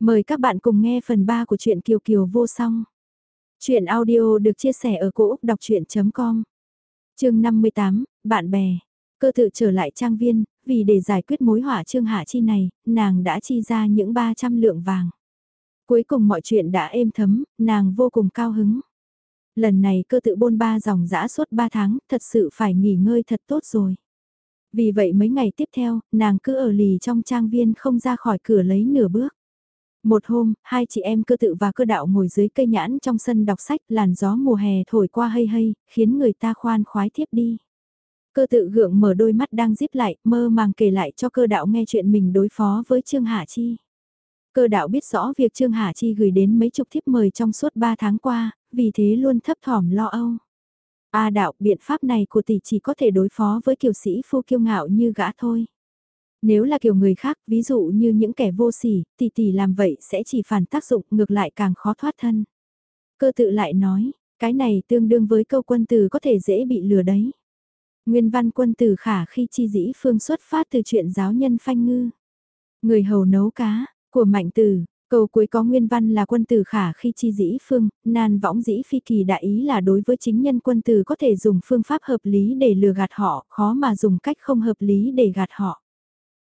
Mời các bạn cùng nghe phần 3 của truyện Kiều Kiều vô song. Chuyện audio được chia sẻ ở cỗ đọc chuyện.com Trường 58, Bạn bè. Cơ tự trở lại trang viên, vì để giải quyết mối hỏa Trương Hạ Chi này, nàng đã chi ra những 300 lượng vàng. Cuối cùng mọi chuyện đã êm thấm, nàng vô cùng cao hứng. Lần này cơ tự bôn ba dòng dã suốt 3 tháng, thật sự phải nghỉ ngơi thật tốt rồi. Vì vậy mấy ngày tiếp theo, nàng cứ ở lì trong trang viên không ra khỏi cửa lấy nửa bước. Một hôm, hai chị em cơ tự và cơ đạo ngồi dưới cây nhãn trong sân đọc sách, làn gió mùa hè thổi qua hây hây, khiến người ta khoan khoái thiếp đi. Cơ tự gượng mở đôi mắt đang díp lại, mơ màng kể lại cho cơ đạo nghe chuyện mình đối phó với Trương Hạ Chi. Cơ đạo biết rõ việc Trương Hạ Chi gửi đến mấy chục thiếp mời trong suốt ba tháng qua, vì thế luôn thấp thỏm lo âu. A đạo, biện pháp này của tỷ chỉ có thể đối phó với kiều sĩ phu kiêu ngạo như gã thôi. Nếu là kiểu người khác, ví dụ như những kẻ vô sỉ, tỷ tỷ làm vậy sẽ chỉ phản tác dụng ngược lại càng khó thoát thân. Cơ tự lại nói, cái này tương đương với câu quân tử có thể dễ bị lừa đấy. Nguyên văn quân tử khả khi chi dĩ phương xuất phát từ chuyện giáo nhân phanh ngư. Người hầu nấu cá, của mạnh tử Câu cuối có nguyên văn là quân tử khả khi chi dĩ phương, nan võng dĩ phi kỳ đại ý là đối với chính nhân quân tử có thể dùng phương pháp hợp lý để lừa gạt họ, khó mà dùng cách không hợp lý để gạt họ.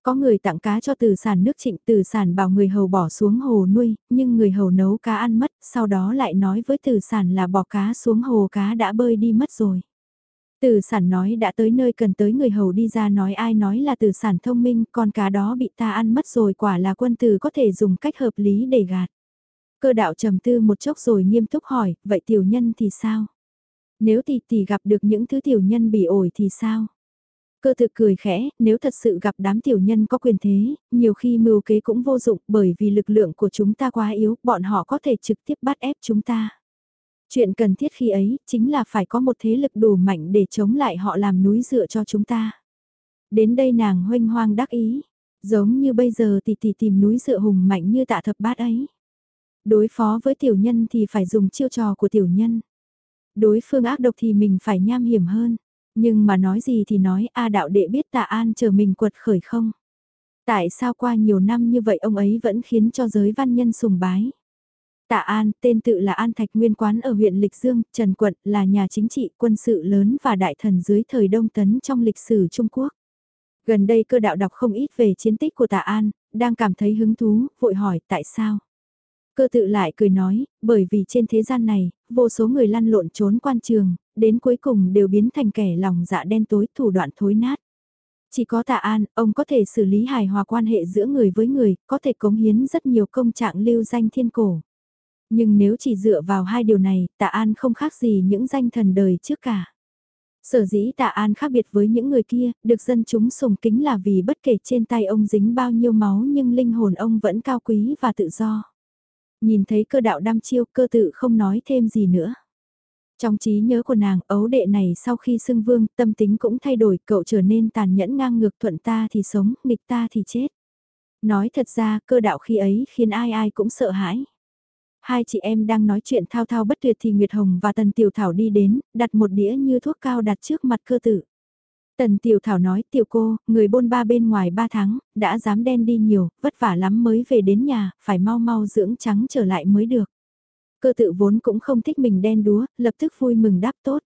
Có người tặng cá cho từ sản nước trịnh từ sản bảo người hầu bỏ xuống hồ nuôi, nhưng người hầu nấu cá ăn mất, sau đó lại nói với từ sản là bỏ cá xuống hồ cá đã bơi đi mất rồi. Từ sản nói đã tới nơi cần tới người hầu đi ra nói ai nói là từ sản thông minh, con cá đó bị ta ăn mất rồi quả là quân tử có thể dùng cách hợp lý để gạt. Cơ đạo trầm tư một chốc rồi nghiêm túc hỏi, vậy tiểu nhân thì sao? Nếu tỷ tỷ gặp được những thứ tiểu nhân bị ổi thì sao? Cơ thực cười khẽ, nếu thật sự gặp đám tiểu nhân có quyền thế, nhiều khi mưu kế cũng vô dụng bởi vì lực lượng của chúng ta quá yếu, bọn họ có thể trực tiếp bắt ép chúng ta. Chuyện cần thiết khi ấy, chính là phải có một thế lực đủ mạnh để chống lại họ làm núi dựa cho chúng ta. Đến đây nàng hoanh hoang đắc ý, giống như bây giờ tỷ tỷ tìm núi dựa hùng mạnh như tạ thập bát ấy. Đối phó với tiểu nhân thì phải dùng chiêu trò của tiểu nhân. Đối phương ác độc thì mình phải nham hiểm hơn. Nhưng mà nói gì thì nói A đạo đệ biết tạ an chờ mình quật khởi không? Tại sao qua nhiều năm như vậy ông ấy vẫn khiến cho giới văn nhân sùng bái? Tạ An, tên tự là An Thạch Nguyên Quán ở huyện Lịch Dương, Trần Quận, là nhà chính trị quân sự lớn và đại thần dưới thời Đông Tấn trong lịch sử Trung Quốc. Gần đây cơ đạo đọc không ít về chiến tích của Tạ An, đang cảm thấy hứng thú, vội hỏi tại sao. Cơ tự lại cười nói, bởi vì trên thế gian này, vô số người lăn lộn trốn quan trường, đến cuối cùng đều biến thành kẻ lòng dạ đen tối thủ đoạn thối nát. Chỉ có tạ an, ông có thể xử lý hài hòa quan hệ giữa người với người, có thể cống hiến rất nhiều công trạng lưu danh thiên cổ. Nhưng nếu chỉ dựa vào hai điều này, tạ an không khác gì những danh thần đời trước cả. Sở dĩ tạ an khác biệt với những người kia, được dân chúng sùng kính là vì bất kể trên tay ông dính bao nhiêu máu nhưng linh hồn ông vẫn cao quý và tự do. Nhìn thấy cơ đạo đam chiêu cơ tự không nói thêm gì nữa. Trong trí nhớ của nàng, ấu đệ này sau khi xưng vương, tâm tính cũng thay đổi, cậu trở nên tàn nhẫn ngang ngược thuận ta thì sống, nghịch ta thì chết. Nói thật ra, cơ đạo khi ấy khiến ai ai cũng sợ hãi. Hai chị em đang nói chuyện thao thao bất tuyệt thì Nguyệt Hồng và Tần Tiểu Thảo đi đến, đặt một đĩa như thuốc cao đặt trước mặt cơ tử. Tần Tiểu Thảo nói tiểu cô, người bôn ba bên ngoài ba tháng, đã dám đen đi nhiều, vất vả lắm mới về đến nhà, phải mau mau dưỡng trắng trở lại mới được. Cơ tự vốn cũng không thích mình đen đúa, lập tức vui mừng đáp tốt.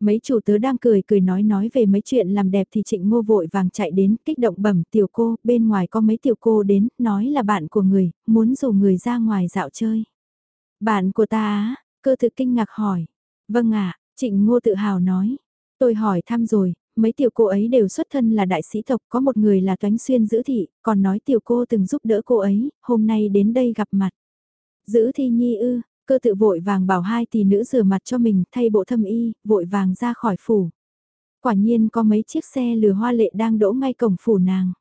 Mấy chủ tớ đang cười cười nói nói về mấy chuyện làm đẹp thì trịnh ngô vội vàng chạy đến, kích động bẩm tiểu cô, bên ngoài có mấy tiểu cô đến, nói là bạn của người, muốn rủ người ra ngoài dạo chơi. Bạn của ta á, cơ tự kinh ngạc hỏi. Vâng ạ, trịnh ngô tự hào nói. Tôi hỏi thăm rồi, mấy tiểu cô ấy đều xuất thân là đại sĩ tộc, có một người là toánh xuyên giữ thị, còn nói tiểu cô từng giúp đỡ cô ấy, hôm nay đến đây gặp mặt. Giữ thi nhi ư, cơ tự vội vàng bảo hai tỷ nữ rửa mặt cho mình thay bộ thâm y, vội vàng ra khỏi phủ. Quả nhiên có mấy chiếc xe lừa hoa lệ đang đỗ ngay cổng phủ nàng.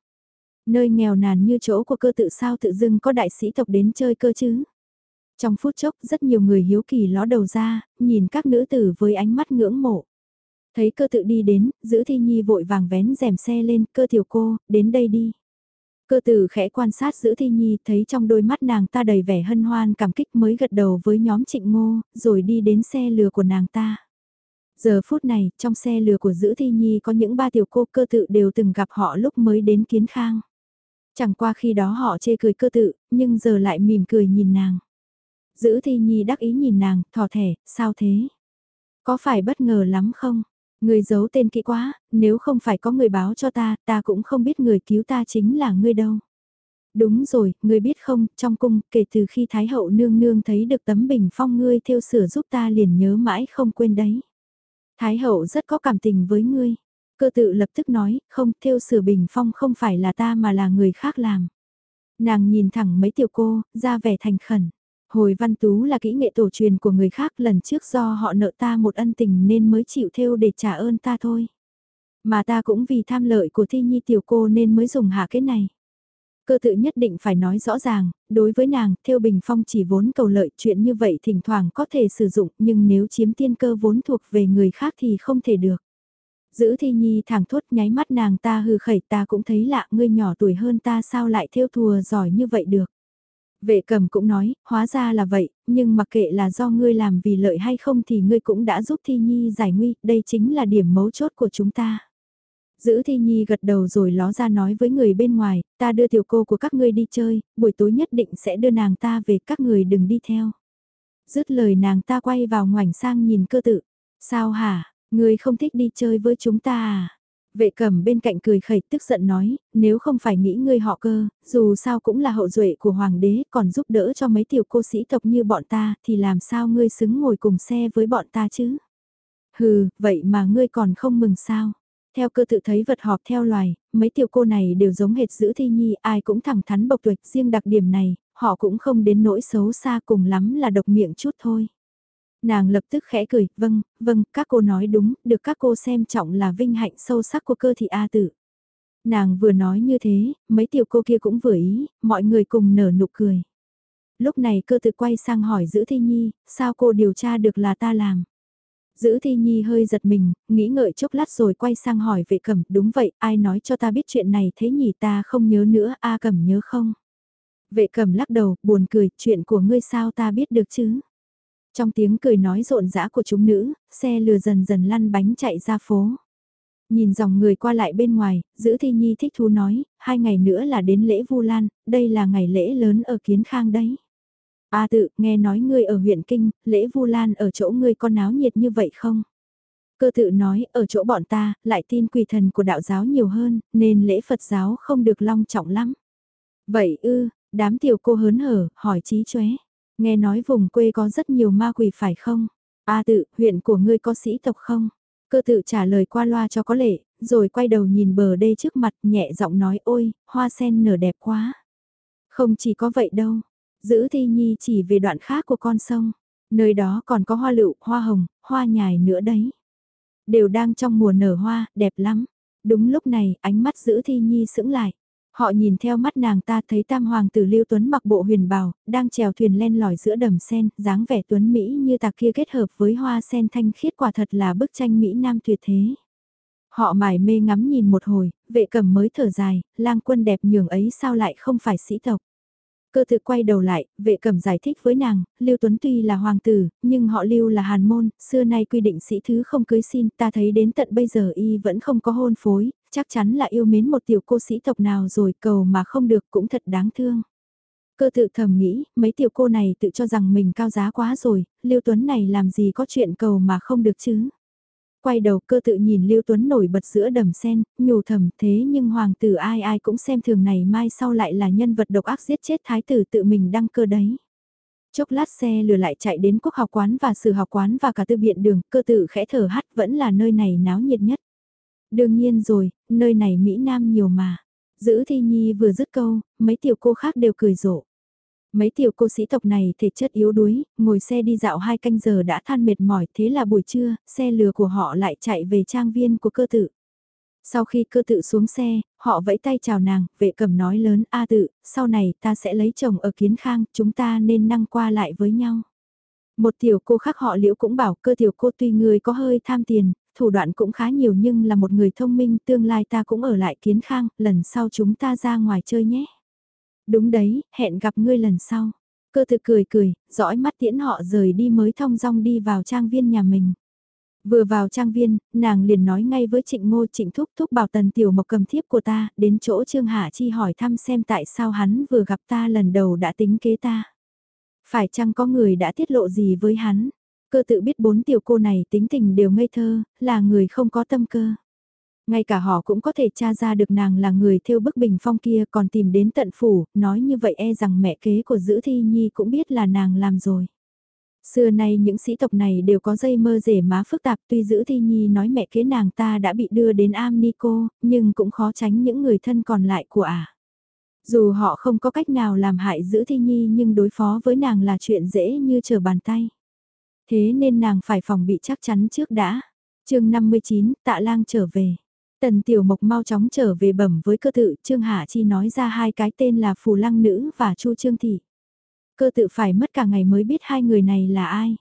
Nơi nghèo nàn như chỗ của cơ tự sao tự dưng có đại sĩ tộc đến chơi cơ chứ. Trong phút chốc rất nhiều người hiếu kỳ ló đầu ra, nhìn các nữ tử với ánh mắt ngưỡng mộ. Thấy cơ tự đi đến, giữ thi nhi vội vàng vén rèm xe lên, cơ tiểu cô, đến đây đi. Cơ tử khẽ quan sát giữ thi nhi, thấy trong đôi mắt nàng ta đầy vẻ hân hoan cảm kích mới gật đầu với nhóm trịnh ngô, rồi đi đến xe lừa của nàng ta. Giờ phút này, trong xe lừa của giữ thi nhi có những ba tiểu cô cơ tự đều từng gặp họ lúc mới đến kiến khang. Chẳng qua khi đó họ chê cười cơ tự, nhưng giờ lại mỉm cười nhìn nàng. Giữ thi nhi đắc ý nhìn nàng, thỏ thẻ, sao thế? Có phải bất ngờ lắm không? Người giấu tên kỹ quá, nếu không phải có người báo cho ta, ta cũng không biết người cứu ta chính là ngươi đâu. Đúng rồi, ngươi biết không, trong cung, kể từ khi Thái hậu nương nương thấy được tấm bình phong ngươi theo sửa giúp ta liền nhớ mãi không quên đấy. Thái hậu rất có cảm tình với ngươi. Cơ tự lập tức nói, không, theo sửa bình phong không phải là ta mà là người khác làm. Nàng nhìn thẳng mấy tiểu cô, ra vẻ thành khẩn. Hồi văn tú là kỹ nghệ tổ truyền của người khác lần trước do họ nợ ta một ân tình nên mới chịu theo để trả ơn ta thôi. Mà ta cũng vì tham lợi của thi nhi tiểu cô nên mới dùng hạ cái này. Cơ tự nhất định phải nói rõ ràng, đối với nàng, theo bình phong chỉ vốn cầu lợi chuyện như vậy thỉnh thoảng có thể sử dụng nhưng nếu chiếm tiên cơ vốn thuộc về người khác thì không thể được. Giữ thi nhi thẳng thốt nháy mắt nàng ta hư khẩy ta cũng thấy lạ ngươi nhỏ tuổi hơn ta sao lại theo thùa giỏi như vậy được. Vệ cầm cũng nói, hóa ra là vậy, nhưng mặc kệ là do ngươi làm vì lợi hay không thì ngươi cũng đã giúp Thi Nhi giải nguy, đây chính là điểm mấu chốt của chúng ta. Giữ Thi Nhi gật đầu rồi ló ra nói với người bên ngoài, ta đưa tiểu cô của các ngươi đi chơi, buổi tối nhất định sẽ đưa nàng ta về các người đừng đi theo. Dứt lời nàng ta quay vào ngoảnh sang nhìn cơ tự. Sao hả, ngươi không thích đi chơi với chúng ta à? Vệ cầm bên cạnh cười khẩy tức giận nói, nếu không phải nghĩ ngươi họ cơ, dù sao cũng là hậu duệ của hoàng đế còn giúp đỡ cho mấy tiểu cô sĩ tộc như bọn ta thì làm sao ngươi xứng ngồi cùng xe với bọn ta chứ? Hừ, vậy mà ngươi còn không mừng sao? Theo cơ tự thấy vật họp theo loài, mấy tiểu cô này đều giống hệt giữ thi nhi, ai cũng thẳng thắn bộc tuệch riêng đặc điểm này, họ cũng không đến nỗi xấu xa cùng lắm là độc miệng chút thôi. Nàng lập tức khẽ cười, vâng, vâng, các cô nói đúng, được các cô xem trọng là vinh hạnh sâu sắc của cơ thị A tử. Nàng vừa nói như thế, mấy tiểu cô kia cũng vừa ý, mọi người cùng nở nụ cười. Lúc này cơ tự quay sang hỏi giữ thi nhi, sao cô điều tra được là ta làm? Giữ thi nhi hơi giật mình, nghĩ ngợi chốc lát rồi quay sang hỏi vệ cẩm, đúng vậy, ai nói cho ta biết chuyện này thế nhỉ ta không nhớ nữa, A cẩm nhớ không? Vệ cẩm lắc đầu, buồn cười, chuyện của ngươi sao ta biết được chứ? Trong tiếng cười nói rộn rã của chúng nữ, xe lừa dần dần lăn bánh chạy ra phố. Nhìn dòng người qua lại bên ngoài, giữ thi nhi thích thú nói, hai ngày nữa là đến lễ Vu Lan, đây là ngày lễ lớn ở Kiến Khang đấy. A tự, nghe nói ngươi ở huyện Kinh, lễ Vu Lan ở chỗ ngươi có náo nhiệt như vậy không? Cơ tự nói, ở chỗ bọn ta, lại tin quỷ thần của đạo giáo nhiều hơn, nên lễ Phật giáo không được long trọng lắm. Vậy ư, đám tiểu cô hớn hở, hỏi trí chóe. Nghe nói vùng quê có rất nhiều ma quỷ phải không? A tự, huyện của ngươi có sĩ tộc không? Cơ tự trả lời qua loa cho có lệ, rồi quay đầu nhìn bờ đê trước mặt nhẹ giọng nói ôi, hoa sen nở đẹp quá. Không chỉ có vậy đâu, giữ thi nhi chỉ về đoạn khác của con sông. Nơi đó còn có hoa lựu, hoa hồng, hoa nhài nữa đấy. Đều đang trong mùa nở hoa, đẹp lắm. Đúng lúc này, ánh mắt giữ thi nhi sững lại. Họ nhìn theo mắt nàng ta thấy tam hoàng tử Lưu Tuấn mặc bộ huyền bào, đang chèo thuyền len lỏi giữa đầm sen, dáng vẻ tuấn Mỹ như tạc kia kết hợp với hoa sen thanh khiết quả thật là bức tranh Mỹ Nam tuyệt thế. Họ mải mê ngắm nhìn một hồi, vệ cầm mới thở dài, lang quân đẹp nhường ấy sao lại không phải sĩ tộc. Cơ tự quay đầu lại, vệ cẩm giải thích với nàng, Lưu Tuấn tuy là hoàng tử, nhưng họ Lưu là hàn môn, xưa nay quy định sĩ thứ không cưới xin, ta thấy đến tận bây giờ y vẫn không có hôn phối, chắc chắn là yêu mến một tiểu cô sĩ tộc nào rồi cầu mà không được cũng thật đáng thương. Cơ tự thầm nghĩ, mấy tiểu cô này tự cho rằng mình cao giá quá rồi, Lưu Tuấn này làm gì có chuyện cầu mà không được chứ. Quay đầu cơ tự nhìn Lưu Tuấn nổi bật giữa đầm sen, nhủ thầm thế nhưng hoàng tử ai ai cũng xem thường này mai sau lại là nhân vật độc ác giết chết thái tử tự mình đăng cơ đấy. Chốc lát xe lừa lại chạy đến quốc học quán và sử học quán và cả tư biện đường, cơ tự khẽ thở hắt vẫn là nơi này náo nhiệt nhất. Đương nhiên rồi, nơi này Mỹ Nam nhiều mà. Giữ thi nhi vừa dứt câu, mấy tiểu cô khác đều cười rộ. Mấy tiểu cô sĩ tộc này thể chất yếu đuối, ngồi xe đi dạo hai canh giờ đã than mệt mỏi thế là buổi trưa, xe lừa của họ lại chạy về trang viên của cơ tự. Sau khi cơ tự xuống xe, họ vẫy tay chào nàng, vệ cầm nói lớn A tự, sau này ta sẽ lấy chồng ở kiến khang, chúng ta nên năng qua lại với nhau. Một tiểu cô khác họ liễu cũng bảo cơ tiểu cô tuy người có hơi tham tiền, thủ đoạn cũng khá nhiều nhưng là một người thông minh tương lai ta cũng ở lại kiến khang, lần sau chúng ta ra ngoài chơi nhé. Đúng đấy, hẹn gặp ngươi lần sau. Cơ thực cười cười, dõi mắt tiễn họ rời đi mới thong dong đi vào trang viên nhà mình. Vừa vào trang viên, nàng liền nói ngay với trịnh ngô trịnh thúc thúc bảo tần tiểu mộc cầm thiếp của ta, đến chỗ Trương Hạ Chi hỏi thăm xem tại sao hắn vừa gặp ta lần đầu đã tính kế ta. Phải chăng có người đã tiết lộ gì với hắn? Cơ tự biết bốn tiểu cô này tính tình đều ngây thơ, là người không có tâm cơ. Ngay cả họ cũng có thể tra ra được nàng là người theo bức bình phong kia còn tìm đến tận phủ, nói như vậy e rằng mẹ kế của giữ thi nhi cũng biết là nàng làm rồi. Xưa nay những sĩ tộc này đều có dây mơ rể má phức tạp tuy giữ thi nhi nói mẹ kế nàng ta đã bị đưa đến am ni cô, nhưng cũng khó tránh những người thân còn lại của ả. Dù họ không có cách nào làm hại giữ thi nhi nhưng đối phó với nàng là chuyện dễ như trở bàn tay. Thế nên nàng phải phòng bị chắc chắn trước đã. chương 59, tạ lang trở về. Tần Tiểu Mộc mau chóng trở về bẩm với cơ tự, Trương Hạ Chi nói ra hai cái tên là Phù Lăng Nữ và Chu Trương Thị. Cơ tự phải mất cả ngày mới biết hai người này là ai.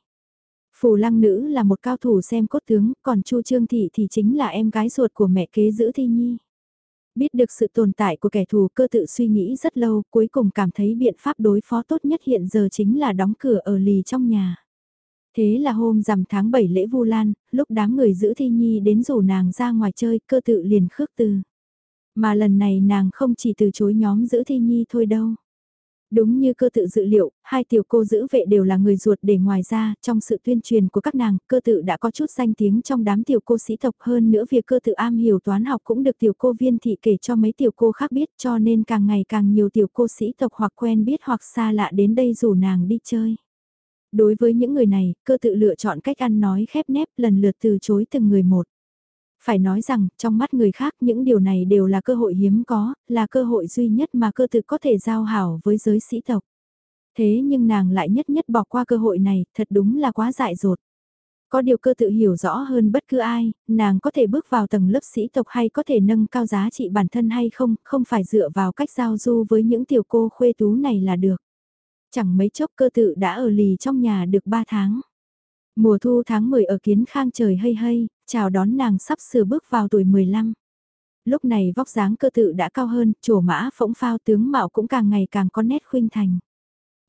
Phù Lăng Nữ là một cao thủ xem cốt tướng, còn Chu Trương Thị thì chính là em gái ruột của mẹ kế giữ thi nhi. Biết được sự tồn tại của kẻ thù cơ tự suy nghĩ rất lâu, cuối cùng cảm thấy biện pháp đối phó tốt nhất hiện giờ chính là đóng cửa ở lì trong nhà. Thế là hôm rằm tháng 7 lễ Vu Lan, lúc đám người giữ thi nhi đến rủ nàng ra ngoài chơi, cơ tự liền khước từ. Mà lần này nàng không chỉ từ chối nhóm giữ thi nhi thôi đâu. Đúng như cơ tự dự liệu, hai tiểu cô giữ vệ đều là người ruột để ngoài ra, trong sự tuyên truyền của các nàng, cơ tự đã có chút danh tiếng trong đám tiểu cô sĩ tộc hơn nữa việc cơ tự am hiểu toán học cũng được tiểu cô viên thị kể cho mấy tiểu cô khác biết cho nên càng ngày càng nhiều tiểu cô sĩ tộc hoặc quen biết hoặc xa lạ đến đây rủ nàng đi chơi. Đối với những người này, cơ tự lựa chọn cách ăn nói khép nép lần lượt từ chối từng người một. Phải nói rằng, trong mắt người khác những điều này đều là cơ hội hiếm có, là cơ hội duy nhất mà cơ tự có thể giao hảo với giới sĩ tộc. Thế nhưng nàng lại nhất nhất bỏ qua cơ hội này, thật đúng là quá dại dột. Có điều cơ tự hiểu rõ hơn bất cứ ai, nàng có thể bước vào tầng lớp sĩ tộc hay có thể nâng cao giá trị bản thân hay không, không phải dựa vào cách giao du với những tiểu cô khuê tú này là được. Chẳng mấy chốc cơ tự đã ở lì trong nhà được 3 tháng. Mùa thu tháng 10 ở kiến khang trời hây hây, chào đón nàng sắp sửa bước vào tuổi 15. Lúc này vóc dáng cơ tự đã cao hơn, trổ mã phỗng phao tướng mạo cũng càng ngày càng có nét khuynh thành.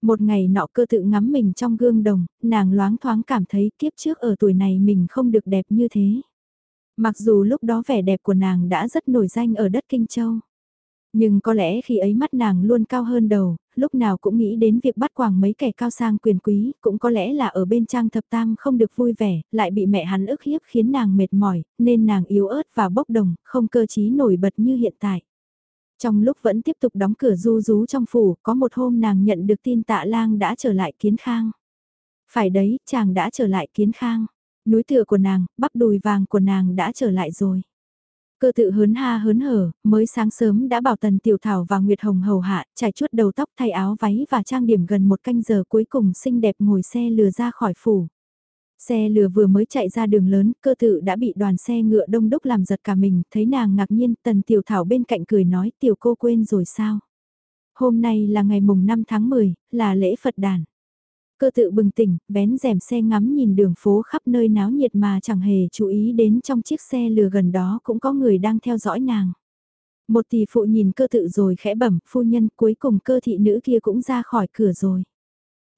Một ngày nọ cơ tự ngắm mình trong gương đồng, nàng loáng thoáng cảm thấy kiếp trước ở tuổi này mình không được đẹp như thế. Mặc dù lúc đó vẻ đẹp của nàng đã rất nổi danh ở đất Kinh Châu. Nhưng có lẽ khi ấy mắt nàng luôn cao hơn đầu, lúc nào cũng nghĩ đến việc bắt quàng mấy kẻ cao sang quyền quý, cũng có lẽ là ở bên trang thập tam không được vui vẻ, lại bị mẹ hắn ức hiếp khiến nàng mệt mỏi, nên nàng yếu ớt và bốc đồng, không cơ trí nổi bật như hiện tại. Trong lúc vẫn tiếp tục đóng cửa du rú trong phủ, có một hôm nàng nhận được tin tạ lang đã trở lại kiến khang. Phải đấy, chàng đã trở lại kiến khang. Núi tựa của nàng, bắp đùi vàng của nàng đã trở lại rồi. Cơ tự hớn ha hớn hở, mới sáng sớm đã bảo Tần Tiểu Thảo và Nguyệt Hồng hầu hạ, trải chuốt đầu tóc thay áo váy và trang điểm gần một canh giờ cuối cùng xinh đẹp ngồi xe lừa ra khỏi phủ. Xe lừa vừa mới chạy ra đường lớn, cơ tự đã bị đoàn xe ngựa đông đúc làm giật cả mình, thấy nàng ngạc nhiên, Tần Tiểu Thảo bên cạnh cười nói tiểu cô quên rồi sao? Hôm nay là ngày mùng 5 tháng 10, là lễ Phật đàn. Cơ tự bừng tỉnh, vén rèm xe ngắm nhìn đường phố khắp nơi náo nhiệt mà chẳng hề chú ý đến trong chiếc xe lừa gần đó cũng có người đang theo dõi nàng. Một tỷ phụ nhìn cơ tự rồi khẽ bẩm, phu nhân cuối cùng cơ thị nữ kia cũng ra khỏi cửa rồi.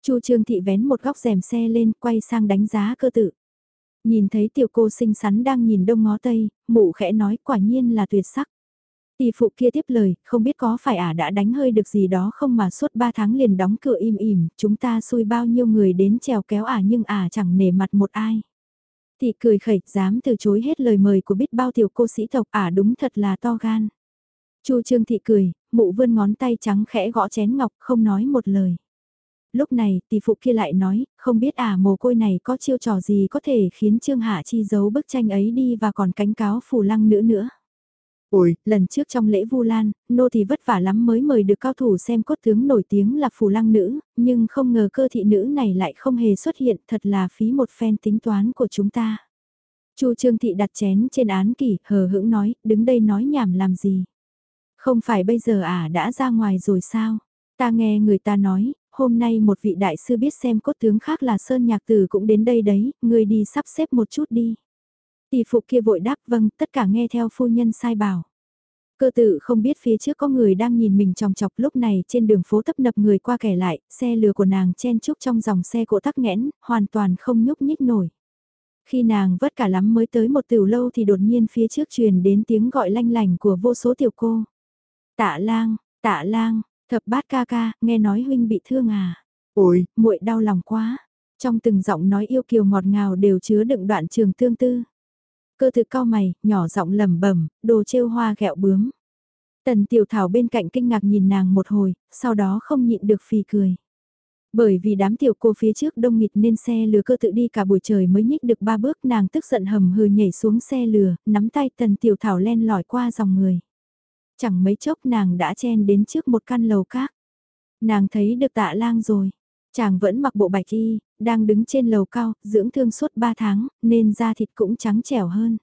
Chu Trương Thị vén một góc rèm xe lên, quay sang đánh giá cơ tự. Nhìn thấy tiểu cô xinh xắn đang nhìn đông ngó tây, mụ khẽ nói quả nhiên là tuyệt sắc. Tỷ phụ kia tiếp lời, không biết có phải ả đã đánh hơi được gì đó không mà suốt 3 tháng liền đóng cửa im ỉm, chúng ta xui bao nhiêu người đến trèo kéo ả nhưng ả chẳng nể mặt một ai. Tỷ cười khẩy, dám từ chối hết lời mời của biết bao tiểu cô sĩ tộc ả đúng thật là to gan. Chu Trương Thị cười, mụ vươn ngón tay trắng khẽ gõ chén ngọc không nói một lời. Lúc này tỷ phụ kia lại nói, không biết ả mồ côi này có chiêu trò gì có thể khiến Trương Hạ Chi giấu bức tranh ấy đi và còn cánh cáo phù lăng nữa nữa. Ôi, lần trước trong lễ Vu Lan, nô thì vất vả lắm mới mời được cao thủ xem cốt tướng nổi tiếng là phù lăng nữ, nhưng không ngờ cơ thị nữ này lại không hề xuất hiện, thật là phí một phen tính toán của chúng ta. Chu Trương Thị đặt chén trên án kỷ, hờ hững nói, đứng đây nói nhảm làm gì. Không phải bây giờ à đã ra ngoài rồi sao? Ta nghe người ta nói, hôm nay một vị đại sư biết xem cốt tướng khác là Sơn Nhạc Tử cũng đến đây đấy, người đi sắp xếp một chút đi. Tỷ phụ kia vội đáp vâng, tất cả nghe theo phu nhân sai bảo. Cơ tự không biết phía trước có người đang nhìn mình trong chọc lúc này trên đường phố tấp nập người qua kẻ lại, xe lừa của nàng chen chúc trong dòng xe cộ tắc nghẽn, hoàn toàn không nhúc nhích nổi. Khi nàng vất cả lắm mới tới một tiểu lâu thì đột nhiên phía trước truyền đến tiếng gọi lanh lành của vô số tiểu cô. Tạ lang, tạ lang, thập bát ca ca, nghe nói huynh bị thương à. Ôi, muội đau lòng quá. Trong từng giọng nói yêu kiều ngọt ngào đều chứa đựng đoạn trường tương tư. Cơ thực cao mày, nhỏ giọng lẩm bẩm, đồ trêu hoa gẹo bướm. Tần tiểu thảo bên cạnh kinh ngạc nhìn nàng một hồi, sau đó không nhịn được phì cười. Bởi vì đám tiểu cô phía trước đông nghịt nên xe lừa cơ tự đi cả buổi trời mới nhích được ba bước nàng tức giận hầm hừ nhảy xuống xe lừa, nắm tay tần tiểu thảo len lỏi qua dòng người. Chẳng mấy chốc nàng đã chen đến trước một căn lầu khác. Nàng thấy được tạ lang rồi. Chàng vẫn mặc bộ bạch y, đang đứng trên lầu cao, dưỡng thương suốt 3 tháng, nên da thịt cũng trắng trẻo hơn.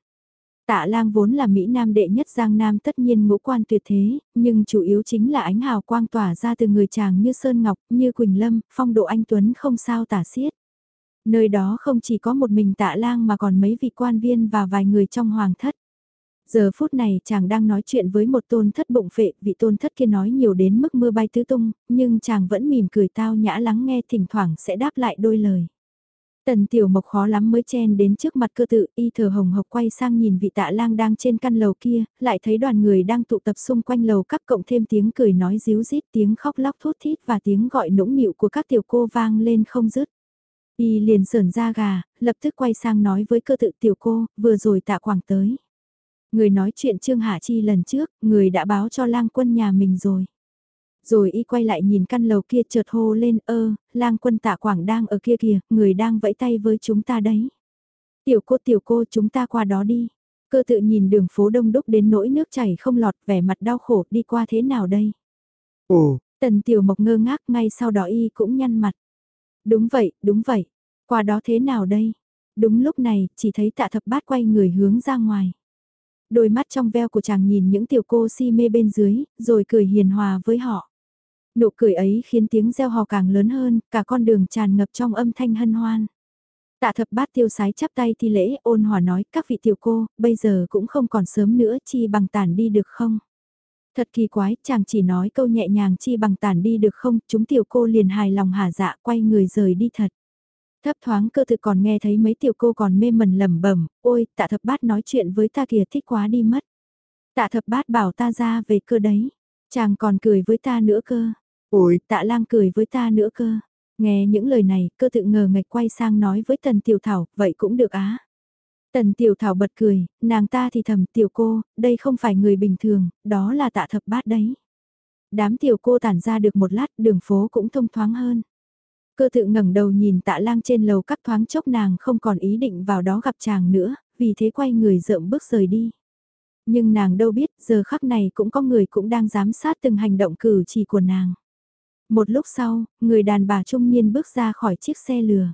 Tạ lang vốn là Mỹ Nam đệ nhất Giang Nam tất nhiên ngũ quan tuyệt thế, nhưng chủ yếu chính là ánh hào quang tỏa ra từ người chàng như Sơn Ngọc, như Quỳnh Lâm, phong độ anh Tuấn không sao tả xiết. Nơi đó không chỉ có một mình tạ lang mà còn mấy vị quan viên và vài người trong hoàng thất. Giờ phút này chàng đang nói chuyện với một tôn thất bụng phệ, vị tôn thất kia nói nhiều đến mức mưa bay tứ tung, nhưng chàng vẫn mỉm cười tao nhã lắng nghe thỉnh thoảng sẽ đáp lại đôi lời. Tần tiểu mộc khó lắm mới chen đến trước mặt cơ tự, y thờ hồng hộc quay sang nhìn vị tạ lang đang trên căn lầu kia, lại thấy đoàn người đang tụ tập xung quanh lầu các cộng thêm tiếng cười nói díu rít tiếng khóc lóc thút thít và tiếng gọi nũng nịu của các tiểu cô vang lên không dứt. Y liền sờn ra gà, lập tức quay sang nói với cơ tự tiểu cô, vừa rồi tạ quảng tới. Người nói chuyện Trương Hạ Chi lần trước, người đã báo cho lang quân nhà mình rồi. Rồi y quay lại nhìn căn lầu kia chợt hô lên ơ, lang quân tạ quảng đang ở kia kìa, người đang vẫy tay với chúng ta đấy. Tiểu cô tiểu cô chúng ta qua đó đi. Cơ tự nhìn đường phố đông đúc đến nỗi nước chảy không lọt vẻ mặt đau khổ đi qua thế nào đây. Ồ, tần tiểu mộc ngơ ngác ngay sau đó y cũng nhăn mặt. Đúng vậy, đúng vậy. Qua đó thế nào đây? Đúng lúc này, chỉ thấy tạ thập bát quay người hướng ra ngoài. Đôi mắt trong veo của chàng nhìn những tiểu cô si mê bên dưới, rồi cười hiền hòa với họ. Nụ cười ấy khiến tiếng reo hò càng lớn hơn, cả con đường tràn ngập trong âm thanh hân hoan. Tạ thập bát tiêu sái chắp tay thi lễ ôn hòa nói các vị tiểu cô, bây giờ cũng không còn sớm nữa chi bằng tản đi được không? Thật kỳ quái, chàng chỉ nói câu nhẹ nhàng chi bằng tản đi được không, chúng tiểu cô liền hài lòng hả dạ quay người rời đi thật. Thấp thoáng cơ thực còn nghe thấy mấy tiểu cô còn mê mẩn lẩm bẩm, ôi, tạ thập bát nói chuyện với ta kìa thích quá đi mất. Tạ thập bát bảo ta ra về cơ đấy, chàng còn cười với ta nữa cơ. Ôi, tạ lang cười với ta nữa cơ. Nghe những lời này, cơ tự ngờ ngạch quay sang nói với tần tiểu thảo, vậy cũng được á. Tần tiểu thảo bật cười, nàng ta thì thầm tiểu cô, đây không phải người bình thường, đó là tạ thập bát đấy. Đám tiểu cô tản ra được một lát, đường phố cũng thông thoáng hơn. Cơ tự ngẩng đầu nhìn tạ lang trên lầu các thoáng chốc nàng không còn ý định vào đó gặp chàng nữa, vì thế quay người rợm bước rời đi. Nhưng nàng đâu biết giờ khắc này cũng có người cũng đang giám sát từng hành động cử chỉ của nàng. Một lúc sau, người đàn bà trung niên bước ra khỏi chiếc xe lừa.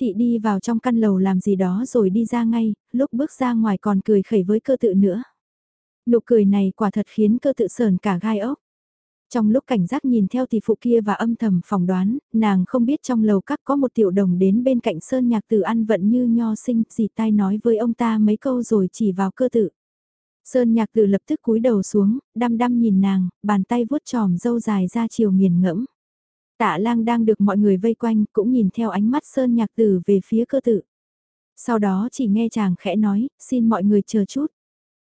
Thị đi vào trong căn lầu làm gì đó rồi đi ra ngay, lúc bước ra ngoài còn cười khẩy với cơ tự nữa. Nụ cười này quả thật khiến cơ tự sờn cả gai ốc. Trong lúc cảnh giác nhìn theo thì phụ kia và âm thầm phỏng đoán, nàng không biết trong lầu các có một tiểu đồng đến bên cạnh sơn nhạc tử ăn vận như nho sinh, dì tai nói với ông ta mấy câu rồi chỉ vào cơ tự. Sơn nhạc tử lập tức cúi đầu xuống, đăm đăm nhìn nàng, bàn tay vuốt tròm dâu dài ra chiều nghiền ngẫm. Tạ lang đang được mọi người vây quanh cũng nhìn theo ánh mắt Sơn nhạc tử về phía cơ tự. Sau đó chỉ nghe chàng khẽ nói, xin mọi người chờ chút.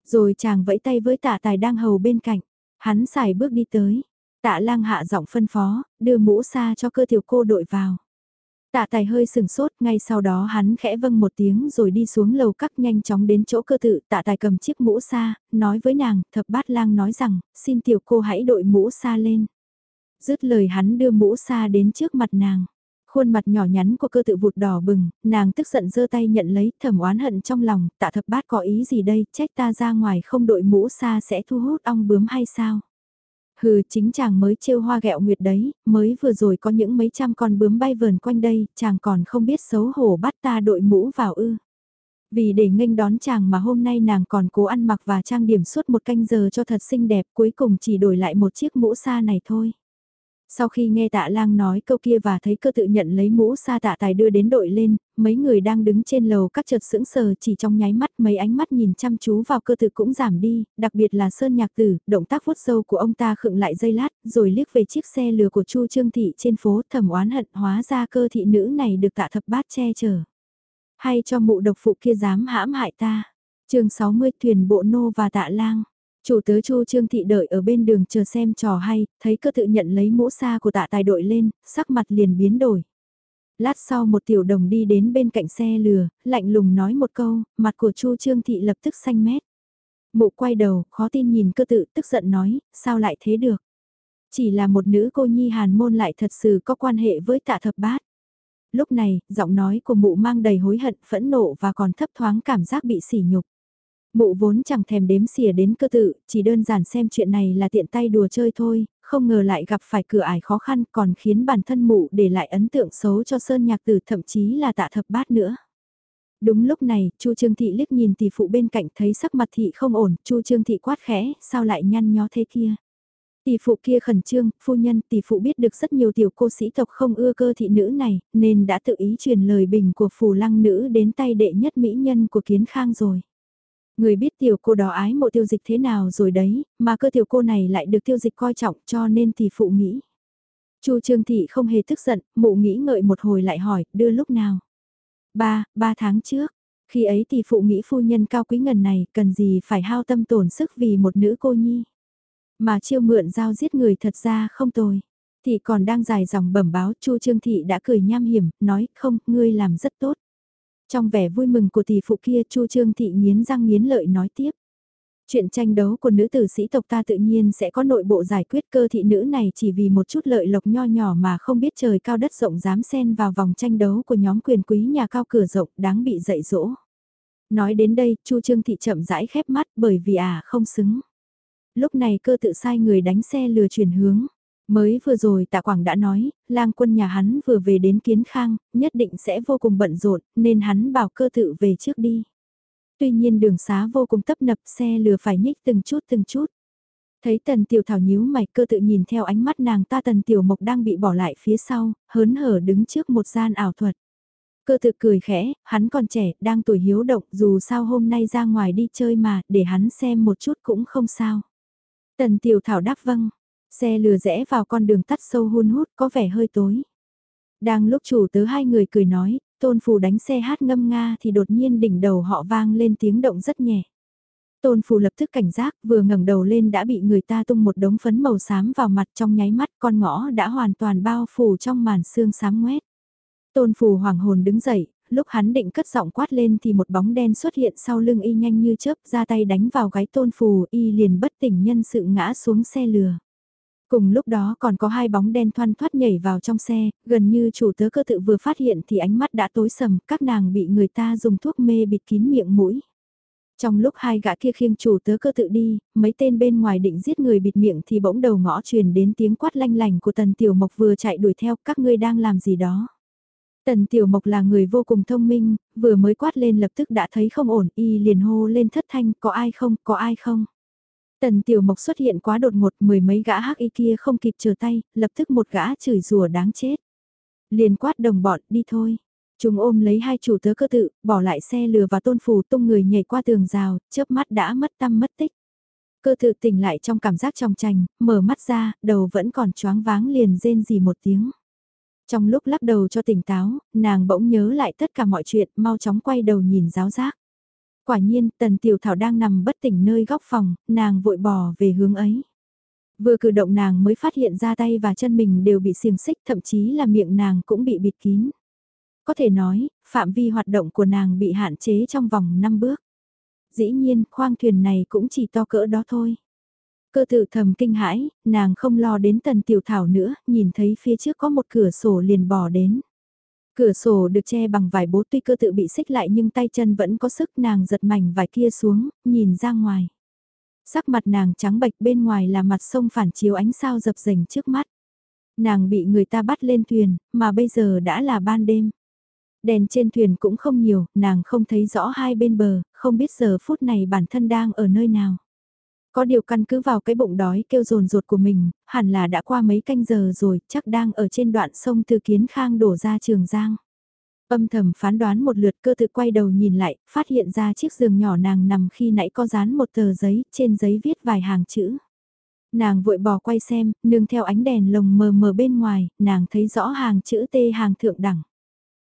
Rồi chàng vẫy tay với tạ tài đang hầu bên cạnh. Hắn xài bước đi tới. Tạ lang hạ giọng phân phó, đưa mũ xa cho cơ tiểu cô đội vào. Tạ tài hơi sừng sốt, ngay sau đó hắn khẽ vâng một tiếng rồi đi xuống lầu cắt nhanh chóng đến chỗ cơ tự. Tạ tài cầm chiếc mũ xa, nói với nàng, thập bát lang nói rằng, xin tiểu cô hãy đội mũ xa lên. Dứt lời hắn đưa mũ xa đến trước mặt nàng. Khuôn mặt nhỏ nhắn của cơ tự vụt đỏ bừng, nàng tức giận giơ tay nhận lấy thầm oán hận trong lòng, tạ thập bát có ý gì đây, trách ta ra ngoài không đội mũ xa sẽ thu hút ong bướm hay sao? Hừ chính chàng mới trêu hoa gẹo nguyệt đấy, mới vừa rồi có những mấy trăm con bướm bay vờn quanh đây, chàng còn không biết xấu hổ bắt ta đội mũ vào ư. Vì để nghênh đón chàng mà hôm nay nàng còn cố ăn mặc và trang điểm suốt một canh giờ cho thật xinh đẹp cuối cùng chỉ đổi lại một chiếc mũ xa này thôi. Sau khi nghe tạ lang nói câu kia và thấy cơ tự nhận lấy mũ sa tạ tài đưa đến đội lên, mấy người đang đứng trên lầu các chợt sững sờ chỉ trong nháy mắt mấy ánh mắt nhìn chăm chú vào cơ tự cũng giảm đi, đặc biệt là sơn nhạc tử, động tác vuốt sâu của ông ta khựng lại dây lát, rồi liếc về chiếc xe lừa của Chu Trương Thị trên phố thầm oán hận hóa ra cơ thị nữ này được tạ thập bát che chở. Hay cho mụ độc phụ kia dám hãm hại ta. chương 60 thuyền bộ nô và tạ lang. Chủ tớ Chu Trương Thị đợi ở bên đường chờ xem trò hay, thấy cơ tự nhận lấy mũ xa của tạ tài đội lên, sắc mặt liền biến đổi. Lát sau một tiểu đồng đi đến bên cạnh xe lừa, lạnh lùng nói một câu, mặt của Chu Trương Thị lập tức xanh mét. Mụ quay đầu, khó tin nhìn cơ tự, tức giận nói, sao lại thế được? Chỉ là một nữ cô nhi hàn môn lại thật sự có quan hệ với tạ thập bát. Lúc này, giọng nói của mụ mang đầy hối hận, phẫn nộ và còn thấp thoáng cảm giác bị sỉ nhục. Mụ vốn chẳng thèm đếm xỉa đến cơ tự, chỉ đơn giản xem chuyện này là tiện tay đùa chơi thôi, không ngờ lại gặp phải cửa ải khó khăn còn khiến bản thân mụ để lại ấn tượng xấu cho Sơn Nhạc Tử thậm chí là tạ thập bát nữa. Đúng lúc này, Chu Trương Thị liếc nhìn tỷ phụ bên cạnh thấy sắc mặt thị không ổn, Chu Trương Thị quát khẽ, sao lại nhăn nhó thế kia. Tỷ phụ kia khẩn trương, phu nhân tỷ phụ biết được rất nhiều tiểu cô sĩ tộc không ưa cơ thị nữ này, nên đã tự ý truyền lời bình của phù lăng nữ đến tay đệ nhất mỹ nhân của kiến khang rồi. Người biết tiểu cô đó ái mộ tiêu dịch thế nào rồi đấy, mà cơ tiểu cô này lại được tiêu dịch coi trọng cho nên thì phụ nghĩ. Chu Trương Thị không hề tức giận, mụ nghĩ ngợi một hồi lại hỏi, đưa lúc nào? Ba, ba tháng trước. Khi ấy thì phụ nghĩ phu nhân cao quý ngần này cần gì phải hao tâm tổn sức vì một nữ cô nhi. Mà chiêu mượn dao giết người thật ra không tồi. Thị còn đang dài dòng bẩm báo Chu Trương Thị đã cười nham hiểm, nói không, ngươi làm rất tốt. Trong vẻ vui mừng của tỷ phụ kia Chu Trương Thị nghiến răng nghiến lợi nói tiếp. Chuyện tranh đấu của nữ tử sĩ tộc ta tự nhiên sẽ có nội bộ giải quyết cơ thị nữ này chỉ vì một chút lợi lộc nho nhỏ mà không biết trời cao đất rộng dám xen vào vòng tranh đấu của nhóm quyền quý nhà cao cửa rộng đáng bị dạy dỗ. Nói đến đây, Chu Trương Thị chậm rãi khép mắt bởi vì à không xứng. Lúc này cơ tự sai người đánh xe lừa chuyển hướng. Mới vừa rồi tạ Quảng đã nói, lang quân nhà hắn vừa về đến kiến khang, nhất định sẽ vô cùng bận rộn, nên hắn bảo cơ tự về trước đi. Tuy nhiên đường xá vô cùng tấp nập xe lừa phải nhích từng chút từng chút. Thấy tần tiểu thảo nhíu mày cơ tự nhìn theo ánh mắt nàng ta tần tiểu mộc đang bị bỏ lại phía sau, hớn hở đứng trước một gian ảo thuật. Cơ tự cười khẽ, hắn còn trẻ, đang tuổi hiếu động, dù sao hôm nay ra ngoài đi chơi mà, để hắn xem một chút cũng không sao. Tần tiểu thảo đáp vâng, xe lừa rẽ vào con đường tắt sâu hun hút có vẻ hơi tối. Đang lúc chủ tớ hai người cười nói, tôn phù đánh xe hát ngâm nga thì đột nhiên đỉnh đầu họ vang lên tiếng động rất nhẹ. Tôn phù lập tức cảnh giác vừa ngẩng đầu lên đã bị người ta tung một đống phấn màu xám vào mặt trong nháy mắt con ngõ đã hoàn toàn bao phủ trong màn xương xám ngoét. Tôn phù hoàng hồn đứng dậy, lúc hắn định cất giọng quát lên thì một bóng đen xuất hiện sau lưng y nhanh như chớp ra tay đánh vào gáy tôn phù y liền bất tỉnh nhân sự ngã xuống xe lừa. Cùng lúc đó còn có hai bóng đen thoăn thoát nhảy vào trong xe, gần như chủ tớ cơ tự vừa phát hiện thì ánh mắt đã tối sầm, các nàng bị người ta dùng thuốc mê bịt kín miệng mũi. Trong lúc hai gã kia khiêng chủ tớ cơ tự đi, mấy tên bên ngoài định giết người bịt miệng thì bỗng đầu ngõ truyền đến tiếng quát lanh lành của tần tiểu mộc vừa chạy đuổi theo các ngươi đang làm gì đó. Tần Tiểu Mộc là người vô cùng thông minh, vừa mới quát lên lập tức đã thấy không ổn, y liền hô lên thất thanh, có ai không, có ai không. Tần Tiểu Mộc xuất hiện quá đột ngột, mười mấy gã hắc y kia không kịp chờ tay, lập tức một gã chửi rủa đáng chết. Liền quát đồng bọn, đi thôi. Chúng ôm lấy hai chủ tớ cơ tự, bỏ lại xe lừa và tôn phù tung người nhảy qua tường rào, chớp mắt đã mất tâm mất tích. Cơ tự tỉnh lại trong cảm giác trong trành, mở mắt ra, đầu vẫn còn choáng váng liền rên gì một tiếng. Trong lúc lắc đầu cho tỉnh táo, nàng bỗng nhớ lại tất cả mọi chuyện, mau chóng quay đầu nhìn giáo giác. Quả nhiên, tần tiểu thảo đang nằm bất tỉnh nơi góc phòng, nàng vội bò về hướng ấy. Vừa cử động nàng mới phát hiện ra tay và chân mình đều bị xiềng xích, thậm chí là miệng nàng cũng bị bịt kín. Có thể nói, phạm vi hoạt động của nàng bị hạn chế trong vòng 5 bước. Dĩ nhiên, khoang thuyền này cũng chỉ to cỡ đó thôi. Cơ tự thầm kinh hãi, nàng không lo đến tần tiểu thảo nữa, nhìn thấy phía trước có một cửa sổ liền bỏ đến. Cửa sổ được che bằng vải bố tuy cơ tự bị xích lại nhưng tay chân vẫn có sức nàng giật mảnh vải kia xuống, nhìn ra ngoài. Sắc mặt nàng trắng bệch bên ngoài là mặt sông phản chiếu ánh sao dập dềnh trước mắt. Nàng bị người ta bắt lên thuyền, mà bây giờ đã là ban đêm. Đèn trên thuyền cũng không nhiều, nàng không thấy rõ hai bên bờ, không biết giờ phút này bản thân đang ở nơi nào. Có điều căn cứ vào cái bụng đói kêu rồn rột của mình, hẳn là đã qua mấy canh giờ rồi, chắc đang ở trên đoạn sông từ Kiến Khang đổ ra Trường Giang. Âm thầm phán đoán một lượt cơ tự quay đầu nhìn lại, phát hiện ra chiếc giường nhỏ nàng nằm khi nãy có dán một tờ giấy, trên giấy viết vài hàng chữ. Nàng vội bỏ quay xem, nương theo ánh đèn lồng mờ mờ bên ngoài, nàng thấy rõ hàng chữ T hàng thượng đẳng.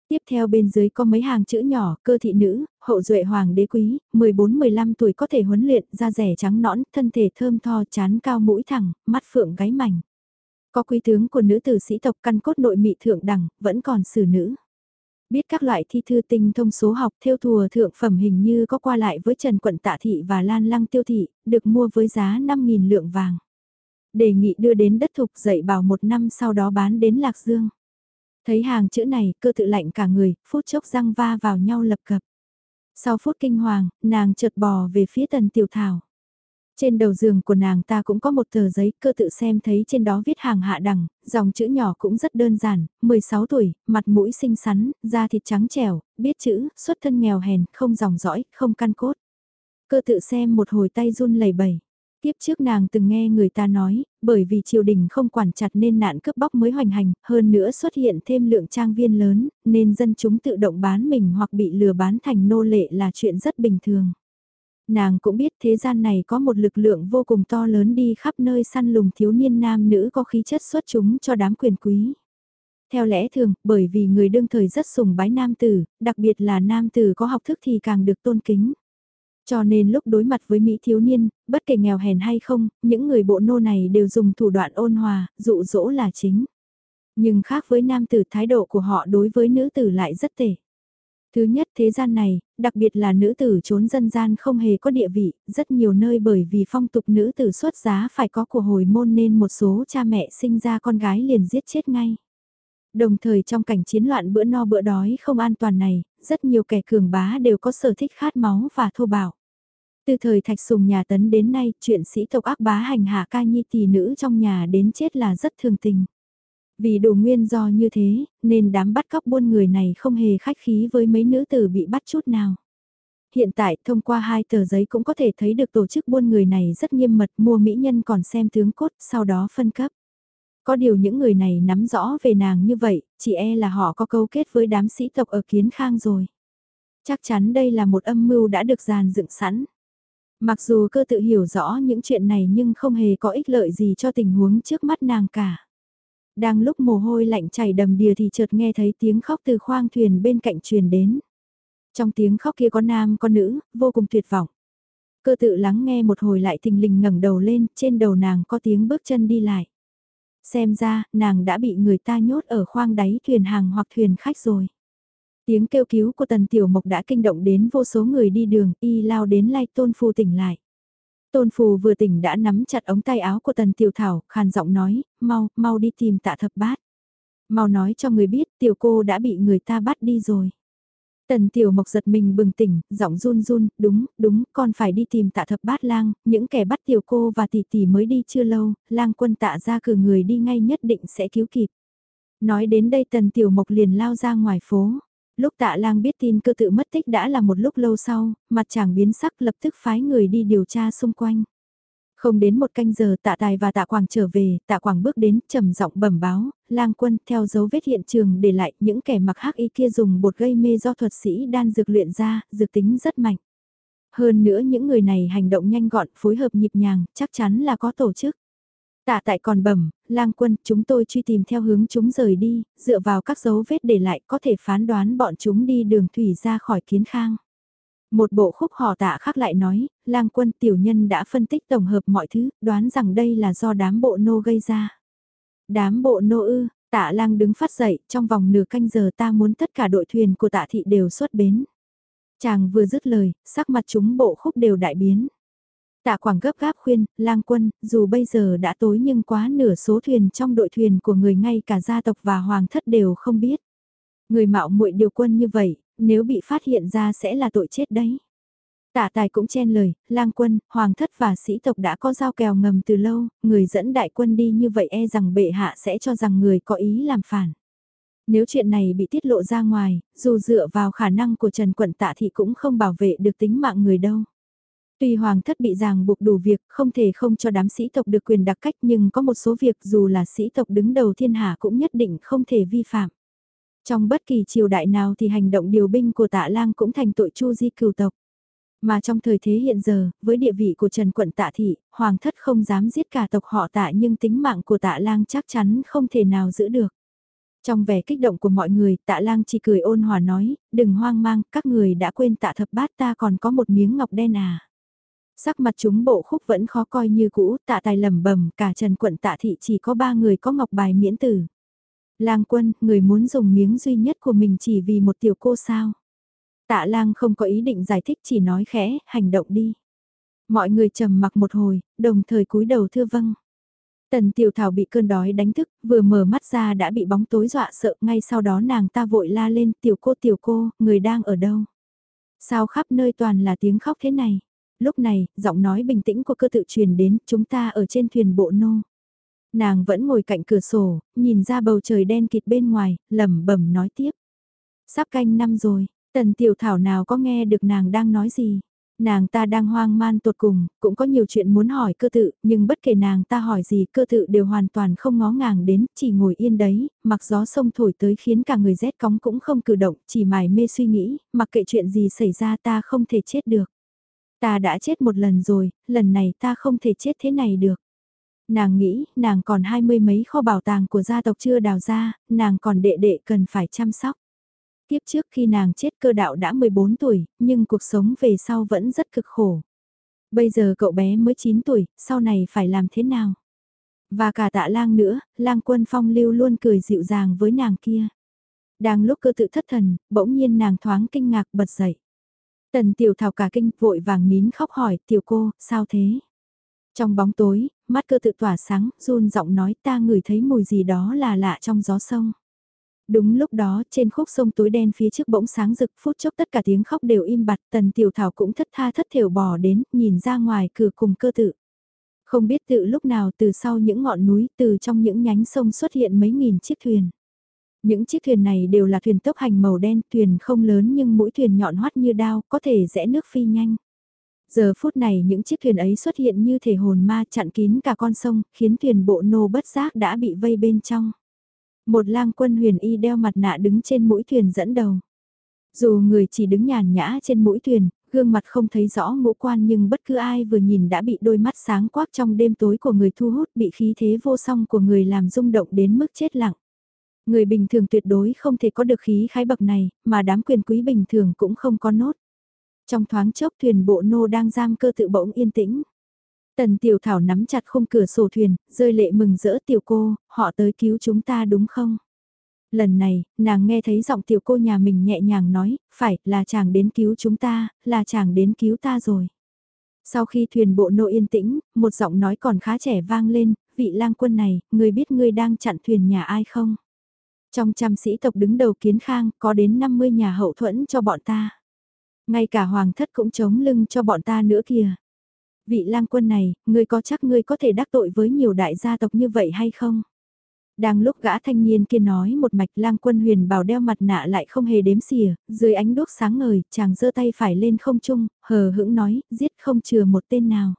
Tiếp theo bên dưới có mấy hàng chữ nhỏ, cơ thị nữ, hậu duệ hoàng đế quý, 14-15 tuổi có thể huấn luyện, da rẻ trắng nõn, thân thể thơm tho, chán cao mũi thẳng, mắt phượng gáy mảnh. Có quý tướng của nữ tử sĩ tộc căn cốt nội mị thượng đẳng, vẫn còn xử nữ. Biết các loại thi thư tinh thông số học theo thùa thượng phẩm hình như có qua lại với Trần Quận Tạ Thị và Lan Lăng Tiêu Thị, được mua với giá 5.000 lượng vàng. Đề nghị đưa đến đất thục dạy bảo một năm sau đó bán đến Lạc Dương. Thấy hàng chữ này, cơ tự lạnh cả người, phút chốc răng va vào nhau lập cập. Sau phút kinh hoàng, nàng chợt bò về phía tần tiểu thảo. Trên đầu giường của nàng ta cũng có một tờ giấy cơ tự xem thấy trên đó viết hàng hạ đẳng, dòng chữ nhỏ cũng rất đơn giản, 16 tuổi, mặt mũi xinh xắn, da thịt trắng trẻo, biết chữ, xuất thân nghèo hèn, không dòng dõi, không căn cốt. Cơ tự xem một hồi tay run lẩy bẩy. Tiếp trước nàng từng nghe người ta nói, bởi vì triều đình không quản chặt nên nạn cướp bóc mới hoành hành, hơn nữa xuất hiện thêm lượng trang viên lớn, nên dân chúng tự động bán mình hoặc bị lừa bán thành nô lệ là chuyện rất bình thường. Nàng cũng biết thế gian này có một lực lượng vô cùng to lớn đi khắp nơi săn lùng thiếu niên nam nữ có khí chất xuất chúng cho đám quyền quý. Theo lẽ thường, bởi vì người đương thời rất sùng bái nam tử, đặc biệt là nam tử có học thức thì càng được tôn kính. Cho nên lúc đối mặt với Mỹ thiếu niên, bất kể nghèo hèn hay không, những người bộ nô này đều dùng thủ đoạn ôn hòa, dụ dỗ là chính. Nhưng khác với nam tử thái độ của họ đối với nữ tử lại rất tệ. Thứ nhất thế gian này, đặc biệt là nữ tử trốn dân gian không hề có địa vị, rất nhiều nơi bởi vì phong tục nữ tử xuất giá phải có của hồi môn nên một số cha mẹ sinh ra con gái liền giết chết ngay. Đồng thời trong cảnh chiến loạn bữa no bữa đói không an toàn này, rất nhiều kẻ cường bá đều có sở thích khát máu và thô bạo. Từ thời thạch sùng nhà tấn đến nay, chuyện sĩ tộc ác bá hành hạ ca nhi tỷ nữ trong nhà đến chết là rất thường tình. Vì đủ nguyên do như thế, nên đám bắt cóc buôn người này không hề khách khí với mấy nữ tử bị bắt chút nào. Hiện tại, thông qua hai tờ giấy cũng có thể thấy được tổ chức buôn người này rất nghiêm mật mua mỹ nhân còn xem tướng cốt, sau đó phân cấp. Có điều những người này nắm rõ về nàng như vậy, chỉ e là họ có câu kết với đám sĩ tộc ở Kiến Khang rồi. Chắc chắn đây là một âm mưu đã được dàn dựng sẵn. Mặc dù cơ tự hiểu rõ những chuyện này nhưng không hề có ích lợi gì cho tình huống trước mắt nàng cả. Đang lúc mồ hôi lạnh chảy đầm đìa thì chợt nghe thấy tiếng khóc từ khoang thuyền bên cạnh truyền đến. Trong tiếng khóc kia có nam có nữ, vô cùng tuyệt vọng. Cơ tự lắng nghe một hồi lại thình lình ngẩng đầu lên, trên đầu nàng có tiếng bước chân đi lại. Xem ra, nàng đã bị người ta nhốt ở khoang đáy thuyền hàng hoặc thuyền khách rồi. Tiếng kêu cứu của tần tiểu mộc đã kinh động đến vô số người đi đường, y lao đến lai tôn phù tỉnh lại. Tôn phù vừa tỉnh đã nắm chặt ống tay áo của tần tiểu thảo, khàn giọng nói, mau, mau đi tìm tạ thập bát. Mau nói cho người biết tiểu cô đã bị người ta bắt đi rồi. Tần tiểu mộc giật mình bừng tỉnh, giọng run run, đúng, đúng, con phải đi tìm tạ thập bát lang, những kẻ bắt tiểu cô và tỷ tỷ mới đi chưa lâu, lang quân tạ ra cử người đi ngay nhất định sẽ cứu kịp. Nói đến đây tần tiểu mộc liền lao ra ngoài phố. Lúc tạ lang biết tin cơ tự mất tích đã là một lúc lâu sau, mặt chàng biến sắc lập tức phái người đi điều tra xung quanh. Không đến một canh giờ tạ tài và tạ quảng trở về, tạ quảng bước đến trầm giọng bẩm báo, lang quân theo dấu vết hiện trường để lại những kẻ mặc hắc y kia dùng bột gây mê do thuật sĩ đan dược luyện ra, dược tính rất mạnh. Hơn nữa những người này hành động nhanh gọn, phối hợp nhịp nhàng, chắc chắn là có tổ chức. Tạ tại còn bẩm, lang quân, chúng tôi truy tìm theo hướng chúng rời đi, dựa vào các dấu vết để lại có thể phán đoán bọn chúng đi đường thủy ra khỏi kiến khang. Một bộ khúc họ tạ khác lại nói, lang quân tiểu nhân đã phân tích tổng hợp mọi thứ, đoán rằng đây là do đám bộ nô gây ra. Đám bộ nô ư, tạ lang đứng phát dậy, trong vòng nửa canh giờ ta muốn tất cả đội thuyền của tạ thị đều xuất bến. Chàng vừa dứt lời, sắc mặt chúng bộ khúc đều đại biến. Tạ Quảng gấp gáp khuyên, lang quân, dù bây giờ đã tối nhưng quá nửa số thuyền trong đội thuyền của người ngay cả gia tộc và hoàng thất đều không biết. Người mạo muội điều quân như vậy, nếu bị phát hiện ra sẽ là tội chết đấy. Tạ tài cũng chen lời, lang quân, hoàng thất và sĩ tộc đã có giao kèo ngầm từ lâu, người dẫn đại quân đi như vậy e rằng bệ hạ sẽ cho rằng người có ý làm phản. Nếu chuyện này bị tiết lộ ra ngoài, dù dựa vào khả năng của Trần Quận Tạ thì cũng không bảo vệ được tính mạng người đâu. Tuy hoàng thất bị ràng buộc đủ việc, không thể không cho đám sĩ tộc được quyền đặc cách nhưng có một số việc dù là sĩ tộc đứng đầu thiên hạ cũng nhất định không thể vi phạm. Trong bất kỳ triều đại nào thì hành động điều binh của tạ lang cũng thành tội chu di cửu tộc. Mà trong thời thế hiện giờ, với địa vị của Trần Quận Tạ Thị, Hoàng thất không dám giết cả tộc họ tạ nhưng tính mạng của tạ lang chắc chắn không thể nào giữ được. Trong vẻ kích động của mọi người, tạ lang chỉ cười ôn hòa nói, đừng hoang mang, các người đã quên tạ thập bát ta còn có một miếng ngọc đen à. Sắc mặt chúng bộ khúc vẫn khó coi như cũ, tạ tài lầm bầm cả trần quận tạ thị chỉ có ba người có ngọc bài miễn tử. Lang quân, người muốn dùng miếng duy nhất của mình chỉ vì một tiểu cô sao. Tạ lang không có ý định giải thích chỉ nói khẽ, hành động đi. Mọi người trầm mặc một hồi, đồng thời cúi đầu thưa vâng. Tần tiểu thảo bị cơn đói đánh thức, vừa mở mắt ra đã bị bóng tối dọa sợ, ngay sau đó nàng ta vội la lên tiểu cô tiểu cô, người đang ở đâu? Sao khắp nơi toàn là tiếng khóc thế này? Lúc này, giọng nói bình tĩnh của cơ tự truyền đến, chúng ta ở trên thuyền bộ nô. Nàng vẫn ngồi cạnh cửa sổ, nhìn ra bầu trời đen kịt bên ngoài, lẩm bẩm nói tiếp. Sắp canh năm rồi, tần tiểu thảo nào có nghe được nàng đang nói gì? Nàng ta đang hoang man tột cùng, cũng có nhiều chuyện muốn hỏi cơ tự, nhưng bất kể nàng ta hỏi gì cơ tự đều hoàn toàn không ngó ngàng đến, chỉ ngồi yên đấy, mặc gió sông thổi tới khiến cả người rét cóng cũng không cử động, chỉ mải mê suy nghĩ, mặc kệ chuyện gì xảy ra ta không thể chết được. Ta đã chết một lần rồi, lần này ta không thể chết thế này được. Nàng nghĩ, nàng còn hai mươi mấy kho bảo tàng của gia tộc chưa đào ra, nàng còn đệ đệ cần phải chăm sóc. Tiếp trước khi nàng chết cơ đạo đã 14 tuổi, nhưng cuộc sống về sau vẫn rất cực khổ. Bây giờ cậu bé mới 9 tuổi, sau này phải làm thế nào? Và cả tạ lang nữa, lang quân phong lưu luôn cười dịu dàng với nàng kia. Đang lúc cơ tự thất thần, bỗng nhiên nàng thoáng kinh ngạc bật dậy. Tần tiểu thảo cả kinh vội vàng nín khóc hỏi tiểu cô, sao thế? Trong bóng tối, mắt cơ tự tỏa sáng, run giọng nói ta ngửi thấy mùi gì đó là lạ trong gió sông. Đúng lúc đó, trên khúc sông tối đen phía trước bỗng sáng rực phút chốc tất cả tiếng khóc đều im bặt, tần tiểu thảo cũng thất tha thất thiểu bò đến, nhìn ra ngoài cửa cùng cơ tự. Không biết tự lúc nào từ sau những ngọn núi, từ trong những nhánh sông xuất hiện mấy nghìn chiếc thuyền. Những chiếc thuyền này đều là thuyền tốc hành màu đen, thuyền không lớn nhưng mũi thuyền nhọn hoắt như đao, có thể rẽ nước phi nhanh. Giờ phút này những chiếc thuyền ấy xuất hiện như thể hồn ma chặn kín cả con sông, khiến thuyền bộ nô bất giác đã bị vây bên trong. Một lang quân huyền y đeo mặt nạ đứng trên mũi thuyền dẫn đầu. Dù người chỉ đứng nhàn nhã trên mũi thuyền, gương mặt không thấy rõ ngũ quan nhưng bất cứ ai vừa nhìn đã bị đôi mắt sáng quắc trong đêm tối của người thu hút bị khí thế vô song của người làm rung động đến mức chết lặng. Người bình thường tuyệt đối không thể có được khí khái bậc này, mà đám quyền quý bình thường cũng không có nốt. Trong thoáng chốc thuyền bộ nô đang giam cơ tự bỗng yên tĩnh. Tần Tiểu Thảo nắm chặt khung cửa sổ thuyền, rơi lệ mừng rỡ tiểu cô, họ tới cứu chúng ta đúng không? Lần này, nàng nghe thấy giọng tiểu cô nhà mình nhẹ nhàng nói, phải, là chàng đến cứu chúng ta, là chàng đến cứu ta rồi. Sau khi thuyền bộ nô yên tĩnh, một giọng nói còn khá trẻ vang lên, vị lang quân này, người biết ngươi đang chặn thuyền nhà ai không? Trong trăm sĩ tộc đứng đầu kiến khang, có đến 50 nhà hậu thuẫn cho bọn ta. Ngay cả hoàng thất cũng chống lưng cho bọn ta nữa kìa. Vị lang quân này, ngươi có chắc ngươi có thể đắc tội với nhiều đại gia tộc như vậy hay không? Đang lúc gã thanh niên kia nói một mạch lang quân huyền bảo đeo mặt nạ lại không hề đếm xỉa, dưới ánh đuốc sáng ngời, chàng giơ tay phải lên không trung, hờ hững nói, giết không chừa một tên nào.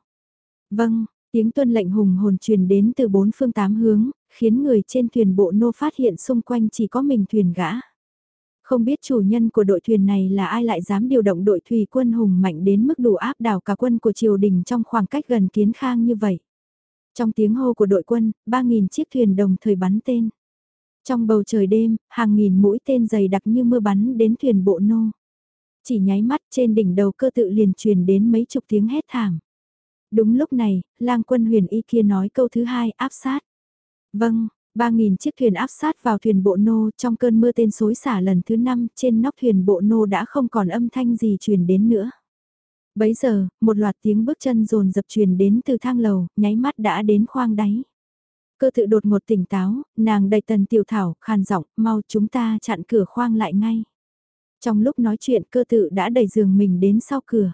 Vâng, tiếng tuân lệnh hùng hồn truyền đến từ bốn phương tám hướng, khiến người trên thuyền bộ nô phát hiện xung quanh chỉ có mình thuyền gã. Không biết chủ nhân của đội thuyền này là ai lại dám điều động đội thủy quân hùng mạnh đến mức đủ áp đảo cả quân của triều đình trong khoảng cách gần kiến khang như vậy. Trong tiếng hô của đội quân, 3.000 chiếc thuyền đồng thời bắn tên. Trong bầu trời đêm, hàng nghìn mũi tên dày đặc như mưa bắn đến thuyền bộ nô. Chỉ nháy mắt trên đỉnh đầu cơ tự liền truyền đến mấy chục tiếng hét thảm. Đúng lúc này, lang quân huyền y kia nói câu thứ hai áp sát. Vâng, 3.000 chiếc thuyền áp sát vào thuyền bộ nô trong cơn mưa tên xối xả lần thứ 5 trên nóc thuyền bộ nô đã không còn âm thanh gì truyền đến nữa. Bấy giờ, một loạt tiếng bước chân rồn dập truyền đến từ thang lầu, nháy mắt đã đến khoang đáy. Cơ tự đột ngột tỉnh táo, nàng đầy tần tiểu thảo, khàn giọng, mau chúng ta chặn cửa khoang lại ngay. Trong lúc nói chuyện cơ tự đã đẩy giường mình đến sau cửa.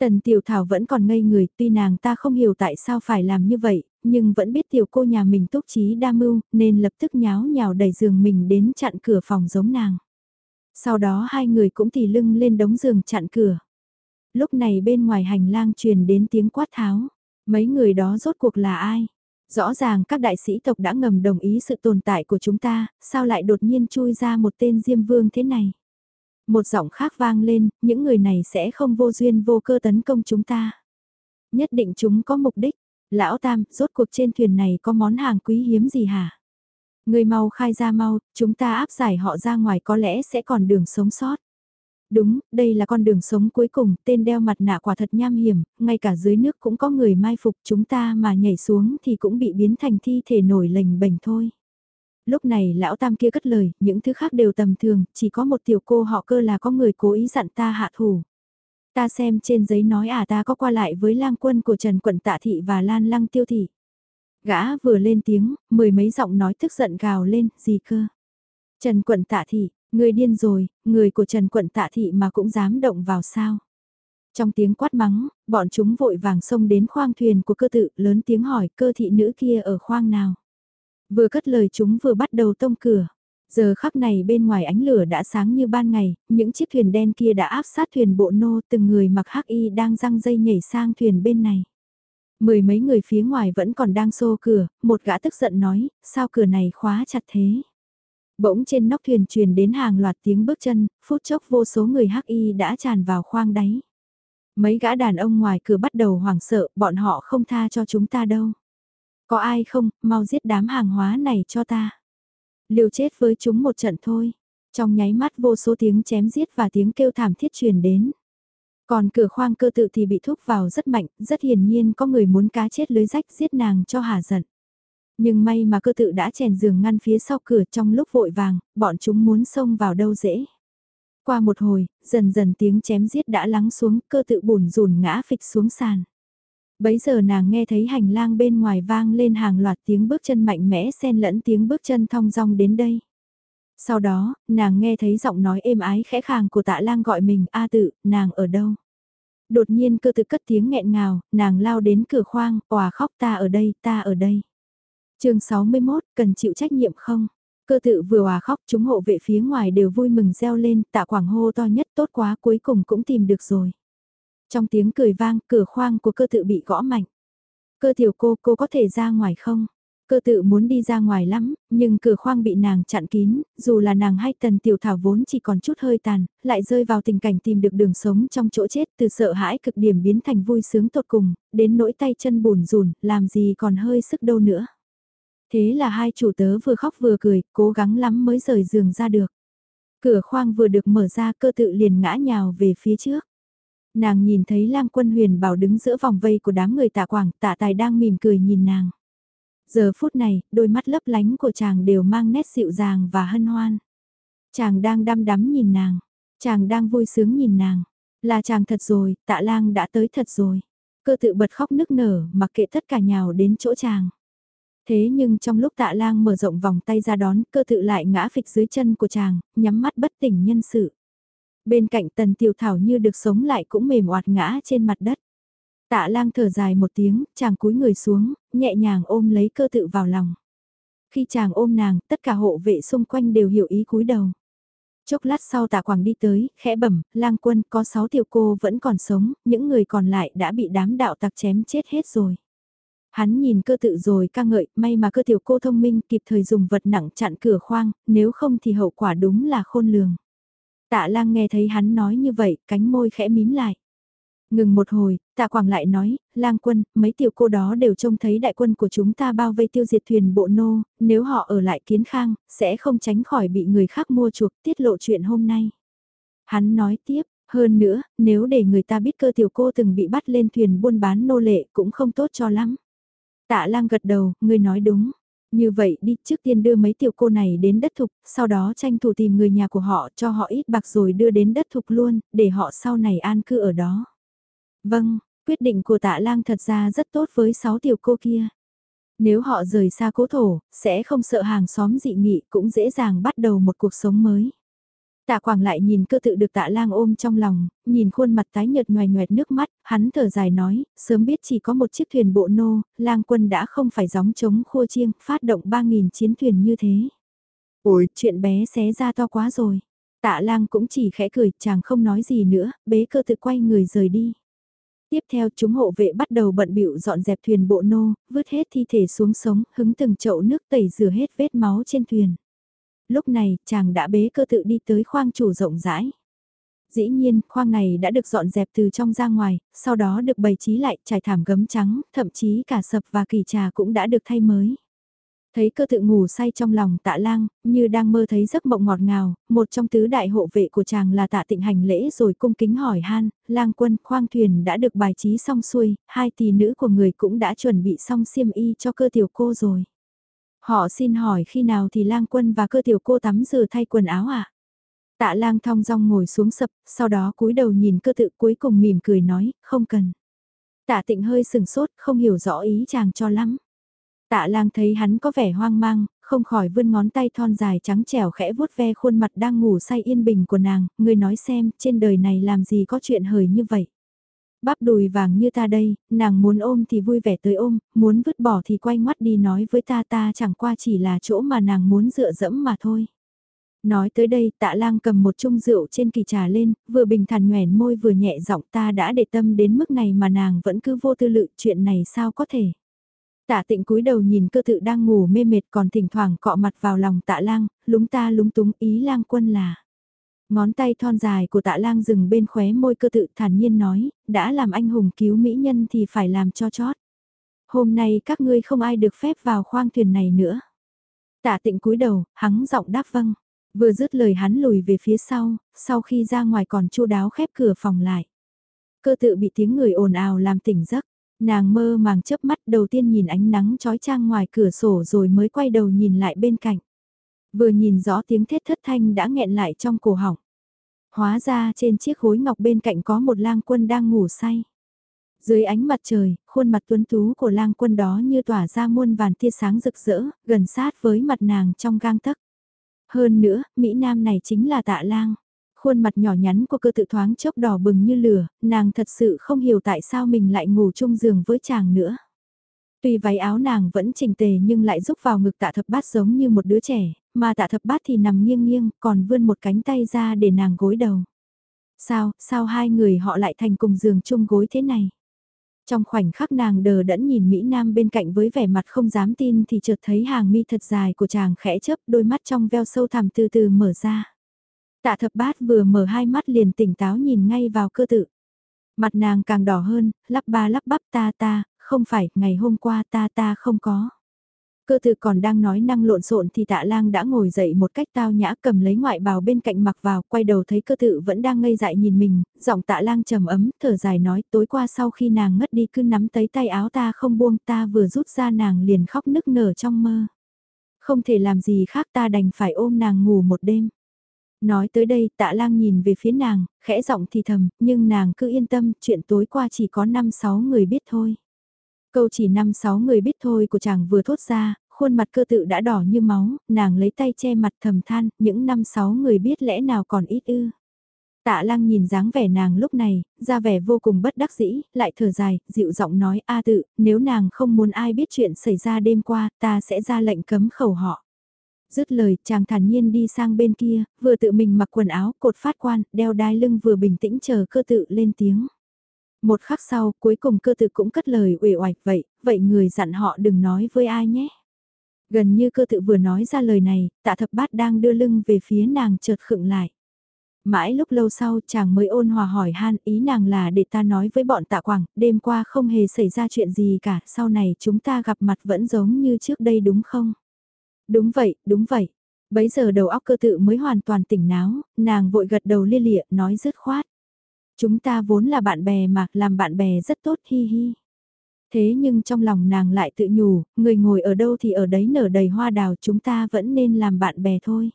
Tần Tiểu Thảo vẫn còn ngây người, tuy nàng ta không hiểu tại sao phải làm như vậy, nhưng vẫn biết tiểu cô nhà mình túc trí đa mưu, nên lập tức nháo nhào đẩy giường mình đến chặn cửa phòng giống nàng. Sau đó hai người cũng tỉ lưng lên đống giường chặn cửa. Lúc này bên ngoài hành lang truyền đến tiếng quát tháo. Mấy người đó rốt cuộc là ai? Rõ ràng các đại sĩ tộc đã ngầm đồng ý sự tồn tại của chúng ta, sao lại đột nhiên chui ra một tên Diêm Vương thế này? Một giọng khác vang lên, những người này sẽ không vô duyên vô cơ tấn công chúng ta. Nhất định chúng có mục đích. Lão Tam, rốt cuộc trên thuyền này có món hàng quý hiếm gì hả? Người mau khai ra mau, chúng ta áp giải họ ra ngoài có lẽ sẽ còn đường sống sót. Đúng, đây là con đường sống cuối cùng, tên đeo mặt nạ quả thật nham hiểm, ngay cả dưới nước cũng có người mai phục chúng ta mà nhảy xuống thì cũng bị biến thành thi thể nổi lềnh bềnh thôi. Lúc này lão tam kia cất lời, những thứ khác đều tầm thường, chỉ có một tiểu cô họ cơ là có người cố ý dặn ta hạ thủ. Ta xem trên giấy nói à ta có qua lại với lang quân của Trần Quận Tạ Thị và Lan Lăng Tiêu Thị. Gã vừa lên tiếng, mười mấy giọng nói tức giận gào lên, gì cơ? Trần Quận Tạ Thị, người điên rồi, người của Trần Quận Tạ Thị mà cũng dám động vào sao? Trong tiếng quát mắng, bọn chúng vội vàng xông đến khoang thuyền của cơ tự, lớn tiếng hỏi cơ thị nữ kia ở khoang nào. Vừa cất lời chúng vừa bắt đầu tông cửa. Giờ khắc này bên ngoài ánh lửa đã sáng như ban ngày, những chiếc thuyền đen kia đã áp sát thuyền bộ nô từng người mặc hắc y đang răng dây nhảy sang thuyền bên này. Mười mấy người phía ngoài vẫn còn đang xô cửa, một gã tức giận nói, sao cửa này khóa chặt thế? Bỗng trên nóc thuyền truyền đến hàng loạt tiếng bước chân, phút chốc vô số người hắc y đã tràn vào khoang đáy. Mấy gã đàn ông ngoài cửa bắt đầu hoảng sợ, bọn họ không tha cho chúng ta đâu. Có ai không, mau giết đám hàng hóa này cho ta. Liều chết với chúng một trận thôi. Trong nháy mắt vô số tiếng chém giết và tiếng kêu thảm thiết truyền đến. Còn cửa khoang cơ tự thì bị thúc vào rất mạnh, rất hiển nhiên có người muốn cá chết lưới rách giết nàng cho hà giận. Nhưng may mà cơ tự đã chèn giường ngăn phía sau cửa trong lúc vội vàng, bọn chúng muốn xông vào đâu dễ. Qua một hồi, dần dần tiếng chém giết đã lắng xuống, cơ tự bùn rùn ngã phịch xuống sàn. Bấy giờ nàng nghe thấy hành lang bên ngoài vang lên hàng loạt tiếng bước chân mạnh mẽ xen lẫn tiếng bước chân thong dong đến đây. Sau đó, nàng nghe thấy giọng nói êm ái khẽ khàng của tạ lang gọi mình A tự, nàng ở đâu? Đột nhiên cơ tự cất tiếng nghẹn ngào, nàng lao đến cửa khoang, òa khóc ta ở đây, ta ở đây. chương 61, cần chịu trách nhiệm không? Cơ tự vừa hòa khóc chúng hộ vệ phía ngoài đều vui mừng reo lên, tạ quảng hô to nhất tốt quá cuối cùng cũng tìm được rồi. Trong tiếng cười vang, cửa khoang của cơ tự bị gõ mạnh. Cơ tiểu cô, cô có thể ra ngoài không? Cơ tự muốn đi ra ngoài lắm, nhưng cửa khoang bị nàng chặn kín, dù là nàng hay tần tiểu thảo vốn chỉ còn chút hơi tàn, lại rơi vào tình cảnh tìm được đường sống trong chỗ chết từ sợ hãi cực điểm biến thành vui sướng tột cùng, đến nỗi tay chân bùn rùn, làm gì còn hơi sức đâu nữa. Thế là hai chủ tớ vừa khóc vừa cười, cố gắng lắm mới rời giường ra được. Cửa khoang vừa được mở ra cơ tự liền ngã nhào về phía trước. Nàng nhìn thấy lang quân huyền bảo đứng giữa vòng vây của đám người tạ quảng, tạ tài đang mỉm cười nhìn nàng. Giờ phút này, đôi mắt lấp lánh của chàng đều mang nét dịu dàng và hân hoan. Chàng đang đăm đắm nhìn nàng, chàng đang vui sướng nhìn nàng. Là chàng thật rồi, tạ lang đã tới thật rồi. Cơ tự bật khóc nức nở, mặc kệ tất cả nhào đến chỗ chàng. Thế nhưng trong lúc tạ lang mở rộng vòng tay ra đón, cơ tự lại ngã phịch dưới chân của chàng, nhắm mắt bất tỉnh nhân sự. Bên cạnh tần tiểu thảo như được sống lại cũng mềm oạt ngã trên mặt đất. Tạ lang thở dài một tiếng, chàng cúi người xuống, nhẹ nhàng ôm lấy cơ tự vào lòng. Khi chàng ôm nàng, tất cả hộ vệ xung quanh đều hiểu ý cúi đầu. Chốc lát sau tạ quảng đi tới, khẽ bẩm, lang quân có sáu tiểu cô vẫn còn sống, những người còn lại đã bị đám đạo tặc chém chết hết rồi. Hắn nhìn cơ tự rồi ca ngợi, may mà cơ tiểu cô thông minh kịp thời dùng vật nặng chặn cửa khoang, nếu không thì hậu quả đúng là khôn lường. Tạ lang nghe thấy hắn nói như vậy, cánh môi khẽ mím lại. Ngừng một hồi, tạ quảng lại nói, lang quân, mấy tiểu cô đó đều trông thấy đại quân của chúng ta bao vây tiêu diệt thuyền bộ nô, nếu họ ở lại kiến khang, sẽ không tránh khỏi bị người khác mua chuộc tiết lộ chuyện hôm nay. Hắn nói tiếp, hơn nữa, nếu để người ta biết cơ tiểu cô từng bị bắt lên thuyền buôn bán nô lệ cũng không tốt cho lắm. Tạ lang gật đầu, người nói đúng. Như vậy đi, trước tiên đưa mấy tiểu cô này đến đất thục, sau đó tranh thủ tìm người nhà của họ cho họ ít bạc rồi đưa đến đất thục luôn, để họ sau này an cư ở đó. Vâng, quyết định của tạ lang thật ra rất tốt với sáu tiểu cô kia. Nếu họ rời xa cố thổ, sẽ không sợ hàng xóm dị nghị cũng dễ dàng bắt đầu một cuộc sống mới. Tạ Quảng lại nhìn cơ tự được tạ lang ôm trong lòng, nhìn khuôn mặt tái nhợt nhòe nhoẹt nước mắt, hắn thở dài nói, sớm biết chỉ có một chiếc thuyền bộ nô, lang quân đã không phải gióng chống khua chiêng, phát động 3.000 chiến thuyền như thế. Ôi, chuyện bé xé ra to quá rồi. Tạ lang cũng chỉ khẽ cười, chàng không nói gì nữa, bế cơ tự quay người rời đi. Tiếp theo chúng hộ vệ bắt đầu bận bịu dọn dẹp thuyền bộ nô, vứt hết thi thể xuống sống, hứng từng chậu nước tẩy rửa hết vết máu trên thuyền lúc này chàng đã bế cơ tự đi tới khoang chủ rộng rãi. Dĩ nhiên, khoang này đã được dọn dẹp từ trong ra ngoài, sau đó được bày trí lại trải thảm gấm trắng, thậm chí cả sập và kỳ trà cũng đã được thay mới. Thấy cơ tự ngủ say trong lòng tạ lang, như đang mơ thấy giấc mộng ngọt ngào, một trong tứ đại hộ vệ của chàng là tạ tịnh hành lễ rồi cung kính hỏi han, lang quân khoang thuyền đã được bài trí xong xuôi, hai tỷ nữ của người cũng đã chuẩn bị xong xiêm y cho cơ tiểu cô rồi. Họ xin hỏi khi nào thì lang quân và cơ tiểu cô tắm rửa thay quần áo à? Tạ lang thong dong ngồi xuống sập, sau đó cúi đầu nhìn cơ tự cuối cùng mỉm cười nói, không cần. Tạ tịnh hơi sừng sốt, không hiểu rõ ý chàng cho lắm. Tạ lang thấy hắn có vẻ hoang mang, không khỏi vươn ngón tay thon dài trắng trẻo khẽ vuốt ve khuôn mặt đang ngủ say yên bình của nàng, người nói xem, trên đời này làm gì có chuyện hời như vậy. Bắp đùi vàng như ta đây, nàng muốn ôm thì vui vẻ tới ôm, muốn vứt bỏ thì quay ngoắt đi nói với ta ta chẳng qua chỉ là chỗ mà nàng muốn dựa dẫm mà thôi. Nói tới đây tạ lang cầm một chung rượu trên kỳ trà lên, vừa bình thản nhoẻn môi vừa nhẹ giọng ta đã để tâm đến mức này mà nàng vẫn cứ vô tư lự chuyện này sao có thể. Tạ tịnh cúi đầu nhìn cơ tự đang ngủ mê mệt còn thỉnh thoảng cọ mặt vào lòng tạ lang, lúng ta lúng túng ý lang quân là. Ngón tay thon dài của tạ lang dừng bên khóe môi cơ tự thản nhiên nói, đã làm anh hùng cứu mỹ nhân thì phải làm cho chót. Hôm nay các ngươi không ai được phép vào khoang thuyền này nữa. Tạ tịnh cúi đầu, hắn giọng đáp vâng. Vừa dứt lời hắn lùi về phía sau, sau khi ra ngoài còn chu đáo khép cửa phòng lại. Cơ tự bị tiếng người ồn ào làm tỉnh giấc. Nàng mơ màng chớp mắt đầu tiên nhìn ánh nắng trói trang ngoài cửa sổ rồi mới quay đầu nhìn lại bên cạnh. Vừa nhìn rõ tiếng thét thất thanh đã nghẹn lại trong cổ họng. Hóa ra trên chiếc khối ngọc bên cạnh có một lang quân đang ngủ say. Dưới ánh mặt trời, khuôn mặt tuấn tú của lang quân đó như tỏa ra muôn vàn tia sáng rực rỡ, gần sát với mặt nàng trong gang tấc. Hơn nữa, Mỹ Nam này chính là tạ lang. Khuôn mặt nhỏ nhắn của cơ tự thoáng chốc đỏ bừng như lửa, nàng thật sự không hiểu tại sao mình lại ngủ chung giường với chàng nữa. Tuy váy áo nàng vẫn chỉnh tề nhưng lại rúc vào ngực tạ thập bát giống như một đứa trẻ, mà tạ thập bát thì nằm nghiêng nghiêng, còn vươn một cánh tay ra để nàng gối đầu. Sao, sao hai người họ lại thành cùng giường chung gối thế này? Trong khoảnh khắc nàng đờ đẫn nhìn Mỹ Nam bên cạnh với vẻ mặt không dám tin thì chợt thấy hàng mi thật dài của chàng khẽ chớp đôi mắt trong veo sâu thẳm từ từ mở ra. Tạ thập bát vừa mở hai mắt liền tỉnh táo nhìn ngay vào cơ tự. Mặt nàng càng đỏ hơn, lắp ba lắp bắp ta ta, không phải, ngày hôm qua ta ta không có. Cơ tự còn đang nói năng lộn xộn thì tạ lang đã ngồi dậy một cách tao nhã cầm lấy ngoại bào bên cạnh mặc vào, quay đầu thấy cơ tự vẫn đang ngây dại nhìn mình, giọng tạ lang trầm ấm, thở dài nói tối qua sau khi nàng ngất đi cứ nắm tới tay áo ta không buông ta vừa rút ra nàng liền khóc nức nở trong mơ. Không thể làm gì khác ta đành phải ôm nàng ngủ một đêm. Nói tới đây tạ lang nhìn về phía nàng, khẽ giọng thì thầm, nhưng nàng cứ yên tâm, chuyện tối qua chỉ có 5-6 người biết thôi. Câu chỉ 5-6 người biết thôi của chàng vừa thốt ra, khuôn mặt cơ tự đã đỏ như máu, nàng lấy tay che mặt thầm than, những 5-6 người biết lẽ nào còn ít ư. Tạ lang nhìn dáng vẻ nàng lúc này, ra vẻ vô cùng bất đắc dĩ, lại thở dài, dịu giọng nói a tự, nếu nàng không muốn ai biết chuyện xảy ra đêm qua, ta sẽ ra lệnh cấm khẩu họ. Dứt lời, chàng thản nhiên đi sang bên kia, vừa tự mình mặc quần áo, cột phát quan, đeo đai lưng vừa bình tĩnh chờ cơ tự lên tiếng. Một khắc sau, cuối cùng cơ tự cũng cất lời uể oải vậy, vậy người dặn họ đừng nói với ai nhé. Gần như cơ tự vừa nói ra lời này, tạ thập bát đang đưa lưng về phía nàng chợt khựng lại. Mãi lúc lâu sau chàng mới ôn hòa hỏi han ý nàng là để ta nói với bọn tạ quảng, đêm qua không hề xảy ra chuyện gì cả, sau này chúng ta gặp mặt vẫn giống như trước đây đúng không? Đúng vậy, đúng vậy. Bấy giờ đầu óc cơ tự mới hoàn toàn tỉnh náo, nàng vội gật đầu lia lịa, nói dứt khoát. Chúng ta vốn là bạn bè mà, làm bạn bè rất tốt hi hi. Thế nhưng trong lòng nàng lại tự nhủ, người ngồi ở đâu thì ở đấy nở đầy hoa đào chúng ta vẫn nên làm bạn bè thôi.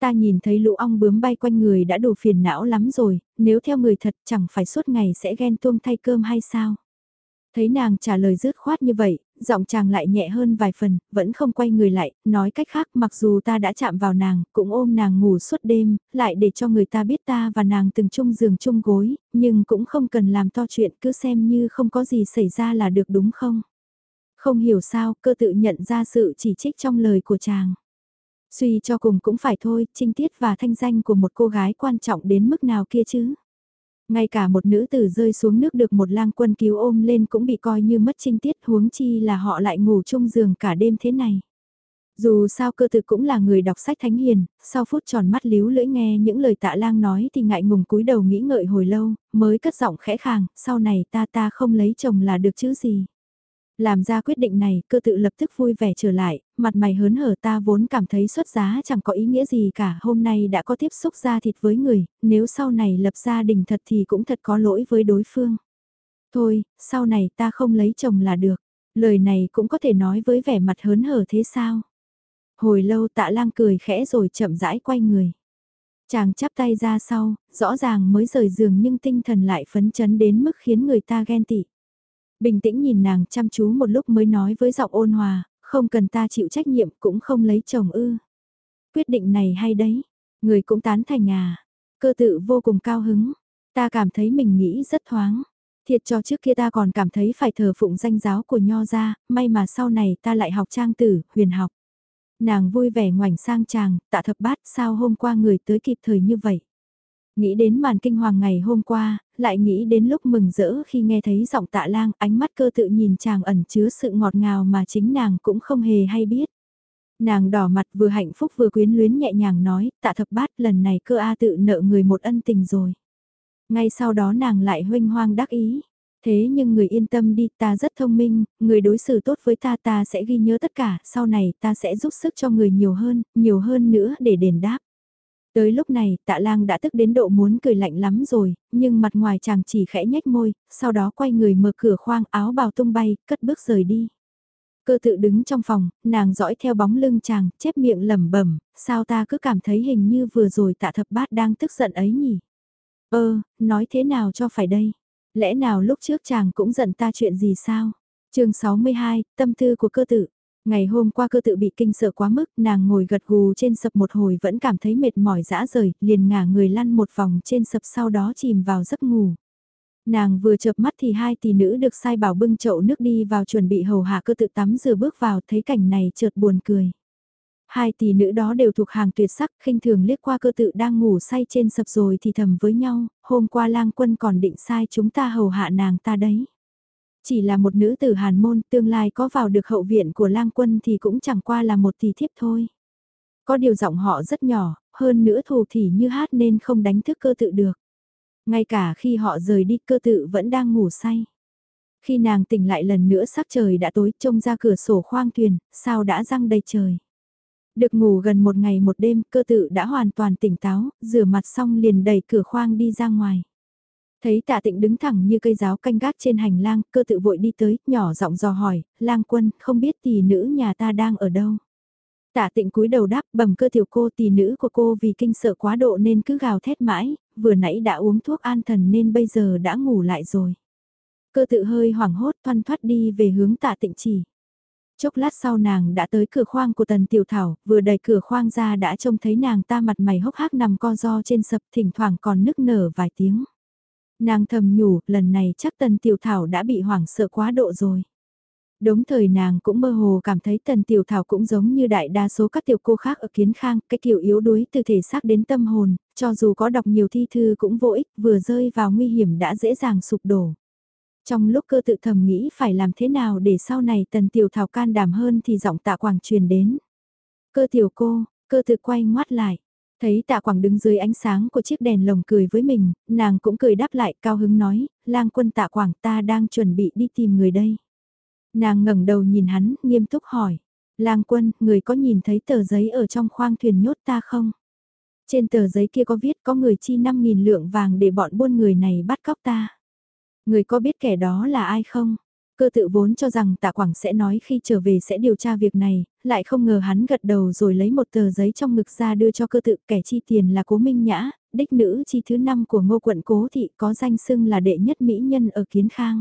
Ta nhìn thấy lũ ong bướm bay quanh người đã đủ phiền não lắm rồi, nếu theo người thật chẳng phải suốt ngày sẽ ghen tuông thay cơm hay sao? Thấy nàng trả lời dứt khoát như vậy, giọng chàng lại nhẹ hơn vài phần, vẫn không quay người lại, nói cách khác mặc dù ta đã chạm vào nàng, cũng ôm nàng ngủ suốt đêm, lại để cho người ta biết ta và nàng từng chung giường chung gối, nhưng cũng không cần làm to chuyện cứ xem như không có gì xảy ra là được đúng không? Không hiểu sao cơ tự nhận ra sự chỉ trích trong lời của chàng. Suy cho cùng cũng phải thôi, trinh tiết và thanh danh của một cô gái quan trọng đến mức nào kia chứ. Ngay cả một nữ tử rơi xuống nước được một lang quân cứu ôm lên cũng bị coi như mất trinh tiết huống chi là họ lại ngủ chung giường cả đêm thế này. Dù sao cơ thực cũng là người đọc sách thánh hiền, sau phút tròn mắt líu lưỡi nghe những lời tạ lang nói thì ngại ngùng cúi đầu nghĩ ngợi hồi lâu, mới cất giọng khẽ khàng, sau này ta ta không lấy chồng là được chứ gì. Làm ra quyết định này, cơ tự lập tức vui vẻ trở lại, mặt mày hớn hở ta vốn cảm thấy xuất giá chẳng có ý nghĩa gì cả, hôm nay đã có tiếp xúc ra thịt với người, nếu sau này lập gia đình thật thì cũng thật có lỗi với đối phương. Thôi, sau này ta không lấy chồng là được, lời này cũng có thể nói với vẻ mặt hớn hở thế sao? Hồi lâu tạ lang cười khẽ rồi chậm rãi quay người. Chàng chắp tay ra sau, rõ ràng mới rời giường nhưng tinh thần lại phấn chấn đến mức khiến người ta ghen tị. Bình tĩnh nhìn nàng chăm chú một lúc mới nói với giọng ôn hòa, không cần ta chịu trách nhiệm cũng không lấy chồng ư. Quyết định này hay đấy, người cũng tán thành à, cơ tự vô cùng cao hứng, ta cảm thấy mình nghĩ rất thoáng. Thiệt cho trước kia ta còn cảm thấy phải thờ phụng danh giáo của nho ra, may mà sau này ta lại học trang tử, huyền học. Nàng vui vẻ ngoảnh sang chàng, tạ thập bát sao hôm qua người tới kịp thời như vậy. Nghĩ đến màn kinh hoàng ngày hôm qua, lại nghĩ đến lúc mừng rỡ khi nghe thấy giọng tạ lang, ánh mắt cơ tự nhìn chàng ẩn chứa sự ngọt ngào mà chính nàng cũng không hề hay biết. Nàng đỏ mặt vừa hạnh phúc vừa quyến luyến nhẹ nhàng nói, tạ thập bát lần này cơ A tự nợ người một ân tình rồi. Ngay sau đó nàng lại huynh hoang đắc ý. Thế nhưng người yên tâm đi, ta rất thông minh, người đối xử tốt với ta ta sẽ ghi nhớ tất cả, sau này ta sẽ giúp sức cho người nhiều hơn, nhiều hơn nữa để đền đáp. Tới lúc này, tạ lang đã tức đến độ muốn cười lạnh lắm rồi, nhưng mặt ngoài chàng chỉ khẽ nhếch môi, sau đó quay người mở cửa khoang áo bào tung bay, cất bước rời đi. Cơ tự đứng trong phòng, nàng dõi theo bóng lưng chàng, chép miệng lẩm bẩm, sao ta cứ cảm thấy hình như vừa rồi tạ thập bát đang tức giận ấy nhỉ? Ơ, nói thế nào cho phải đây? Lẽ nào lúc trước chàng cũng giận ta chuyện gì sao? chương 62, tâm tư của cơ tự. Ngày hôm qua cơ tự bị kinh sợ quá mức, nàng ngồi gật gù trên sập một hồi vẫn cảm thấy mệt mỏi dã rời, liền ngả người lăn một vòng trên sập sau đó chìm vào giấc ngủ. Nàng vừa chợp mắt thì hai tỷ nữ được sai bảo bưng chậu nước đi vào chuẩn bị hầu hạ cơ tự tắm rửa bước vào thấy cảnh này chợt buồn cười. Hai tỷ nữ đó đều thuộc hàng tuyệt sắc, khinh thường liếc qua cơ tự đang ngủ say trên sập rồi thì thầm với nhau, hôm qua lang quân còn định sai chúng ta hầu hạ nàng ta đấy. Chỉ là một nữ tử hàn môn tương lai có vào được hậu viện của lang quân thì cũng chẳng qua là một tỷ thiếp thôi. Có điều giọng họ rất nhỏ, hơn nữa thù thì như hát nên không đánh thức cơ tự được. Ngay cả khi họ rời đi cơ tự vẫn đang ngủ say. Khi nàng tỉnh lại lần nữa sắc trời đã tối trông ra cửa sổ khoang thuyền, sao đã răng đầy trời. Được ngủ gần một ngày một đêm, cơ tự đã hoàn toàn tỉnh táo, rửa mặt xong liền đẩy cửa khoang đi ra ngoài. Thấy tạ tịnh đứng thẳng như cây giáo canh gác trên hành lang, cơ tự vội đi tới, nhỏ giọng dò hỏi, lang quân, không biết tỷ nữ nhà ta đang ở đâu. Tạ tịnh cúi đầu đáp bẩm cơ tiểu cô tỷ nữ của cô vì kinh sợ quá độ nên cứ gào thét mãi, vừa nãy đã uống thuốc an thần nên bây giờ đã ngủ lại rồi. Cơ tự hơi hoảng hốt thoăn thoát đi về hướng tạ tịnh chỉ. Chốc lát sau nàng đã tới cửa khoang của tần tiểu thảo, vừa đẩy cửa khoang ra đã trông thấy nàng ta mặt mày hốc hác nằm co ro trên sập thỉnh thoảng còn nức nở vài tiếng. Nàng thầm nhủ, lần này chắc tần tiểu thảo đã bị hoảng sợ quá độ rồi. Đống thời nàng cũng mơ hồ cảm thấy tần tiểu thảo cũng giống như đại đa số các tiểu cô khác ở kiến khang, cái kiểu yếu đuối từ thể xác đến tâm hồn, cho dù có đọc nhiều thi thư cũng vô ích, vừa rơi vào nguy hiểm đã dễ dàng sụp đổ. Trong lúc cơ tự thầm nghĩ phải làm thế nào để sau này tần tiểu thảo can đảm hơn thì giọng tạ quảng truyền đến. Cơ tiểu cô, cơ tự quay ngoắt lại. Thấy tạ quảng đứng dưới ánh sáng của chiếc đèn lồng cười với mình, nàng cũng cười đáp lại cao hứng nói, lang quân tạ quảng ta đang chuẩn bị đi tìm người đây. Nàng ngẩng đầu nhìn hắn, nghiêm túc hỏi, lang quân, người có nhìn thấy tờ giấy ở trong khoang thuyền nhốt ta không? Trên tờ giấy kia có viết có người chi 5.000 lượng vàng để bọn buôn người này bắt cóc ta. Người có biết kẻ đó là ai không? Cơ tự vốn cho rằng tạ quảng sẽ nói khi trở về sẽ điều tra việc này, lại không ngờ hắn gật đầu rồi lấy một tờ giấy trong ngực ra đưa cho cơ tự kẻ chi tiền là cố minh nhã, đích nữ chi thứ năm của ngô quận cố thị có danh xưng là đệ nhất mỹ nhân ở kiến khang.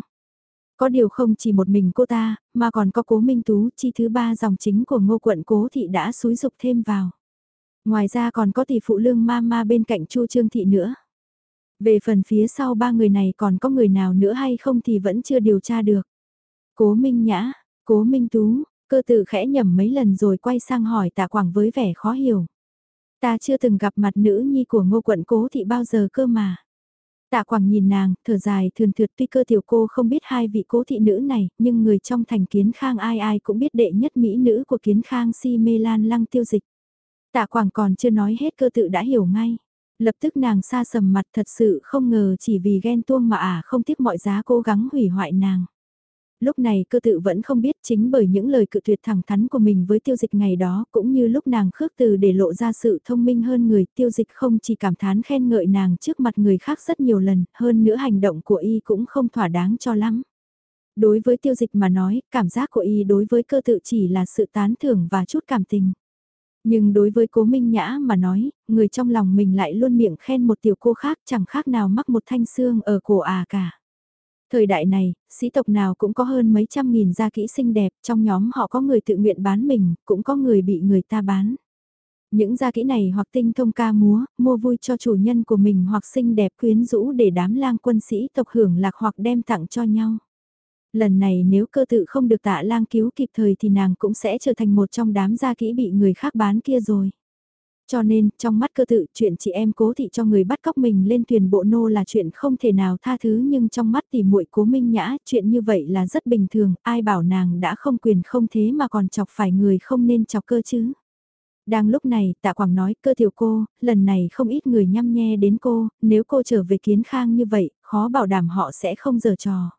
Có điều không chỉ một mình cô ta, mà còn có cố minh tú chi thứ ba dòng chính của ngô quận cố thị đã xúi dục thêm vào. Ngoài ra còn có tỷ phụ lương ma ma bên cạnh chu trương thị nữa. Về phần phía sau ba người này còn có người nào nữa hay không thì vẫn chưa điều tra được. Cố Minh Nhã, Cố Minh Tú, cơ tự khẽ nhầm mấy lần rồi quay sang hỏi tạ quảng với vẻ khó hiểu. Ta chưa từng gặp mặt nữ nhi của ngô quận cố thị bao giờ cơ mà. Tạ quảng nhìn nàng, thở dài thường thượt tuy cơ tiểu cô không biết hai vị cố thị nữ này, nhưng người trong thành kiến khang ai ai cũng biết đệ nhất mỹ nữ của kiến khang si mê lan lăng tiêu dịch. Tạ quảng còn chưa nói hết cơ tự đã hiểu ngay. Lập tức nàng xa sầm mặt thật sự không ngờ chỉ vì ghen tuông mà à không tiếc mọi giá cố gắng hủy hoại nàng. Lúc này cơ tự vẫn không biết chính bởi những lời cự tuyệt thẳng thắn của mình với tiêu dịch ngày đó cũng như lúc nàng khước từ để lộ ra sự thông minh hơn người tiêu dịch không chỉ cảm thán khen ngợi nàng trước mặt người khác rất nhiều lần hơn nữa hành động của y cũng không thỏa đáng cho lắm. Đối với tiêu dịch mà nói, cảm giác của y đối với cơ tự chỉ là sự tán thưởng và chút cảm tình. Nhưng đối với cố Minh Nhã mà nói, người trong lòng mình lại luôn miệng khen một tiểu cô khác chẳng khác nào mắc một thanh xương ở cổ à cả. Thời đại này, sĩ tộc nào cũng có hơn mấy trăm nghìn gia kỹ xinh đẹp, trong nhóm họ có người tự nguyện bán mình, cũng có người bị người ta bán. Những gia kỹ này hoặc tinh thông ca múa, mua vui cho chủ nhân của mình hoặc xinh đẹp quyến rũ để đám lang quân sĩ tộc hưởng lạc hoặc đem tặng cho nhau. Lần này nếu cơ tự không được tạ lang cứu kịp thời thì nàng cũng sẽ trở thành một trong đám gia kỹ bị người khác bán kia rồi. Cho nên, trong mắt cơ tự, chuyện chị em cố thị cho người bắt cóc mình lên thuyền bộ nô là chuyện không thể nào tha thứ nhưng trong mắt thì muội cố minh nhã, chuyện như vậy là rất bình thường, ai bảo nàng đã không quyền không thế mà còn chọc phải người không nên chọc cơ chứ. Đang lúc này, tạ quảng nói, cơ tiểu cô, lần này không ít người nhăm nhe đến cô, nếu cô trở về kiến khang như vậy, khó bảo đảm họ sẽ không giở trò.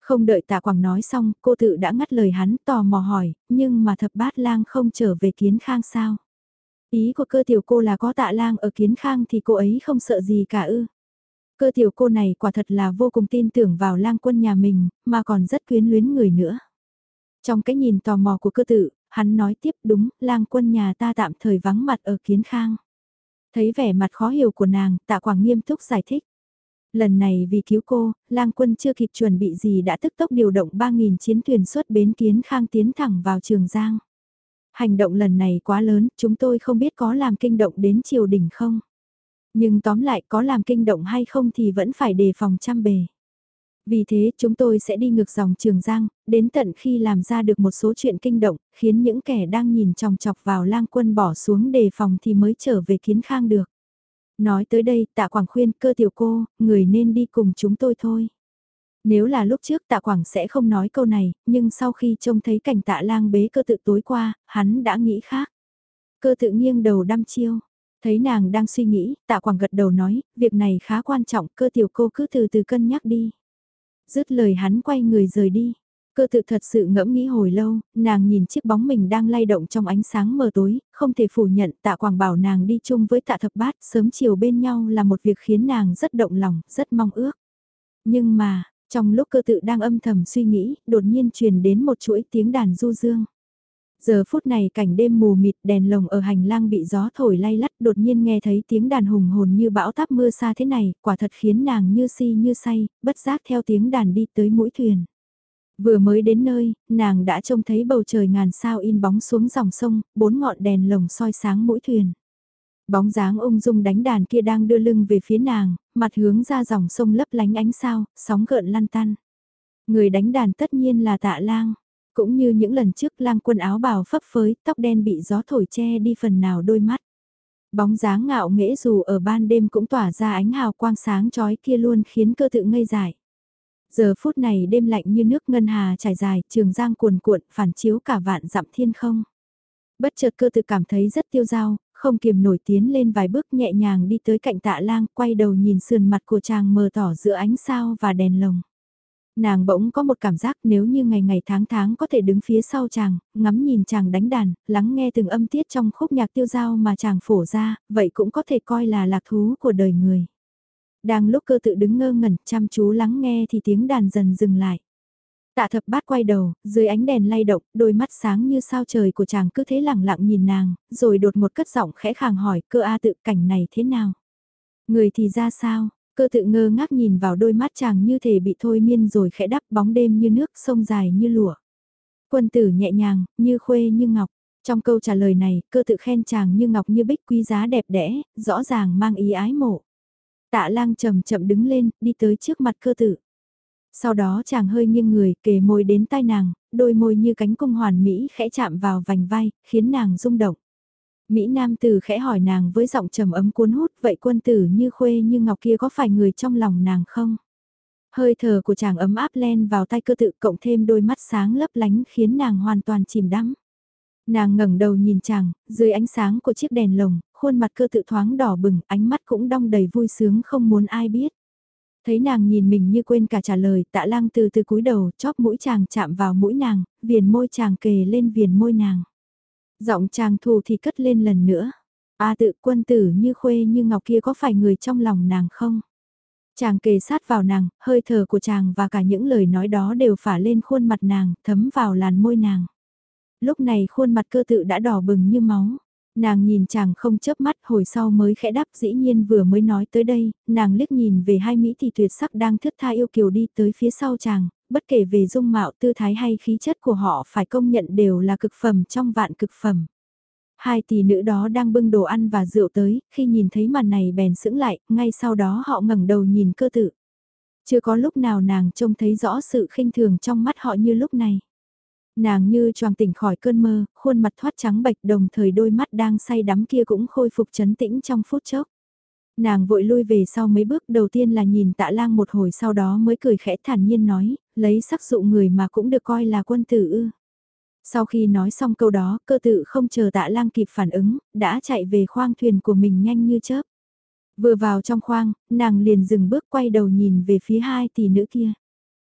Không đợi tạ quảng nói xong, cô tự đã ngắt lời hắn tò mò hỏi, nhưng mà thập bát lang không trở về kiến khang sao? Ý của cơ tiểu cô là có tạ lang ở kiến khang thì cô ấy không sợ gì cả ư. Cơ tiểu cô này quả thật là vô cùng tin tưởng vào lang quân nhà mình, mà còn rất quyến luyến người nữa. Trong cái nhìn tò mò của cơ tự, hắn nói tiếp đúng, lang quân nhà ta tạm thời vắng mặt ở kiến khang. Thấy vẻ mặt khó hiểu của nàng, tạ quảng nghiêm túc giải thích. Lần này vì cứu cô, lang quân chưa kịp chuẩn bị gì đã tức tốc điều động 3.000 chiến thuyền xuất bến kiến khang tiến thẳng vào Trường Giang. Hành động lần này quá lớn, chúng tôi không biết có làm kinh động đến triều đình không. Nhưng tóm lại có làm kinh động hay không thì vẫn phải đề phòng trăm bề. Vì thế chúng tôi sẽ đi ngược dòng Trường Giang, đến tận khi làm ra được một số chuyện kinh động, khiến những kẻ đang nhìn chòng chọc vào lang quân bỏ xuống đề phòng thì mới trở về kiến khang được. Nói tới đây tạ quảng khuyên cơ tiểu cô, người nên đi cùng chúng tôi thôi. Nếu là lúc trước tạ quảng sẽ không nói câu này, nhưng sau khi trông thấy cảnh tạ lang bế cơ tự tối qua, hắn đã nghĩ khác. Cơ tự nghiêng đầu đăm chiêu. Thấy nàng đang suy nghĩ, tạ quảng gật đầu nói, việc này khá quan trọng, cơ tiểu cô cứ từ từ cân nhắc đi. Dứt lời hắn quay người rời đi. Cơ tự thật sự ngẫm nghĩ hồi lâu, nàng nhìn chiếc bóng mình đang lay động trong ánh sáng mờ tối, không thể phủ nhận tạ quảng bảo nàng đi chung với tạ thập bát sớm chiều bên nhau là một việc khiến nàng rất động lòng, rất mong ước. Nhưng mà, trong lúc cơ tự đang âm thầm suy nghĩ, đột nhiên truyền đến một chuỗi tiếng đàn du dương. Giờ phút này cảnh đêm mù mịt đèn lồng ở hành lang bị gió thổi lay lắt đột nhiên nghe thấy tiếng đàn hùng hồn như bão táp mưa xa thế này, quả thật khiến nàng như si như say, bất giác theo tiếng đàn đi tới mũi thuyền. Vừa mới đến nơi, nàng đã trông thấy bầu trời ngàn sao in bóng xuống dòng sông, bốn ngọn đèn lồng soi sáng mũi thuyền. Bóng dáng ung dung đánh đàn kia đang đưa lưng về phía nàng, mặt hướng ra dòng sông lấp lánh ánh sao, sóng gợn lăn tăn. Người đánh đàn tất nhiên là tạ lang. Cũng như những lần trước lang Quân áo bào phấp phới, tóc đen bị gió thổi che đi phần nào đôi mắt. Bóng dáng ngạo nghễ dù ở ban đêm cũng tỏa ra ánh hào quang sáng chói kia luôn khiến cơ tự ngây dại. Giờ phút này đêm lạnh như nước ngân hà trải dài, trường giang cuồn cuộn, phản chiếu cả vạn dặm thiên không. Bất chợt cơ tự cảm thấy rất tiêu dao, không kiềm nổi tiến lên vài bước nhẹ nhàng đi tới cạnh tạ lang, quay đầu nhìn sườn mặt của chàng mờ tỏ giữa ánh sao và đèn lồng. Nàng bỗng có một cảm giác nếu như ngày ngày tháng tháng có thể đứng phía sau chàng, ngắm nhìn chàng đánh đàn, lắng nghe từng âm tiết trong khúc nhạc tiêu dao mà chàng phổ ra, vậy cũng có thể coi là lạc thú của đời người. Đang lúc cơ tự đứng ngơ ngẩn chăm chú lắng nghe thì tiếng đàn dần dừng lại. Tạ thập bát quay đầu, dưới ánh đèn lay động, đôi mắt sáng như sao trời của chàng cứ thế lẳng lặng nhìn nàng, rồi đột một cất giọng khẽ khàng hỏi cơ A tự cảnh này thế nào? Người thì ra sao? Cơ tự ngơ ngác nhìn vào đôi mắt chàng như thể bị thôi miên rồi khẽ đắp bóng đêm như nước sông dài như lụa. Quân tử nhẹ nhàng, như khuê như ngọc. Trong câu trả lời này, cơ tự khen chàng như ngọc như bích quý giá đẹp đẽ, rõ ràng mang ý ái mộ. Tạ lang chậm chậm đứng lên, đi tới trước mặt cơ tử. Sau đó chàng hơi nghiêng người, kề môi đến tai nàng, đôi môi như cánh cung hoàn mỹ khẽ chạm vào vành vai, khiến nàng rung động. Mỹ Nam tử khẽ hỏi nàng với giọng trầm ấm cuốn hút, vậy quân tử như khuê như ngọc kia có phải người trong lòng nàng không? Hơi thở của chàng ấm áp len vào tay cơ tự cộng thêm đôi mắt sáng lấp lánh khiến nàng hoàn toàn chìm đắm. Nàng ngẩng đầu nhìn chàng, dưới ánh sáng của chiếc đèn lồng, khuôn mặt cơ tự thoáng đỏ bừng, ánh mắt cũng đong đầy vui sướng không muốn ai biết. Thấy nàng nhìn mình như quên cả trả lời, tạ lang từ từ cúi đầu, chóp mũi chàng chạm vào mũi nàng, viền môi chàng kề lên viền môi nàng. Giọng chàng thù thì cất lên lần nữa. A tự quân tử như khuê như ngọc kia có phải người trong lòng nàng không? Chàng kề sát vào nàng, hơi thở của chàng và cả những lời nói đó đều phả lên khuôn mặt nàng, thấm vào làn môi nàng. Lúc này khuôn mặt cơ tự đã đỏ bừng như máu. Nàng nhìn chàng không chớp mắt hồi sau mới khẽ đáp dĩ nhiên vừa mới nói tới đây, nàng liếc nhìn về hai Mỹ thì tuyệt sắc đang thướt tha yêu kiều đi tới phía sau chàng, bất kể về dung mạo tư thái hay khí chất của họ phải công nhận đều là cực phẩm trong vạn cực phẩm. Hai tỷ nữ đó đang bưng đồ ăn và rượu tới, khi nhìn thấy màn này bèn sững lại, ngay sau đó họ ngẩng đầu nhìn cơ tự. Chưa có lúc nào nàng trông thấy rõ sự khinh thường trong mắt họ như lúc này. Nàng như choàng tỉnh khỏi cơn mơ, khuôn mặt thoát trắng bệch đồng thời đôi mắt đang say đắm kia cũng khôi phục chấn tĩnh trong phút chốc. Nàng vội lui về sau mấy bước đầu tiên là nhìn tạ lang một hồi sau đó mới cười khẽ thản nhiên nói, lấy sắc dụ người mà cũng được coi là quân tử ư. Sau khi nói xong câu đó, cơ tự không chờ tạ lang kịp phản ứng, đã chạy về khoang thuyền của mình nhanh như chớp. Vừa vào trong khoang, nàng liền dừng bước quay đầu nhìn về phía hai tỷ nữ kia.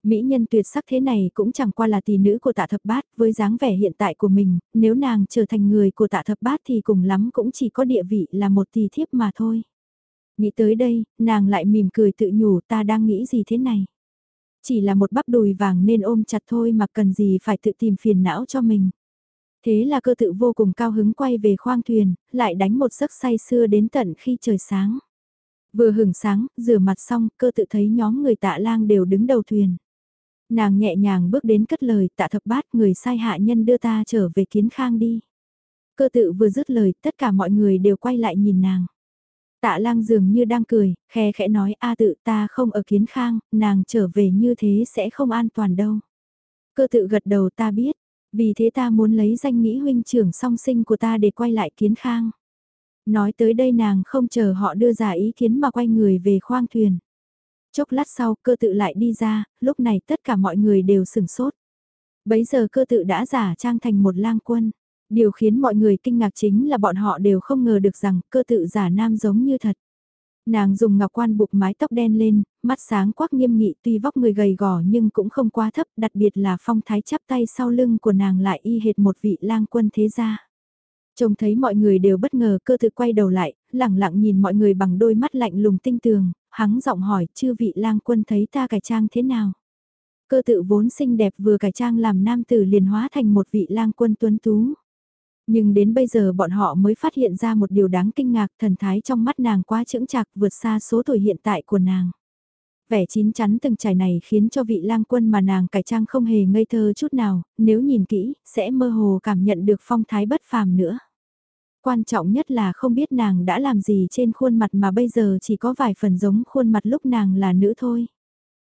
Mỹ nhân tuyệt sắc thế này cũng chẳng qua là tỷ nữ của tạ thập bát với dáng vẻ hiện tại của mình, nếu nàng trở thành người của tạ thập bát thì cùng lắm cũng chỉ có địa vị là một tỷ thiếp mà thôi. Nghĩ tới đây, nàng lại mỉm cười tự nhủ ta đang nghĩ gì thế này. Chỉ là một bắp đùi vàng nên ôm chặt thôi mà cần gì phải tự tìm phiền não cho mình. Thế là cơ tự vô cùng cao hứng quay về khoang thuyền, lại đánh một giấc say sưa đến tận khi trời sáng. Vừa hưởng sáng, rửa mặt xong, cơ tự thấy nhóm người tạ lang đều đứng đầu thuyền. Nàng nhẹ nhàng bước đến cất lời tạ thập bát người sai hạ nhân đưa ta trở về kiến khang đi. Cơ tự vừa dứt lời tất cả mọi người đều quay lại nhìn nàng. Tạ lang dường như đang cười, khe khẽ nói a tự ta không ở kiến khang, nàng trở về như thế sẽ không an toàn đâu. Cơ tự gật đầu ta biết, vì thế ta muốn lấy danh nghĩ huynh trưởng song sinh của ta để quay lại kiến khang. Nói tới đây nàng không chờ họ đưa ra ý kiến mà quay người về khoang thuyền. Chốc lát sau cơ tự lại đi ra, lúc này tất cả mọi người đều sửng sốt. Bấy giờ cơ tự đã giả trang thành một lang quân. Điều khiến mọi người kinh ngạc chính là bọn họ đều không ngờ được rằng cơ tự giả nam giống như thật. Nàng dùng ngọc quan buộc mái tóc đen lên, mắt sáng quắc nghiêm nghị tuy vóc người gầy gò nhưng cũng không quá thấp, đặc biệt là phong thái chắp tay sau lưng của nàng lại y hệt một vị lang quân thế gia. Trông thấy mọi người đều bất ngờ cơ thực quay đầu lại, lẳng lặng nhìn mọi người bằng đôi mắt lạnh lùng tinh tường, hắng giọng hỏi chư vị lang quân thấy ta cải trang thế nào. Cơ tự vốn xinh đẹp vừa cải trang làm nam tử liền hóa thành một vị lang quân tuấn tú. Nhưng đến bây giờ bọn họ mới phát hiện ra một điều đáng kinh ngạc thần thái trong mắt nàng quá chững chạc vượt xa số tuổi hiện tại của nàng. Vẻ chín chắn từng trải này khiến cho vị lang quân mà nàng cải trang không hề ngây thơ chút nào, nếu nhìn kỹ, sẽ mơ hồ cảm nhận được phong thái bất phàm nữa. Quan trọng nhất là không biết nàng đã làm gì trên khuôn mặt mà bây giờ chỉ có vài phần giống khuôn mặt lúc nàng là nữ thôi.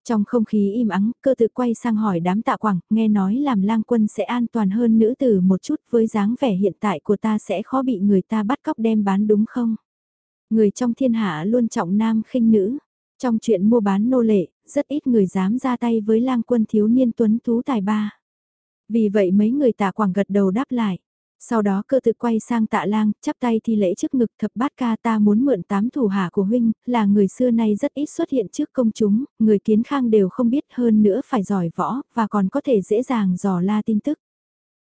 Trong không khí im ắng, cơ tự quay sang hỏi đám tạ quảng, nghe nói làm lang quân sẽ an toàn hơn nữ tử một chút với dáng vẻ hiện tại của ta sẽ khó bị người ta bắt cóc đem bán đúng không? Người trong thiên hạ luôn trọng nam khinh nữ. Trong chuyện mua bán nô lệ, rất ít người dám ra tay với lang quân thiếu niên tuấn tú tài ba. Vì vậy mấy người tạ quảng gật đầu đáp lại. Sau đó cơ tự quay sang tạ lang, chắp tay thi lễ trước ngực thập bát ca ta muốn mượn tám thủ hạ của huynh, là người xưa nay rất ít xuất hiện trước công chúng, người kiến khang đều không biết hơn nữa phải giỏi võ, và còn có thể dễ dàng dò la tin tức.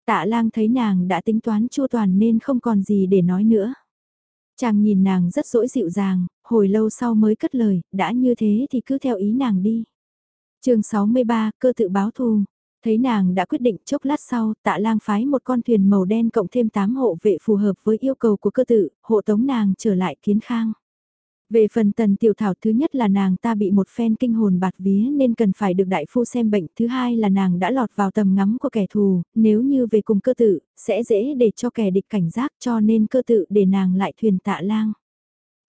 Tạ lang thấy nàng đã tính toán chua toàn nên không còn gì để nói nữa. Chàng nhìn nàng rất dỗi dịu dàng, hồi lâu sau mới cất lời, đã như thế thì cứ theo ý nàng đi. chương 63, cơ tự báo thù. Thấy nàng đã quyết định chốc lát sau, tạ lang phái một con thuyền màu đen cộng thêm 8 hộ vệ phù hợp với yêu cầu của cơ tự, hộ tống nàng trở lại kiến khang. Về phần tần tiểu thảo thứ nhất là nàng ta bị một phen kinh hồn bạt vía nên cần phải được đại phu xem bệnh. Thứ hai là nàng đã lọt vào tầm ngắm của kẻ thù, nếu như về cùng cơ tự, sẽ dễ để cho kẻ địch cảnh giác cho nên cơ tự để nàng lại thuyền tạ lang.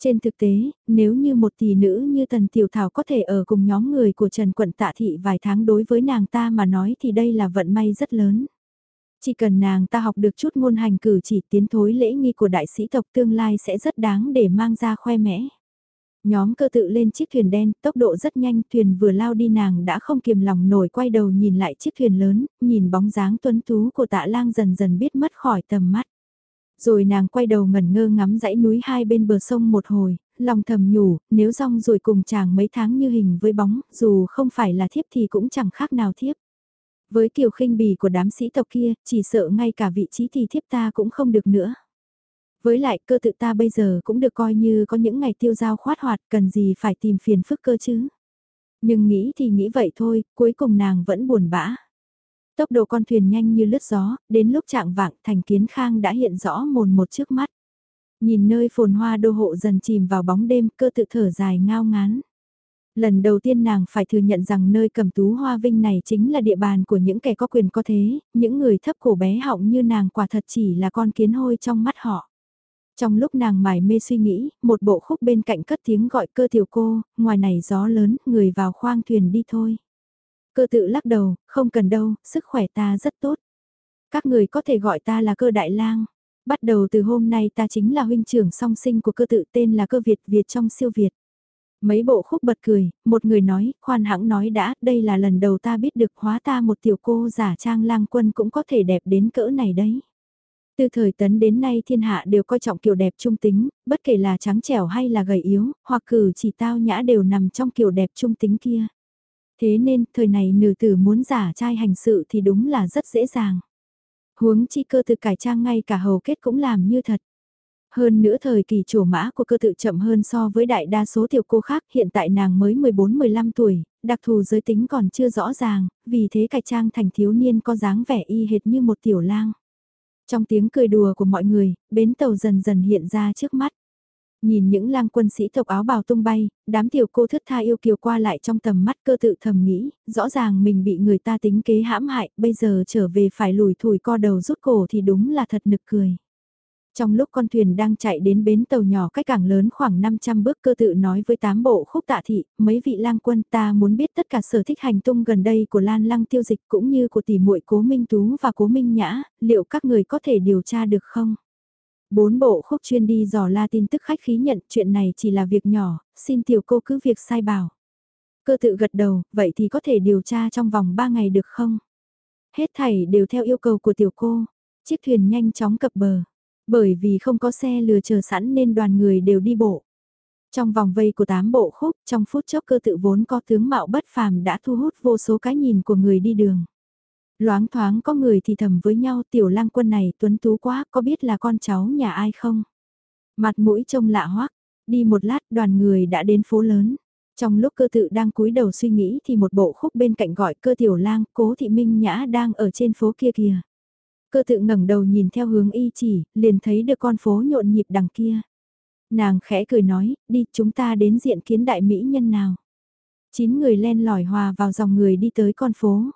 Trên thực tế, nếu như một tỷ nữ như Tần Tiểu Thảo có thể ở cùng nhóm người của Trần Quận Tạ Thị vài tháng đối với nàng ta mà nói thì đây là vận may rất lớn. Chỉ cần nàng ta học được chút ngôn hành cử chỉ tiến thối lễ nghi của đại sĩ tộc tương lai sẽ rất đáng để mang ra khoe mẽ. Nhóm cơ tự lên chiếc thuyền đen, tốc độ rất nhanh, thuyền vừa lao đi nàng đã không kiềm lòng nổi quay đầu nhìn lại chiếc thuyền lớn, nhìn bóng dáng tuấn tú của tạ lang dần dần biết mất khỏi tầm mắt. Rồi nàng quay đầu ngẩn ngơ ngắm dãy núi hai bên bờ sông một hồi, lòng thầm nhủ, nếu rong rồi cùng chàng mấy tháng như hình với bóng, dù không phải là thiếp thì cũng chẳng khác nào thiếp. Với kiều khinh bì của đám sĩ tộc kia, chỉ sợ ngay cả vị trí thì thiếp ta cũng không được nữa. Với lại cơ tự ta bây giờ cũng được coi như có những ngày tiêu giao khoát hoạt cần gì phải tìm phiền phức cơ chứ. Nhưng nghĩ thì nghĩ vậy thôi, cuối cùng nàng vẫn buồn bã. Tốc độ con thuyền nhanh như lướt gió, đến lúc trạng vạng thành kiến khang đã hiện rõ mồn một trước mắt. Nhìn nơi phồn hoa đô hộ dần chìm vào bóng đêm cơ tự thở dài ngao ngán. Lần đầu tiên nàng phải thừa nhận rằng nơi cầm tú hoa vinh này chính là địa bàn của những kẻ có quyền có thế, những người thấp cổ bé họng như nàng quả thật chỉ là con kiến hôi trong mắt họ. Trong lúc nàng mải mê suy nghĩ, một bộ khúc bên cạnh cất tiếng gọi cơ tiểu cô, ngoài này gió lớn, người vào khoang thuyền đi thôi. Cơ tự lắc đầu, không cần đâu, sức khỏe ta rất tốt. Các người có thể gọi ta là cơ đại lang. Bắt đầu từ hôm nay ta chính là huynh trưởng song sinh của cơ tự tên là cơ Việt Việt trong siêu Việt. Mấy bộ khúc bật cười, một người nói, khoan hãng nói đã, đây là lần đầu ta biết được hóa ta một tiểu cô giả trang lang quân cũng có thể đẹp đến cỡ này đấy. Từ thời tấn đến nay thiên hạ đều coi trọng kiểu đẹp trung tính, bất kể là trắng trẻo hay là gầy yếu, hoặc cử chỉ tao nhã đều nằm trong kiểu đẹp trung tính kia. Thế nên, thời này nữ tử muốn giả trai hành sự thì đúng là rất dễ dàng. Huống chi cơ tự cải trang ngay cả hầu kết cũng làm như thật. Hơn nữa thời kỳ trổ mã của cơ tự chậm hơn so với đại đa số tiểu cô khác hiện tại nàng mới 14-15 tuổi, đặc thù giới tính còn chưa rõ ràng, vì thế cải trang thành thiếu niên có dáng vẻ y hệt như một tiểu lang. Trong tiếng cười đùa của mọi người, bến tàu dần dần hiện ra trước mắt. Nhìn những lang quân sĩ tộc áo bào tung bay, đám tiểu cô thất tha yêu kiều qua lại trong tầm mắt cơ tự thầm nghĩ, rõ ràng mình bị người ta tính kế hãm hại, bây giờ trở về phải lùi thủi co đầu rút cổ thì đúng là thật nực cười. Trong lúc con thuyền đang chạy đến bến tàu nhỏ cách cảng lớn khoảng 500 bước cơ tự nói với tám bộ khúc tạ thị, mấy vị lang quân ta muốn biết tất cả sở thích hành tung gần đây của Lan Lăng tiêu dịch cũng như của tỷ muội cố Minh Tú và cố Minh Nhã, liệu các người có thể điều tra được không? Bốn bộ khúc chuyên đi dò la tin tức khách khí nhận chuyện này chỉ là việc nhỏ, xin tiểu cô cứ việc sai bảo. Cơ tự gật đầu, vậy thì có thể điều tra trong vòng 3 ngày được không? Hết thảy đều theo yêu cầu của tiểu cô. Chiếc thuyền nhanh chóng cập bờ. Bởi vì không có xe lừa chờ sẵn nên đoàn người đều đi bộ. Trong vòng vây của tám bộ khúc, trong phút chốc cơ tự vốn có tướng mạo bất phàm đã thu hút vô số cái nhìn của người đi đường. Loáng thoáng có người thì thầm với nhau tiểu lang quân này tuấn tú quá có biết là con cháu nhà ai không? Mặt mũi trông lạ hoắc, đi một lát đoàn người đã đến phố lớn. Trong lúc cơ tự đang cúi đầu suy nghĩ thì một bộ khúc bên cạnh gọi cơ tiểu lang cố thị minh nhã đang ở trên phố kia kìa. Cơ tự ngẩng đầu nhìn theo hướng y chỉ, liền thấy được con phố nhộn nhịp đằng kia. Nàng khẽ cười nói, đi chúng ta đến diện kiến đại mỹ nhân nào. Chín người len lỏi hòa vào dòng người đi tới con phố.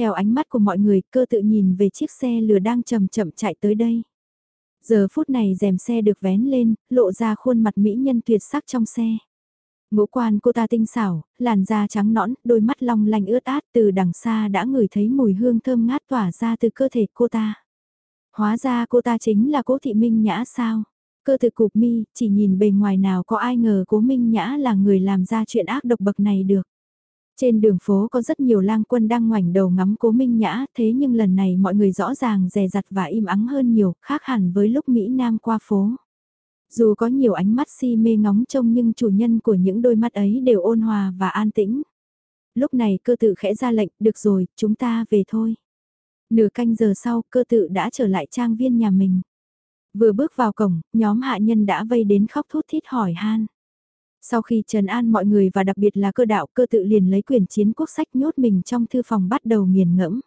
Theo ánh mắt của mọi người, cơ tự nhìn về chiếc xe lửa đang chậm chậm chạy tới đây. Giờ phút này rèm xe được vén lên, lộ ra khuôn mặt mỹ nhân tuyệt sắc trong xe. Ngũ quan cô ta tinh xảo, làn da trắng nõn, đôi mắt long lanh ướt át từ đằng xa đã ngửi thấy mùi hương thơm ngát tỏa ra từ cơ thể cô ta. Hóa ra cô ta chính là cố thị minh nhã sao? Cơ thực cục mi, chỉ nhìn bề ngoài nào có ai ngờ cố minh nhã là người làm ra chuyện ác độc bậc này được. Trên đường phố có rất nhiều lang quân đang ngoảnh đầu ngắm cố minh nhã, thế nhưng lần này mọi người rõ ràng rè rặt và im ắng hơn nhiều, khác hẳn với lúc Mỹ Nam qua phố. Dù có nhiều ánh mắt si mê ngóng trông nhưng chủ nhân của những đôi mắt ấy đều ôn hòa và an tĩnh. Lúc này cơ tự khẽ ra lệnh, được rồi, chúng ta về thôi. Nửa canh giờ sau, cơ tự đã trở lại trang viên nhà mình. Vừa bước vào cổng, nhóm hạ nhân đã vây đến khóc thút thít hỏi han. Sau khi trần an mọi người và đặc biệt là cơ đạo cơ tự liền lấy quyền chiến quốc sách nhốt mình trong thư phòng bắt đầu nghiền ngẫm.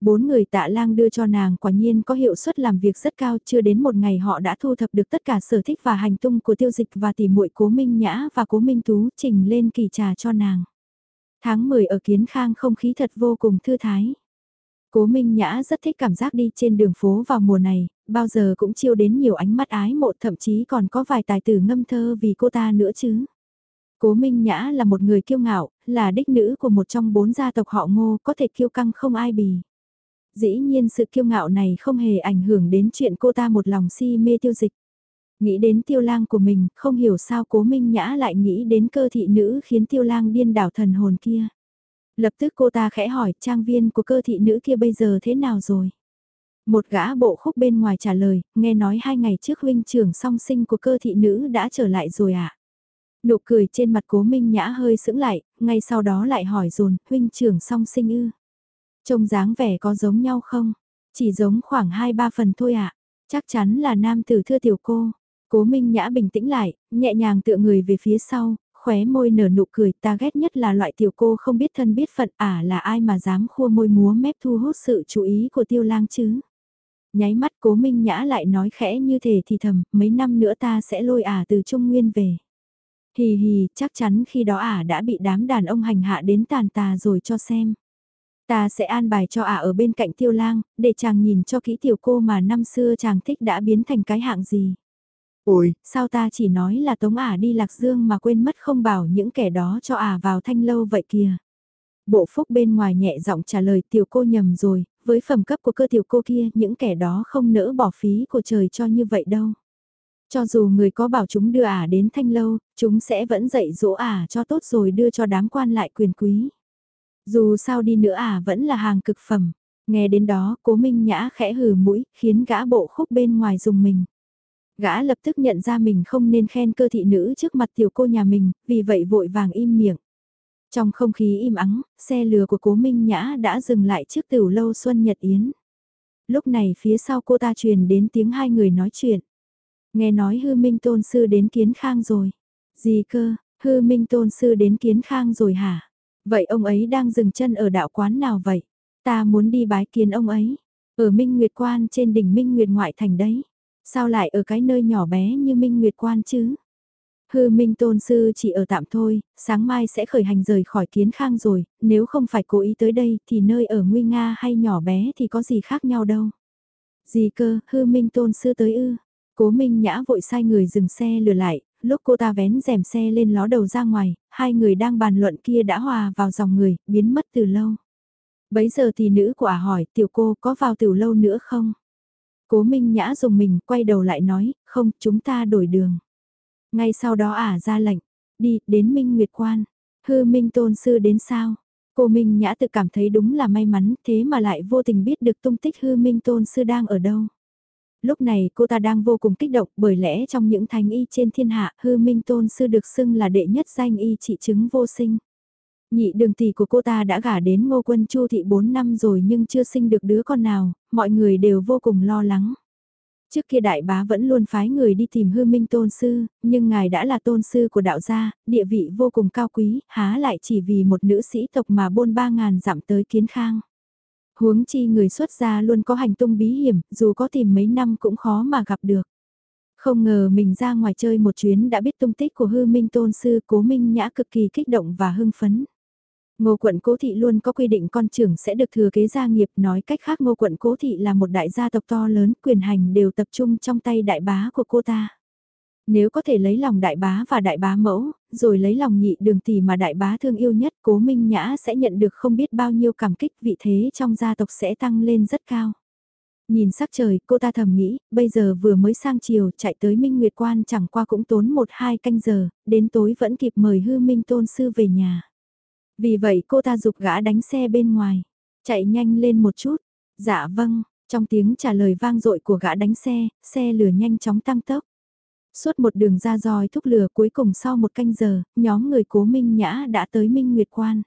Bốn người tạ lang đưa cho nàng quả nhiên có hiệu suất làm việc rất cao, chưa đến một ngày họ đã thu thập được tất cả sở thích và hành tung của tiêu dịch và tỉ muội cố minh nhã và cố minh tú trình lên kỳ trà cho nàng. Tháng 10 ở Kiến Khang không khí thật vô cùng thư thái. Cố Minh Nhã rất thích cảm giác đi trên đường phố vào mùa này, bao giờ cũng chiêu đến nhiều ánh mắt ái mộ thậm chí còn có vài tài tử ngâm thơ vì cô ta nữa chứ. Cố Minh Nhã là một người kiêu ngạo, là đích nữ của một trong bốn gia tộc họ ngô có thể kiêu căng không ai bì. Dĩ nhiên sự kiêu ngạo này không hề ảnh hưởng đến chuyện cô ta một lòng si mê tiêu dịch. Nghĩ đến tiêu lang của mình, không hiểu sao cố Minh Nhã lại nghĩ đến cơ thị nữ khiến tiêu lang điên đảo thần hồn kia. Lập tức cô ta khẽ hỏi trang viên của cơ thị nữ kia bây giờ thế nào rồi? Một gã bộ khúc bên ngoài trả lời, nghe nói hai ngày trước huynh trưởng song sinh của cơ thị nữ đã trở lại rồi ạ. À? Nụ cười trên mặt cố minh nhã hơi sững lại, ngay sau đó lại hỏi dồn huynh trưởng song sinh ư. Trông dáng vẻ có giống nhau không? Chỉ giống khoảng 2-3 phần thôi ạ. À? Chắc chắn là nam tử thưa tiểu cô. Cố Minh Nhã bình tĩnh lại, nhẹ nhàng tựa người về phía sau, khóe môi nở nụ cười ta ghét nhất là loại tiểu cô không biết thân biết phận ả à là ai mà dám khua môi múa mép thu hút sự chú ý của tiêu lang chứ. Nháy mắt cố Minh Nhã lại nói khẽ như thể thì thầm, mấy năm nữa ta sẽ lôi ả từ Trung Nguyên về. Hì hì, chắc chắn khi đó ả đã bị đám đàn ông hành hạ đến tàn tà rồi cho xem. Ta sẽ an bài cho ả ở bên cạnh tiêu lang, để chàng nhìn cho kỹ tiểu cô mà năm xưa chàng thích đã biến thành cái hạng gì. Ôi, sao ta chỉ nói là tống ả đi lạc dương mà quên mất không bảo những kẻ đó cho ả vào thanh lâu vậy kìa. Bộ phúc bên ngoài nhẹ giọng trả lời tiểu cô nhầm rồi, với phẩm cấp của cơ tiểu cô kia những kẻ đó không nỡ bỏ phí của trời cho như vậy đâu. Cho dù người có bảo chúng đưa ả đến thanh lâu, chúng sẽ vẫn dạy dỗ ả cho tốt rồi đưa cho đám quan lại quyền quý. Dù sao đi nữa ả vẫn là hàng cực phẩm. Nghe đến đó cố minh nhã khẽ hừ mũi, khiến gã bộ khúc bên ngoài dùng mình. Gã lập tức nhận ra mình không nên khen cơ thị nữ trước mặt tiểu cô nhà mình, vì vậy vội vàng im miệng. Trong không khí im ắng, xe lừa của cố Minh Nhã đã dừng lại trước tiểu lâu Xuân Nhật Yến. Lúc này phía sau cô ta truyền đến tiếng hai người nói chuyện. Nghe nói hư minh tôn sư đến kiến khang rồi. Gì cơ, hư minh tôn sư đến kiến khang rồi hả? Vậy ông ấy đang dừng chân ở đạo quán nào vậy? Ta muốn đi bái kiến ông ấy. Ở Minh Nguyệt Quan trên đỉnh Minh Nguyệt ngoại thành đấy. Sao lại ở cái nơi nhỏ bé như Minh Nguyệt Quan chứ? Hư Minh Tôn Sư chỉ ở tạm thôi, sáng mai sẽ khởi hành rời khỏi kiến khang rồi, nếu không phải cố ý tới đây thì nơi ở nguy nga hay nhỏ bé thì có gì khác nhau đâu. Gì cơ, Hư Minh Tôn Sư tới ư? Cố Minh Nhã vội sai người dừng xe lừa lại, lúc cô ta vén rèm xe lên ló đầu ra ngoài, hai người đang bàn luận kia đã hòa vào dòng người, biến mất từ lâu. Bấy giờ thì nữ quả hỏi tiểu cô có vào từ lâu nữa không? Cố Minh Nhã dùng mình quay đầu lại nói, không, chúng ta đổi đường. Ngay sau đó ả ra lệnh, đi, đến Minh Nguyệt Quan. Hư Minh Tôn Sư đến sao? Cô Minh Nhã tự cảm thấy đúng là may mắn, thế mà lại vô tình biết được tung tích Hư Minh Tôn Sư đang ở đâu. Lúc này cô ta đang vô cùng kích động bởi lẽ trong những thánh y trên thiên hạ Hư Minh Tôn Sư được xưng là đệ nhất danh y trị chứng vô sinh. Nhị đường tỷ của cô ta đã gả đến ngô quân chu thị 4 năm rồi nhưng chưa sinh được đứa con nào, mọi người đều vô cùng lo lắng. Trước kia đại bá vẫn luôn phái người đi tìm hư minh tôn sư, nhưng ngài đã là tôn sư của đạo gia, địa vị vô cùng cao quý, há lại chỉ vì một nữ sĩ tộc mà bôn ba ngàn dặm tới kiến khang. Huống chi người xuất gia luôn có hành tung bí hiểm, dù có tìm mấy năm cũng khó mà gặp được. Không ngờ mình ra ngoài chơi một chuyến đã biết tung tích của hư minh tôn sư cố minh nhã cực kỳ kích động và hưng phấn. Ngô quận cố thị luôn có quy định con trưởng sẽ được thừa kế gia nghiệp nói cách khác ngô quận cố thị là một đại gia tộc to lớn quyền hành đều tập trung trong tay đại bá của cô ta. Nếu có thể lấy lòng đại bá và đại bá mẫu, rồi lấy lòng nhị đường tỷ mà đại bá thương yêu nhất cố minh nhã sẽ nhận được không biết bao nhiêu cảm kích vị thế trong gia tộc sẽ tăng lên rất cao. Nhìn sắc trời, cô ta thầm nghĩ, bây giờ vừa mới sang chiều, chạy tới Minh Nguyệt Quan chẳng qua cũng tốn một hai canh giờ, đến tối vẫn kịp mời hư Minh Tôn Sư về nhà. Vì vậy cô ta dục gã đánh xe bên ngoài. Chạy nhanh lên một chút. Dạ vâng, trong tiếng trả lời vang dội của gã đánh xe, xe lửa nhanh chóng tăng tốc. Suốt một đường ra dòi thúc lửa cuối cùng sau một canh giờ, nhóm người cố Minh Nhã đã tới Minh Nguyệt Quan.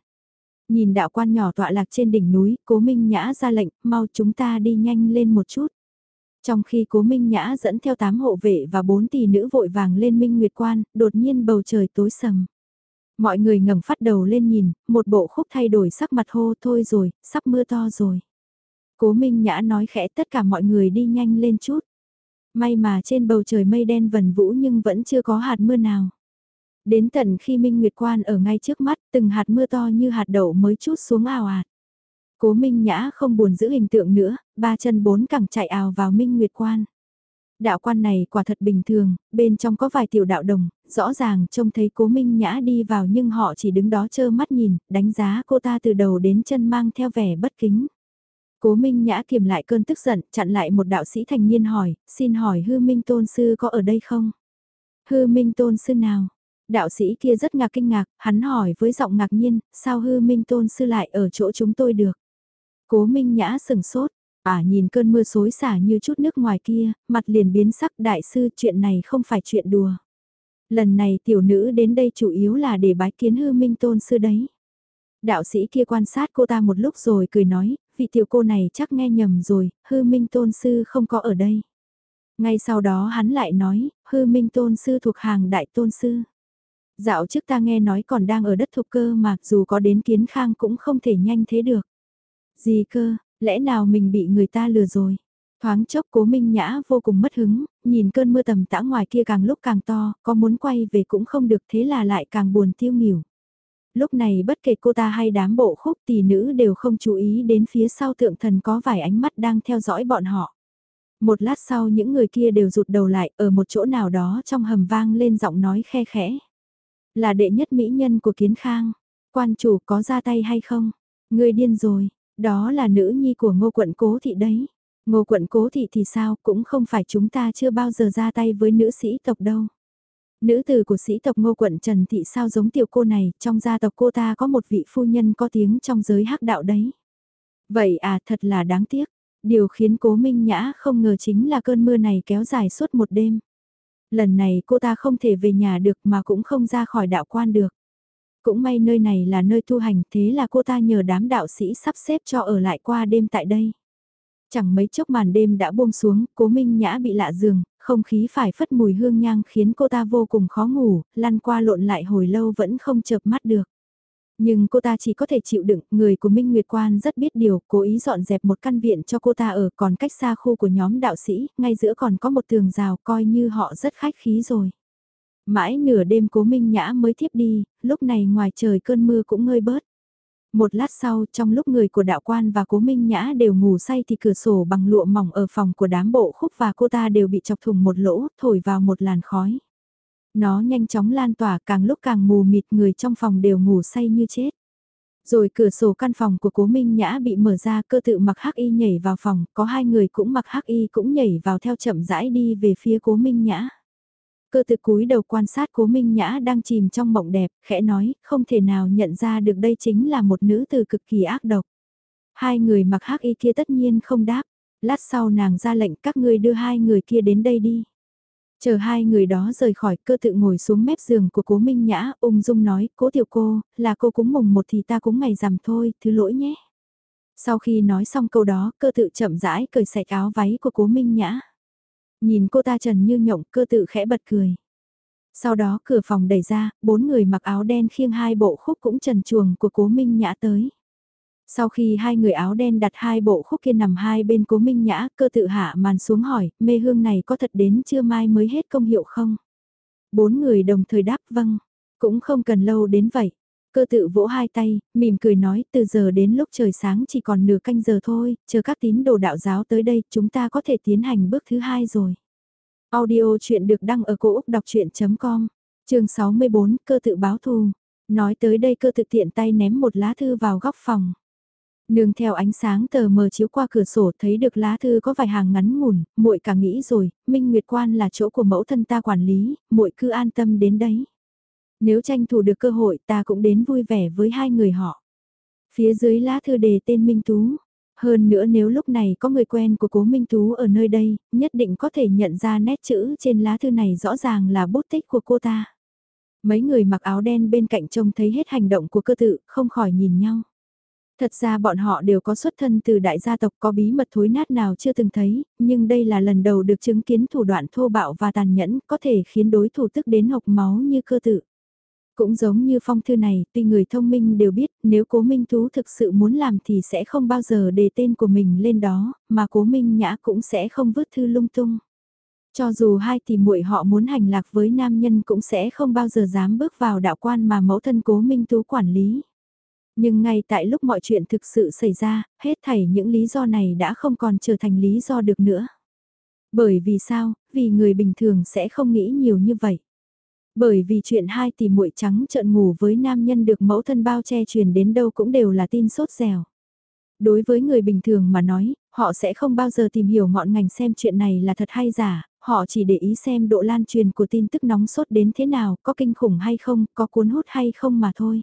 Nhìn đạo quan nhỏ tọa lạc trên đỉnh núi, cố Minh Nhã ra lệnh, mau chúng ta đi nhanh lên một chút. Trong khi cố Minh Nhã dẫn theo tám hộ vệ và bốn tỷ nữ vội vàng lên Minh Nguyệt Quan, đột nhiên bầu trời tối sầm. Mọi người ngẩng phát đầu lên nhìn, một bộ khúc thay đổi sắc mặt hô thôi rồi, sắp mưa to rồi. Cố Minh Nhã nói khẽ tất cả mọi người đi nhanh lên chút. May mà trên bầu trời mây đen vần vũ nhưng vẫn chưa có hạt mưa nào. Đến tận khi Minh Nguyệt Quan ở ngay trước mắt, từng hạt mưa to như hạt đậu mới chút xuống ào ạt. Cố Minh Nhã không buồn giữ hình tượng nữa, ba chân bốn cẳng chạy ào vào Minh Nguyệt Quan. Đạo quan này quả thật bình thường, bên trong có vài tiểu đạo đồng, rõ ràng trông thấy cố Minh Nhã đi vào nhưng họ chỉ đứng đó chơ mắt nhìn, đánh giá cô ta từ đầu đến chân mang theo vẻ bất kính. Cố Minh Nhã kiềm lại cơn tức giận, chặn lại một đạo sĩ thành niên hỏi, xin hỏi hư minh tôn sư có ở đây không? Hư minh tôn sư nào? Đạo sĩ kia rất ngạc kinh ngạc, hắn hỏi với giọng ngạc nhiên, sao hư minh tôn sư lại ở chỗ chúng tôi được? Cố Minh Nhã sừng sốt, ả nhìn cơn mưa xối xả như chút nước ngoài kia, mặt liền biến sắc đại sư chuyện này không phải chuyện đùa. Lần này tiểu nữ đến đây chủ yếu là để bái kiến hư minh tôn sư đấy. Đạo sĩ kia quan sát cô ta một lúc rồi cười nói, vị tiểu cô này chắc nghe nhầm rồi, hư minh tôn sư không có ở đây. Ngay sau đó hắn lại nói, hư minh tôn sư thuộc hàng đại tôn sư. Dạo trước ta nghe nói còn đang ở đất thục cơ mà dù có đến kiến khang cũng không thể nhanh thế được. Gì cơ, lẽ nào mình bị người ta lừa rồi? Thoáng chốc cố minh nhã vô cùng mất hứng, nhìn cơn mưa tầm tã ngoài kia càng lúc càng to, có muốn quay về cũng không được thế là lại càng buồn tiêu nghỉu. Lúc này bất kể cô ta hay đám bộ khúc tỷ nữ đều không chú ý đến phía sau thượng thần có vài ánh mắt đang theo dõi bọn họ. Một lát sau những người kia đều rụt đầu lại ở một chỗ nào đó trong hầm vang lên giọng nói khe khẽ. Là đệ nhất mỹ nhân của kiến khang, quan chủ có ra tay hay không? Người điên rồi, đó là nữ nhi của ngô quận cố thị đấy. Ngô quận cố thị thì sao cũng không phải chúng ta chưa bao giờ ra tay với nữ sĩ tộc đâu. Nữ tử của sĩ tộc ngô quận Trần Thị sao giống tiểu cô này, trong gia tộc cô ta có một vị phu nhân có tiếng trong giới hắc đạo đấy. Vậy à thật là đáng tiếc, điều khiến cố Minh Nhã không ngờ chính là cơn mưa này kéo dài suốt một đêm. Lần này cô ta không thể về nhà được mà cũng không ra khỏi đạo quan được. Cũng may nơi này là nơi tu hành thế là cô ta nhờ đám đạo sĩ sắp xếp cho ở lại qua đêm tại đây. Chẳng mấy chốc màn đêm đã buông xuống, cố Minh Nhã bị lạ giường, không khí phải phất mùi hương nhang khiến cô ta vô cùng khó ngủ, lăn qua lộn lại hồi lâu vẫn không chợp mắt được. Nhưng cô ta chỉ có thể chịu đựng, người của Minh Nguyệt Quan rất biết điều, cố ý dọn dẹp một căn viện cho cô ta ở còn cách xa khu của nhóm đạo sĩ, ngay giữa còn có một tường rào coi như họ rất khách khí rồi. Mãi nửa đêm cố Minh Nhã mới thiếp đi, lúc này ngoài trời cơn mưa cũng ngơi bớt. Một lát sau, trong lúc người của đạo quan và cố Minh Nhã đều ngủ say thì cửa sổ bằng lụa mỏng ở phòng của đám bộ khúc và cô ta đều bị chọc thùng một lỗ, thổi vào một làn khói. Nó nhanh chóng lan tỏa càng lúc càng mù mịt người trong phòng đều ngủ say như chết. Rồi cửa sổ căn phòng của cố Minh Nhã bị mở ra cơ tự mặc hắc y nhảy vào phòng, có hai người cũng mặc hắc y cũng nhảy vào theo chậm rãi đi về phía cố Minh Nhã. Cơ tự cúi đầu quan sát cố Minh Nhã đang chìm trong mộng đẹp, khẽ nói, không thể nào nhận ra được đây chính là một nữ từ cực kỳ ác độc. Hai người mặc hắc y kia tất nhiên không đáp, lát sau nàng ra lệnh các ngươi đưa hai người kia đến đây đi. Chờ hai người đó rời khỏi cơ tự ngồi xuống mép giường của cố Minh Nhã, ung dung nói, cố tiểu cô, là cô cúng mùng một thì ta cúng ngày rằm thôi, thứ lỗi nhé. Sau khi nói xong câu đó, cơ tự chậm rãi cởi sạch áo váy của cố Minh Nhã. Nhìn cô ta trần như nhộng, cơ tự khẽ bật cười. Sau đó cửa phòng đẩy ra, bốn người mặc áo đen khiêng hai bộ khúc cũng trần chuồng của cố Minh Nhã tới. Sau khi hai người áo đen đặt hai bộ khúc kia nằm hai bên cố minh nhã, cơ tự hạ màn xuống hỏi, mê hương này có thật đến chưa mai mới hết công hiệu không? Bốn người đồng thời đáp vâng, cũng không cần lâu đến vậy. Cơ tự vỗ hai tay, mỉm cười nói từ giờ đến lúc trời sáng chỉ còn nửa canh giờ thôi, chờ các tín đồ đạo giáo tới đây chúng ta có thể tiến hành bước thứ hai rồi. Audio chuyện được đăng ở cổ Úc đọc chuyện.com, trường 64, cơ tự báo thù. Nói tới đây cơ tự tiện tay ném một lá thư vào góc phòng. Nương theo ánh sáng tờ mờ chiếu qua cửa sổ thấy được lá thư có vài hàng ngắn ngủn, muội cả nghĩ rồi, Minh Nguyệt Quan là chỗ của mẫu thân ta quản lý, muội cứ an tâm đến đấy. Nếu tranh thủ được cơ hội ta cũng đến vui vẻ với hai người họ. Phía dưới lá thư đề tên Minh Tú. Hơn nữa nếu lúc này có người quen của cố Minh Tú ở nơi đây, nhất định có thể nhận ra nét chữ trên lá thư này rõ ràng là bút tích của cô ta. Mấy người mặc áo đen bên cạnh trông thấy hết hành động của cơ tự, không khỏi nhìn nhau. Thật ra bọn họ đều có xuất thân từ đại gia tộc có bí mật thối nát nào chưa từng thấy, nhưng đây là lần đầu được chứng kiến thủ đoạn thô bạo và tàn nhẫn có thể khiến đối thủ tức đến hộc máu như cơ tự. Cũng giống như phong thư này, tuy người thông minh đều biết nếu cố Minh Tú thực sự muốn làm thì sẽ không bao giờ đề tên của mình lên đó, mà cố Minh Nhã cũng sẽ không vứt thư lung tung. Cho dù hai tỷ muội họ muốn hành lạc với nam nhân cũng sẽ không bao giờ dám bước vào đạo quan mà mẫu thân cố Minh Tú quản lý. Nhưng ngay tại lúc mọi chuyện thực sự xảy ra, hết thảy những lý do này đã không còn trở thành lý do được nữa. Bởi vì sao? Vì người bình thường sẽ không nghĩ nhiều như vậy. Bởi vì chuyện hai tỷ muội trắng trợn ngủ với nam nhân được mẫu thân bao che truyền đến đâu cũng đều là tin sốt dẻo. Đối với người bình thường mà nói, họ sẽ không bao giờ tìm hiểu ngọn ngành xem chuyện này là thật hay giả, họ chỉ để ý xem độ lan truyền của tin tức nóng sốt đến thế nào, có kinh khủng hay không, có cuốn hút hay không mà thôi.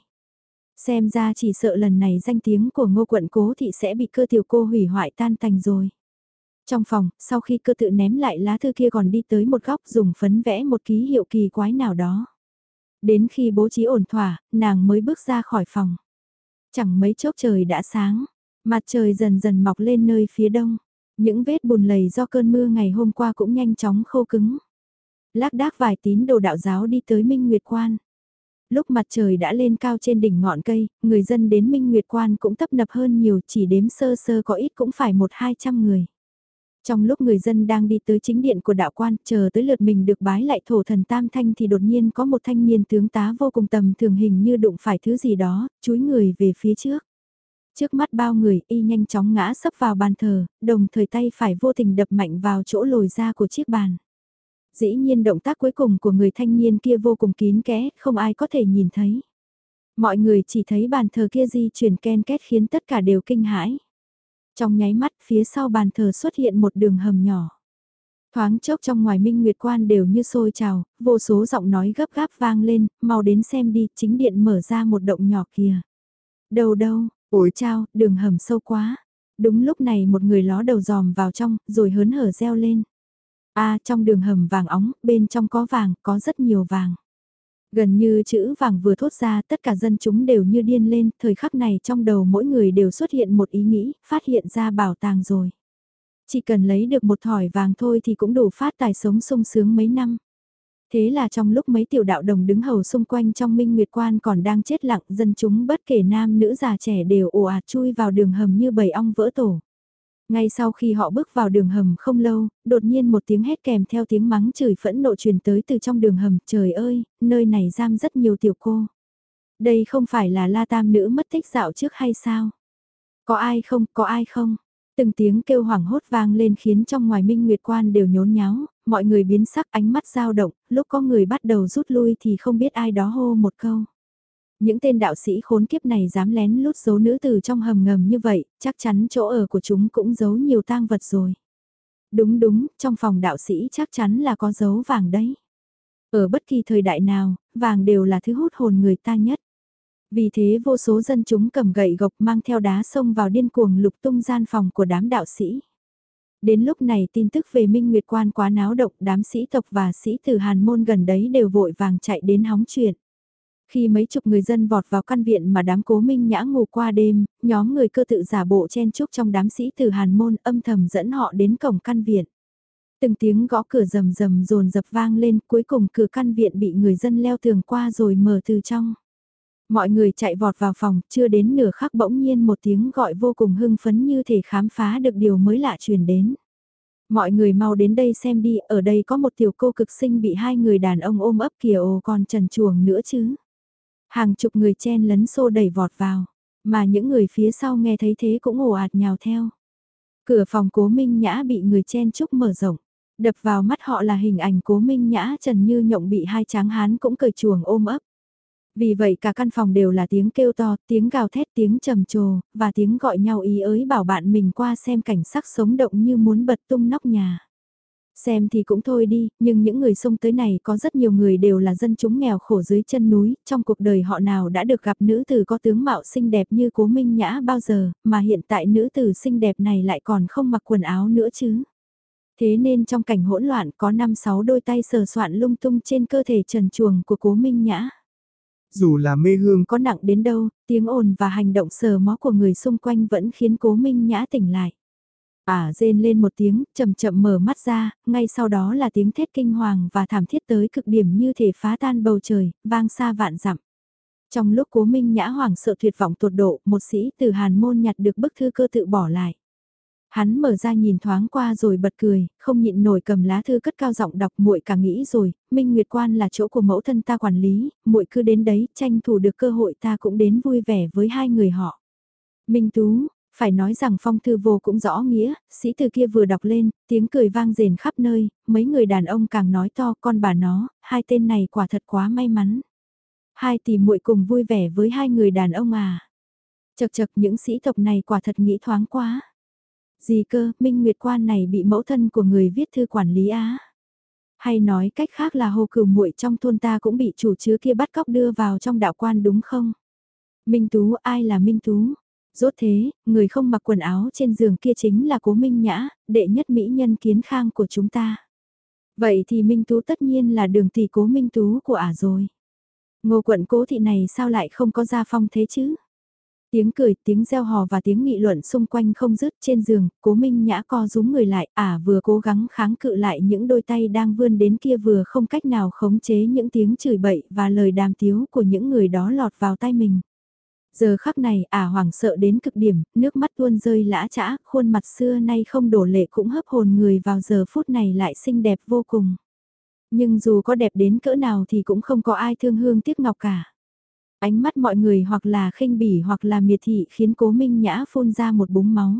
Xem ra chỉ sợ lần này danh tiếng của ngô quận cố thị sẽ bị cơ tiểu cô hủy hoại tan tành rồi. Trong phòng, sau khi cơ tự ném lại lá thư kia còn đi tới một góc dùng phấn vẽ một ký hiệu kỳ quái nào đó. Đến khi bố trí ổn thỏa, nàng mới bước ra khỏi phòng. Chẳng mấy chốc trời đã sáng, mặt trời dần dần mọc lên nơi phía đông. Những vết bùn lầy do cơn mưa ngày hôm qua cũng nhanh chóng khô cứng. Lác đác vài tín đồ đạo giáo đi tới Minh Nguyệt Quan. Lúc mặt trời đã lên cao trên đỉnh ngọn cây, người dân đến Minh Nguyệt Quan cũng tấp nập hơn nhiều chỉ đếm sơ sơ có ít cũng phải một hai trăm người. Trong lúc người dân đang đi tới chính điện của đạo quan, chờ tới lượt mình được bái lại thổ thần tam thanh thì đột nhiên có một thanh niên tướng tá vô cùng tầm thường hình như đụng phải thứ gì đó, chúi người về phía trước. Trước mắt bao người y nhanh chóng ngã sấp vào bàn thờ, đồng thời tay phải vô tình đập mạnh vào chỗ lồi ra của chiếc bàn. Dĩ nhiên động tác cuối cùng của người thanh niên kia vô cùng kín kẽ, không ai có thể nhìn thấy. Mọi người chỉ thấy bàn thờ kia di chuyển ken két khiến tất cả đều kinh hãi. Trong nháy mắt phía sau bàn thờ xuất hiện một đường hầm nhỏ. Thoáng chốc trong ngoài minh nguyệt quan đều như sôi trào, vô số giọng nói gấp gáp vang lên, mau đến xem đi, chính điện mở ra một động nhỏ kìa. Đâu đâu, ủi trao đường hầm sâu quá. Đúng lúc này một người ló đầu dòm vào trong, rồi hớn hở reo lên. a trong đường hầm vàng óng, bên trong có vàng, có rất nhiều vàng. Gần như chữ vàng vừa thốt ra tất cả dân chúng đều như điên lên, thời khắc này trong đầu mỗi người đều xuất hiện một ý nghĩ, phát hiện ra bảo tàng rồi. Chỉ cần lấy được một thỏi vàng thôi thì cũng đủ phát tài sống sung sướng mấy năm. Thế là trong lúc mấy tiểu đạo đồng đứng hầu xung quanh trong minh nguyệt quan còn đang chết lặng dân chúng bất kể nam nữ già trẻ đều ồ ạt chui vào đường hầm như bầy ong vỡ tổ. Ngay sau khi họ bước vào đường hầm không lâu, đột nhiên một tiếng hét kèm theo tiếng mắng chửi phẫn nộ truyền tới từ trong đường hầm. Trời ơi, nơi này giam rất nhiều tiểu cô. Đây không phải là la tam nữ mất tích dạo trước hay sao? Có ai không, có ai không? Từng tiếng kêu hoảng hốt vang lên khiến trong ngoài minh nguyệt quan đều nhốn nháo, mọi người biến sắc ánh mắt dao động, lúc có người bắt đầu rút lui thì không biết ai đó hô một câu. Những tên đạo sĩ khốn kiếp này dám lén lút giấu nữ từ trong hầm ngầm như vậy, chắc chắn chỗ ở của chúng cũng giấu nhiều tang vật rồi. Đúng đúng, trong phòng đạo sĩ chắc chắn là có dấu vàng đấy. Ở bất kỳ thời đại nào, vàng đều là thứ hút hồn người ta nhất. Vì thế vô số dân chúng cầm gậy gộc mang theo đá sông vào điên cuồng lục tung gian phòng của đám đạo sĩ. Đến lúc này tin tức về Minh Nguyệt Quan quá náo động đám sĩ tộc và sĩ tử Hàn Môn gần đấy đều vội vàng chạy đến hóng chuyện. Khi mấy chục người dân vọt vào căn viện mà đám cố minh nhã ngủ qua đêm, nhóm người cơ tự giả bộ chen chúc trong đám sĩ từ Hàn Môn âm thầm dẫn họ đến cổng căn viện. Từng tiếng gõ cửa rầm rầm rồn dập vang lên cuối cùng cửa căn viện bị người dân leo tường qua rồi mở từ trong. Mọi người chạy vọt vào phòng, chưa đến nửa khắc bỗng nhiên một tiếng gọi vô cùng hưng phấn như thể khám phá được điều mới lạ truyền đến. Mọi người mau đến đây xem đi, ở đây có một tiểu cô cực sinh bị hai người đàn ông ôm ấp kìa ồ còn trần chuồng nữa chứ. Hàng chục người chen lấn xô đẩy vọt vào, mà những người phía sau nghe thấy thế cũng ồ ạt nhào theo. Cửa phòng cố minh nhã bị người chen chúc mở rộng. Đập vào mắt họ là hình ảnh cố minh nhã trần như nhộng bị hai tráng hán cũng cởi chuồng ôm ấp. Vì vậy cả căn phòng đều là tiếng kêu to, tiếng gào thét, tiếng trầm trồ, và tiếng gọi nhau ý ới bảo bạn mình qua xem cảnh sắc sống động như muốn bật tung nóc nhà. Xem thì cũng thôi đi, nhưng những người xông tới này có rất nhiều người đều là dân chúng nghèo khổ dưới chân núi, trong cuộc đời họ nào đã được gặp nữ tử có tướng mạo xinh đẹp như cố minh nhã bao giờ, mà hiện tại nữ tử xinh đẹp này lại còn không mặc quần áo nữa chứ. Thế nên trong cảnh hỗn loạn có 5-6 đôi tay sờ soạn lung tung trên cơ thể trần chuồng của cố minh nhã. Dù là mê hương có nặng đến đâu, tiếng ồn và hành động sờ mó của người xung quanh vẫn khiến cố minh nhã tỉnh lại. À rên lên một tiếng, chậm chậm mở mắt ra, ngay sau đó là tiếng thét kinh hoàng và thảm thiết tới cực điểm như thể phá tan bầu trời, vang xa vạn dặm. Trong lúc cố minh nhã hoàng sợ tuyệt vọng tột độ, một sĩ từ hàn môn nhặt được bức thư cơ tự bỏ lại. Hắn mở ra nhìn thoáng qua rồi bật cười, không nhịn nổi cầm lá thư cất cao giọng đọc muội cả nghĩ rồi, Minh Nguyệt Quan là chỗ của mẫu thân ta quản lý, muội cứ đến đấy, tranh thủ được cơ hội ta cũng đến vui vẻ với hai người họ. Minh Tú, phải nói rằng phong thư vô cũng rõ nghĩa, sĩ từ kia vừa đọc lên, tiếng cười vang rền khắp nơi, mấy người đàn ông càng nói to con bà nó, hai tên này quả thật quá may mắn. Hai tỷ muội cùng vui vẻ với hai người đàn ông à. Chật chật những sĩ tộc này quả thật nghĩ thoáng quá. Gì cơ, Minh Nguyệt Quan này bị mẫu thân của người viết thư quản lý á. Hay nói cách khác là hồ cửu muội trong thôn ta cũng bị chủ chứa kia bắt cóc đưa vào trong đạo quan đúng không? Minh Tú ai là Minh Tú? Rốt thế, người không mặc quần áo trên giường kia chính là cố Minh Nhã, đệ nhất mỹ nhân kiến khang của chúng ta. Vậy thì Minh Tú tất nhiên là đường tỷ cố Minh Tú của ả rồi. Ngô quận cố thị này sao lại không có gia phong thế chứ? Tiếng cười, tiếng reo hò và tiếng nghị luận xung quanh không dứt trên giường, cố minh nhã co rúm người lại, ả vừa cố gắng kháng cự lại những đôi tay đang vươn đến kia vừa không cách nào khống chế những tiếng chửi bậy và lời đàm tiếu của những người đó lọt vào tay mình. Giờ khắc này ả hoàng sợ đến cực điểm, nước mắt tuôn rơi lã chã, khuôn mặt xưa nay không đổ lệ cũng hấp hồn người vào giờ phút này lại xinh đẹp vô cùng. Nhưng dù có đẹp đến cỡ nào thì cũng không có ai thương hương tiếc ngọc cả. Ánh mắt mọi người hoặc là khinh bỉ hoặc là miệt thị khiến cố minh nhã phun ra một búng máu.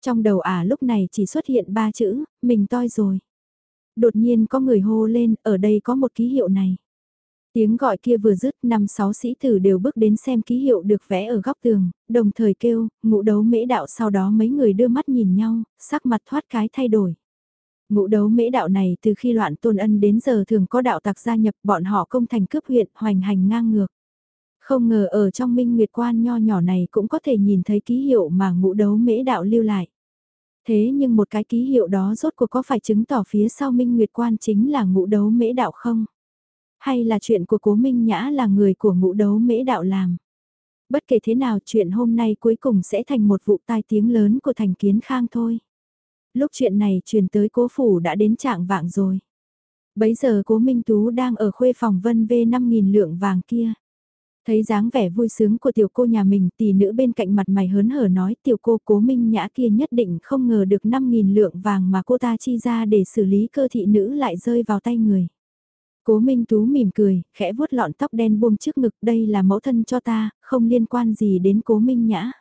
Trong đầu ả lúc này chỉ xuất hiện ba chữ, mình toi rồi. Đột nhiên có người hô lên, ở đây có một ký hiệu này. Tiếng gọi kia vừa dứt, năm sáu sĩ tử đều bước đến xem ký hiệu được vẽ ở góc tường, đồng thời kêu, ngũ đấu mễ đạo sau đó mấy người đưa mắt nhìn nhau, sắc mặt thoát cái thay đổi. Ngũ đấu mễ đạo này từ khi loạn tôn ân đến giờ thường có đạo tặc gia nhập bọn họ công thành cướp huyện hoành hành ngang ngược. Không ngờ ở trong minh nguyệt quan nho nhỏ này cũng có thể nhìn thấy ký hiệu mà ngũ đấu mễ đạo lưu lại. Thế nhưng một cái ký hiệu đó rốt cuộc có phải chứng tỏ phía sau minh nguyệt quan chính là ngũ đấu mễ đạo không? Hay là chuyện của cố Minh Nhã là người của ngũ đấu mễ đạo làm? Bất kể thế nào chuyện hôm nay cuối cùng sẽ thành một vụ tai tiếng lớn của thành kiến khang thôi. Lúc chuyện này truyền tới cố phủ đã đến trạng vạng rồi. Bấy giờ cố Minh Tú đang ở khuê phòng vân vê 5.000 lượng vàng kia. Thấy dáng vẻ vui sướng của tiểu cô nhà mình, tỷ nữ bên cạnh mặt mày hớn hở nói, tiểu cô, cố minh nhã kia nhất định không ngờ được 5.000 lượng vàng mà cô ta chi ra để xử lý cơ thị nữ lại rơi vào tay người. Cố Minh Tú mỉm cười, khẽ vuốt lọn tóc đen buông trước ngực đây là mẫu thân cho ta, không liên quan gì đến cố Minh Nhã.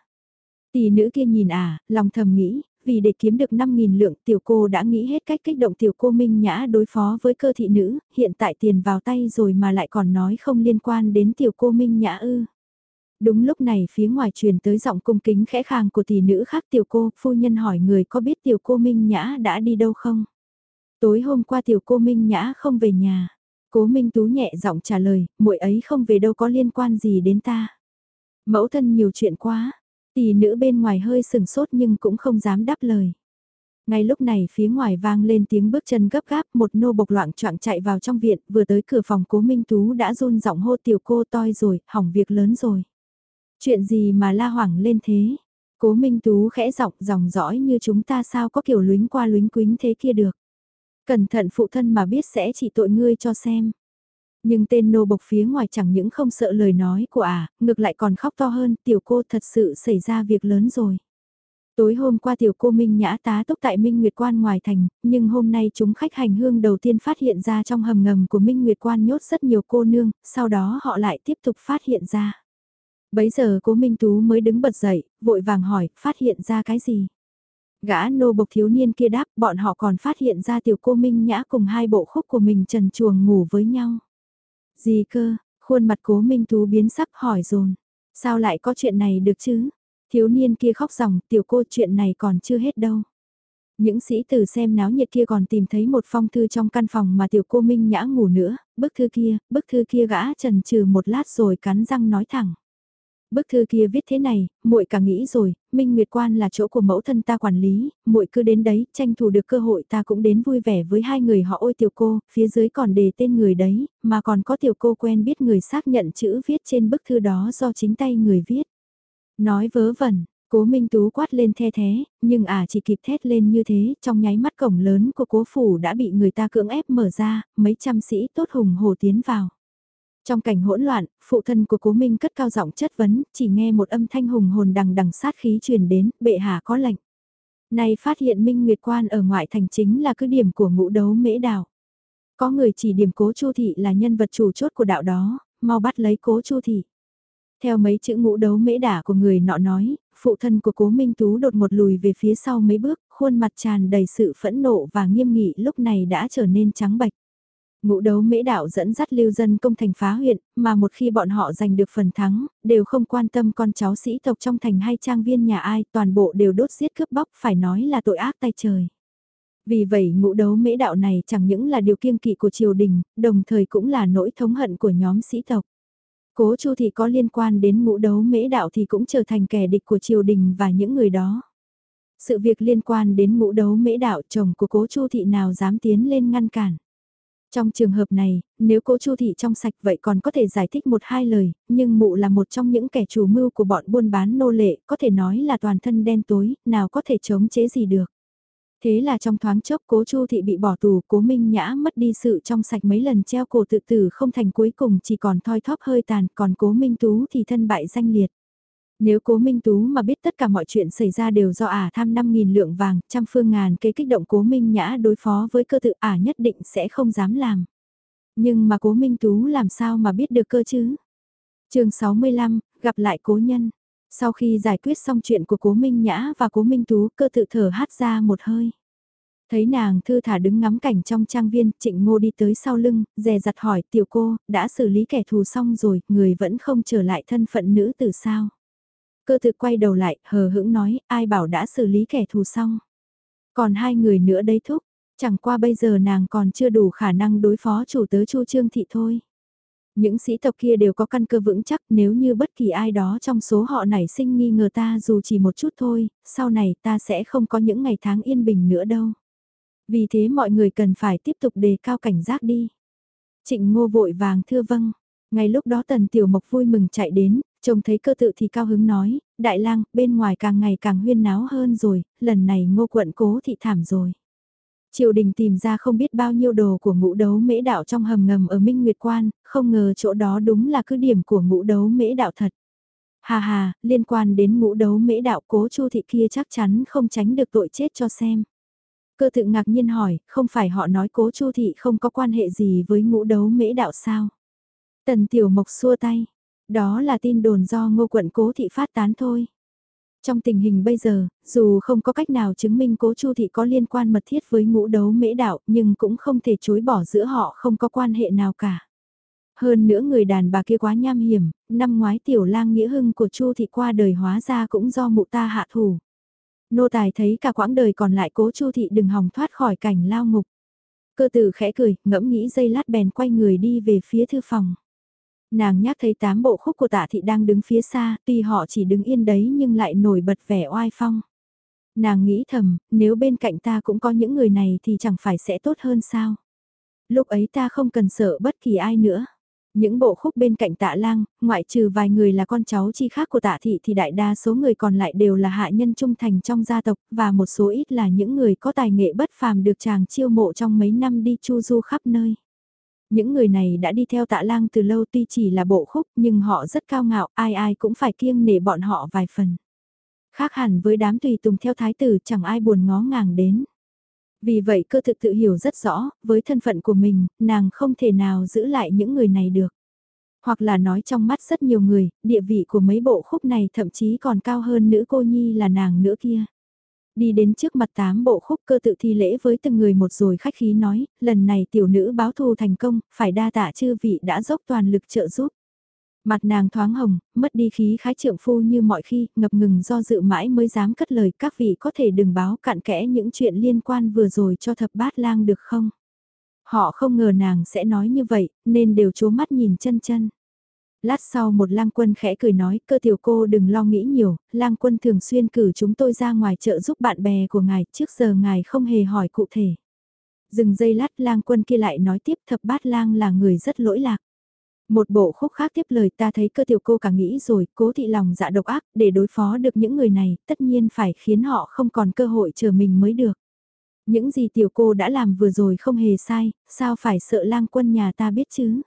Tỷ nữ kia nhìn à, lòng thầm nghĩ, vì để kiếm được 5.000 lượng tiểu cô đã nghĩ hết cách kích động tiểu cô Minh Nhã đối phó với cơ thị nữ, hiện tại tiền vào tay rồi mà lại còn nói không liên quan đến tiểu cô Minh Nhã ư. Đúng lúc này phía ngoài truyền tới giọng cung kính khẽ khàng của tỷ nữ khác tiểu cô, phu nhân hỏi người có biết tiểu cô Minh Nhã đã đi đâu không? Tối hôm qua tiểu cô Minh Nhã không về nhà. Cố Minh Tú nhẹ giọng trả lời, muội ấy không về đâu có liên quan gì đến ta. Mẫu thân nhiều chuyện quá, tỷ nữ bên ngoài hơi sừng sốt nhưng cũng không dám đáp lời. Ngay lúc này phía ngoài vang lên tiếng bước chân gấp gáp một nô bộc loạn choạng chạy vào trong viện vừa tới cửa phòng cố Minh Tú đã run giọng hô tiểu cô toi rồi, hỏng việc lớn rồi. Chuyện gì mà la hoảng lên thế? Cố Minh Tú khẽ giọng dòng dõi như chúng ta sao có kiểu luyến qua luyến quính thế kia được. Cẩn thận phụ thân mà biết sẽ chỉ tội ngươi cho xem. Nhưng tên nô bộc phía ngoài chẳng những không sợ lời nói của ả, à, ngược lại còn khóc to hơn, tiểu cô thật sự xảy ra việc lớn rồi. Tối hôm qua tiểu cô Minh Nhã tá túc tại Minh Nguyệt Quan ngoài thành, nhưng hôm nay chúng khách hành hương đầu tiên phát hiện ra trong hầm ngầm của Minh Nguyệt Quan nhốt rất nhiều cô nương, sau đó họ lại tiếp tục phát hiện ra. Bấy giờ cố Minh Tú mới đứng bật dậy, vội vàng hỏi, phát hiện ra cái gì? Gã nô bộc thiếu niên kia đáp bọn họ còn phát hiện ra tiểu cô Minh Nhã cùng hai bộ khúc của mình trần chuồng ngủ với nhau. Gì cơ, khuôn mặt cố Minh Tú biến sắc hỏi dồn Sao lại có chuyện này được chứ? Thiếu niên kia khóc ròng tiểu cô chuyện này còn chưa hết đâu. Những sĩ tử xem náo nhiệt kia còn tìm thấy một phong thư trong căn phòng mà tiểu cô Minh Nhã ngủ nữa, bức thư kia, bức thư kia gã trần trừ một lát rồi cắn răng nói thẳng. Bức thư kia viết thế này, muội cả nghĩ rồi, Minh Nguyệt Quan là chỗ của mẫu thân ta quản lý, muội cứ đến đấy, tranh thủ được cơ hội ta cũng đến vui vẻ với hai người họ ôi tiểu cô, phía dưới còn đề tên người đấy, mà còn có tiểu cô quen biết người xác nhận chữ viết trên bức thư đó do chính tay người viết. Nói vớ vẩn, Cố Minh Tú quát lên the thế, nhưng à chỉ kịp thét lên như thế, trong nháy mắt cổng lớn của cố phủ đã bị người ta cưỡng ép mở ra, mấy trăm sĩ tốt hùng hổ tiến vào. Trong cảnh hỗn loạn, phụ thân của cố Minh cất cao giọng chất vấn, chỉ nghe một âm thanh hùng hồn đằng đằng sát khí truyền đến, bệ hạ có lệnh. Nay phát hiện Minh Nguyệt Quan ở ngoại thành chính là cứ điểm của ngũ đấu mễ đào. Có người chỉ điểm cố Chu Thị là nhân vật chủ chốt của đạo đó, mau bắt lấy cố Chu Thị. Theo mấy chữ ngũ đấu mễ đả của người nọ nói, phụ thân của cố Minh Tú đột một lùi về phía sau mấy bước, khuôn mặt tràn đầy sự phẫn nộ và nghiêm nghị lúc này đã trở nên trắng bạch. Ngũ đấu mễ đạo dẫn dắt lưu dân công thành phá huyện, mà một khi bọn họ giành được phần thắng, đều không quan tâm con cháu sĩ tộc trong thành hay trang viên nhà ai, toàn bộ đều đốt giết cướp bóc, phải nói là tội ác tay trời. Vì vậy ngũ đấu mễ đạo này chẳng những là điều kiêng kỵ của triều đình, đồng thời cũng là nỗi thống hận của nhóm sĩ tộc. Cố Chu thì có liên quan đến ngũ đấu mễ đạo thì cũng trở thành kẻ địch của triều đình và những người đó. Sự việc liên quan đến ngũ đấu mễ đạo chồng của cố Chu Thị nào dám tiến lên ngăn cản. Trong trường hợp này, nếu cố Chu Thị trong sạch vậy còn có thể giải thích một hai lời, nhưng mụ là một trong những kẻ chủ mưu của bọn buôn bán nô lệ, có thể nói là toàn thân đen tối, nào có thể chống chế gì được. Thế là trong thoáng chốc cố Chu Thị bị bỏ tù, cố Minh Nhã mất đi sự trong sạch mấy lần treo cổ tự tử không thành cuối cùng chỉ còn thoi thóp hơi tàn, còn cố Minh Tú thì thân bại danh liệt. Nếu cố Minh Tú mà biết tất cả mọi chuyện xảy ra đều do ả tham 5.000 lượng vàng, trăm phương ngàn kế kích động cố Minh Nhã đối phó với cơ tự ả nhất định sẽ không dám làm. Nhưng mà cố Minh Tú làm sao mà biết được cơ chứ? chương 65, gặp lại cố nhân. Sau khi giải quyết xong chuyện của cố Minh Nhã và cố Minh Tú cơ tự thở hát ra một hơi. Thấy nàng thư thả đứng ngắm cảnh trong trang viên, trịnh ngô đi tới sau lưng, dè dặt hỏi tiểu cô, đã xử lý kẻ thù xong rồi, người vẫn không trở lại thân phận nữ từ sao. Cơ thực quay đầu lại, hờ hững nói, ai bảo đã xử lý kẻ thù xong. Còn hai người nữa đấy thúc, chẳng qua bây giờ nàng còn chưa đủ khả năng đối phó chủ tớ chu trương thị thôi. Những sĩ tộc kia đều có căn cơ vững chắc nếu như bất kỳ ai đó trong số họ nảy sinh nghi ngờ ta dù chỉ một chút thôi, sau này ta sẽ không có những ngày tháng yên bình nữa đâu. Vì thế mọi người cần phải tiếp tục đề cao cảnh giác đi. Trịnh ngô vội vàng thưa vâng. Ngay lúc đó tần tiểu mộc vui mừng chạy đến, trông thấy cơ tự thì cao hứng nói, đại lang, bên ngoài càng ngày càng huyên náo hơn rồi, lần này ngô quận cố thị thảm rồi. Triều đình tìm ra không biết bao nhiêu đồ của ngũ đấu mễ đạo trong hầm ngầm ở Minh Nguyệt Quan, không ngờ chỗ đó đúng là cứ điểm của ngũ đấu mễ đạo thật. Hà hà, liên quan đến ngũ đấu mễ đạo cố chu thị kia chắc chắn không tránh được tội chết cho xem. Cơ tự ngạc nhiên hỏi, không phải họ nói cố chu thị không có quan hệ gì với ngũ đấu mễ đạo sao? Tần tiểu mộc xua tay, đó là tin đồn do ngô quận cố thị phát tán thôi. Trong tình hình bây giờ, dù không có cách nào chứng minh cố chu thị có liên quan mật thiết với ngũ đấu mễ đạo nhưng cũng không thể chối bỏ giữa họ không có quan hệ nào cả. Hơn nữa người đàn bà kia quá nham hiểm, năm ngoái tiểu lang nghĩa hưng của chu thị qua đời hóa ra cũng do mụ ta hạ thủ. Nô tài thấy cả quãng đời còn lại cố chu thị đừng hòng thoát khỏi cảnh lao ngục. Cơ tử khẽ cười, ngẫm nghĩ giây lát bèn quay người đi về phía thư phòng. Nàng nhắc thấy tám bộ khúc của tạ thị đang đứng phía xa, tuy họ chỉ đứng yên đấy nhưng lại nổi bật vẻ oai phong. Nàng nghĩ thầm, nếu bên cạnh ta cũng có những người này thì chẳng phải sẽ tốt hơn sao. Lúc ấy ta không cần sợ bất kỳ ai nữa. Những bộ khúc bên cạnh tạ lang, ngoại trừ vài người là con cháu chi khác của tạ thị thì đại đa số người còn lại đều là hạ nhân trung thành trong gia tộc và một số ít là những người có tài nghệ bất phàm được chàng chiêu mộ trong mấy năm đi chu du khắp nơi. Những người này đã đi theo tạ lang từ lâu tuy chỉ là bộ khúc nhưng họ rất cao ngạo, ai ai cũng phải kiêng nể bọn họ vài phần. Khác hẳn với đám tùy tùng theo thái tử chẳng ai buồn ngó ngàng đến. Vì vậy cơ thực tự hiểu rất rõ, với thân phận của mình, nàng không thể nào giữ lại những người này được. Hoặc là nói trong mắt rất nhiều người, địa vị của mấy bộ khúc này thậm chí còn cao hơn nữ cô nhi là nàng nữa kia. Đi đến trước mặt tám bộ khúc cơ tự thi lễ với từng người một rồi khách khí nói, lần này tiểu nữ báo thù thành công, phải đa tạ chư vị đã dốc toàn lực trợ giúp. Mặt nàng thoáng hồng, mất đi khí khái trượng phu như mọi khi, ngập ngừng do dự mãi mới dám cất lời các vị có thể đừng báo cặn kẽ những chuyện liên quan vừa rồi cho thập bát lang được không? Họ không ngờ nàng sẽ nói như vậy, nên đều chố mắt nhìn chân chân. Lát sau một lang quân khẽ cười nói, cơ tiểu cô đừng lo nghĩ nhiều, lang quân thường xuyên cử chúng tôi ra ngoài chợ giúp bạn bè của ngài, trước giờ ngài không hề hỏi cụ thể. Dừng dây lát lang quân kia lại nói tiếp thập bát lang là người rất lỗi lạc. Một bộ khúc khác tiếp lời ta thấy cơ tiểu cô cả nghĩ rồi, cố thị lòng dạ độc ác, để đối phó được những người này, tất nhiên phải khiến họ không còn cơ hội chờ mình mới được. Những gì tiểu cô đã làm vừa rồi không hề sai, sao phải sợ lang quân nhà ta biết chứ?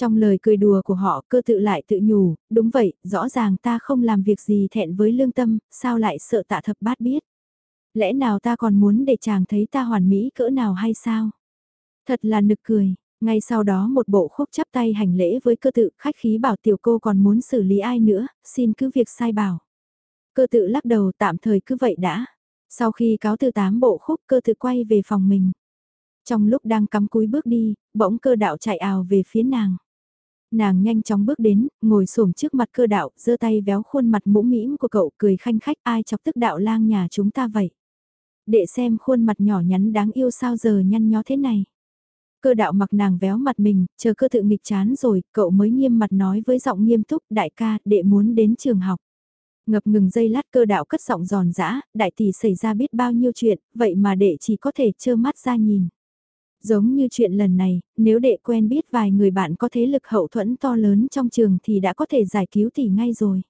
Trong lời cười đùa của họ cơ tự lại tự nhủ, đúng vậy, rõ ràng ta không làm việc gì thẹn với lương tâm, sao lại sợ tạ thập bát biết? Lẽ nào ta còn muốn để chàng thấy ta hoàn mỹ cỡ nào hay sao? Thật là nực cười, ngay sau đó một bộ khúc chắp tay hành lễ với cơ tự khách khí bảo tiểu cô còn muốn xử lý ai nữa, xin cứ việc sai bảo. Cơ tự lắc đầu tạm thời cứ vậy đã. Sau khi cáo từ tám bộ khúc cơ tự quay về phòng mình. Trong lúc đang cắm cúi bước đi, bỗng cơ đạo chạy ào về phía nàng. Nàng nhanh chóng bước đến, ngồi xổm trước mặt cơ đạo, giơ tay véo khuôn mặt mũm mĩm của cậu cười khanh khách ai chọc tức đạo lang nhà chúng ta vậy. Để xem khuôn mặt nhỏ nhắn đáng yêu sao giờ nhăn nhó thế này. Cơ đạo mặc nàng véo mặt mình, chờ cơ tự nghịch chán rồi, cậu mới nghiêm mặt nói với giọng nghiêm túc, đại ca, đệ muốn đến trường học. Ngập ngừng dây lát cơ đạo cất giọng giòn giã, đại tỷ xảy ra biết bao nhiêu chuyện, vậy mà đệ chỉ có thể trơ mắt ra nhìn. Giống như chuyện lần này, nếu đệ quen biết vài người bạn có thế lực hậu thuẫn to lớn trong trường thì đã có thể giải cứu tỷ ngay rồi.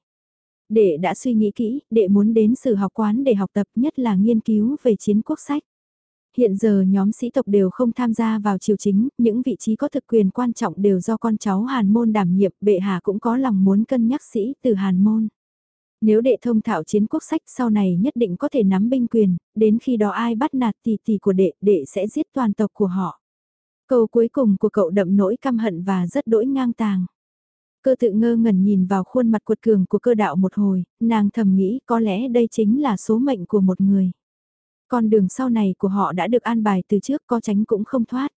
Đệ đã suy nghĩ kỹ, đệ muốn đến sử học quán để học tập nhất là nghiên cứu về chiến quốc sách. Hiện giờ nhóm sĩ tộc đều không tham gia vào triều chính, những vị trí có thực quyền quan trọng đều do con cháu Hàn Môn đảm nhiệm, bệ hạ cũng có lòng muốn cân nhắc sĩ từ Hàn Môn. Nếu đệ thông thạo chiến quốc sách sau này nhất định có thể nắm binh quyền, đến khi đó ai bắt nạt tỷ tỷ của đệ, đệ sẽ giết toàn tộc của họ. Câu cuối cùng của cậu đậm nỗi căm hận và rất đỗi ngang tàng. Cơ tự ngơ ngẩn nhìn vào khuôn mặt cuột cường của cơ đạo một hồi, nàng thầm nghĩ có lẽ đây chính là số mệnh của một người. Con đường sau này của họ đã được an bài từ trước có tránh cũng không thoát.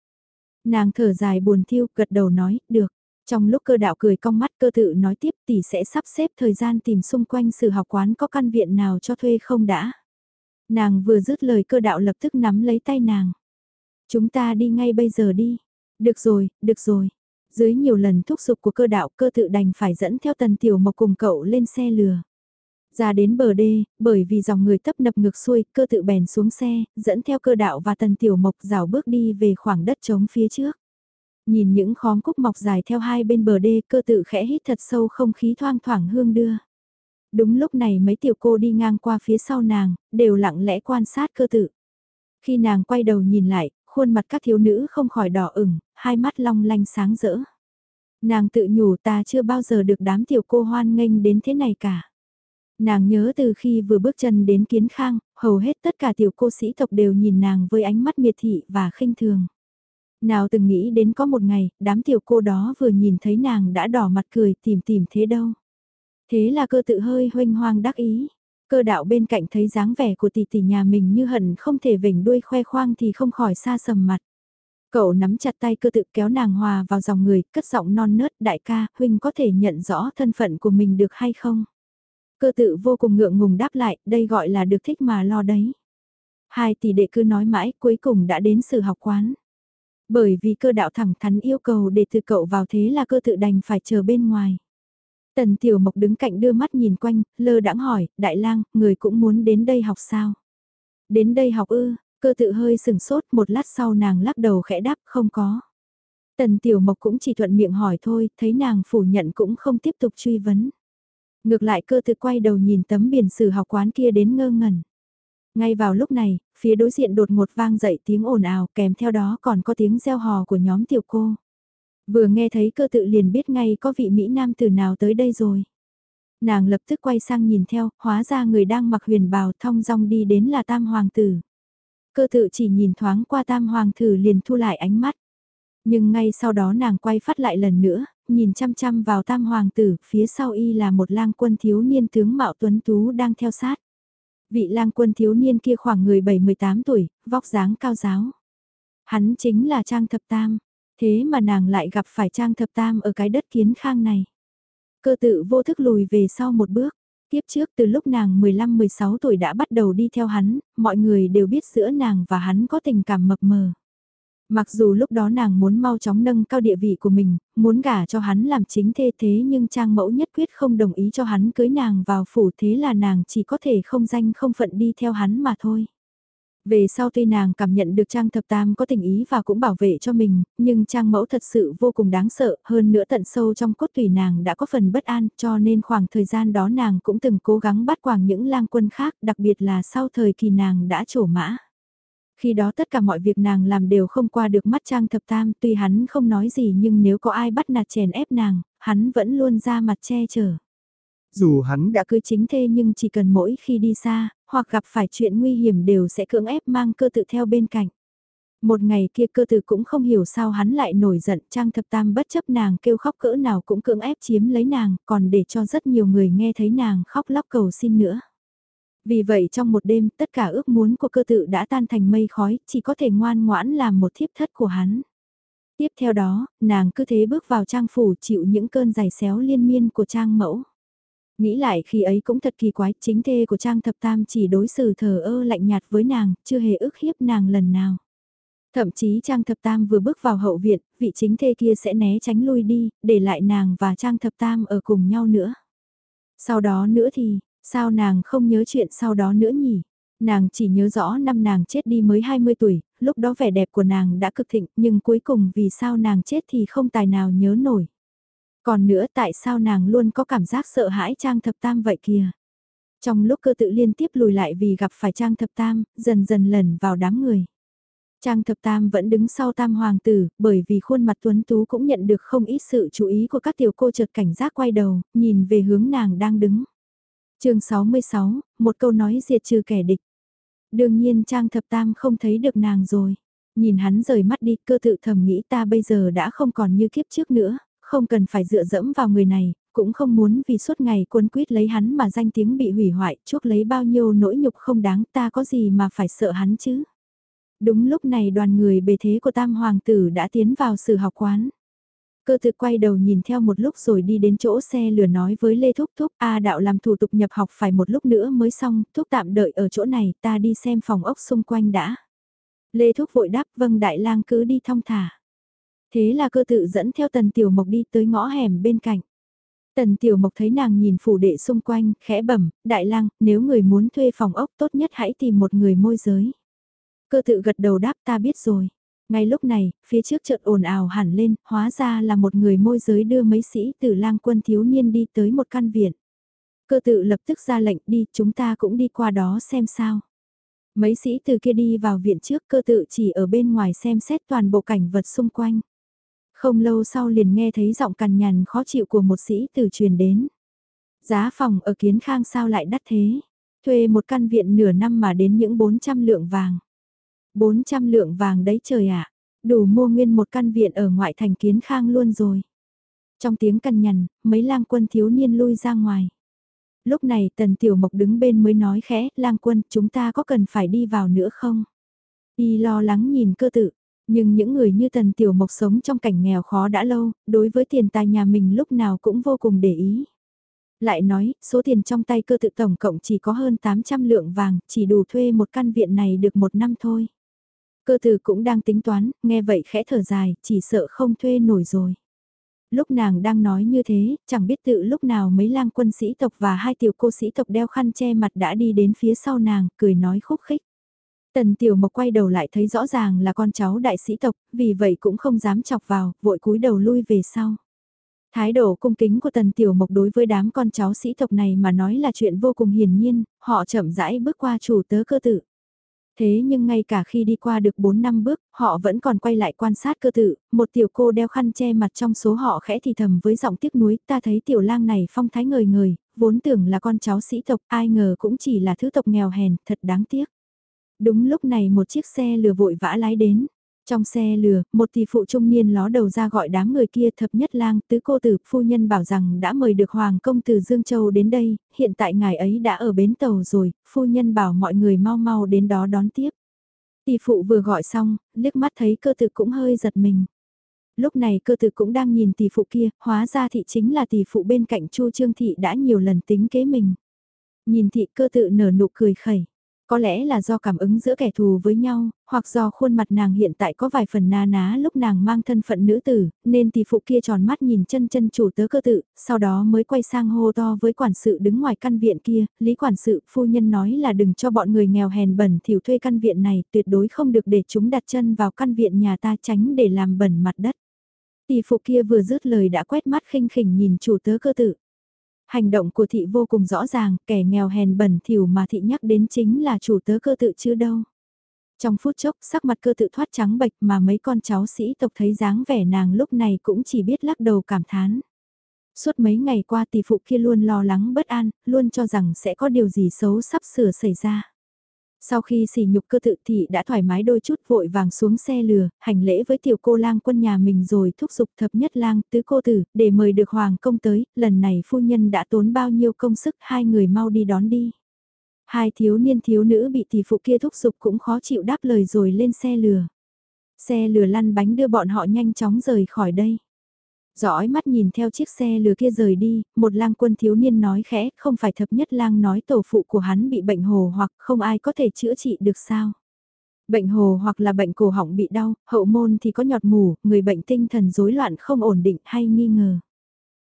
Nàng thở dài buồn thiêu, gật đầu nói, được. Trong lúc cơ đạo cười cong mắt cơ tự nói tiếp tỷ sẽ sắp xếp thời gian tìm xung quanh sự học quán có căn viện nào cho thuê không đã. Nàng vừa dứt lời cơ đạo lập tức nắm lấy tay nàng. Chúng ta đi ngay bây giờ đi. Được rồi, được rồi. Dưới nhiều lần thúc giục của cơ đạo cơ tự đành phải dẫn theo tần tiểu mộc cùng cậu lên xe lừa. Ra đến bờ đê, bởi vì dòng người tấp nập ngược xuôi, cơ tự bèn xuống xe, dẫn theo cơ đạo và tần tiểu mộc rào bước đi về khoảng đất trống phía trước. Nhìn những khóm cúc mọc dài theo hai bên bờ đê cơ tự khẽ hít thật sâu không khí thoang thoảng hương đưa. Đúng lúc này mấy tiểu cô đi ngang qua phía sau nàng, đều lặng lẽ quan sát cơ tự. Khi nàng quay đầu nhìn lại, khuôn mặt các thiếu nữ không khỏi đỏ ửng, hai mắt long lanh sáng rỡ. Nàng tự nhủ ta chưa bao giờ được đám tiểu cô hoan nghênh đến thế này cả. Nàng nhớ từ khi vừa bước chân đến kiến khang, hầu hết tất cả tiểu cô sĩ tộc đều nhìn nàng với ánh mắt miệt thị và khinh thường. Nào từng nghĩ đến có một ngày, đám tiểu cô đó vừa nhìn thấy nàng đã đỏ mặt cười tìm tìm thế đâu. Thế là cơ tự hơi hoanh hoang đắc ý. Cơ đạo bên cạnh thấy dáng vẻ của tỷ tỷ nhà mình như hận không thể vểnh đuôi khoe khoang thì không khỏi xa sầm mặt. Cậu nắm chặt tay cơ tự kéo nàng hòa vào dòng người, cất giọng non nớt đại ca, huynh có thể nhận rõ thân phận của mình được hay không? Cơ tự vô cùng ngượng ngùng đáp lại, đây gọi là được thích mà lo đấy. Hai tỷ đệ cứ nói mãi, cuối cùng đã đến sự học quán. Bởi vì cơ đạo thẳng thắn yêu cầu để từ cậu vào thế là cơ tự đành phải chờ bên ngoài. Tần Tiểu Mộc đứng cạnh đưa mắt nhìn quanh, lơ đãng hỏi, đại lang, người cũng muốn đến đây học sao? Đến đây học ư, cơ tự hơi sừng sốt một lát sau nàng lắc đầu khẽ đáp không có. Tần Tiểu Mộc cũng chỉ thuận miệng hỏi thôi, thấy nàng phủ nhận cũng không tiếp tục truy vấn. Ngược lại cơ tự quay đầu nhìn tấm biển sử học quán kia đến ngơ ngẩn. Ngay vào lúc này, phía đối diện đột ngột vang dậy tiếng ồn ào kèm theo đó còn có tiếng reo hò của nhóm tiểu cô. Vừa nghe thấy cơ tự liền biết ngay có vị Mỹ Nam từ nào tới đây rồi. Nàng lập tức quay sang nhìn theo, hóa ra người đang mặc huyền bào thong dong đi đến là Tam Hoàng tử. Cơ tự chỉ nhìn thoáng qua Tam Hoàng tử liền thu lại ánh mắt. Nhưng ngay sau đó nàng quay phát lại lần nữa, nhìn chăm chăm vào Tam Hoàng tử, phía sau y là một lang quân thiếu niên tướng Mạo Tuấn Tú đang theo sát. Vị lang quân thiếu niên kia khoảng người 7-18 tuổi, vóc dáng cao giáo. Hắn chính là Trang Thập Tam, thế mà nàng lại gặp phải Trang Thập Tam ở cái đất kiến khang này. Cơ tự vô thức lùi về sau một bước. Tiếp trước từ lúc nàng 15-16 tuổi đã bắt đầu đi theo hắn, mọi người đều biết giữa nàng và hắn có tình cảm mập mờ. Mặc dù lúc đó nàng muốn mau chóng nâng cao địa vị của mình, muốn gả cho hắn làm chính thê thế nhưng trang mẫu nhất quyết không đồng ý cho hắn cưới nàng vào phủ thế là nàng chỉ có thể không danh không phận đi theo hắn mà thôi. Về sau tuy nàng cảm nhận được Trang Thập Tam có tình ý và cũng bảo vệ cho mình, nhưng Trang Mẫu thật sự vô cùng đáng sợ, hơn nữa tận sâu trong cốt tùy nàng đã có phần bất an, cho nên khoảng thời gian đó nàng cũng từng cố gắng bắt quàng những lang quân khác, đặc biệt là sau thời kỳ nàng đã trổ mã. Khi đó tất cả mọi việc nàng làm đều không qua được mắt Trang Thập Tam, tuy hắn không nói gì nhưng nếu có ai bắt nạt chèn ép nàng, hắn vẫn luôn ra mặt che chở. Dù hắn đã cưới chính thê nhưng chỉ cần mỗi khi đi xa, hoặc gặp phải chuyện nguy hiểm đều sẽ cưỡng ép mang cơ tự theo bên cạnh. Một ngày kia cơ tự cũng không hiểu sao hắn lại nổi giận Trang Thập Tam bất chấp nàng kêu khóc cỡ nào cũng cưỡng ép chiếm lấy nàng, còn để cho rất nhiều người nghe thấy nàng khóc lóc cầu xin nữa. Vì vậy trong một đêm tất cả ước muốn của cơ tự đã tan thành mây khói, chỉ có thể ngoan ngoãn làm một thiếp thất của hắn. Tiếp theo đó, nàng cứ thế bước vào trang phủ chịu những cơn giày xéo liên miên của trang mẫu. Nghĩ lại khi ấy cũng thật kỳ quái, chính thê của trang thập tam chỉ đối xử thờ ơ lạnh nhạt với nàng, chưa hề ức hiếp nàng lần nào. Thậm chí Trang Thập Tam vừa bước vào hậu viện, vị chính thê kia sẽ né tránh lui đi, để lại nàng và Trang Thập Tam ở cùng nhau nữa. Sau đó nữa thì, sao nàng không nhớ chuyện sau đó nữa nhỉ? Nàng chỉ nhớ rõ năm nàng chết đi mới 20 tuổi, lúc đó vẻ đẹp của nàng đã cực thịnh, nhưng cuối cùng vì sao nàng chết thì không tài nào nhớ nổi. Còn nữa tại sao nàng luôn có cảm giác sợ hãi Trang Thập Tam vậy kìa? Trong lúc cơ tự liên tiếp lùi lại vì gặp phải Trang Thập Tam, dần dần lần vào đám người. Trang Thập Tam vẫn đứng sau Tam Hoàng tử, bởi vì khuôn mặt tuấn tú cũng nhận được không ít sự chú ý của các tiểu cô chợt cảnh giác quay đầu, nhìn về hướng nàng đang đứng chương 66, một câu nói diệt trừ kẻ địch. Đương nhiên Trang Thập Tam không thấy được nàng rồi. Nhìn hắn rời mắt đi, cơ tự thầm nghĩ ta bây giờ đã không còn như kiếp trước nữa, không cần phải dựa dẫm vào người này, cũng không muốn vì suốt ngày cuốn quýt lấy hắn mà danh tiếng bị hủy hoại, chuốc lấy bao nhiêu nỗi nhục không đáng ta có gì mà phải sợ hắn chứ. Đúng lúc này đoàn người bề thế của tam hoàng tử đã tiến vào sự học quán. Cơ thực quay đầu nhìn theo một lúc rồi đi đến chỗ xe lửa nói với Lê Thúc Thúc A đạo làm thủ tục nhập học phải một lúc nữa mới xong, Thúc tạm đợi ở chỗ này ta đi xem phòng ốc xung quanh đã. Lê Thúc vội đáp vâng đại lang cứ đi thong thả. Thế là cơ tự dẫn theo tần tiểu mộc đi tới ngõ hẻm bên cạnh. Tần Tiểu Mộc thấy nàng nhìn phủ đệ xung quanh, khẽ bẩm, đại lang, nếu người muốn thuê phòng ốc tốt nhất hãy tìm một người môi giới. Cơ tự gật đầu đáp ta biết rồi. Ngay lúc này, phía trước chợt ồn ào hẳn lên, hóa ra là một người môi giới đưa mấy sĩ tử lang quân thiếu niên đi tới một căn viện. Cơ tự lập tức ra lệnh đi, chúng ta cũng đi qua đó xem sao. Mấy sĩ từ kia đi vào viện trước cơ tự chỉ ở bên ngoài xem xét toàn bộ cảnh vật xung quanh. Không lâu sau liền nghe thấy giọng cằn nhằn khó chịu của một sĩ tử truyền đến. Giá phòng ở kiến khang sao lại đắt thế? Thuê một căn viện nửa năm mà đến những 400 lượng vàng. 400 lượng vàng đấy trời ạ, đủ mua nguyên một căn viện ở ngoại thành kiến khang luôn rồi. Trong tiếng cằn nhằn, mấy lang quân thiếu niên lui ra ngoài. Lúc này tần tiểu mộc đứng bên mới nói khẽ, lang quân chúng ta có cần phải đi vào nữa không? Y lo lắng nhìn cơ tự, nhưng những người như Tần Tiểu Mộc sống trong cảnh nghèo khó đã lâu, đối với tiền tài nhà mình lúc nào cũng vô cùng để ý. Lại nói, số tiền trong tay cơ tự tổng cộng chỉ có hơn 800 lượng vàng, chỉ đủ thuê một căn viện này được một năm thôi. Cơ tử cũng đang tính toán, nghe vậy khẽ thở dài, chỉ sợ không thuê nổi rồi. Lúc nàng đang nói như thế, chẳng biết tự lúc nào mấy lang quân sĩ tộc và hai tiểu cô sĩ tộc đeo khăn che mặt đã đi đến phía sau nàng, cười nói khúc khích. Tần Tiểu Mộc quay đầu lại thấy rõ ràng là con cháu đại sĩ tộc, vì vậy cũng không dám chọc vào, vội cúi đầu lui về sau. Thái độ cung kính của Tần Tiểu Mộc đối với đám con cháu sĩ tộc này mà nói là chuyện vô cùng hiển nhiên, họ chậm rãi bước qua chủ tớ cơ tử. Thế nhưng ngay cả khi đi qua được 4 năm bước, họ vẫn còn quay lại quan sát cơ tử, một tiểu cô đeo khăn che mặt trong số họ khẽ thì thầm với giọng tiếc nuối, ta thấy tiểu lang này phong thái ngời ngời, vốn tưởng là con cháu sĩ tộc, ai ngờ cũng chỉ là thứ tộc nghèo hèn, thật đáng tiếc. Đúng lúc này một chiếc xe lừa vội vã lái đến. Trong xe lừa, một tỷ phụ trung niên ló đầu ra gọi đám người kia thập nhất lang tứ cô tử phu nhân bảo rằng đã mời được Hoàng công từ Dương Châu đến đây, hiện tại ngài ấy đã ở bến tàu rồi, phu nhân bảo mọi người mau mau đến đó đón tiếp. Tỷ phụ vừa gọi xong, liếc mắt thấy cơ tử cũng hơi giật mình. Lúc này cơ tử cũng đang nhìn tỷ phụ kia, hóa ra thị chính là tỷ phụ bên cạnh Chu Trương Thị đã nhiều lần tính kế mình. Nhìn thị cơ tự nở nụ cười khẩy. Có lẽ là do cảm ứng giữa kẻ thù với nhau, hoặc do khuôn mặt nàng hiện tại có vài phần na ná lúc nàng mang thân phận nữ tử, nên tỷ phụ kia tròn mắt nhìn chân chân chủ tớ cơ tự, sau đó mới quay sang hô to với quản sự đứng ngoài căn viện kia, lý quản sự, phu nhân nói là đừng cho bọn người nghèo hèn bẩn thiểu thuê căn viện này, tuyệt đối không được để chúng đặt chân vào căn viện nhà ta tránh để làm bẩn mặt đất. Tỷ phụ kia vừa dứt lời đã quét mắt khinh khỉnh nhìn chủ tớ cơ tự. Hành động của thị vô cùng rõ ràng, kẻ nghèo hèn bẩn thỉu mà thị nhắc đến chính là chủ tớ cơ tự chứ đâu. Trong phút chốc, sắc mặt cơ tự thoát trắng bệch mà mấy con cháu sĩ tộc thấy dáng vẻ nàng lúc này cũng chỉ biết lắc đầu cảm thán. Suốt mấy ngày qua tỷ phụ kia luôn lo lắng bất an, luôn cho rằng sẽ có điều gì xấu sắp sửa xảy ra. Sau khi xỉ nhục cơ tự thị đã thoải mái đôi chút vội vàng xuống xe lừa, hành lễ với tiểu cô lang quân nhà mình rồi thúc giục thập nhất lang tứ cô tử, để mời được hoàng công tới, lần này phu nhân đã tốn bao nhiêu công sức hai người mau đi đón đi. Hai thiếu niên thiếu nữ bị tỷ phụ kia thúc giục cũng khó chịu đáp lời rồi lên xe lừa. Xe lừa lăn bánh đưa bọn họ nhanh chóng rời khỏi đây. Dõi mắt nhìn theo chiếc xe lừa kia rời đi, một lang quân thiếu niên nói khẽ, không phải thập nhất lang nói tổ phụ của hắn bị bệnh hồ hoặc không ai có thể chữa trị được sao. Bệnh hồ hoặc là bệnh cổ họng bị đau, hậu môn thì có nhọt mù, người bệnh tinh thần rối loạn không ổn định hay nghi ngờ.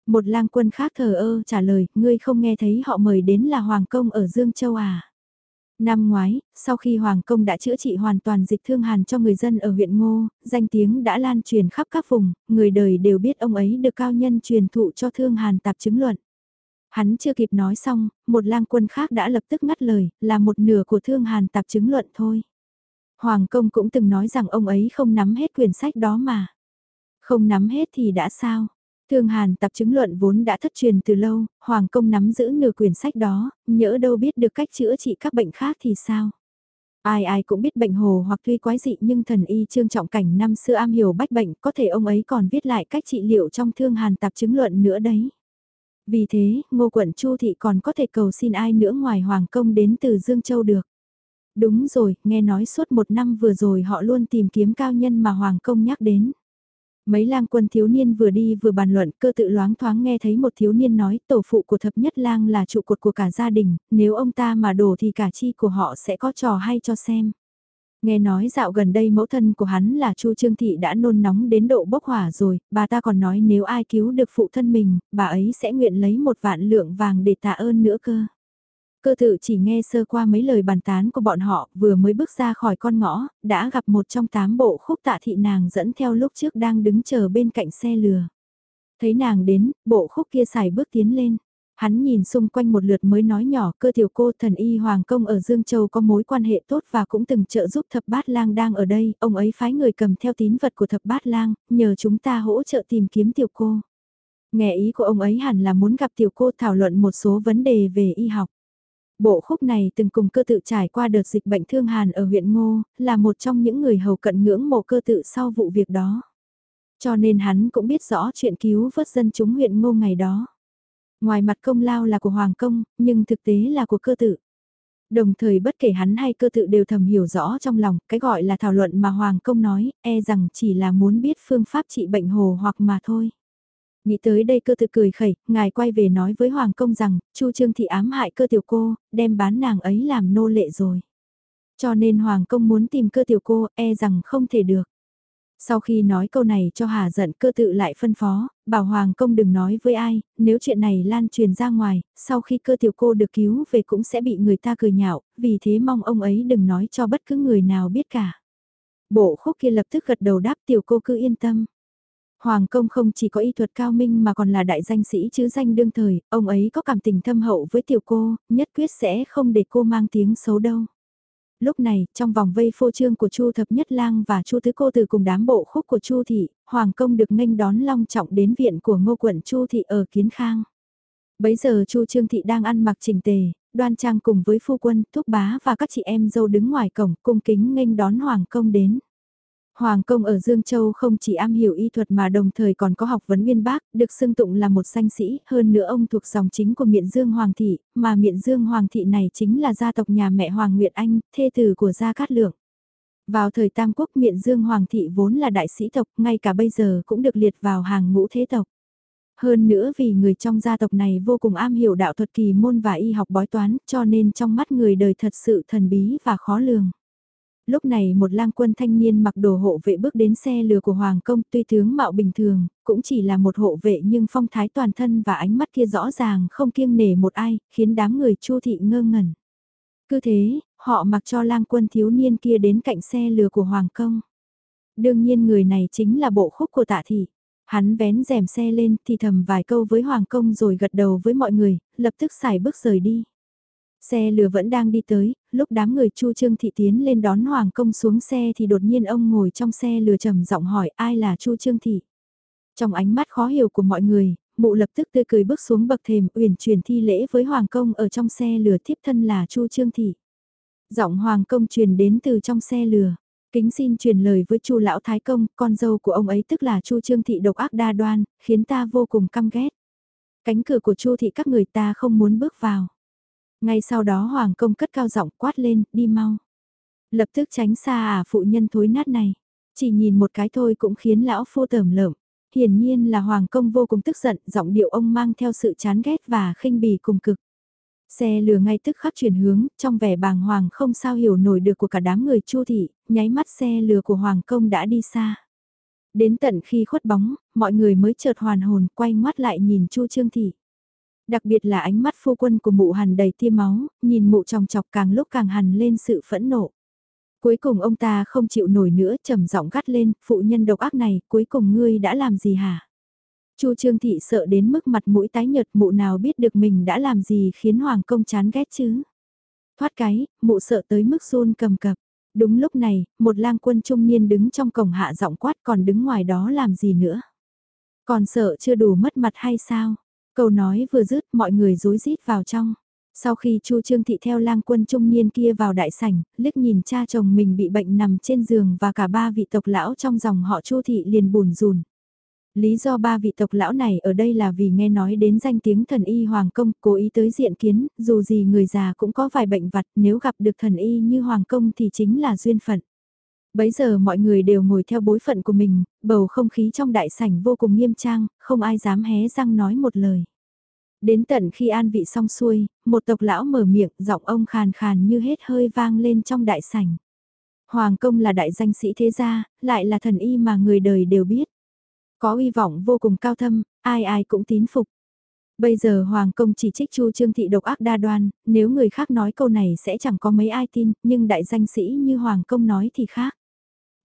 Một lang quân khác thờ ơ trả lời, ngươi không nghe thấy họ mời đến là Hoàng Công ở Dương Châu à. Năm ngoái, sau khi Hoàng Công đã chữa trị hoàn toàn dịch thương hàn cho người dân ở huyện Ngô, danh tiếng đã lan truyền khắp các vùng, người đời đều biết ông ấy được cao nhân truyền thụ cho thương hàn tạp chứng luận. Hắn chưa kịp nói xong, một lang quân khác đã lập tức ngắt lời, là một nửa của thương hàn tạp chứng luận thôi. Hoàng Công cũng từng nói rằng ông ấy không nắm hết quyển sách đó mà. Không nắm hết thì đã sao? Thương Hàn tập chứng luận vốn đã thất truyền từ lâu, Hoàng Công nắm giữ nửa quyển sách đó, nhỡ đâu biết được cách chữa trị các bệnh khác thì sao? Ai ai cũng biết bệnh hồ hoặc tuy quái dị nhưng thần y trương trọng cảnh năm xưa am hiểu bách bệnh có thể ông ấy còn viết lại cách trị liệu trong thương hàn tạp chứng luận nữa đấy. Vì thế, ngô quận Chu Thị còn có thể cầu xin ai nữa ngoài Hoàng Công đến từ Dương Châu được. Đúng rồi, nghe nói suốt một năm vừa rồi họ luôn tìm kiếm cao nhân mà Hoàng Công nhắc đến. Mấy lang quân thiếu niên vừa đi vừa bàn luận cơ tự loáng thoáng nghe thấy một thiếu niên nói tổ phụ của thập nhất lang là trụ cột của cả gia đình, nếu ông ta mà đổ thì cả chi của họ sẽ có trò hay cho xem. Nghe nói dạo gần đây mẫu thân của hắn là Chu Trương Thị đã nôn nóng đến độ bốc hỏa rồi, bà ta còn nói nếu ai cứu được phụ thân mình, bà ấy sẽ nguyện lấy một vạn lượng vàng để tạ ơn nữa cơ. Cơ tự chỉ nghe sơ qua mấy lời bàn tán của bọn họ vừa mới bước ra khỏi con ngõ, đã gặp một trong tám bộ khúc tạ thị nàng dẫn theo lúc trước đang đứng chờ bên cạnh xe lừa. Thấy nàng đến, bộ khúc kia xài bước tiến lên. Hắn nhìn xung quanh một lượt mới nói nhỏ cơ tiểu cô thần y Hoàng Công ở Dương Châu có mối quan hệ tốt và cũng từng trợ giúp thập bát lang đang ở đây, ông ấy phái người cầm theo tín vật của thập bát lang, nhờ chúng ta hỗ trợ tìm kiếm tiểu cô. Nghe ý của ông ấy hẳn là muốn gặp tiểu cô thảo luận một số vấn đề về y học. Bộ khúc này từng cùng cơ tự trải qua đợt dịch bệnh thương hàn ở huyện Ngô, là một trong những người hầu cận ngưỡng mộ cơ tự sau vụ việc đó. Cho nên hắn cũng biết rõ chuyện cứu vớt dân chúng huyện Ngô ngày đó. Ngoài mặt công lao là của Hoàng Công, nhưng thực tế là của cơ tự. Đồng thời bất kể hắn hay cơ tự đều thầm hiểu rõ trong lòng, cái gọi là thảo luận mà Hoàng Công nói, e rằng chỉ là muốn biết phương pháp trị bệnh hồ hoặc mà thôi. Nghĩ tới đây cơ tự cười khẩy, ngài quay về nói với Hoàng Công rằng, Chu Trương Thị ám hại cơ tiểu cô, đem bán nàng ấy làm nô lệ rồi. Cho nên Hoàng Công muốn tìm cơ tiểu cô, e rằng không thể được. Sau khi nói câu này cho Hà giận cơ tự lại phân phó, bảo Hoàng Công đừng nói với ai, nếu chuyện này lan truyền ra ngoài, sau khi cơ tiểu cô được cứu về cũng sẽ bị người ta cười nhạo, vì thế mong ông ấy đừng nói cho bất cứ người nào biết cả. Bộ khúc kia lập tức gật đầu đáp tiểu cô cứ yên tâm. Hoàng công không chỉ có y thuật cao minh mà còn là đại danh sĩ chứ danh đương thời, ông ấy có cảm tình thâm hậu với tiểu cô, nhất quyết sẽ không để cô mang tiếng xấu đâu. Lúc này, trong vòng vây phô trương của Chu Thập Nhất Lang và Chu Tứ Cô từ cùng đám bộ khúc của Chu Thị, Hoàng công được nghênh đón long trọng đến viện của ngô quận Chu Thị ở Kiến Khang. Bấy giờ Chu Trương Thị đang ăn mặc chỉnh tề, đoan trang cùng với phu quân, thúc bá và các chị em dâu đứng ngoài cổng cung kính nghênh đón Hoàng công đến. Hoàng công ở Dương Châu không chỉ am hiểu y thuật mà đồng thời còn có học vấn nguyên bác, được xưng tụng là một danh sĩ, hơn nữa ông thuộc dòng chính của miện Dương Hoàng thị, mà miện Dương Hoàng thị này chính là gia tộc nhà mẹ Hoàng Nguyệt Anh, thê tử của Gia Cát Lượng. Vào thời Tam Quốc miện Dương Hoàng thị vốn là đại sĩ tộc, ngay cả bây giờ cũng được liệt vào hàng ngũ thế tộc. Hơn nữa vì người trong gia tộc này vô cùng am hiểu đạo thuật kỳ môn và y học bói toán, cho nên trong mắt người đời thật sự thần bí và khó lường. Lúc này một lang quân thanh niên mặc đồ hộ vệ bước đến xe lừa của Hoàng Công tuy tướng mạo bình thường, cũng chỉ là một hộ vệ nhưng phong thái toàn thân và ánh mắt kia rõ ràng không kiêng nể một ai, khiến đám người chu thị ngơ ngẩn. Cứ thế, họ mặc cho lang quân thiếu niên kia đến cạnh xe lừa của Hoàng Công. Đương nhiên người này chính là bộ khúc của tạ thị. Hắn vén rèm xe lên thì thầm vài câu với Hoàng Công rồi gật đầu với mọi người, lập tức xài bước rời đi. Xe lừa vẫn đang đi tới, lúc đám người Chu Trương Thị tiến lên đón Hoàng Công xuống xe thì đột nhiên ông ngồi trong xe lừa trầm giọng hỏi ai là Chu Trương Thị. Trong ánh mắt khó hiểu của mọi người, mụ lập tức tươi cười bước xuống bậc thềm uyển chuyển thi lễ với Hoàng Công ở trong xe lừa thiếp thân là Chu Trương Thị. Giọng Hoàng Công truyền đến từ trong xe lừa. Kính xin truyền lời với Chu lão thái công, con dâu của ông ấy tức là Chu Trương thị độc ác đa đoan, khiến ta vô cùng căm ghét. Cánh cửa của Chu thị các người ta không muốn bước vào. Ngay sau đó Hoàng công cất cao giọng quát lên, đi mau. Lập tức tránh xa à phụ nhân thối nát này. Chỉ nhìn một cái thôi cũng khiến lão phu tởm lợm. Hiển nhiên là Hoàng công vô cùng tức giận, giọng điệu ông mang theo sự chán ghét và khinh bỉ cùng cực. Xe lừa ngay tức khắc chuyển hướng, trong vẻ bàng hoàng không sao hiểu nổi được của cả đám người chu thị, nháy mắt xe lừa của Hoàng Công đã đi xa. Đến tận khi khuất bóng, mọi người mới chợt hoàn hồn quay ngoắt lại nhìn chu Trương Thị. Đặc biệt là ánh mắt phu quân của mụ hằn đầy tia máu, nhìn mụ tròng chọc càng lúc càng hằn lên sự phẫn nộ. Cuối cùng ông ta không chịu nổi nữa trầm giọng gắt lên, phụ nhân độc ác này, cuối cùng ngươi đã làm gì hả? Chu Trương Thị sợ đến mức mặt mũi tái nhợt mụ nào biết được mình đã làm gì khiến Hoàng Công chán ghét chứ. Thoát cái, mụ sợ tới mức run cầm cập. Đúng lúc này, một lang quân trung niên đứng trong cổng hạ giọng quát còn đứng ngoài đó làm gì nữa. Còn sợ chưa đủ mất mặt hay sao? Câu nói vừa dứt mọi người rối rít vào trong. Sau khi Chu Trương Thị theo lang quân trung niên kia vào đại sảnh, liếc nhìn cha chồng mình bị bệnh nằm trên giường và cả ba vị tộc lão trong dòng họ Chu Thị liền buồn rùn. Lý do ba vị tộc lão này ở đây là vì nghe nói đến danh tiếng thần y Hoàng Công, cố ý tới diện kiến, dù gì người già cũng có vài bệnh vặt, nếu gặp được thần y như Hoàng Công thì chính là duyên phận. Bấy giờ mọi người đều ngồi theo bối phận của mình, bầu không khí trong đại sảnh vô cùng nghiêm trang, không ai dám hé răng nói một lời. Đến tận khi an vị xong xuôi, một tộc lão mở miệng, giọng ông khàn khàn như hết hơi vang lên trong đại sảnh. Hoàng công là đại danh sĩ thế gia, lại là thần y mà người đời đều biết. Có uy vọng vô cùng cao thâm, ai ai cũng tín phục. Bây giờ Hoàng công chỉ trích Chu Trương Thị độc ác đa đoan, nếu người khác nói câu này sẽ chẳng có mấy ai tin, nhưng đại danh sĩ như Hoàng công nói thì khác.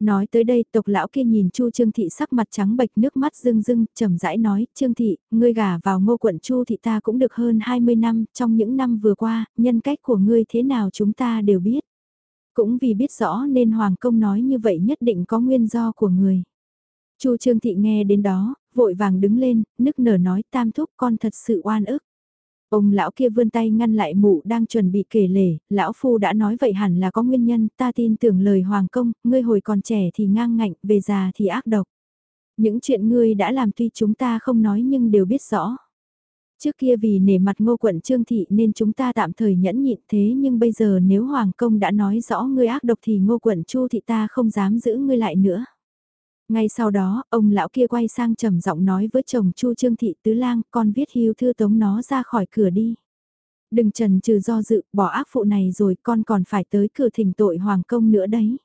Nói tới đây tộc lão kia nhìn Chu Trương Thị sắc mặt trắng bệch nước mắt rưng rưng, trầm rãi nói, Trương Thị, ngươi gả vào ngô quận Chu Thị ta cũng được hơn 20 năm, trong những năm vừa qua, nhân cách của ngươi thế nào chúng ta đều biết. Cũng vì biết rõ nên Hoàng Công nói như vậy nhất định có nguyên do của người. Chu Trương Thị nghe đến đó, vội vàng đứng lên, nức nở nói tam thúc con thật sự oan ức. Ông lão kia vươn tay ngăn lại mụ đang chuẩn bị kể lể, lão phu đã nói vậy hẳn là có nguyên nhân, ta tin tưởng lời hoàng công, ngươi hồi còn trẻ thì ngang ngạnh, về già thì ác độc. Những chuyện ngươi đã làm tuy chúng ta không nói nhưng đều biết rõ. Trước kia vì nể mặt ngô quận trương thị nên chúng ta tạm thời nhẫn nhịn thế nhưng bây giờ nếu hoàng công đã nói rõ ngươi ác độc thì ngô quận chu thị ta không dám giữ ngươi lại nữa. Ngay sau đó, ông lão kia quay sang trầm giọng nói với chồng Chu Trương Thị Tứ Lang, con viết hưu thư tống nó ra khỏi cửa đi. Đừng trần trừ do dự, bỏ ác phụ này rồi con còn phải tới cửa thỉnh tội hoàng công nữa đấy.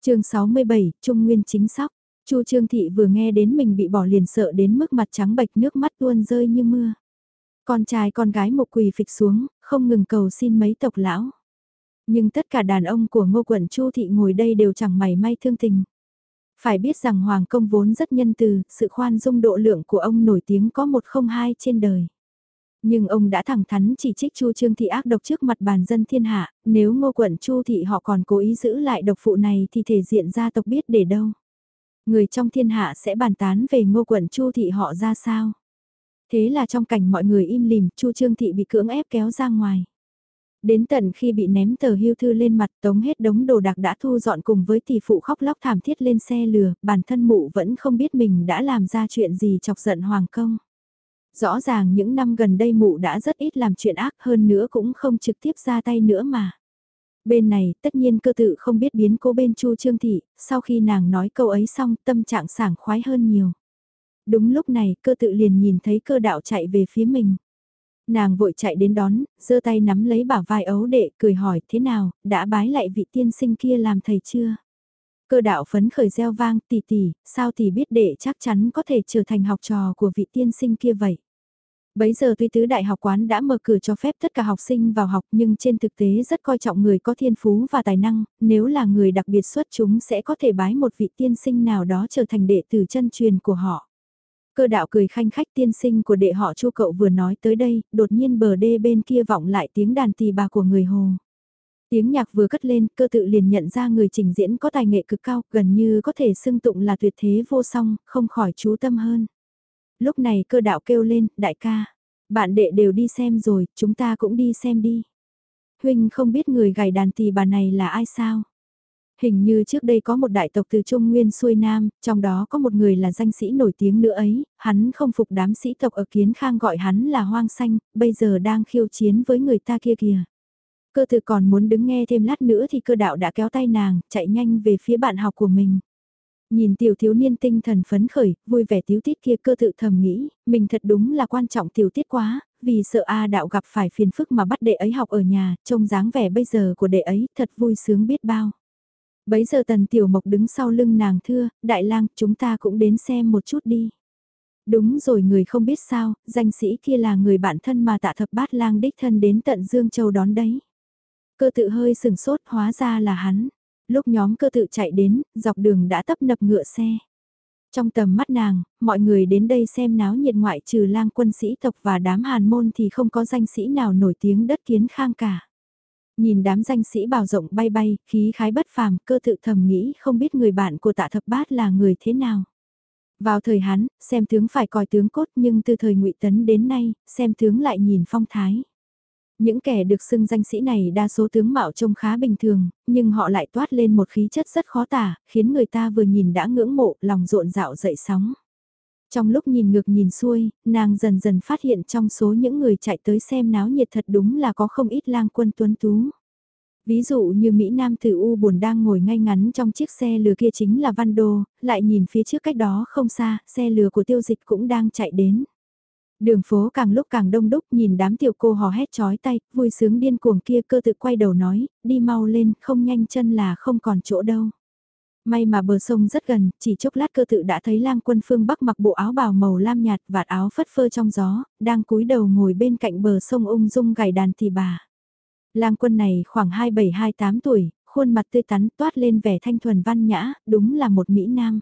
chương 67, Trung Nguyên chính sóc. Chu Trương Thị vừa nghe đến mình bị bỏ liền sợ đến mức mặt trắng bệch nước mắt tuôn rơi như mưa. Con trai con gái một quỳ phịch xuống, không ngừng cầu xin mấy tộc lão. Nhưng tất cả đàn ông của ngô quận Chu Thị ngồi đây đều chẳng mảy may thương tình. Phải biết rằng Hoàng công vốn rất nhân từ, sự khoan dung độ lượng của ông nổi tiếng có một không hai trên đời. Nhưng ông đã thẳng thắn chỉ trích Chu Trương Thị ác độc trước mặt bàn dân thiên hạ, nếu ngô quận Chu Thị họ còn cố ý giữ lại độc phụ này thì thể diện gia tộc biết để đâu. Người trong thiên hạ sẽ bàn tán về ngô quận Chu Thị họ ra sao. Thế là trong cảnh mọi người im lìm, Chu Trương Thị bị cưỡng ép kéo ra ngoài. Đến tận khi bị ném tờ hưu thư lên mặt tống hết đống đồ đạc đã thu dọn cùng với tỷ phụ khóc lóc thảm thiết lên xe lừa, bản thân mụ vẫn không biết mình đã làm ra chuyện gì chọc giận Hoàng Công. Rõ ràng những năm gần đây mụ đã rất ít làm chuyện ác hơn nữa cũng không trực tiếp ra tay nữa mà. Bên này, tất nhiên cơ tự không biết biến cố bên Chu Trương Thị, sau khi nàng nói câu ấy xong tâm trạng sảng khoái hơn nhiều. Đúng lúc này, cơ tự liền nhìn thấy cơ đạo chạy về phía mình. Nàng vội chạy đến đón, giơ tay nắm lấy bả vai ấu đệ, cười hỏi thế nào, đã bái lại vị tiên sinh kia làm thầy chưa? Cơ đạo phấn khởi gieo vang tỷ tỷ, sao tỷ biết đệ chắc chắn có thể trở thành học trò của vị tiên sinh kia vậy? Bấy giờ tuy tứ đại học quán đã mở cửa cho phép tất cả học sinh vào học nhưng trên thực tế rất coi trọng người có thiên phú và tài năng, nếu là người đặc biệt xuất chúng sẽ có thể bái một vị tiên sinh nào đó trở thành đệ tử chân truyền của họ. Cơ đạo cười khanh khách tiên sinh của đệ họ chu cậu vừa nói tới đây, đột nhiên bờ đê bên kia vọng lại tiếng đàn tỳ bà của người hồ. Tiếng nhạc vừa cất lên, cơ tự liền nhận ra người trình diễn có tài nghệ cực cao, gần như có thể xưng tụng là tuyệt thế vô song, không khỏi chú tâm hơn. Lúc này cơ đạo kêu lên, đại ca, bạn đệ đều đi xem rồi, chúng ta cũng đi xem đi. Huynh không biết người gảy đàn tỳ bà này là ai sao? Hình như trước đây có một đại tộc từ Trung Nguyên xuôi Nam, trong đó có một người là danh sĩ nổi tiếng nữa ấy, hắn không phục đám sĩ tộc ở Kiến Khang gọi hắn là hoang xanh, bây giờ đang khiêu chiến với người ta kia kìa. Cơ tự còn muốn đứng nghe thêm lát nữa thì cơ đạo đã kéo tay nàng, chạy nhanh về phía bạn học của mình. Nhìn tiểu thiếu niên tinh thần phấn khởi, vui vẻ tiếu tiết kia cơ tự thầm nghĩ, mình thật đúng là quan trọng tiểu tiết quá, vì sợ A đạo gặp phải phiền phức mà bắt đệ ấy học ở nhà, trông dáng vẻ bây giờ của đệ ấy thật vui sướng biết bao. Bấy giờ tần tiểu mộc đứng sau lưng nàng thưa, đại lang chúng ta cũng đến xem một chút đi. Đúng rồi người không biết sao, danh sĩ kia là người bạn thân mà tạ thập bát lang đích thân đến tận Dương Châu đón đấy. Cơ tự hơi sừng sốt hóa ra là hắn. Lúc nhóm cơ tự chạy đến, dọc đường đã tấp nập ngựa xe. Trong tầm mắt nàng, mọi người đến đây xem náo nhiệt ngoại trừ lang quân sĩ tộc và đám hàn môn thì không có danh sĩ nào nổi tiếng đất kiến khang cả. Nhìn đám danh sĩ bào rộng bay bay, khí khái bất phàm, cơ tự thầm nghĩ không biết người bạn của tạ thập bát là người thế nào. Vào thời Hán, xem tướng phải coi tướng cốt nhưng từ thời ngụy Tấn đến nay, xem tướng lại nhìn phong thái. Những kẻ được xưng danh sĩ này đa số tướng mạo trông khá bình thường, nhưng họ lại toát lên một khí chất rất khó tả, khiến người ta vừa nhìn đã ngưỡng mộ, lòng rộn rạo dậy sóng. Trong lúc nhìn ngược nhìn xuôi, nàng dần dần phát hiện trong số những người chạy tới xem náo nhiệt thật đúng là có không ít lang quân tuấn tú. Ví dụ như Mỹ Nam Tử U buồn đang ngồi ngay ngắn trong chiếc xe lừa kia chính là Văn Đô, lại nhìn phía trước cách đó không xa, xe lừa của tiêu dịch cũng đang chạy đến. Đường phố càng lúc càng đông đúc nhìn đám tiểu cô hò hét chói tay, vui sướng điên cuồng kia cơ tự quay đầu nói, đi mau lên, không nhanh chân là không còn chỗ đâu. May mà bờ sông rất gần, chỉ chốc lát cơ tự đã thấy lang quân phương Bắc mặc bộ áo bào màu lam nhạt vạt áo phất phơ trong gió, đang cúi đầu ngồi bên cạnh bờ sông ung dung gảy đàn thì bà. Lang quân này khoảng 27-28 tuổi, khuôn mặt tươi tắn toát lên vẻ thanh thuần văn nhã, đúng là một Mỹ Nam.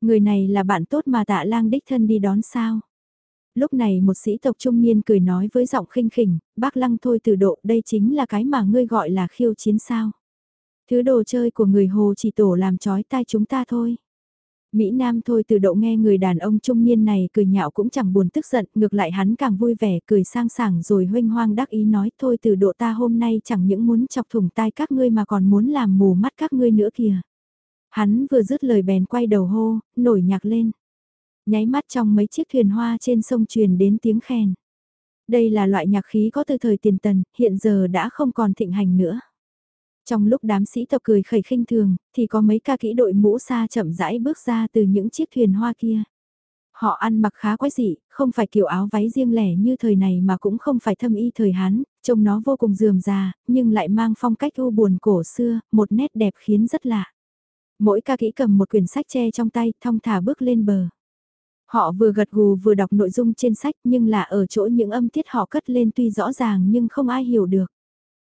Người này là bạn tốt mà tạ lang đích thân đi đón sao. Lúc này một sĩ tộc trung niên cười nói với giọng khinh khỉnh, bác lăng thôi từ độ đây chính là cái mà ngươi gọi là khiêu chiến sao. Thứ đồ chơi của người hồ chỉ tổ làm chói tai chúng ta thôi. Mỹ Nam thôi từ độ nghe người đàn ông trung niên này cười nhạo cũng chẳng buồn tức giận, ngược lại hắn càng vui vẻ cười sang sảng rồi huynh hoang đắc ý nói thôi từ độ ta hôm nay chẳng những muốn chọc thủng tai các ngươi mà còn muốn làm mù mắt các ngươi nữa kìa. Hắn vừa dứt lời bèn quay đầu hô, nổi nhạc lên. Nháy mắt trong mấy chiếc thuyền hoa trên sông truyền đến tiếng khen. Đây là loại nhạc khí có từ thời tiền tần, hiện giờ đã không còn thịnh hành nữa. Trong lúc đám sĩ tộc cười khẩy khinh thường, thì có mấy ca kỹ đội mũ xa chậm rãi bước ra từ những chiếc thuyền hoa kia. Họ ăn mặc khá quái dị, không phải kiểu áo váy riêng lẻ như thời này mà cũng không phải thâm y thời Hán, trông nó vô cùng dườm già, nhưng lại mang phong cách u buồn cổ xưa, một nét đẹp khiến rất lạ. Mỗi ca kỹ cầm một quyển sách che trong tay, thong thả bước lên bờ. Họ vừa gật gù vừa đọc nội dung trên sách nhưng là ở chỗ những âm tiết họ cất lên tuy rõ ràng nhưng không ai hiểu được.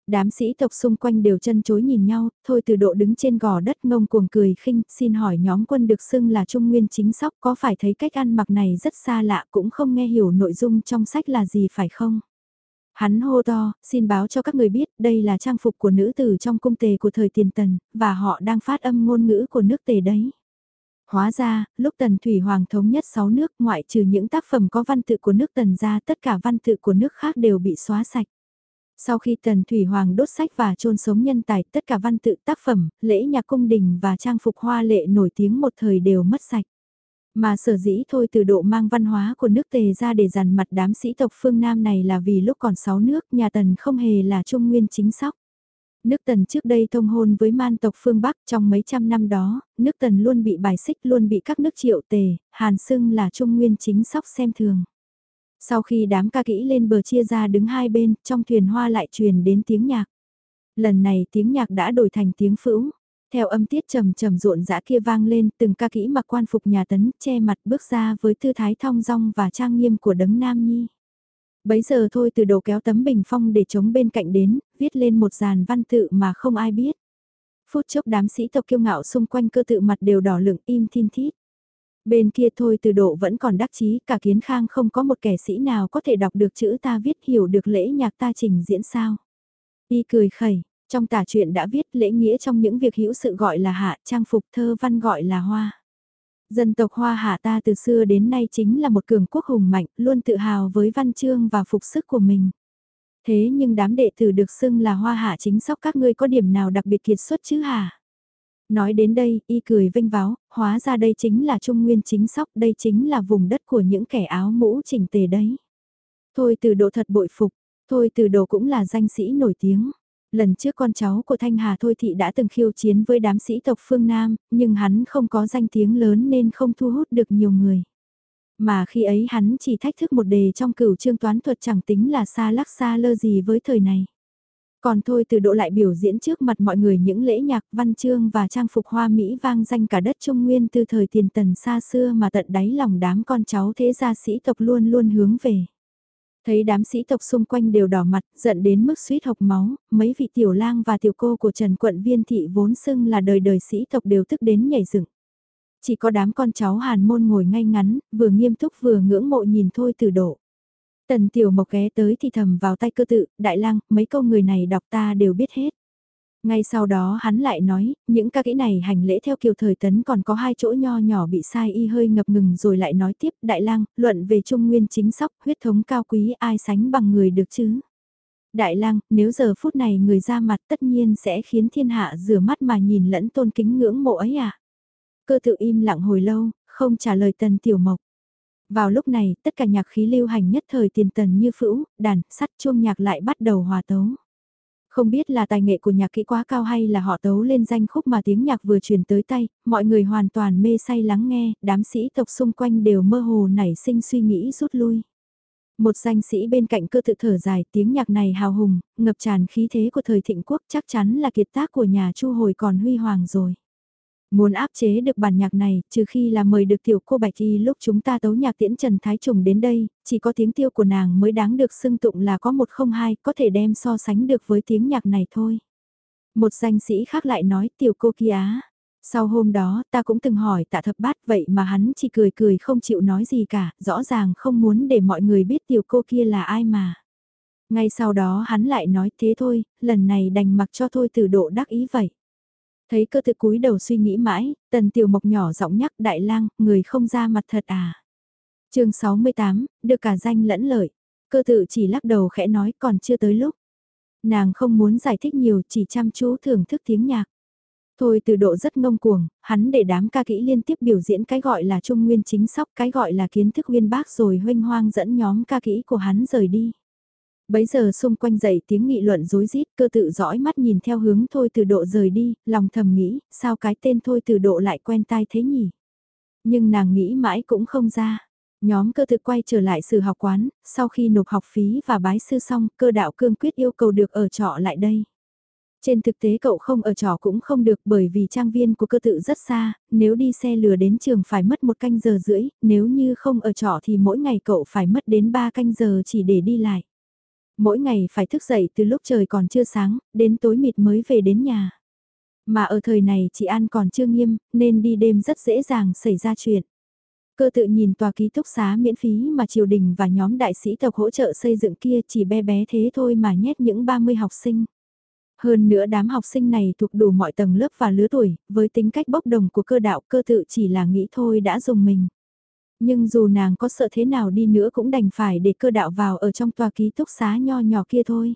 Đám sĩ tộc xung quanh đều chân chối nhìn nhau, thôi từ độ đứng trên gò đất ngông cuồng cười khinh, xin hỏi nhóm quân được xưng là Trung Nguyên chính sóc có phải thấy cách ăn mặc này rất xa lạ cũng không nghe hiểu nội dung trong sách là gì phải không? Hắn hô to, xin báo cho các người biết đây là trang phục của nữ tử trong cung tề của thời tiền tần, và họ đang phát âm ngôn ngữ của nước tề đấy. Hóa ra, lúc Tần Thủy Hoàng thống nhất 6 nước ngoại trừ những tác phẩm có văn tự của nước Tần ra tất cả văn tự của nước khác đều bị xóa sạch. Sau khi Tần Thủy Hoàng đốt sách và chôn sống nhân tài, tất cả văn tự tác phẩm, lễ nhạc cung đình và trang phục hoa lệ nổi tiếng một thời đều mất sạch. Mà sở dĩ thôi từ độ mang văn hóa của nước tề ra để dàn mặt đám sĩ tộc phương Nam này là vì lúc còn sáu nước nhà Tần không hề là trung nguyên chính sóc. Nước Tần trước đây thông hôn với man tộc phương Bắc trong mấy trăm năm đó, nước Tần luôn bị bài xích luôn bị các nước triệu tề, hàn xưng là trung nguyên chính sóc xem thường. Sau khi đám ca kỹ lên bờ chia ra đứng hai bên, trong thuyền hoa lại truyền đến tiếng nhạc. Lần này tiếng nhạc đã đổi thành tiếng phữu. Theo âm tiết trầm trầm rộn rã kia vang lên, từng ca kỹ mặc quan phục nhà tấn, che mặt bước ra với tư thái thong dong và trang nghiêm của đấng nam nhi. Bấy giờ thôi từ đầu kéo tấm bình phong để chống bên cạnh đến, viết lên một dàn văn tự mà không ai biết. Phút chốc đám sĩ tộc kiêu ngạo xung quanh cơ tự mặt đều đỏ lửng im thiên thít. Bên kia thôi từ độ vẫn còn đắc chí, cả kiến khang không có một kẻ sĩ nào có thể đọc được chữ ta viết hiểu được lễ nhạc ta trình diễn sao. Y cười khẩy, trong tả truyện đã viết lễ nghĩa trong những việc hữu sự gọi là hạ, trang phục thơ văn gọi là hoa. Dân tộc Hoa Hạ ta từ xưa đến nay chính là một cường quốc hùng mạnh, luôn tự hào với văn chương và phục sức của mình. Thế nhưng đám đệ tử được xưng là Hoa Hạ chính sóc các ngươi có điểm nào đặc biệt kiệt xuất chứ hả? Nói đến đây, y cười vinh váo, hóa ra đây chính là Trung Nguyên chính sóc, đây chính là vùng đất của những kẻ áo mũ chỉnh tề đấy. Thôi từ độ thật bội phục, thôi từ độ cũng là danh sĩ nổi tiếng. Lần trước con cháu của Thanh Hà Thôi Thị đã từng khiêu chiến với đám sĩ tộc phương Nam, nhưng hắn không có danh tiếng lớn nên không thu hút được nhiều người. Mà khi ấy hắn chỉ thách thức một đề trong cửu trương toán thuật chẳng tính là xa lắc xa lơ gì với thời này. Còn thôi từ độ lại biểu diễn trước mặt mọi người những lễ nhạc văn chương và trang phục hoa Mỹ vang danh cả đất Trung Nguyên từ thời tiền tần xa xưa mà tận đáy lòng đám con cháu thế gia sĩ tộc luôn luôn hướng về. Thấy đám sĩ tộc xung quanh đều đỏ mặt, giận đến mức suýt hộc máu, mấy vị tiểu lang và tiểu cô của Trần Quận Viên Thị vốn xưng là đời đời sĩ tộc đều tức đến nhảy dựng. Chỉ có đám con cháu hàn môn ngồi ngay ngắn, vừa nghiêm túc vừa ngưỡng mộ nhìn thôi từ độ. Tần tiểu mộc ghé tới thì thầm vào tay cơ tự, đại lang, mấy câu người này đọc ta đều biết hết. Ngay sau đó hắn lại nói, những ca kỹ này hành lễ theo kiều thời tấn còn có hai chỗ nho nhỏ bị sai y hơi ngập ngừng rồi lại nói tiếp, đại lang, luận về trung nguyên chính sóc, huyết thống cao quý ai sánh bằng người được chứ. Đại lang, nếu giờ phút này người ra mặt tất nhiên sẽ khiến thiên hạ rửa mắt mà nhìn lẫn tôn kính ngưỡng mộ ấy à. Cơ tự im lặng hồi lâu, không trả lời tần tiểu mộc. Vào lúc này, tất cả nhạc khí lưu hành nhất thời tiền tần như phữu, đàn, sắt chuông nhạc lại bắt đầu hòa tấu. Không biết là tài nghệ của nhạc kỹ quá cao hay là họ tấu lên danh khúc mà tiếng nhạc vừa truyền tới tay, mọi người hoàn toàn mê say lắng nghe, đám sĩ tộc xung quanh đều mơ hồ nảy sinh suy nghĩ rút lui. Một danh sĩ bên cạnh cơ tự thở dài tiếng nhạc này hào hùng, ngập tràn khí thế của thời thịnh quốc chắc chắn là kiệt tác của nhà chu hồi còn huy hoàng rồi. Muốn áp chế được bản nhạc này, trừ khi là mời được tiểu cô Bạch Y lúc chúng ta tấu nhạc tiễn Trần Thái Trùng đến đây, chỉ có tiếng tiêu của nàng mới đáng được xưng tụng là có một không hai, có thể đem so sánh được với tiếng nhạc này thôi. Một danh sĩ khác lại nói tiểu cô kia Sau hôm đó ta cũng từng hỏi tạ thập bát vậy mà hắn chỉ cười cười không chịu nói gì cả, rõ ràng không muốn để mọi người biết tiểu cô kia là ai mà. Ngay sau đó hắn lại nói thế thôi, lần này đành mặc cho thôi từ độ đắc ý vậy. Thấy cơ tự cúi đầu suy nghĩ mãi, tần tiểu mộc nhỏ giọng nhắc đại lang, người không ra mặt thật à. chương 68, được cả danh lẫn lợi. Cơ tự chỉ lắc đầu khẽ nói còn chưa tới lúc. Nàng không muốn giải thích nhiều chỉ chăm chú thưởng thức tiếng nhạc. Thôi từ độ rất ngông cuồng, hắn để đám ca kỹ liên tiếp biểu diễn cái gọi là trung nguyên chính sóc, cái gọi là kiến thức nguyên bác rồi huynh hoang dẫn nhóm ca kỹ của hắn rời đi. Bấy giờ xung quanh dậy tiếng nghị luận rối rít, cơ tự dõi mắt nhìn theo hướng thôi từ độ rời đi, lòng thầm nghĩ, sao cái tên thôi từ độ lại quen tai thế nhỉ? Nhưng nàng nghĩ mãi cũng không ra. Nhóm cơ tự quay trở lại sự học quán, sau khi nộp học phí và bái sư xong, cơ đạo cương quyết yêu cầu được ở trọ lại đây. Trên thực tế cậu không ở trọ cũng không được bởi vì trang viên của cơ tự rất xa, nếu đi xe lừa đến trường phải mất một canh giờ rưỡi, nếu như không ở trọ thì mỗi ngày cậu phải mất đến 3 canh giờ chỉ để đi lại. Mỗi ngày phải thức dậy từ lúc trời còn chưa sáng, đến tối mịt mới về đến nhà. Mà ở thời này chị An còn chưa nghiêm, nên đi đêm rất dễ dàng xảy ra chuyện. Cơ tự nhìn tòa ký túc xá miễn phí mà triều đình và nhóm đại sĩ tộc hỗ trợ xây dựng kia chỉ bé bé thế thôi mà nhét những 30 học sinh. Hơn nữa đám học sinh này thuộc đủ mọi tầng lớp và lứa tuổi, với tính cách bốc đồng của cơ đạo cơ tự chỉ là nghĩ thôi đã dùng mình. Nhưng dù nàng có sợ thế nào đi nữa cũng đành phải để cơ đạo vào ở trong tòa ký túc xá nho nhỏ kia thôi.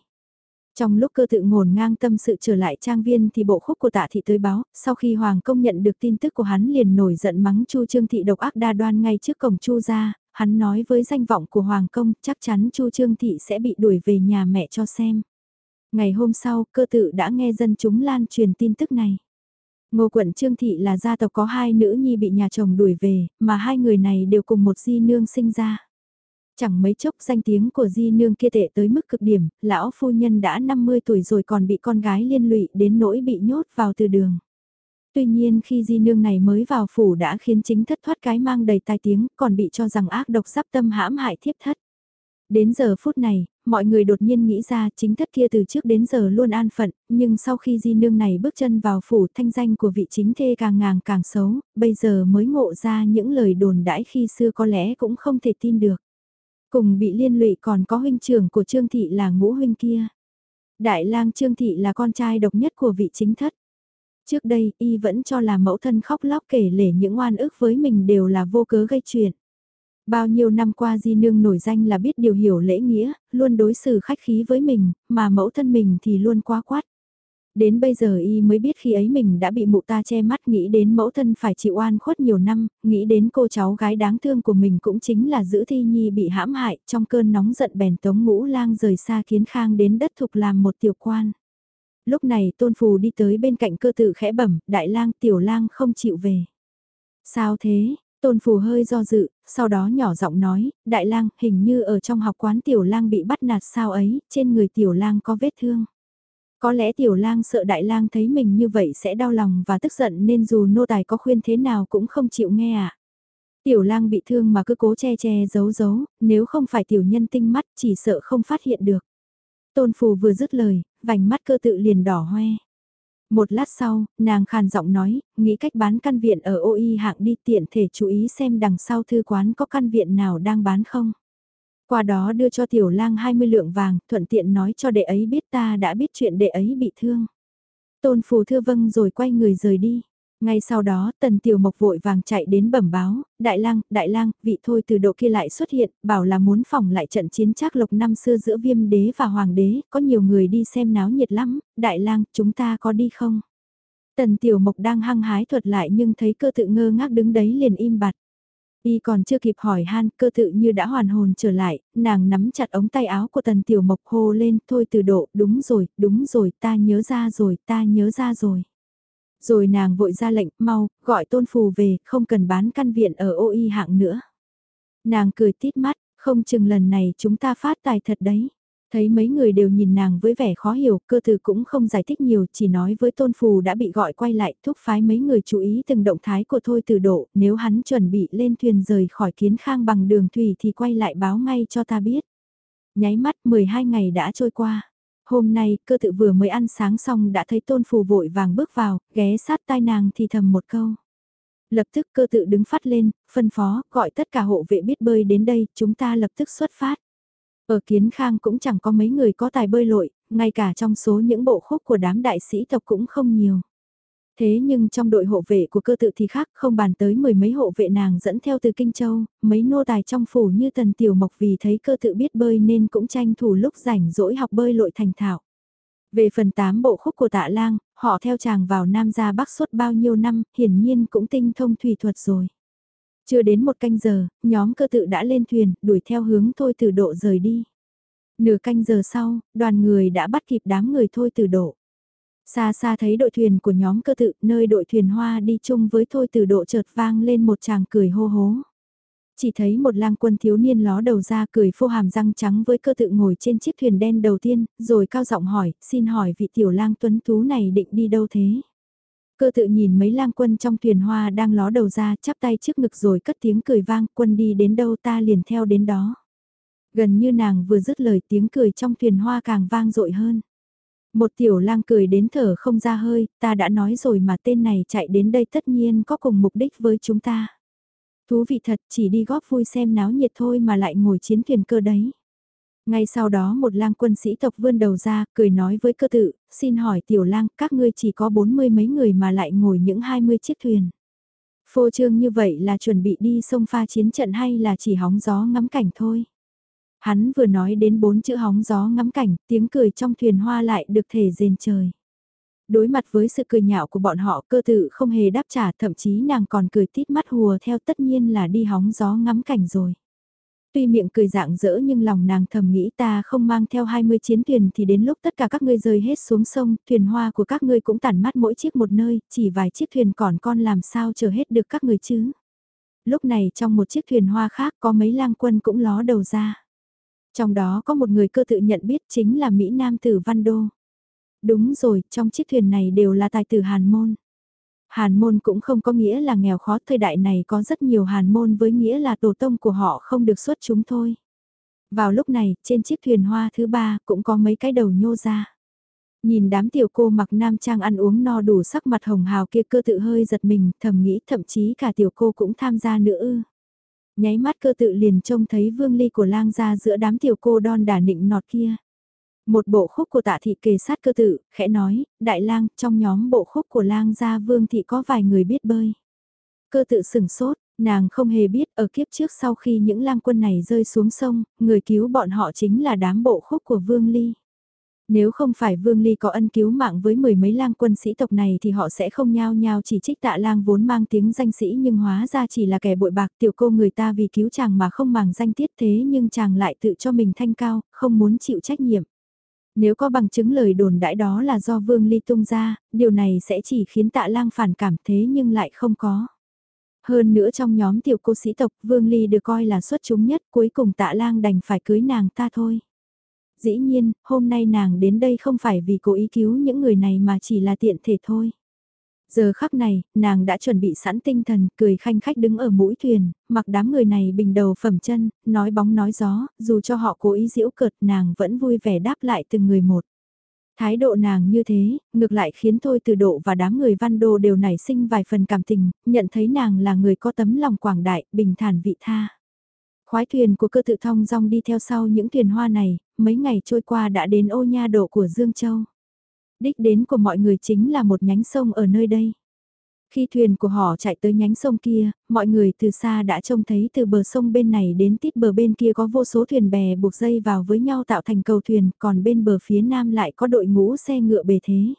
Trong lúc cơ tự ngổn ngang tâm sự trở lại trang viên thì bộ khúc của tạ thị tới báo, sau khi Hoàng công nhận được tin tức của hắn liền nổi giận mắng Chu Trương Thị độc ác đa đoan ngay trước cổng Chu ra, hắn nói với danh vọng của Hoàng công chắc chắn Chu Trương Thị sẽ bị đuổi về nhà mẹ cho xem. Ngày hôm sau, cơ tự đã nghe dân chúng lan truyền tin tức này. Ngô quận Trương Thị là gia tộc có hai nữ nhi bị nhà chồng đuổi về, mà hai người này đều cùng một di nương sinh ra. Chẳng mấy chốc danh tiếng của di nương kia tệ tới mức cực điểm, lão phu nhân đã 50 tuổi rồi còn bị con gái liên lụy đến nỗi bị nhốt vào từ đường. Tuy nhiên khi di nương này mới vào phủ đã khiến chính thất thoát cái mang đầy tai tiếng, còn bị cho rằng ác độc sắp tâm hãm hại thiếp thất. Đến giờ phút này, mọi người đột nhiên nghĩ ra chính thất kia từ trước đến giờ luôn an phận, nhưng sau khi di nương này bước chân vào phủ thanh danh của vị chính thê càng ngàng càng xấu, bây giờ mới ngộ ra những lời đồn đãi khi xưa có lẽ cũng không thể tin được. Cùng bị liên lụy còn có huynh trưởng của Trương Thị là ngũ huynh kia. Đại lang Trương Thị là con trai độc nhất của vị chính thất. Trước đây, y vẫn cho là mẫu thân khóc lóc kể lể những oan ức với mình đều là vô cớ gây chuyện. Bao nhiêu năm qua Di Nương nổi danh là biết điều hiểu lễ nghĩa, luôn đối xử khách khí với mình, mà mẫu thân mình thì luôn quá quát. Đến bây giờ y mới biết khi ấy mình đã bị mụ ta che mắt nghĩ đến mẫu thân phải chịu oan khuất nhiều năm, nghĩ đến cô cháu gái đáng thương của mình cũng chính là giữ thi nhi bị hãm hại trong cơn nóng giận bèn tống ngũ lang rời xa kiến khang đến đất thục làm một tiểu quan. Lúc này tôn phù đi tới bên cạnh cơ tự khẽ bẩm, đại lang tiểu lang không chịu về. Sao thế, tôn phù hơi do dự, sau đó nhỏ giọng nói, đại lang hình như ở trong học quán tiểu lang bị bắt nạt sao ấy, trên người tiểu lang có vết thương. Có lẽ tiểu lang sợ đại lang thấy mình như vậy sẽ đau lòng và tức giận nên dù nô tài có khuyên thế nào cũng không chịu nghe ạ. À. Tiểu lang bị thương mà cứ cố che che giấu giấu, nếu không phải tiểu nhân tinh mắt chỉ sợ không phát hiện được. Tôn phù vừa dứt lời, vành mắt cơ tự liền đỏ hoe. Một lát sau, nàng khàn giọng nói, nghĩ cách bán căn viện ở OI hạng đi tiện thể chú ý xem đằng sau thư quán có căn viện nào đang bán không. Qua đó đưa cho tiểu lang 20 lượng vàng, thuận tiện nói cho đệ ấy biết ta đã biết chuyện đệ ấy bị thương. Tôn phù thưa vâng rồi quay người rời đi. Ngay sau đó, tần tiểu mộc vội vàng chạy đến bẩm báo, đại lang, đại lang, vị thôi từ độ kia lại xuất hiện, bảo là muốn phòng lại trận chiến trác lộc năm xưa giữa viêm đế và hoàng đế, có nhiều người đi xem náo nhiệt lắm, đại lang, chúng ta có đi không? Tần tiểu mộc đang hăng hái thuật lại nhưng thấy cơ tự ngơ ngác đứng đấy liền im bặt. Y còn chưa kịp hỏi han, cơ tự như đã hoàn hồn trở lại, nàng nắm chặt ống tay áo của tần tiểu mộc hô lên, thôi từ độ, đúng rồi, đúng rồi, ta nhớ ra rồi, ta nhớ ra rồi. Rồi nàng vội ra lệnh, mau, gọi tôn phù về, không cần bán căn viện ở ô y hạng nữa. Nàng cười tít mắt, không chừng lần này chúng ta phát tài thật đấy. Thấy mấy người đều nhìn nàng với vẻ khó hiểu, cơ từ cũng không giải thích nhiều, chỉ nói với tôn phù đã bị gọi quay lại, thúc phái mấy người chú ý từng động thái của thôi từ độ, nếu hắn chuẩn bị lên thuyền rời khỏi kiến khang bằng đường thủy thì quay lại báo ngay cho ta biết. Nháy mắt 12 ngày đã trôi qua. Hôm nay, cơ tự vừa mới ăn sáng xong đã thấy tôn phù vội vàng bước vào, ghé sát tai nàng thì thầm một câu. Lập tức cơ tự đứng phát lên, phân phó, gọi tất cả hộ vệ biết bơi đến đây, chúng ta lập tức xuất phát. Ở Kiến Khang cũng chẳng có mấy người có tài bơi lội, ngay cả trong số những bộ khúc của đám đại sĩ tộc cũng không nhiều. Thế nhưng trong đội hộ vệ của cơ tự thì khác không bàn tới mười mấy hộ vệ nàng dẫn theo từ Kinh Châu, mấy nô tài trong phủ như Tần Tiểu Mộc vì thấy cơ tự biết bơi nên cũng tranh thủ lúc rảnh rỗi học bơi lội thành thạo. Về phần tám bộ khúc của tạ lang, họ theo chàng vào Nam ra Bắc suốt bao nhiêu năm, hiển nhiên cũng tinh thông thủy thuật rồi. Chưa đến một canh giờ, nhóm cơ tự đã lên thuyền, đuổi theo hướng thôi từ độ rời đi. Nửa canh giờ sau, đoàn người đã bắt kịp đám người thôi từ độ. Xa xa thấy đội thuyền của nhóm cơ tự, nơi đội thuyền hoa đi chung với thôi từ độ chợt vang lên một chàng cười hô hố. Chỉ thấy một lang quân thiếu niên ló đầu ra cười phô hàm răng trắng với cơ tự ngồi trên chiếc thuyền đen đầu tiên, rồi cao giọng hỏi, xin hỏi vị tiểu lang tuấn tú này định đi đâu thế? Cơ tự nhìn mấy lang quân trong thuyền hoa đang ló đầu ra chắp tay trước ngực rồi cất tiếng cười vang quân đi đến đâu ta liền theo đến đó. Gần như nàng vừa dứt lời tiếng cười trong thuyền hoa càng vang dội hơn. Một tiểu lang cười đến thở không ra hơi, ta đã nói rồi mà tên này chạy đến đây tất nhiên có cùng mục đích với chúng ta. Thú vị thật chỉ đi góp vui xem náo nhiệt thôi mà lại ngồi chiến thuyền cơ đấy. Ngay sau đó một lang quân sĩ tộc vươn đầu ra, cười nói với cơ tự, xin hỏi tiểu lang, các ngươi chỉ có bốn mươi mấy người mà lại ngồi những hai mươi chiếc thuyền. Phô trương như vậy là chuẩn bị đi sông pha chiến trận hay là chỉ hóng gió ngắm cảnh thôi. Hắn vừa nói đến bốn chữ hóng gió ngắm cảnh, tiếng cười trong thuyền hoa lại được thể rền trời. Đối mặt với sự cười nhạo của bọn họ cơ tự không hề đáp trả thậm chí nàng còn cười tít mắt hùa theo tất nhiên là đi hóng gió ngắm cảnh rồi. Tuy miệng cười dạng dỡ nhưng lòng nàng thầm nghĩ ta không mang theo 20 chiến thuyền thì đến lúc tất cả các ngươi rơi hết xuống sông, thuyền hoa của các ngươi cũng tản mát mỗi chiếc một nơi, chỉ vài chiếc thuyền còn con làm sao chờ hết được các người chứ. Lúc này trong một chiếc thuyền hoa khác có mấy lang quân cũng ló đầu ra. Trong đó có một người cơ tự nhận biết chính là Mỹ Nam tử Văn Đô. Đúng rồi, trong chiếc thuyền này đều là tài tử Hàn Môn. Hàn môn cũng không có nghĩa là nghèo khó, thời đại này có rất nhiều hàn môn với nghĩa là tổ tông của họ không được xuất chúng thôi. Vào lúc này, trên chiếc thuyền hoa thứ ba cũng có mấy cái đầu nhô ra. Nhìn đám tiểu cô mặc nam trang ăn uống no đủ sắc mặt hồng hào kia cơ tự hơi giật mình, thầm nghĩ thậm chí cả tiểu cô cũng tham gia nữa ư. Nháy mắt cơ tự liền trông thấy vương ly của lang ra giữa đám tiểu cô đon đả nịnh nọt kia. Một bộ khúc của tạ thị kề sát cơ tự, khẽ nói, đại lang, trong nhóm bộ khúc của lang gia vương thị có vài người biết bơi. Cơ tự sửng sốt, nàng không hề biết ở kiếp trước sau khi những lang quân này rơi xuống sông, người cứu bọn họ chính là đám bộ khúc của vương ly. Nếu không phải Vương Ly có ân cứu mạng với mười mấy lang quân sĩ tộc này thì họ sẽ không nhao nhao chỉ trích tạ lang vốn mang tiếng danh sĩ nhưng hóa ra chỉ là kẻ bội bạc tiểu cô người ta vì cứu chàng mà không màng danh tiết thế nhưng chàng lại tự cho mình thanh cao, không muốn chịu trách nhiệm. Nếu có bằng chứng lời đồn đãi đó là do Vương Ly tung ra, điều này sẽ chỉ khiến tạ lang phản cảm thế nhưng lại không có. Hơn nữa trong nhóm tiểu cô sĩ tộc Vương Ly được coi là xuất chúng nhất cuối cùng tạ lang đành phải cưới nàng ta thôi. Dĩ nhiên, hôm nay nàng đến đây không phải vì cố ý cứu những người này mà chỉ là tiện thể thôi. Giờ khắc này, nàng đã chuẩn bị sẵn tinh thần, cười khanh khách đứng ở mũi thuyền, mặc đám người này bình đầu phẩm chân, nói bóng nói gió, dù cho họ cố ý giễu cợt nàng vẫn vui vẻ đáp lại từng người một. Thái độ nàng như thế, ngược lại khiến thôi từ độ và đám người văn đô đều nảy sinh vài phần cảm tình, nhận thấy nàng là người có tấm lòng quảng đại, bình thản vị tha. Khoái thuyền của cơ tự thong rong đi theo sau những thuyền hoa này, mấy ngày trôi qua đã đến ô nha độ của Dương Châu. Đích đến của mọi người chính là một nhánh sông ở nơi đây. Khi thuyền của họ chạy tới nhánh sông kia, mọi người từ xa đã trông thấy từ bờ sông bên này đến tít bờ bên kia có vô số thuyền bè buộc dây vào với nhau tạo thành cầu thuyền, còn bên bờ phía nam lại có đội ngũ xe ngựa bề thế.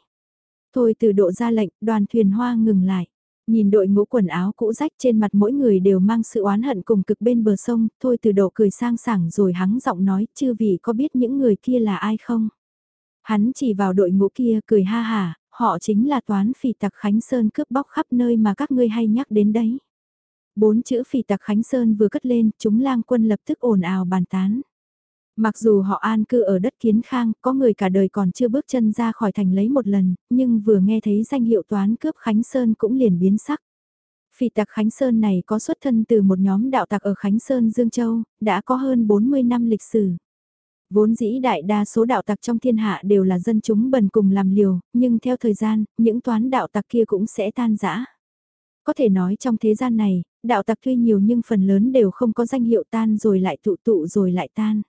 Thôi từ độ ra lệnh, đoàn thuyền hoa ngừng lại. Nhìn đội ngũ quần áo cũ rách trên mặt mỗi người đều mang sự oán hận cùng cực bên bờ sông, thôi từ độ cười sang sảng rồi hắng giọng nói, chư vị có biết những người kia là ai không? Hắn chỉ vào đội ngũ kia cười ha hà, họ chính là toán phỉ tặc Khánh Sơn cướp bóc khắp nơi mà các ngươi hay nhắc đến đấy. Bốn chữ phỉ tặc Khánh Sơn vừa cất lên, chúng lang quân lập tức ồn ào bàn tán. Mặc dù họ an cư ở đất kiến khang, có người cả đời còn chưa bước chân ra khỏi thành lấy một lần, nhưng vừa nghe thấy danh hiệu toán cướp Khánh Sơn cũng liền biến sắc. Phỉ tặc Khánh Sơn này có xuất thân từ một nhóm đạo tặc ở Khánh Sơn Dương Châu, đã có hơn 40 năm lịch sử. Vốn dĩ đại đa số đạo tặc trong thiên hạ đều là dân chúng bần cùng làm liều, nhưng theo thời gian, những toán đạo tặc kia cũng sẽ tan rã. Có thể nói trong thế gian này, đạo tặc tuy nhiều nhưng phần lớn đều không có danh hiệu tan rồi lại tụ tụ rồi lại tan.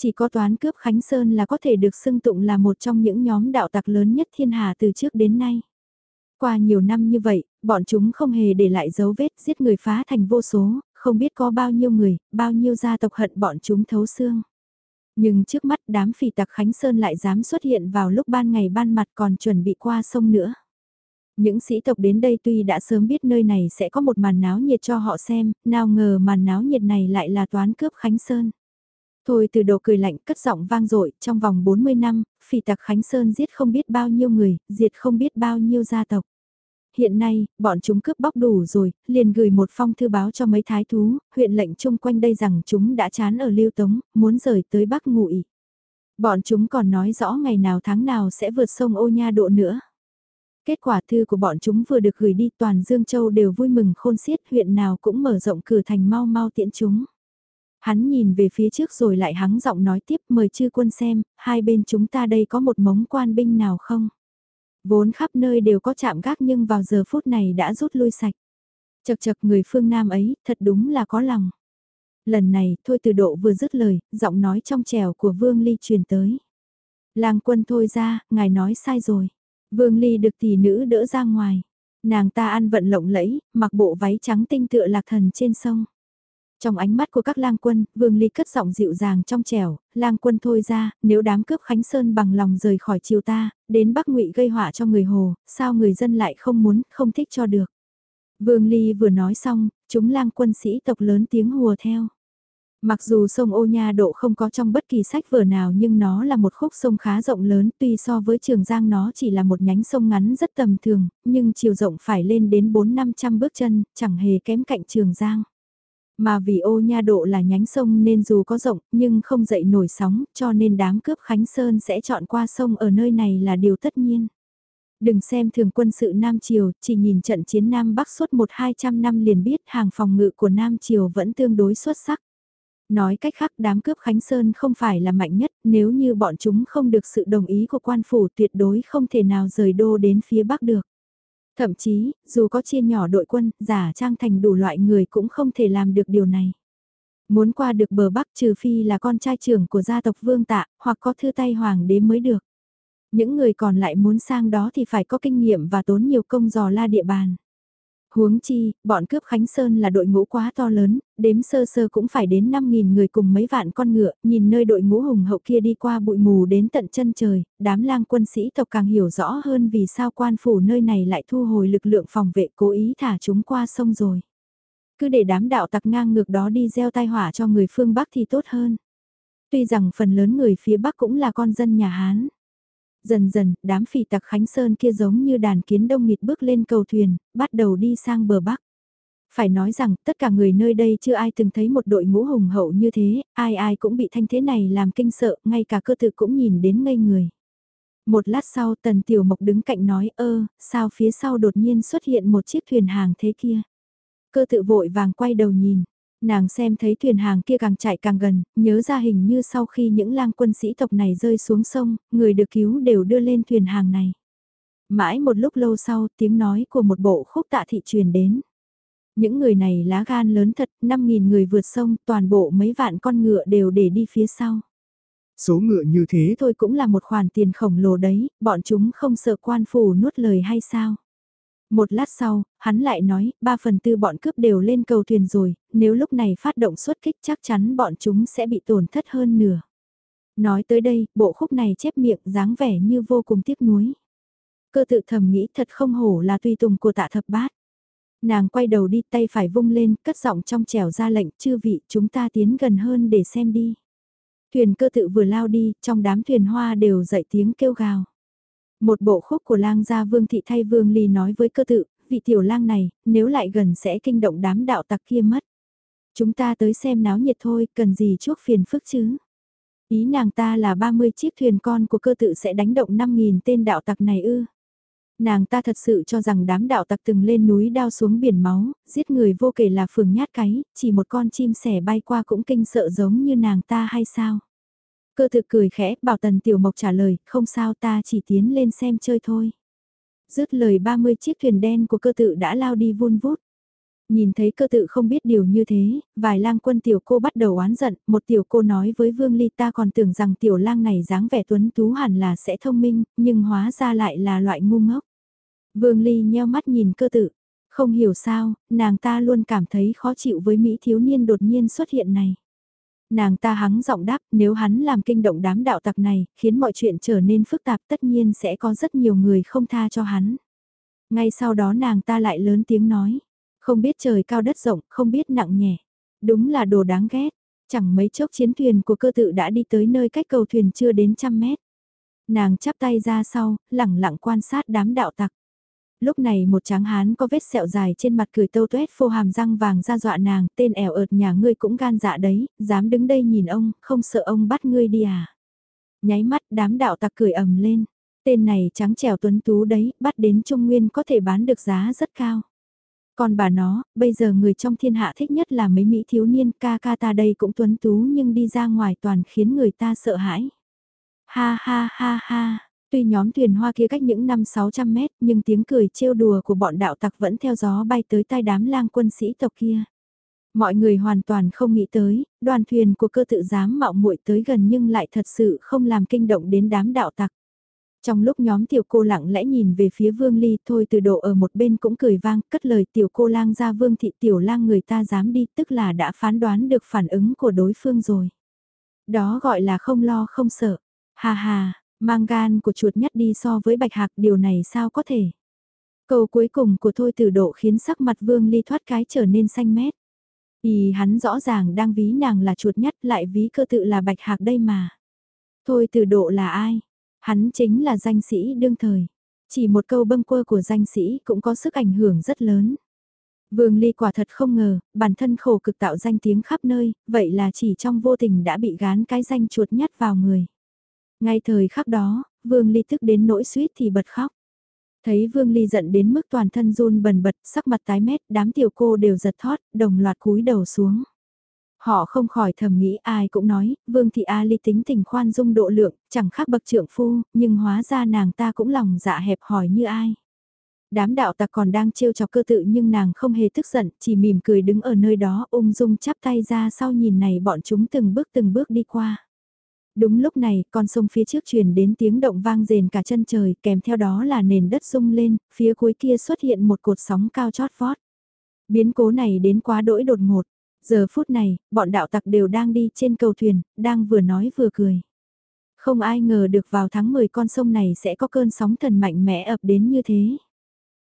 Chỉ có toán cướp Khánh Sơn là có thể được xưng tụng là một trong những nhóm đạo tặc lớn nhất thiên hạ từ trước đến nay. Qua nhiều năm như vậy, bọn chúng không hề để lại dấu vết giết người phá thành vô số, không biết có bao nhiêu người, bao nhiêu gia tộc hận bọn chúng thấu xương. Nhưng trước mắt đám phỉ tặc Khánh Sơn lại dám xuất hiện vào lúc ban ngày ban mặt còn chuẩn bị qua sông nữa. Những sĩ tộc đến đây tuy đã sớm biết nơi này sẽ có một màn náo nhiệt cho họ xem, nào ngờ màn náo nhiệt này lại là toán cướp Khánh Sơn. Thôi từ đầu cười lạnh cất giọng vang dội trong vòng 40 năm, phỉ tặc Khánh Sơn giết không biết bao nhiêu người, diệt không biết bao nhiêu gia tộc. Hiện nay, bọn chúng cướp bóc đủ rồi, liền gửi một phong thư báo cho mấy thái thú, huyện lệnh chung quanh đây rằng chúng đã chán ở Lưu Tống, muốn rời tới Bắc Ngụy. Bọn chúng còn nói rõ ngày nào tháng nào sẽ vượt sông ô nha độ nữa. Kết quả thư của bọn chúng vừa được gửi đi toàn Dương Châu đều vui mừng khôn xiết huyện nào cũng mở rộng cửa thành mau mau tiễn chúng. Hắn nhìn về phía trước rồi lại hắng giọng nói tiếp mời chư quân xem, hai bên chúng ta đây có một mống quan binh nào không? Vốn khắp nơi đều có chạm gác nhưng vào giờ phút này đã rút lui sạch. Chật chật người phương Nam ấy, thật đúng là có lòng. Lần này, thôi từ độ vừa dứt lời, giọng nói trong trèo của Vương Ly truyền tới. Làng quân thôi ra, ngài nói sai rồi. Vương Ly được tỷ nữ đỡ ra ngoài. Nàng ta ăn vận lộng lẫy, mặc bộ váy trắng tinh tựa lạc thần trên sông. Trong ánh mắt của các lang quân, Vương Ly cất giọng dịu dàng trong trẻo, lang quân thôi ra, nếu đám cướp Khánh Sơn bằng lòng rời khỏi chiều ta, đến Bắc ngụy gây họa cho người Hồ, sao người dân lại không muốn, không thích cho được. Vương Ly vừa nói xong, chúng lang quân sĩ tộc lớn tiếng hùa theo. Mặc dù sông Ô Nha độ không có trong bất kỳ sách vở nào nhưng nó là một khúc sông khá rộng lớn tuy so với Trường Giang nó chỉ là một nhánh sông ngắn rất tầm thường, nhưng chiều rộng phải lên đến 4-500 bước chân, chẳng hề kém cạnh Trường Giang. Mà vì ô nha độ là nhánh sông nên dù có rộng nhưng không dậy nổi sóng cho nên đám cướp Khánh Sơn sẽ chọn qua sông ở nơi này là điều tất nhiên. Đừng xem thường quân sự Nam Triều, chỉ nhìn trận chiến Nam Bắc suốt một hai trăm năm liền biết hàng phòng ngự của Nam Triều vẫn tương đối xuất sắc. Nói cách khác đám cướp Khánh Sơn không phải là mạnh nhất, nếu như bọn chúng không được sự đồng ý của quan phủ tuyệt đối không thể nào rời đô đến phía Bắc được. Thậm chí, dù có chia nhỏ đội quân, giả trang thành đủ loại người cũng không thể làm được điều này. Muốn qua được bờ Bắc trừ phi là con trai trưởng của gia tộc Vương Tạ, hoặc có thư tay hoàng đế mới được. Những người còn lại muốn sang đó thì phải có kinh nghiệm và tốn nhiều công dò la địa bàn. Huống chi, bọn cướp Khánh Sơn là đội ngũ quá to lớn, đếm sơ sơ cũng phải đến 5.000 người cùng mấy vạn con ngựa, nhìn nơi đội ngũ hùng hậu kia đi qua bụi mù đến tận chân trời, đám lang quân sĩ tộc càng hiểu rõ hơn vì sao quan phủ nơi này lại thu hồi lực lượng phòng vệ cố ý thả chúng qua sông rồi. Cứ để đám đạo tặc ngang ngược đó đi gieo tai họa cho người phương Bắc thì tốt hơn. Tuy rằng phần lớn người phía Bắc cũng là con dân nhà Hán. Dần dần, đám phỉ tặc Khánh Sơn kia giống như đàn kiến đông nghịt bước lên cầu thuyền, bắt đầu đi sang bờ Bắc. Phải nói rằng, tất cả người nơi đây chưa ai từng thấy một đội ngũ hùng hậu như thế, ai ai cũng bị thanh thế này làm kinh sợ, ngay cả cơ tự cũng nhìn đến ngây người. Một lát sau Tần Tiểu Mộc đứng cạnh nói ơ, sao phía sau đột nhiên xuất hiện một chiếc thuyền hàng thế kia. Cơ tự vội vàng quay đầu nhìn, nàng xem thấy thuyền hàng kia càng chạy càng gần, nhớ ra hình như sau khi những lang quân sĩ tộc này rơi xuống sông, người được cứu đều đưa lên thuyền hàng này. Mãi một lúc lâu sau tiếng nói của một bộ khúc tạ thị truyền đến. Những người này lá gan lớn thật, 5.000 người vượt sông, toàn bộ mấy vạn con ngựa đều để đi phía sau. Số ngựa như thế thôi cũng là một khoản tiền khổng lồ đấy, bọn chúng không sợ quan phủ nuốt lời hay sao? Một lát sau, hắn lại nói, ba phần tư bọn cướp đều lên cầu thuyền rồi, nếu lúc này phát động xuất kích chắc chắn bọn chúng sẽ bị tổn thất hơn nửa. Nói tới đây, bộ khúc này chép miệng dáng vẻ như vô cùng tiếc nuối. Cơ tự thầm nghĩ thật không hổ là tùy tùng của tạ thập bát. Nàng quay đầu đi tay phải vung lên, cất giọng trong trẻo ra lệnh, chư vị chúng ta tiến gần hơn để xem đi. Thuyền cơ tự vừa lao đi, trong đám thuyền hoa đều dậy tiếng kêu gào. Một bộ khúc của lang gia vương thị thay vương ly nói với cơ tự, vị tiểu lang này, nếu lại gần sẽ kinh động đám đạo tặc kia mất. Chúng ta tới xem náo nhiệt thôi, cần gì chuốc phiền phức chứ. Ý nàng ta là 30 chiếc thuyền con của cơ tự sẽ đánh động 5.000 tên đạo tặc này ư. Nàng ta thật sự cho rằng đám đạo tặc từng lên núi đao xuống biển máu, giết người vô kể là phường nhát cái, chỉ một con chim sẻ bay qua cũng kinh sợ giống như nàng ta hay sao. Cơ thực cười khẽ, bảo tần tiểu mộc trả lời, không sao ta chỉ tiến lên xem chơi thôi. Dứt lời 30 chiếc thuyền đen của cơ tự đã lao đi vun vút. Nhìn thấy cơ tự không biết điều như thế, vài lang quân tiểu cô bắt đầu oán giận, một tiểu cô nói với Vương Ly ta còn tưởng rằng tiểu lang này dáng vẻ tuấn tú hẳn là sẽ thông minh, nhưng hóa ra lại là loại ngu ngốc. Vương Ly nheo mắt nhìn cơ tự, không hiểu sao, nàng ta luôn cảm thấy khó chịu với Mỹ thiếu niên đột nhiên xuất hiện này. Nàng ta hắng giọng đáp nếu hắn làm kinh động đám đạo tặc này, khiến mọi chuyện trở nên phức tạp tất nhiên sẽ có rất nhiều người không tha cho hắn. Ngay sau đó nàng ta lại lớn tiếng nói, không biết trời cao đất rộng, không biết nặng nhẹ. Đúng là đồ đáng ghét, chẳng mấy chốc chiến thuyền của cơ tự đã đi tới nơi cách cầu thuyền chưa đến trăm mét. Nàng chắp tay ra sau, lẳng lặng quan sát đám đạo tặc lúc này một tráng hán có vết sẹo dài trên mặt cười tâu tuét phô hàm răng vàng ra dọa nàng, tên ẻo ợt nhà ngươi cũng gan dạ đấy, dám đứng đây nhìn ông, không sợ ông bắt ngươi đi à. Nháy mắt đám đạo tặc cười ầm lên, tên này trắng trẻo tuấn tú đấy, bắt đến Trung Nguyên có thể bán được giá rất cao. Còn bà nó, bây giờ người trong thiên hạ thích nhất là mấy Mỹ thiếu niên ca ca ta đây cũng tuấn tú nhưng đi ra ngoài toàn khiến người ta sợ hãi. Ha ha ha ha. Tuy nhóm thuyền hoa kia cách những năm 600 mét nhưng tiếng cười trêu đùa của bọn đạo tặc vẫn theo gió bay tới tai đám lang quân sĩ tộc kia. Mọi người hoàn toàn không nghĩ tới, đoàn thuyền của cơ tự dám mạo muội tới gần nhưng lại thật sự không làm kinh động đến đám đạo tặc. Trong lúc nhóm tiểu cô lặng lẽ nhìn về phía vương ly thôi từ độ ở một bên cũng cười vang, cất lời tiểu cô lang ra vương thị tiểu lang người ta dám đi tức là đã phán đoán được phản ứng của đối phương rồi. Đó gọi là không lo không sợ. Ha ha, Mang gan của chuột nhắt đi so với bạch hạc điều này sao có thể. Câu cuối cùng của thôi tử độ khiến sắc mặt vương ly thoát cái trở nên xanh mét. Ý hắn rõ ràng đang ví nàng là chuột nhắt lại ví cơ tự là bạch hạc đây mà. Thôi tử độ là ai? Hắn chính là danh sĩ đương thời. Chỉ một câu bâng quơ của danh sĩ cũng có sức ảnh hưởng rất lớn. Vương Ly quả thật không ngờ, bản thân khổ cực tạo danh tiếng khắp nơi, vậy là chỉ trong vô tình đã bị gán cái danh chuột nhắt vào người. Ngay thời khắc đó, Vương Ly tức đến nỗi suýt thì bật khóc. Thấy Vương Ly giận đến mức toàn thân run bần bật, sắc mặt tái mét, đám tiểu cô đều giật thót, đồng loạt cúi đầu xuống. Họ không khỏi thầm nghĩ ai cũng nói, Vương Thị A Ly tính tình khoan dung độ lượng, chẳng khác bậc trượng phu, nhưng hóa ra nàng ta cũng lòng dạ hẹp hỏi như ai. Đám đạo tặc còn đang trêu chọc cơ tự nhưng nàng không hề tức giận, chỉ mỉm cười đứng ở nơi đó ung dung chắp tay ra sau nhìn này bọn chúng từng bước từng bước đi qua. Đúng lúc này, con sông phía trước truyền đến tiếng động vang rền cả chân trời, kèm theo đó là nền đất rung lên, phía cuối kia xuất hiện một cột sóng cao chót vót. Biến cố này đến quá đỗi đột ngột. Giờ phút này, bọn đạo tặc đều đang đi trên cầu thuyền, đang vừa nói vừa cười. Không ai ngờ được vào tháng 10 con sông này sẽ có cơn sóng thần mạnh mẽ ập đến như thế.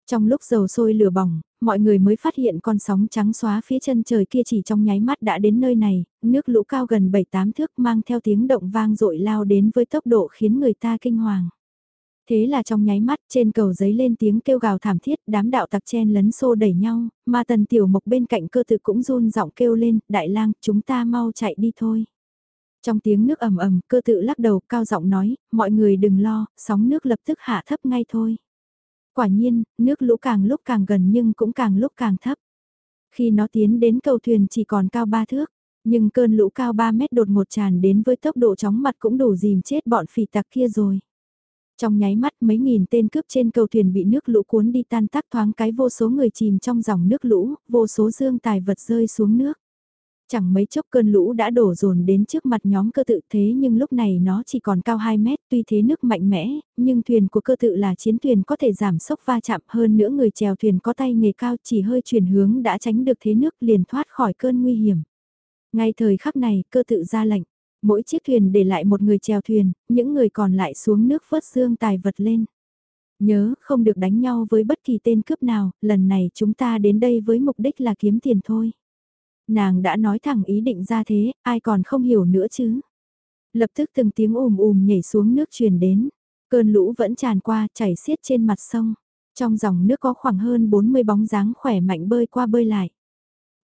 Trong lúc dầu sôi lửa bỏng, mọi người mới phát hiện con sóng trắng xóa phía chân trời kia chỉ trong nháy mắt đã đến nơi này, nước lũ cao gần 7-8 thước mang theo tiếng động vang dội lao đến với tốc độ khiến người ta kinh hoàng. Thế là trong nháy mắt trên cầu giấy lên tiếng kêu gào thảm thiết đám đạo tặc chen lấn xô đẩy nhau, mà tần tiểu mộc bên cạnh cơ tự cũng run giọng kêu lên, đại lang chúng ta mau chạy đi thôi. Trong tiếng nước ầm ầm, cơ tự lắc đầu cao giọng nói, mọi người đừng lo, sóng nước lập tức hạ thấp ngay thôi. Quả nhiên, nước lũ càng lúc càng gần nhưng cũng càng lúc càng thấp. Khi nó tiến đến cầu thuyền chỉ còn cao 3 thước, nhưng cơn lũ cao 3 mét đột ngột tràn đến với tốc độ chóng mặt cũng đủ dìm chết bọn phỉ tặc kia rồi. Trong nháy mắt mấy nghìn tên cướp trên cầu thuyền bị nước lũ cuốn đi tan tác thoáng cái vô số người chìm trong dòng nước lũ, vô số dương tài vật rơi xuống nước. Chẳng mấy chốc cơn lũ đã đổ dồn đến trước mặt nhóm cơ tự thế nhưng lúc này nó chỉ còn cao 2 mét tuy thế nước mạnh mẽ, nhưng thuyền của cơ tự là chiến thuyền có thể giảm sốc va chạm hơn nữa người chèo thuyền có tay nghề cao chỉ hơi chuyển hướng đã tránh được thế nước liền thoát khỏi cơn nguy hiểm. Ngay thời khắc này cơ tự ra lệnh, mỗi chiếc thuyền để lại một người chèo thuyền, những người còn lại xuống nước vớt xương tài vật lên. Nhớ không được đánh nhau với bất kỳ tên cướp nào, lần này chúng ta đến đây với mục đích là kiếm tiền thôi nàng đã nói thẳng ý định ra thế, ai còn không hiểu nữa chứ. Lập tức từng tiếng ùm ùm nhảy xuống nước truyền đến, cơn lũ vẫn tràn qua chảy xiết trên mặt sông. Trong dòng nước có khoảng hơn 40 bóng dáng khỏe mạnh bơi qua bơi lại.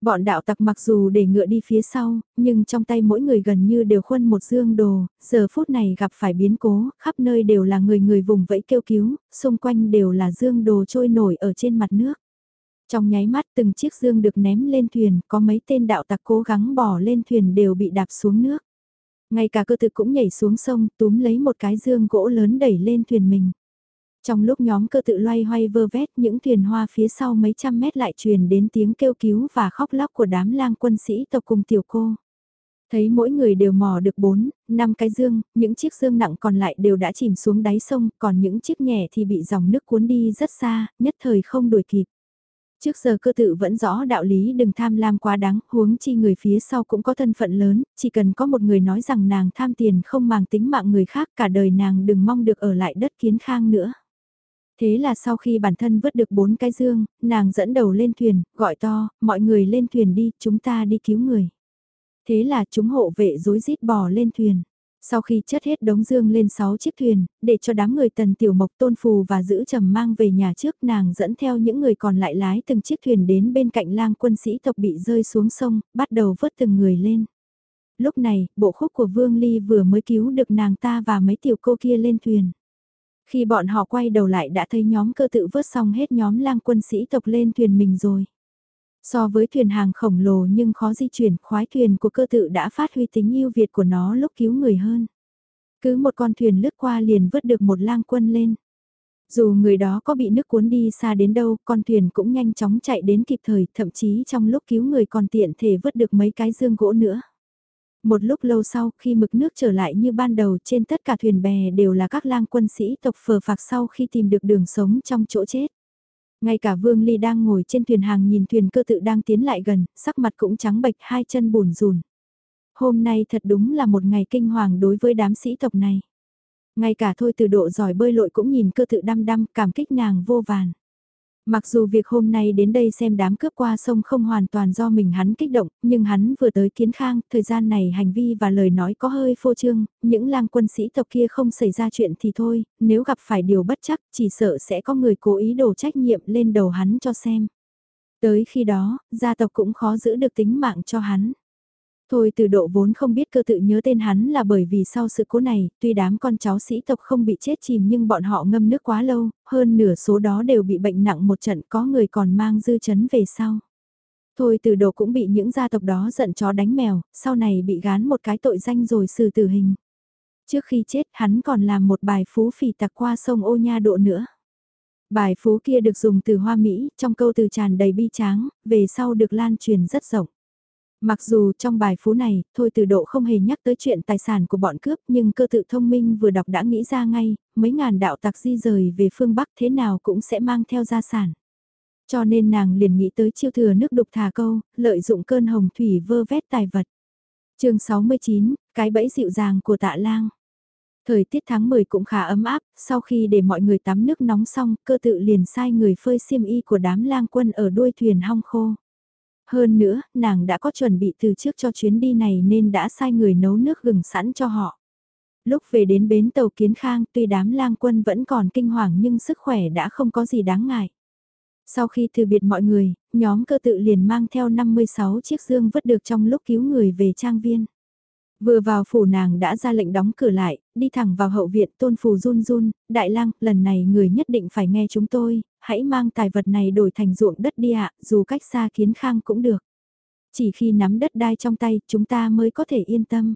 Bọn đạo tặc mặc dù để ngựa đi phía sau, nhưng trong tay mỗi người gần như đều khuân một dương đồ, giờ phút này gặp phải biến cố, khắp nơi đều là người người vùng vẫy kêu cứu, xung quanh đều là dương đồ trôi nổi ở trên mặt nước. Trong nháy mắt từng chiếc dương được ném lên thuyền, có mấy tên đạo tặc cố gắng bỏ lên thuyền đều bị đạp xuống nước. Ngay cả cơ thực cũng nhảy xuống sông, túm lấy một cái dương gỗ lớn đẩy lên thuyền mình. Trong lúc nhóm cơ tự loay hoay vơ vét những thuyền hoa phía sau mấy trăm mét lại truyền đến tiếng kêu cứu và khóc lóc của đám lang quân sĩ tộc cùng tiểu cô. Thấy mỗi người đều mò được 4, 5 cái dương, những chiếc dương nặng còn lại đều đã chìm xuống đáy sông, còn những chiếc nhẹ thì bị dòng nước cuốn đi rất xa, nhất thời không đuổi kịp. Trước giờ cơ tự vẫn rõ đạo lý đừng tham lam quá đáng, huống chi người phía sau cũng có thân phận lớn, chỉ cần có một người nói rằng nàng tham tiền không màng tính mạng người khác cả đời nàng đừng mong được ở lại đất kiến khang nữa. Thế là sau khi bản thân vứt được bốn cái dương, nàng dẫn đầu lên thuyền, gọi to, mọi người lên thuyền đi, chúng ta đi cứu người. Thế là chúng hộ vệ dối rít bò lên thuyền. Sau khi chất hết đống dương lên 6 chiếc thuyền, để cho đám người tần tiểu mộc tôn phù và giữ trầm mang về nhà trước nàng dẫn theo những người còn lại lái từng chiếc thuyền đến bên cạnh lang quân sĩ tộc bị rơi xuống sông, bắt đầu vớt từng người lên. Lúc này, bộ khúc của Vương Ly vừa mới cứu được nàng ta và mấy tiểu cô kia lên thuyền. Khi bọn họ quay đầu lại đã thấy nhóm cơ tự vớt xong hết nhóm lang quân sĩ tộc lên thuyền mình rồi. So với thuyền hàng khổng lồ nhưng khó di chuyển, khoái thuyền của cơ tự đã phát huy tính ưu việt của nó lúc cứu người hơn. Cứ một con thuyền lướt qua liền vớt được một lang quân lên. Dù người đó có bị nước cuốn đi xa đến đâu, con thuyền cũng nhanh chóng chạy đến kịp thời, thậm chí trong lúc cứu người còn tiện thể vớt được mấy cái dương gỗ nữa. Một lúc lâu sau, khi mực nước trở lại như ban đầu trên tất cả thuyền bè đều là các lang quân sĩ tộc phờ phạc sau khi tìm được đường sống trong chỗ chết. Ngay cả Vương Ly đang ngồi trên thuyền hàng nhìn thuyền cơ tự đang tiến lại gần, sắc mặt cũng trắng bệch hai chân bùn rùn. Hôm nay thật đúng là một ngày kinh hoàng đối với đám sĩ tộc này. Ngay cả thôi từ độ giỏi bơi lội cũng nhìn cơ tự đăm đăm cảm kích nàng vô vàn. Mặc dù việc hôm nay đến đây xem đám cướp qua sông không hoàn toàn do mình hắn kích động, nhưng hắn vừa tới kiến khang, thời gian này hành vi và lời nói có hơi phô trương, những lang quân sĩ tộc kia không xảy ra chuyện thì thôi, nếu gặp phải điều bất chắc chỉ sợ sẽ có người cố ý đổ trách nhiệm lên đầu hắn cho xem. Tới khi đó, gia tộc cũng khó giữ được tính mạng cho hắn. Thôi từ độ vốn không biết cơ tự nhớ tên hắn là bởi vì sau sự cố này, tuy đám con cháu sĩ tộc không bị chết chìm nhưng bọn họ ngâm nước quá lâu, hơn nửa số đó đều bị bệnh nặng một trận có người còn mang dư chấn về sau. Thôi từ độ cũng bị những gia tộc đó giận chó đánh mèo, sau này bị gán một cái tội danh rồi xử tử hình. Trước khi chết hắn còn làm một bài phú phỉ tặc qua sông ô nha độ nữa. Bài phú kia được dùng từ hoa Mỹ, trong câu từ tràn đầy bi tráng, về sau được lan truyền rất rộng. Mặc dù trong bài phú này, thôi từ độ không hề nhắc tới chuyện tài sản của bọn cướp nhưng cơ tự thông minh vừa đọc đã nghĩ ra ngay, mấy ngàn đạo tặc di rời về phương Bắc thế nào cũng sẽ mang theo gia sản. Cho nên nàng liền nghĩ tới chiêu thừa nước đục thả câu, lợi dụng cơn hồng thủy vơ vét tài vật. chương 69, cái bẫy dịu dàng của tạ lang. Thời tiết tháng 10 cũng khá ấm áp, sau khi để mọi người tắm nước nóng xong, cơ tự liền sai người phơi xiêm y của đám lang quân ở đuôi thuyền hong khô. Hơn nữa, nàng đã có chuẩn bị từ trước cho chuyến đi này nên đã sai người nấu nước gừng sẵn cho họ. Lúc về đến bến tàu Kiến Khang tuy đám lang quân vẫn còn kinh hoàng nhưng sức khỏe đã không có gì đáng ngại. Sau khi từ biệt mọi người, nhóm cơ tự liền mang theo 56 chiếc dương vứt được trong lúc cứu người về trang viên. Vừa vào phủ nàng đã ra lệnh đóng cửa lại, đi thẳng vào hậu viện tôn phù run run, đại lang, lần này người nhất định phải nghe chúng tôi, hãy mang tài vật này đổi thành ruộng đất đi ạ, dù cách xa kiến khang cũng được. Chỉ khi nắm đất đai trong tay, chúng ta mới có thể yên tâm.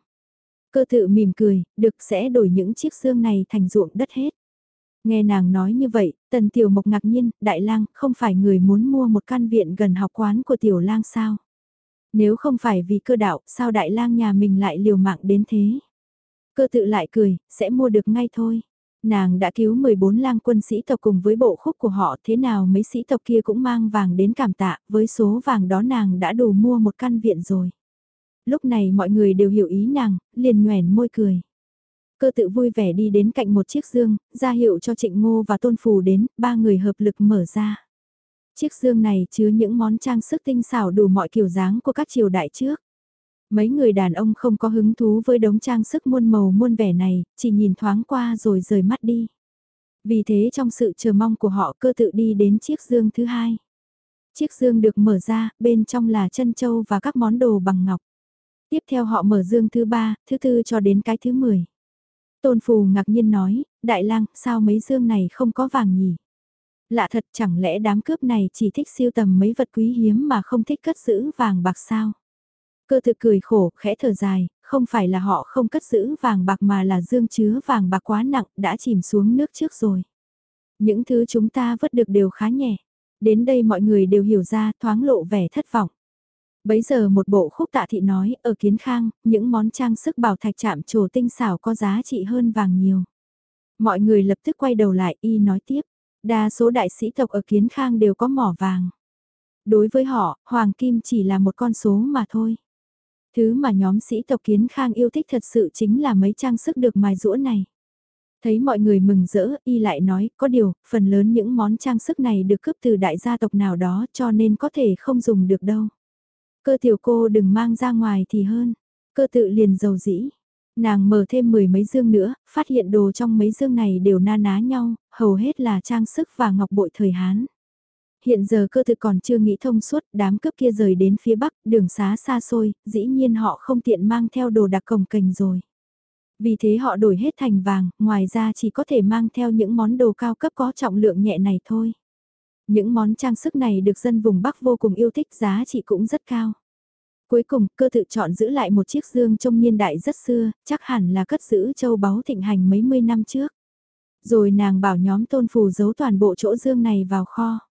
Cơ tự mỉm cười, được sẽ đổi những chiếc xương này thành ruộng đất hết. Nghe nàng nói như vậy, tần tiểu mộc ngạc nhiên, đại lang, không phải người muốn mua một căn viện gần học quán của tiểu lang sao? Nếu không phải vì cơ đạo, sao đại lang nhà mình lại liều mạng đến thế? Cơ tự lại cười, sẽ mua được ngay thôi. Nàng đã cứu 14 lang quân sĩ tộc cùng với bộ khúc của họ thế nào mấy sĩ tộc kia cũng mang vàng đến cảm tạ, với số vàng đó nàng đã đủ mua một căn viện rồi. Lúc này mọi người đều hiểu ý nàng, liền nhoèn môi cười. Cơ tự vui vẻ đi đến cạnh một chiếc dương, ra hiệu cho trịnh ngô và tôn phù đến, ba người hợp lực mở ra. Chiếc dương này chứa những món trang sức tinh xảo đủ mọi kiểu dáng của các triều đại trước. Mấy người đàn ông không có hứng thú với đống trang sức muôn màu muôn vẻ này, chỉ nhìn thoáng qua rồi rời mắt đi. Vì thế trong sự chờ mong của họ cơ tự đi đến chiếc dương thứ hai. Chiếc dương được mở ra, bên trong là chân châu và các món đồ bằng ngọc. Tiếp theo họ mở dương thứ ba, thứ tư cho đến cái thứ mười. Tôn Phù ngạc nhiên nói, Đại lang sao mấy dương này không có vàng nhỉ? Lạ thật chẳng lẽ đám cướp này chỉ thích siêu tầm mấy vật quý hiếm mà không thích cất giữ vàng bạc sao? Cơ thực cười khổ, khẽ thở dài, không phải là họ không cất giữ vàng bạc mà là dương chứa vàng bạc quá nặng, đã chìm xuống nước trước rồi. Những thứ chúng ta vớt được đều khá nhẹ. Đến đây mọi người đều hiểu ra, thoáng lộ vẻ thất vọng. Bấy giờ một bộ khúc tạ thị nói, ở kiến khang, những món trang sức bảo thạch chạm trổ tinh xảo có giá trị hơn vàng nhiều. Mọi người lập tức quay đầu lại y nói tiếp, đa số đại sĩ tộc ở kiến khang đều có mỏ vàng. Đối với họ, hoàng kim chỉ là một con số mà thôi. Thứ mà nhóm sĩ tộc kiến khang yêu thích thật sự chính là mấy trang sức được mài rũa này. Thấy mọi người mừng rỡ, y lại nói, có điều, phần lớn những món trang sức này được cướp từ đại gia tộc nào đó cho nên có thể không dùng được đâu. Cơ tiểu cô đừng mang ra ngoài thì hơn. Cơ tự liền dầu dĩ. Nàng mở thêm mười mấy dương nữa, phát hiện đồ trong mấy dương này đều na ná nhau, hầu hết là trang sức và ngọc bội thời Hán. Hiện giờ cơ tự còn chưa nghĩ thông suốt, đám cướp kia rời đến phía bắc, đường xá xa xôi, dĩ nhiên họ không tiện mang theo đồ đặc cồng cành rồi. Vì thế họ đổi hết thành vàng, ngoài ra chỉ có thể mang theo những món đồ cao cấp có trọng lượng nhẹ này thôi. Những món trang sức này được dân vùng Bắc vô cùng yêu thích giá trị cũng rất cao. Cuối cùng, cơ tự chọn giữ lại một chiếc dương trong niên đại rất xưa, chắc hẳn là cất giữ châu báu thịnh hành mấy mươi năm trước. Rồi nàng bảo nhóm tôn phù giấu toàn bộ chỗ dương này vào kho.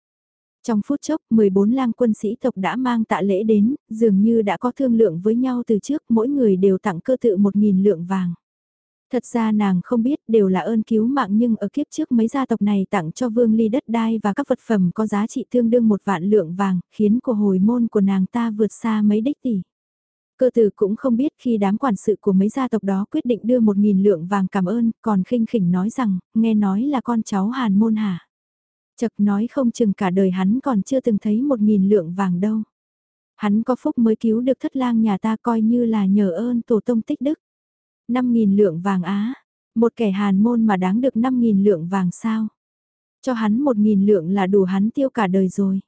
Trong phút chốc, 14 lang quân sĩ tộc đã mang tạ lễ đến, dường như đã có thương lượng với nhau từ trước, mỗi người đều tặng cơ tự 1.000 lượng vàng. Thật ra nàng không biết đều là ơn cứu mạng nhưng ở kiếp trước mấy gia tộc này tặng cho vương ly đất đai và các vật phẩm có giá trị tương đương một vạn lượng vàng, khiến của hồi môn của nàng ta vượt xa mấy đích tỷ. Cơ tử cũng không biết khi đám quản sự của mấy gia tộc đó quyết định đưa một nghìn lượng vàng cảm ơn, còn khinh khỉnh nói rằng, nghe nói là con cháu hàn môn hả. Chật nói không chừng cả đời hắn còn chưa từng thấy một nghìn lượng vàng đâu. Hắn có phúc mới cứu được thất lang nhà ta coi như là nhờ ơn tổ tông tích đức. 5.000 lượng vàng á, một kẻ hàn môn mà đáng được 5.000 lượng vàng sao? Cho hắn 1.000 lượng là đủ hắn tiêu cả đời rồi.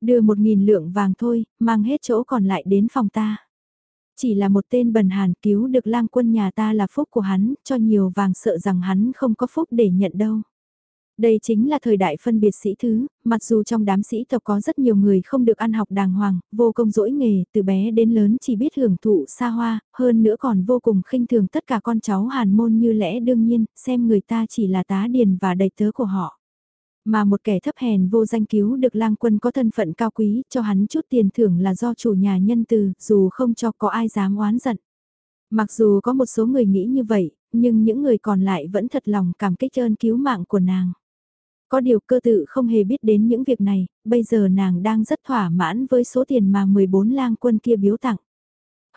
Đưa 1.000 lượng vàng thôi, mang hết chỗ còn lại đến phòng ta. Chỉ là một tên bần hàn cứu được lang quân nhà ta là phúc của hắn, cho nhiều vàng sợ rằng hắn không có phúc để nhận đâu. Đây chính là thời đại phân biệt sĩ thứ, mặc dù trong đám sĩ tộc có rất nhiều người không được ăn học đàng hoàng, vô công dỗi nghề, từ bé đến lớn chỉ biết hưởng thụ xa hoa, hơn nữa còn vô cùng khinh thường tất cả con cháu hàn môn như lẽ đương nhiên, xem người ta chỉ là tá điền và đầy tớ của họ. Mà một kẻ thấp hèn vô danh cứu được lang quân có thân phận cao quý, cho hắn chút tiền thưởng là do chủ nhà nhân từ, dù không cho có ai dám oán giận. Mặc dù có một số người nghĩ như vậy, nhưng những người còn lại vẫn thật lòng cảm kích ơn cứu mạng của nàng. Có điều cơ tự không hề biết đến những việc này, bây giờ nàng đang rất thỏa mãn với số tiền mà 14 lang quân kia biếu tặng.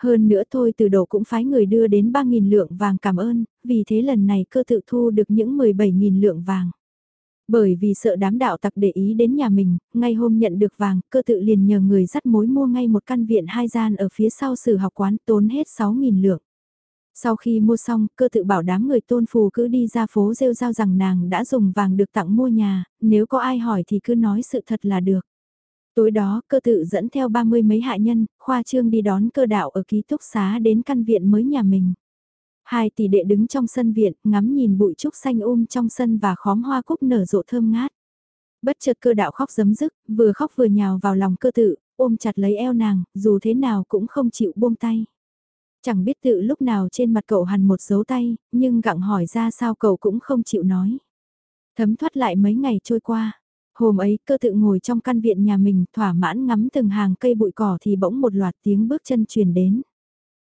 Hơn nữa thôi từ đầu cũng phái người đưa đến 3.000 lượng vàng cảm ơn, vì thế lần này cơ tự thu được những 17.000 lượng vàng. Bởi vì sợ đám đạo tặc để ý đến nhà mình, ngay hôm nhận được vàng, cơ tự liền nhờ người dắt mối mua ngay một căn viện hai gian ở phía sau sử học quán tốn hết 6.000 lượng. Sau khi mua xong, cơ tự bảo đám người tôn phù cứ đi ra phố rêu rao rằng nàng đã dùng vàng được tặng mua nhà, nếu có ai hỏi thì cứ nói sự thật là được. Tối đó, cơ tự dẫn theo ba mươi mấy hạ nhân, khoa trương đi đón cơ đạo ở ký túc xá đến căn viện mới nhà mình. Hai tỷ đệ đứng trong sân viện, ngắm nhìn bụi trúc xanh um trong sân và khóm hoa cúc nở rộ thơm ngát. Bất chợt cơ đạo khóc giấm dứt, vừa khóc vừa nhào vào lòng cơ tự, ôm chặt lấy eo nàng, dù thế nào cũng không chịu buông tay. Chẳng biết tự lúc nào trên mặt cậu hằn một dấu tay, nhưng gặng hỏi ra sao cậu cũng không chịu nói. Thấm thoát lại mấy ngày trôi qua. Hôm ấy cơ tự ngồi trong căn viện nhà mình thỏa mãn ngắm từng hàng cây bụi cỏ thì bỗng một loạt tiếng bước chân truyền đến.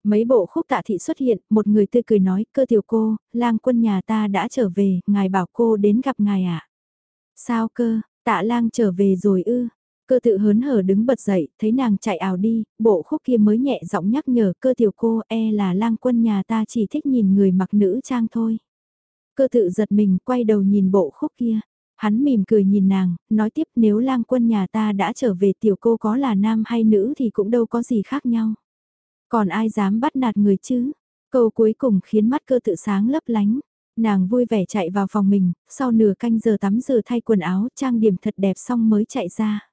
Mấy bộ khúc tạ thị xuất hiện, một người tươi cười nói, cơ tiểu cô, lang quân nhà ta đã trở về, ngài bảo cô đến gặp ngài ạ. À? Sao cơ, tạ lang trở về rồi ư, Cơ tự hớn hở đứng bật dậy, thấy nàng chạy ảo đi, bộ khúc kia mới nhẹ giọng nhắc nhở cơ tiểu cô e là lang quân nhà ta chỉ thích nhìn người mặc nữ trang thôi. Cơ tự giật mình quay đầu nhìn bộ khúc kia. Hắn mỉm cười nhìn nàng, nói tiếp nếu lang quân nhà ta đã trở về tiểu cô có là nam hay nữ thì cũng đâu có gì khác nhau. Còn ai dám bắt nạt người chứ? Câu cuối cùng khiến mắt cơ tự sáng lấp lánh. Nàng vui vẻ chạy vào phòng mình, sau nửa canh giờ tắm giờ thay quần áo, trang điểm thật đẹp xong mới chạy ra.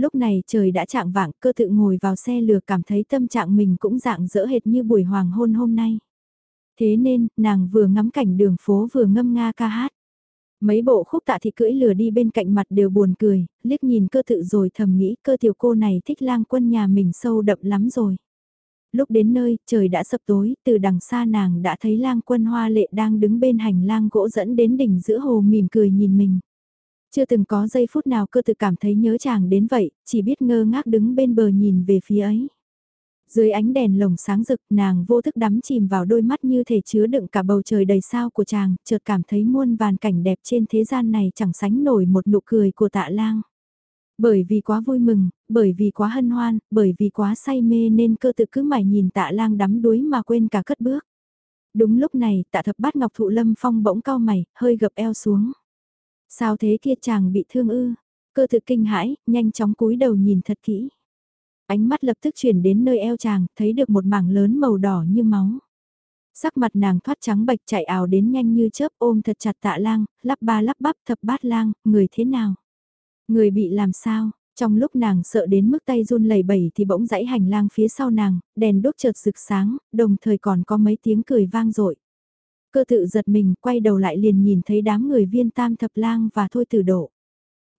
Lúc này trời đã chạng vạng cơ tự ngồi vào xe lừa cảm thấy tâm trạng mình cũng dạng dỡ hệt như buổi hoàng hôn hôm nay. Thế nên, nàng vừa ngắm cảnh đường phố vừa ngâm nga ca hát. Mấy bộ khúc tạ thì cưỡi lừa đi bên cạnh mặt đều buồn cười, liếc nhìn cơ tự rồi thầm nghĩ cơ tiểu cô này thích lang quân nhà mình sâu đậm lắm rồi. Lúc đến nơi, trời đã sập tối, từ đằng xa nàng đã thấy lang quân hoa lệ đang đứng bên hành lang gỗ dẫn đến đỉnh giữa hồ mỉm cười nhìn mình. Chưa từng có giây phút nào cơ tự cảm thấy nhớ chàng đến vậy, chỉ biết ngơ ngác đứng bên bờ nhìn về phía ấy. Dưới ánh đèn lồng sáng rực nàng vô thức đắm chìm vào đôi mắt như thể chứa đựng cả bầu trời đầy sao của chàng, chợt cảm thấy muôn vàn cảnh đẹp trên thế gian này chẳng sánh nổi một nụ cười của tạ lang. Bởi vì quá vui mừng, bởi vì quá hân hoan, bởi vì quá say mê nên cơ tự cứ mải nhìn tạ lang đắm đuối mà quên cả cất bước. Đúng lúc này tạ thập bát ngọc thụ lâm phong bỗng cao mày, hơi gập eo xuống. Sao thế kia chàng bị thương ư? Cơ thực kinh hãi, nhanh chóng cúi đầu nhìn thật kỹ. Ánh mắt lập tức chuyển đến nơi eo chàng, thấy được một mảng lớn màu đỏ như máu. Sắc mặt nàng thoát trắng bạch chạy ảo đến nhanh như chớp ôm thật chặt tạ lang, lắp ba lắp bắp thập bát lang, người thế nào? Người bị làm sao? Trong lúc nàng sợ đến mức tay run lẩy bẩy thì bỗng dãy hành lang phía sau nàng, đèn đốt chợt rực sáng, đồng thời còn có mấy tiếng cười vang dội Cơ tự giật mình, quay đầu lại liền nhìn thấy đám người viên tam thập lang và thôi tử độ.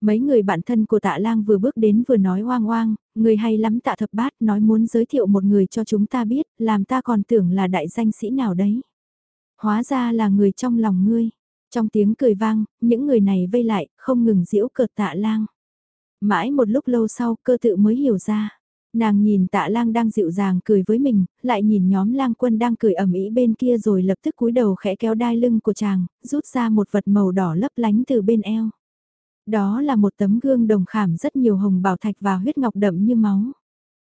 Mấy người bạn thân của tạ lang vừa bước đến vừa nói hoang hoang, người hay lắm tạ thập bát nói muốn giới thiệu một người cho chúng ta biết, làm ta còn tưởng là đại danh sĩ nào đấy. Hóa ra là người trong lòng ngươi. Trong tiếng cười vang, những người này vây lại, không ngừng diễu cợt tạ lang. Mãi một lúc lâu sau, cơ tự mới hiểu ra. Nàng nhìn tạ lang đang dịu dàng cười với mình, lại nhìn nhóm lang quân đang cười ẩm ý bên kia rồi lập tức cúi đầu khẽ kéo đai lưng của chàng, rút ra một vật màu đỏ lấp lánh từ bên eo. Đó là một tấm gương đồng khảm rất nhiều hồng bảo thạch và huyết ngọc đậm như máu.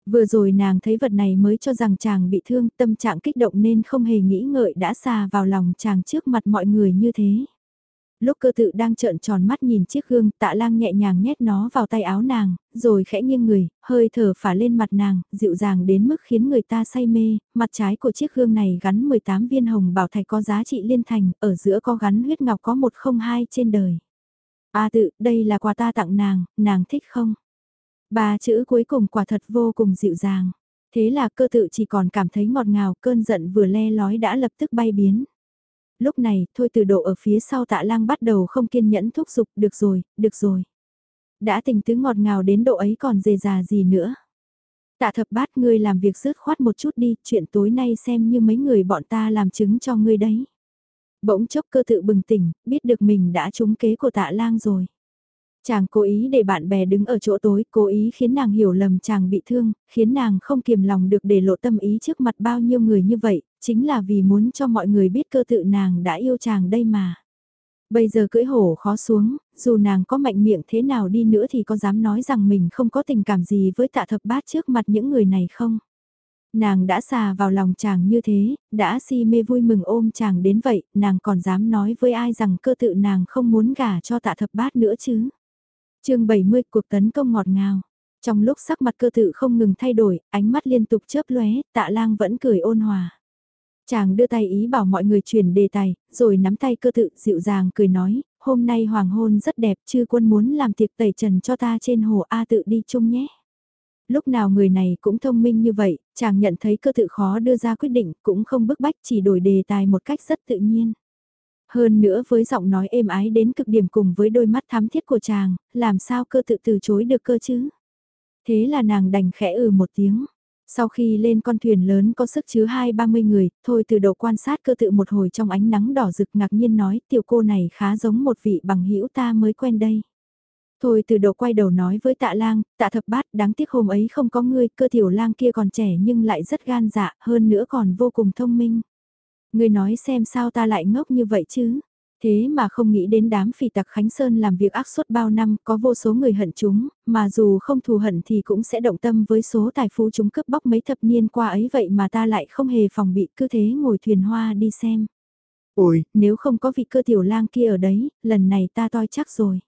Vừa rồi nàng thấy vật này mới cho rằng chàng bị thương, tâm trạng kích động nên không hề nghĩ ngợi đã xà vào lòng chàng trước mặt mọi người như thế. Lúc cơ tự đang trợn tròn mắt nhìn chiếc gương, tạ lang nhẹ nhàng nhét nó vào tay áo nàng, rồi khẽ nghiêng người, hơi thở phả lên mặt nàng, dịu dàng đến mức khiến người ta say mê, mặt trái của chiếc gương này gắn 18 viên hồng bảo thạch có giá trị liên thành, ở giữa có gắn huyết ngọc có 102 trên đời. A tự, đây là quà ta tặng nàng, nàng thích không? Ba chữ cuối cùng quả thật vô cùng dịu dàng. Thế là cơ tự chỉ còn cảm thấy ngọt ngào, cơn giận vừa le lói đã lập tức bay biến. Lúc này, thôi từ độ ở phía sau tạ lang bắt đầu không kiên nhẫn thúc giục, được rồi, được rồi. Đã tình tứ ngọt ngào đến độ ấy còn dề già gì nữa. Tạ thập bát ngươi làm việc rớt khoát một chút đi, chuyện tối nay xem như mấy người bọn ta làm chứng cho ngươi đấy. Bỗng chốc cơ tự bừng tỉnh, biết được mình đã trúng kế của tạ lang rồi. Chàng cố ý để bạn bè đứng ở chỗ tối, cố ý khiến nàng hiểu lầm chàng bị thương, khiến nàng không kiềm lòng được để lộ tâm ý trước mặt bao nhiêu người như vậy, chính là vì muốn cho mọi người biết cơ tự nàng đã yêu chàng đây mà. Bây giờ cưỡi hổ khó xuống, dù nàng có mạnh miệng thế nào đi nữa thì có dám nói rằng mình không có tình cảm gì với tạ thập bát trước mặt những người này không? Nàng đã xà vào lòng chàng như thế, đã si mê vui mừng ôm chàng đến vậy, nàng còn dám nói với ai rằng cơ tự nàng không muốn gả cho tạ thập bát nữa chứ chương 70 cuộc tấn công ngọt ngào. Trong lúc sắc mặt cơ tự không ngừng thay đổi, ánh mắt liên tục chớp lóe, tạ lang vẫn cười ôn hòa. Chàng đưa tay ý bảo mọi người chuyển đề tài, rồi nắm tay cơ tự dịu dàng cười nói, hôm nay hoàng hôn rất đẹp, chư quân muốn làm tiệc tẩy trần cho ta trên hồ A tự đi chung nhé. Lúc nào người này cũng thông minh như vậy, chàng nhận thấy cơ tự khó đưa ra quyết định, cũng không bức bách chỉ đổi đề tài một cách rất tự nhiên. Hơn nữa với giọng nói êm ái đến cực điểm cùng với đôi mắt thám thiết của chàng, làm sao cơ tự từ chối được cơ chứ? Thế là nàng đành khẽ ừ một tiếng. Sau khi lên con thuyền lớn có sức chứa hai ba mươi người, thôi từ đầu quan sát cơ tự một hồi trong ánh nắng đỏ rực ngạc nhiên nói tiểu cô này khá giống một vị bằng hữu ta mới quen đây. Thôi từ đầu quay đầu nói với tạ lang, tạ thập bát đáng tiếc hôm ấy không có ngươi, cơ tiểu lang kia còn trẻ nhưng lại rất gan dạ, hơn nữa còn vô cùng thông minh. Ngươi nói xem sao ta lại ngốc như vậy chứ? Thế mà không nghĩ đến đám phỉ tặc Khánh Sơn làm việc ác suốt bao năm, có vô số người hận chúng, mà dù không thù hận thì cũng sẽ động tâm với số tài phú chúng cướp bóc mấy thập niên qua ấy vậy mà ta lại không hề phòng bị cứ thế ngồi thuyền hoa đi xem. Ôi, nếu không có vị cơ tiểu lang kia ở đấy, lần này ta toi chắc rồi.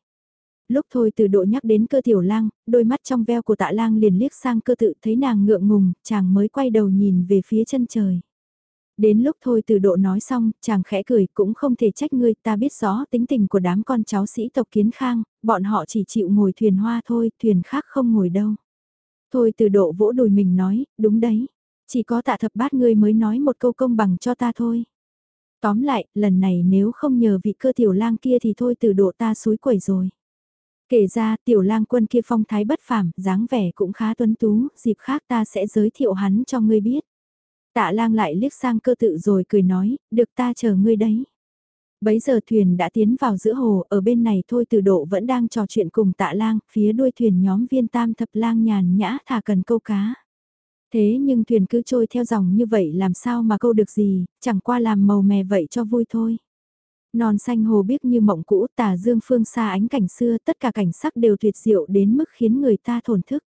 Lúc thôi từ độ nhắc đến cơ tiểu lang, đôi mắt trong veo của tạ lang liền liếc sang cơ tự thấy nàng ngượng ngùng, chàng mới quay đầu nhìn về phía chân trời. Đến lúc thôi từ độ nói xong, chàng khẽ cười cũng không thể trách ngươi, ta biết rõ tính tình của đám con cháu sĩ tộc kiến khang, bọn họ chỉ chịu ngồi thuyền hoa thôi, thuyền khác không ngồi đâu. Thôi từ độ vỗ đùi mình nói, đúng đấy, chỉ có tạ thập bát ngươi mới nói một câu công bằng cho ta thôi. Tóm lại, lần này nếu không nhờ vị cơ tiểu lang kia thì thôi từ độ ta suối quẩy rồi. Kể ra tiểu lang quân kia phong thái bất phàm, dáng vẻ cũng khá tuấn tú, dịp khác ta sẽ giới thiệu hắn cho ngươi biết. Tạ lang lại liếc sang cơ tự rồi cười nói, được ta chờ ngươi đấy. Bấy giờ thuyền đã tiến vào giữa hồ, ở bên này thôi từ độ vẫn đang trò chuyện cùng tạ lang, phía đuôi thuyền nhóm viên tam thập lang nhàn nhã thả cần câu cá. Thế nhưng thuyền cứ trôi theo dòng như vậy làm sao mà câu được gì, chẳng qua làm màu mè vậy cho vui thôi. Non xanh hồ biếc như mộng cũ tà dương phương xa ánh cảnh xưa tất cả cảnh sắc đều tuyệt diệu đến mức khiến người ta thổn thức.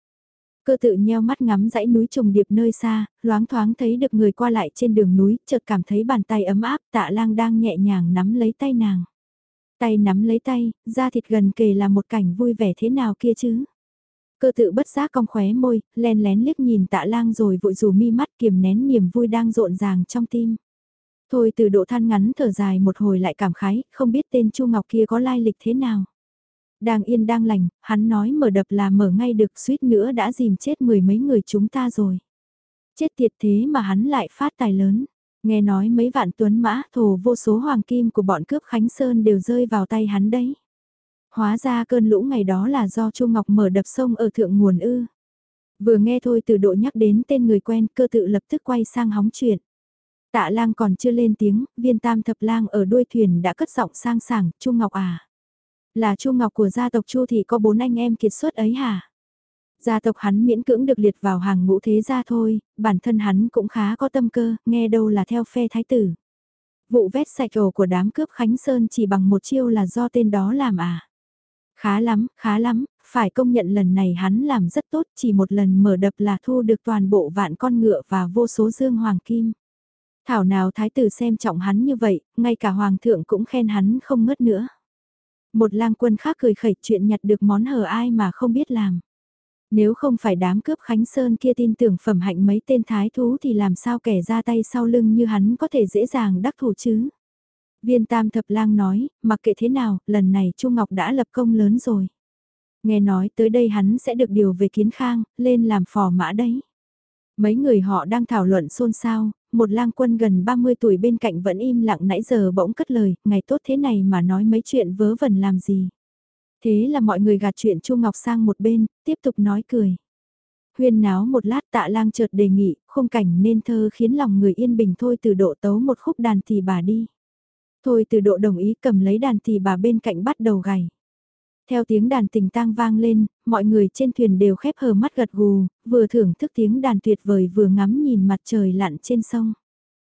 Cơ tự nheo mắt ngắm dãy núi trùng điệp nơi xa, loáng thoáng thấy được người qua lại trên đường núi, chợt cảm thấy bàn tay ấm áp, tạ lang đang nhẹ nhàng nắm lấy tay nàng. Tay nắm lấy tay, da thịt gần kề là một cảnh vui vẻ thế nào kia chứ. Cơ tự bất giác cong khóe môi, len lén liếc nhìn tạ lang rồi vội dù mi mắt kiềm nén niềm vui đang rộn ràng trong tim. Thôi từ độ than ngắn thở dài một hồi lại cảm khái, không biết tên Chu Ngọc kia có lai lịch thế nào. Đang yên đang lành, hắn nói mở đập là mở ngay được suýt nữa đã dìm chết mười mấy người chúng ta rồi. Chết tiệt thế mà hắn lại phát tài lớn. Nghe nói mấy vạn tuấn mã thổ vô số hoàng kim của bọn cướp Khánh Sơn đều rơi vào tay hắn đấy. Hóa ra cơn lũ ngày đó là do Chu Ngọc mở đập sông ở thượng nguồn ư. Vừa nghe thôi từ độ nhắc đến tên người quen cơ tự lập tức quay sang hóng chuyện. Tạ lang còn chưa lên tiếng, viên tam thập lang ở đuôi thuyền đã cất giọng sang sảng, Chu Ngọc à. Là Chu Ngọc của gia tộc Chu thì có bốn anh em kiệt xuất ấy hả? Gia tộc hắn miễn cưỡng được liệt vào hàng ngũ thế gia thôi, bản thân hắn cũng khá có tâm cơ, nghe đâu là theo phe thái tử. Vụ vét sạch ổ của đám cướp Khánh Sơn chỉ bằng một chiêu là do tên đó làm à? Khá lắm, khá lắm, phải công nhận lần này hắn làm rất tốt, chỉ một lần mở đập là thu được toàn bộ vạn con ngựa và vô số dương hoàng kim. Thảo nào thái tử xem trọng hắn như vậy, ngay cả hoàng thượng cũng khen hắn không ngớt nữa. Một lang quân khác cười khẩy chuyện nhặt được món hờ ai mà không biết làm. Nếu không phải đám cướp Khánh Sơn kia tin tưởng phẩm hạnh mấy tên thái thú thì làm sao kẻ ra tay sau lưng như hắn có thể dễ dàng đắc thủ chứ. Viên Tam Thập Lang nói, mặc kệ thế nào, lần này Chu Ngọc đã lập công lớn rồi. Nghe nói tới đây hắn sẽ được điều về kiến khang, lên làm phò mã đấy. Mấy người họ đang thảo luận xôn xao, một lang quân gần 30 tuổi bên cạnh vẫn im lặng nãy giờ bỗng cất lời, ngày tốt thế này mà nói mấy chuyện vớ vẩn làm gì. Thế là mọi người gạt chuyện Chu Ngọc sang một bên, tiếp tục nói cười. Huyên náo một lát tạ lang chợt đề nghị, khung cảnh nên thơ khiến lòng người yên bình thôi từ độ tấu một khúc đàn thì bà đi. Thôi từ độ đồng ý cầm lấy đàn thì bà bên cạnh bắt đầu gảy. Theo tiếng đàn tình tang vang lên, mọi người trên thuyền đều khép hờ mắt gật gù, vừa thưởng thức tiếng đàn tuyệt vời vừa ngắm nhìn mặt trời lặn trên sông.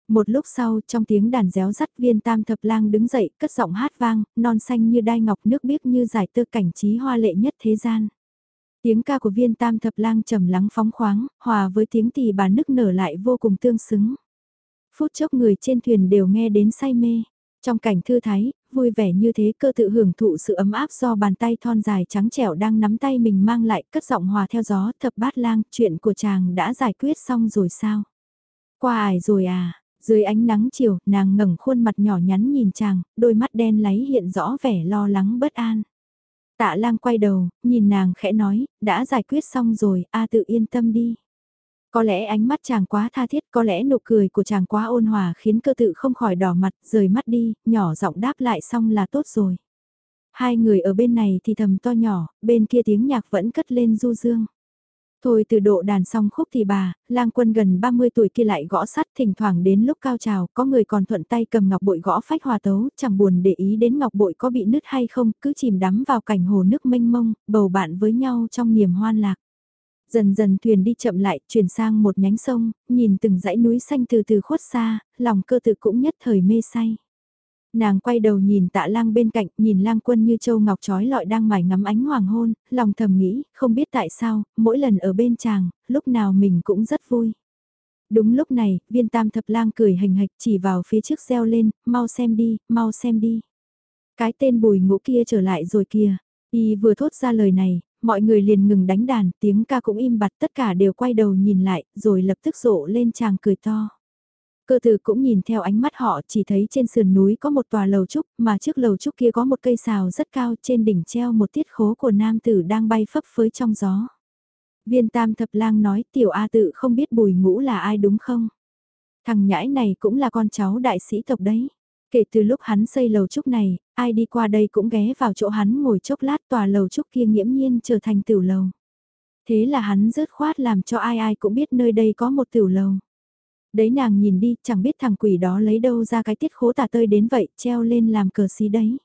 Một lúc sau, trong tiếng đàn réo rắt viên tam thập lang đứng dậy, cất giọng hát vang, non xanh như đai ngọc nước biếc như giải tơ cảnh trí hoa lệ nhất thế gian. Tiếng ca của viên tam thập lang trầm lắng phóng khoáng, hòa với tiếng tỳ bà nức nở lại vô cùng tương xứng. Phút chốc người trên thuyền đều nghe đến say mê. Trong cảnh thư thái, vui vẻ như thế cơ tự hưởng thụ sự ấm áp do bàn tay thon dài trắng trẻo đang nắm tay mình mang lại cất giọng hòa theo gió thập bát lang chuyện của chàng đã giải quyết xong rồi sao? Qua ải rồi à? Dưới ánh nắng chiều, nàng ngẩng khuôn mặt nhỏ nhắn nhìn chàng, đôi mắt đen láy hiện rõ vẻ lo lắng bất an. Tạ lang quay đầu, nhìn nàng khẽ nói, đã giải quyết xong rồi, a tự yên tâm đi. Có lẽ ánh mắt chàng quá tha thiết, có lẽ nụ cười của chàng quá ôn hòa khiến cơ tự không khỏi đỏ mặt, rời mắt đi, nhỏ giọng đáp lại xong là tốt rồi. Hai người ở bên này thì thầm to nhỏ, bên kia tiếng nhạc vẫn cất lên du dương. Thôi từ độ đàn xong khúc thì bà, lang quân gần 30 tuổi kia lại gõ sắt thỉnh thoảng đến lúc cao trào, có người còn thuận tay cầm ngọc bội gõ phách hòa tấu, chẳng buồn để ý đến ngọc bội có bị nứt hay không, cứ chìm đắm vào cảnh hồ nước mênh mông, bầu bạn với nhau trong niềm hoan lạc. Dần dần thuyền đi chậm lại, chuyển sang một nhánh sông, nhìn từng dãy núi xanh từ từ khuất xa, lòng cơ tự cũng nhất thời mê say. Nàng quay đầu nhìn tạ lang bên cạnh, nhìn lang quân như châu ngọc trói lọi đang mải ngắm ánh hoàng hôn, lòng thầm nghĩ, không biết tại sao, mỗi lần ở bên chàng, lúc nào mình cũng rất vui. Đúng lúc này, viên tam thập lang cười hình hạch chỉ vào phía trước reo lên, mau xem đi, mau xem đi. Cái tên bùi ngũ kia trở lại rồi kìa. Y vừa thốt ra lời này, mọi người liền ngừng đánh đàn, tiếng ca cũng im bặt tất cả đều quay đầu nhìn lại, rồi lập tức rộ lên chàng cười to. Cơ tử cũng nhìn theo ánh mắt họ chỉ thấy trên sườn núi có một tòa lầu trúc mà trước lầu trúc kia có một cây xào rất cao trên đỉnh treo một tiết khố của nam tử đang bay phấp phới trong gió. Viên tam thập lang nói tiểu A tự không biết bùi ngũ là ai đúng không? Thằng nhãi này cũng là con cháu đại sĩ tộc đấy. Kể từ lúc hắn xây lầu trúc này, ai đi qua đây cũng ghé vào chỗ hắn ngồi chốc lát tòa lầu trúc kia nghiễm nhiên trở thành tiểu lầu. Thế là hắn rớt khoát làm cho ai ai cũng biết nơi đây có một tiểu lầu. Đấy nàng nhìn đi, chẳng biết thằng quỷ đó lấy đâu ra cái tiết khố tà tơi đến vậy, treo lên làm cờ xí đấy.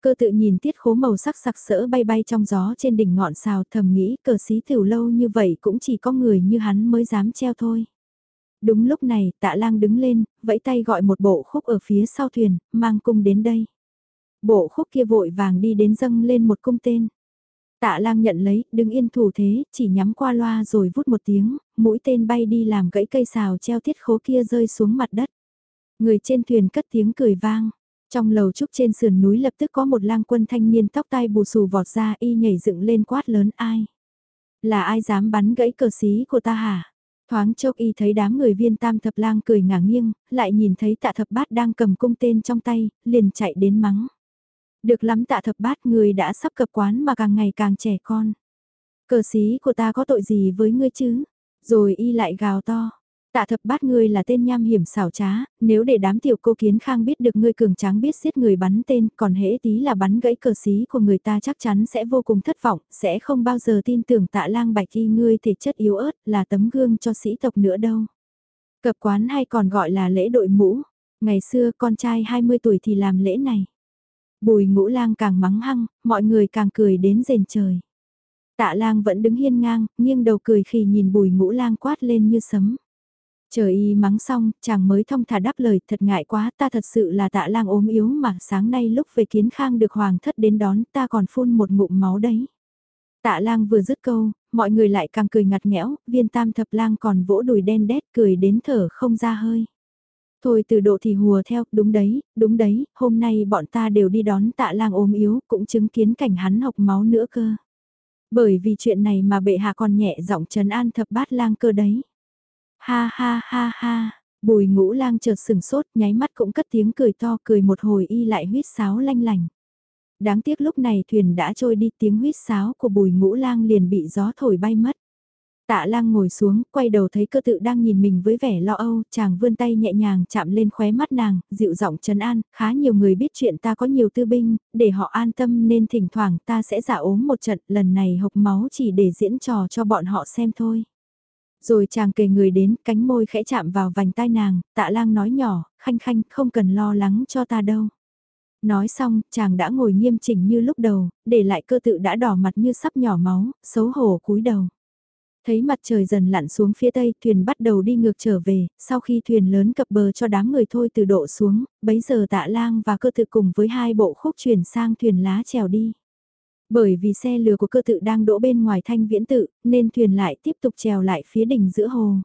Cơ tự nhìn tiết khố màu sắc sặc sỡ bay bay trong gió trên đỉnh ngọn xào thầm nghĩ cờ xí tiểu lâu như vậy cũng chỉ có người như hắn mới dám treo thôi. Đúng lúc này tạ lang đứng lên, vẫy tay gọi một bộ khúc ở phía sau thuyền, mang cung đến đây. Bộ khúc kia vội vàng đi đến dâng lên một cung tên. Tạ lang nhận lấy, đứng yên thủ thế, chỉ nhắm qua loa rồi vút một tiếng, mũi tên bay đi làm gãy cây xào treo thiết khố kia rơi xuống mặt đất. Người trên thuyền cất tiếng cười vang. Trong lầu trúc trên sườn núi lập tức có một lang quân thanh niên tóc tai bù xù vọt ra y nhảy dựng lên quát lớn ai. Là ai dám bắn gãy cờ xí của ta hả? Thoáng chốc y thấy đám người viên tam thập lang cười ngả nghiêng, lại nhìn thấy tạ thập bát đang cầm cung tên trong tay, liền chạy đến mắng. Được lắm tạ thập bát người đã sắp cập quán mà càng ngày càng trẻ con. Cờ xí của ta có tội gì với ngươi chứ? Rồi y lại gào to. Tạ thập bát ngươi là tên nham hiểm xảo trá, nếu để đám tiểu cô kiến khang biết được ngươi cường tráng biết giết người bắn tên, còn hễ tí là bắn gãy cờ xí của người ta chắc chắn sẽ vô cùng thất vọng, sẽ không bao giờ tin tưởng tạ lang bạch y ngươi thể chất yếu ớt là tấm gương cho sĩ tộc nữa đâu. Cập quán hay còn gọi là lễ đội mũ, ngày xưa con trai 20 tuổi thì làm lễ này. Bùi ngũ lang càng mắng hăng, mọi người càng cười đến rền trời. Tạ lang vẫn đứng hiên ngang, nghiêng đầu cười khi nhìn bùi ngũ lang quát lên như sấm chờ y mắng xong, chàng mới thông thả đáp lời thật ngại quá ta thật sự là tạ lang ốm yếu mà sáng nay lúc về kiến khang được hoàng thất đến đón ta còn phun một ngụm máu đấy. Tạ lang vừa dứt câu, mọi người lại càng cười ngặt nghẽo, viên tam thập lang còn vỗ đùi đen đét cười đến thở không ra hơi. Thôi từ độ thì hùa theo, đúng đấy, đúng đấy, hôm nay bọn ta đều đi đón tạ lang ốm yếu, cũng chứng kiến cảnh hắn học máu nữa cơ. Bởi vì chuyện này mà bệ hạ còn nhẹ giọng trấn an thập bát lang cơ đấy. Ha ha ha ha, bùi ngũ lang chợt sừng sốt, nháy mắt cũng cất tiếng cười to cười một hồi y lại huyết sáo lanh lành. Đáng tiếc lúc này thuyền đã trôi đi tiếng huyết sáo của bùi ngũ lang liền bị gió thổi bay mất. Tạ lang ngồi xuống, quay đầu thấy cơ tự đang nhìn mình với vẻ lo âu, chàng vươn tay nhẹ nhàng chạm lên khóe mắt nàng, dịu giọng trấn an, khá nhiều người biết chuyện ta có nhiều tư binh, để họ an tâm nên thỉnh thoảng ta sẽ giả ốm một trận, lần này hộc máu chỉ để diễn trò cho bọn họ xem thôi. Rồi chàng kề người đến, cánh môi khẽ chạm vào vành tai nàng, tạ lang nói nhỏ, khanh khanh, không cần lo lắng cho ta đâu. Nói xong, chàng đã ngồi nghiêm chỉnh như lúc đầu, để lại cơ tự đã đỏ mặt như sắp nhỏ máu, xấu hổ cúi đầu. Thấy mặt trời dần lặn xuống phía tây, thuyền bắt đầu đi ngược trở về, sau khi thuyền lớn cập bờ cho đám người thôi từ độ xuống, bấy giờ tạ lang và cơ tự cùng với hai bộ khúc chuyển sang thuyền lá trèo đi. Bởi vì xe lừa của cơ tự đang đỗ bên ngoài thanh viễn tự, nên thuyền lại tiếp tục trèo lại phía đỉnh giữa hồ.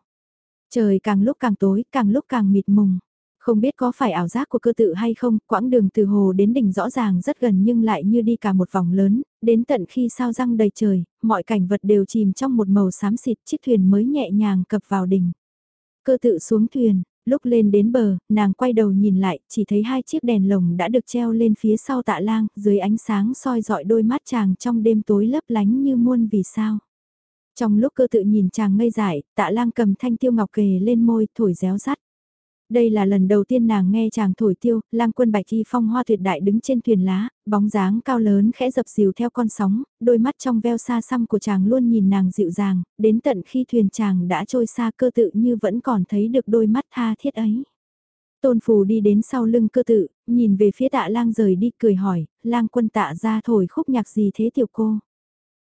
Trời càng lúc càng tối, càng lúc càng mịt mùng. Không biết có phải ảo giác của cơ tự hay không, quãng đường từ hồ đến đỉnh rõ ràng rất gần nhưng lại như đi cả một vòng lớn, đến tận khi sao răng đầy trời, mọi cảnh vật đều chìm trong một màu xám xịt chiếc thuyền mới nhẹ nhàng cập vào đỉnh. Cơ tự xuống thuyền, lúc lên đến bờ, nàng quay đầu nhìn lại, chỉ thấy hai chiếc đèn lồng đã được treo lên phía sau tạ lang, dưới ánh sáng soi dọi đôi mắt chàng trong đêm tối lấp lánh như muôn vì sao. Trong lúc cơ tự nhìn chàng ngây dại, tạ lang cầm thanh tiêu ngọc kề lên môi, thổi réo rắt. Đây là lần đầu tiên nàng nghe chàng thổi tiêu, lang quân bạch thi phong hoa tuyệt đại đứng trên thuyền lá, bóng dáng cao lớn khẽ dập dìu theo con sóng, đôi mắt trong veo xa xăm của chàng luôn nhìn nàng dịu dàng, đến tận khi thuyền chàng đã trôi xa cơ tự như vẫn còn thấy được đôi mắt tha thiết ấy. Tôn phù đi đến sau lưng cơ tự, nhìn về phía tạ lang rời đi cười hỏi, lang quân tạ ra thổi khúc nhạc gì thế tiểu cô?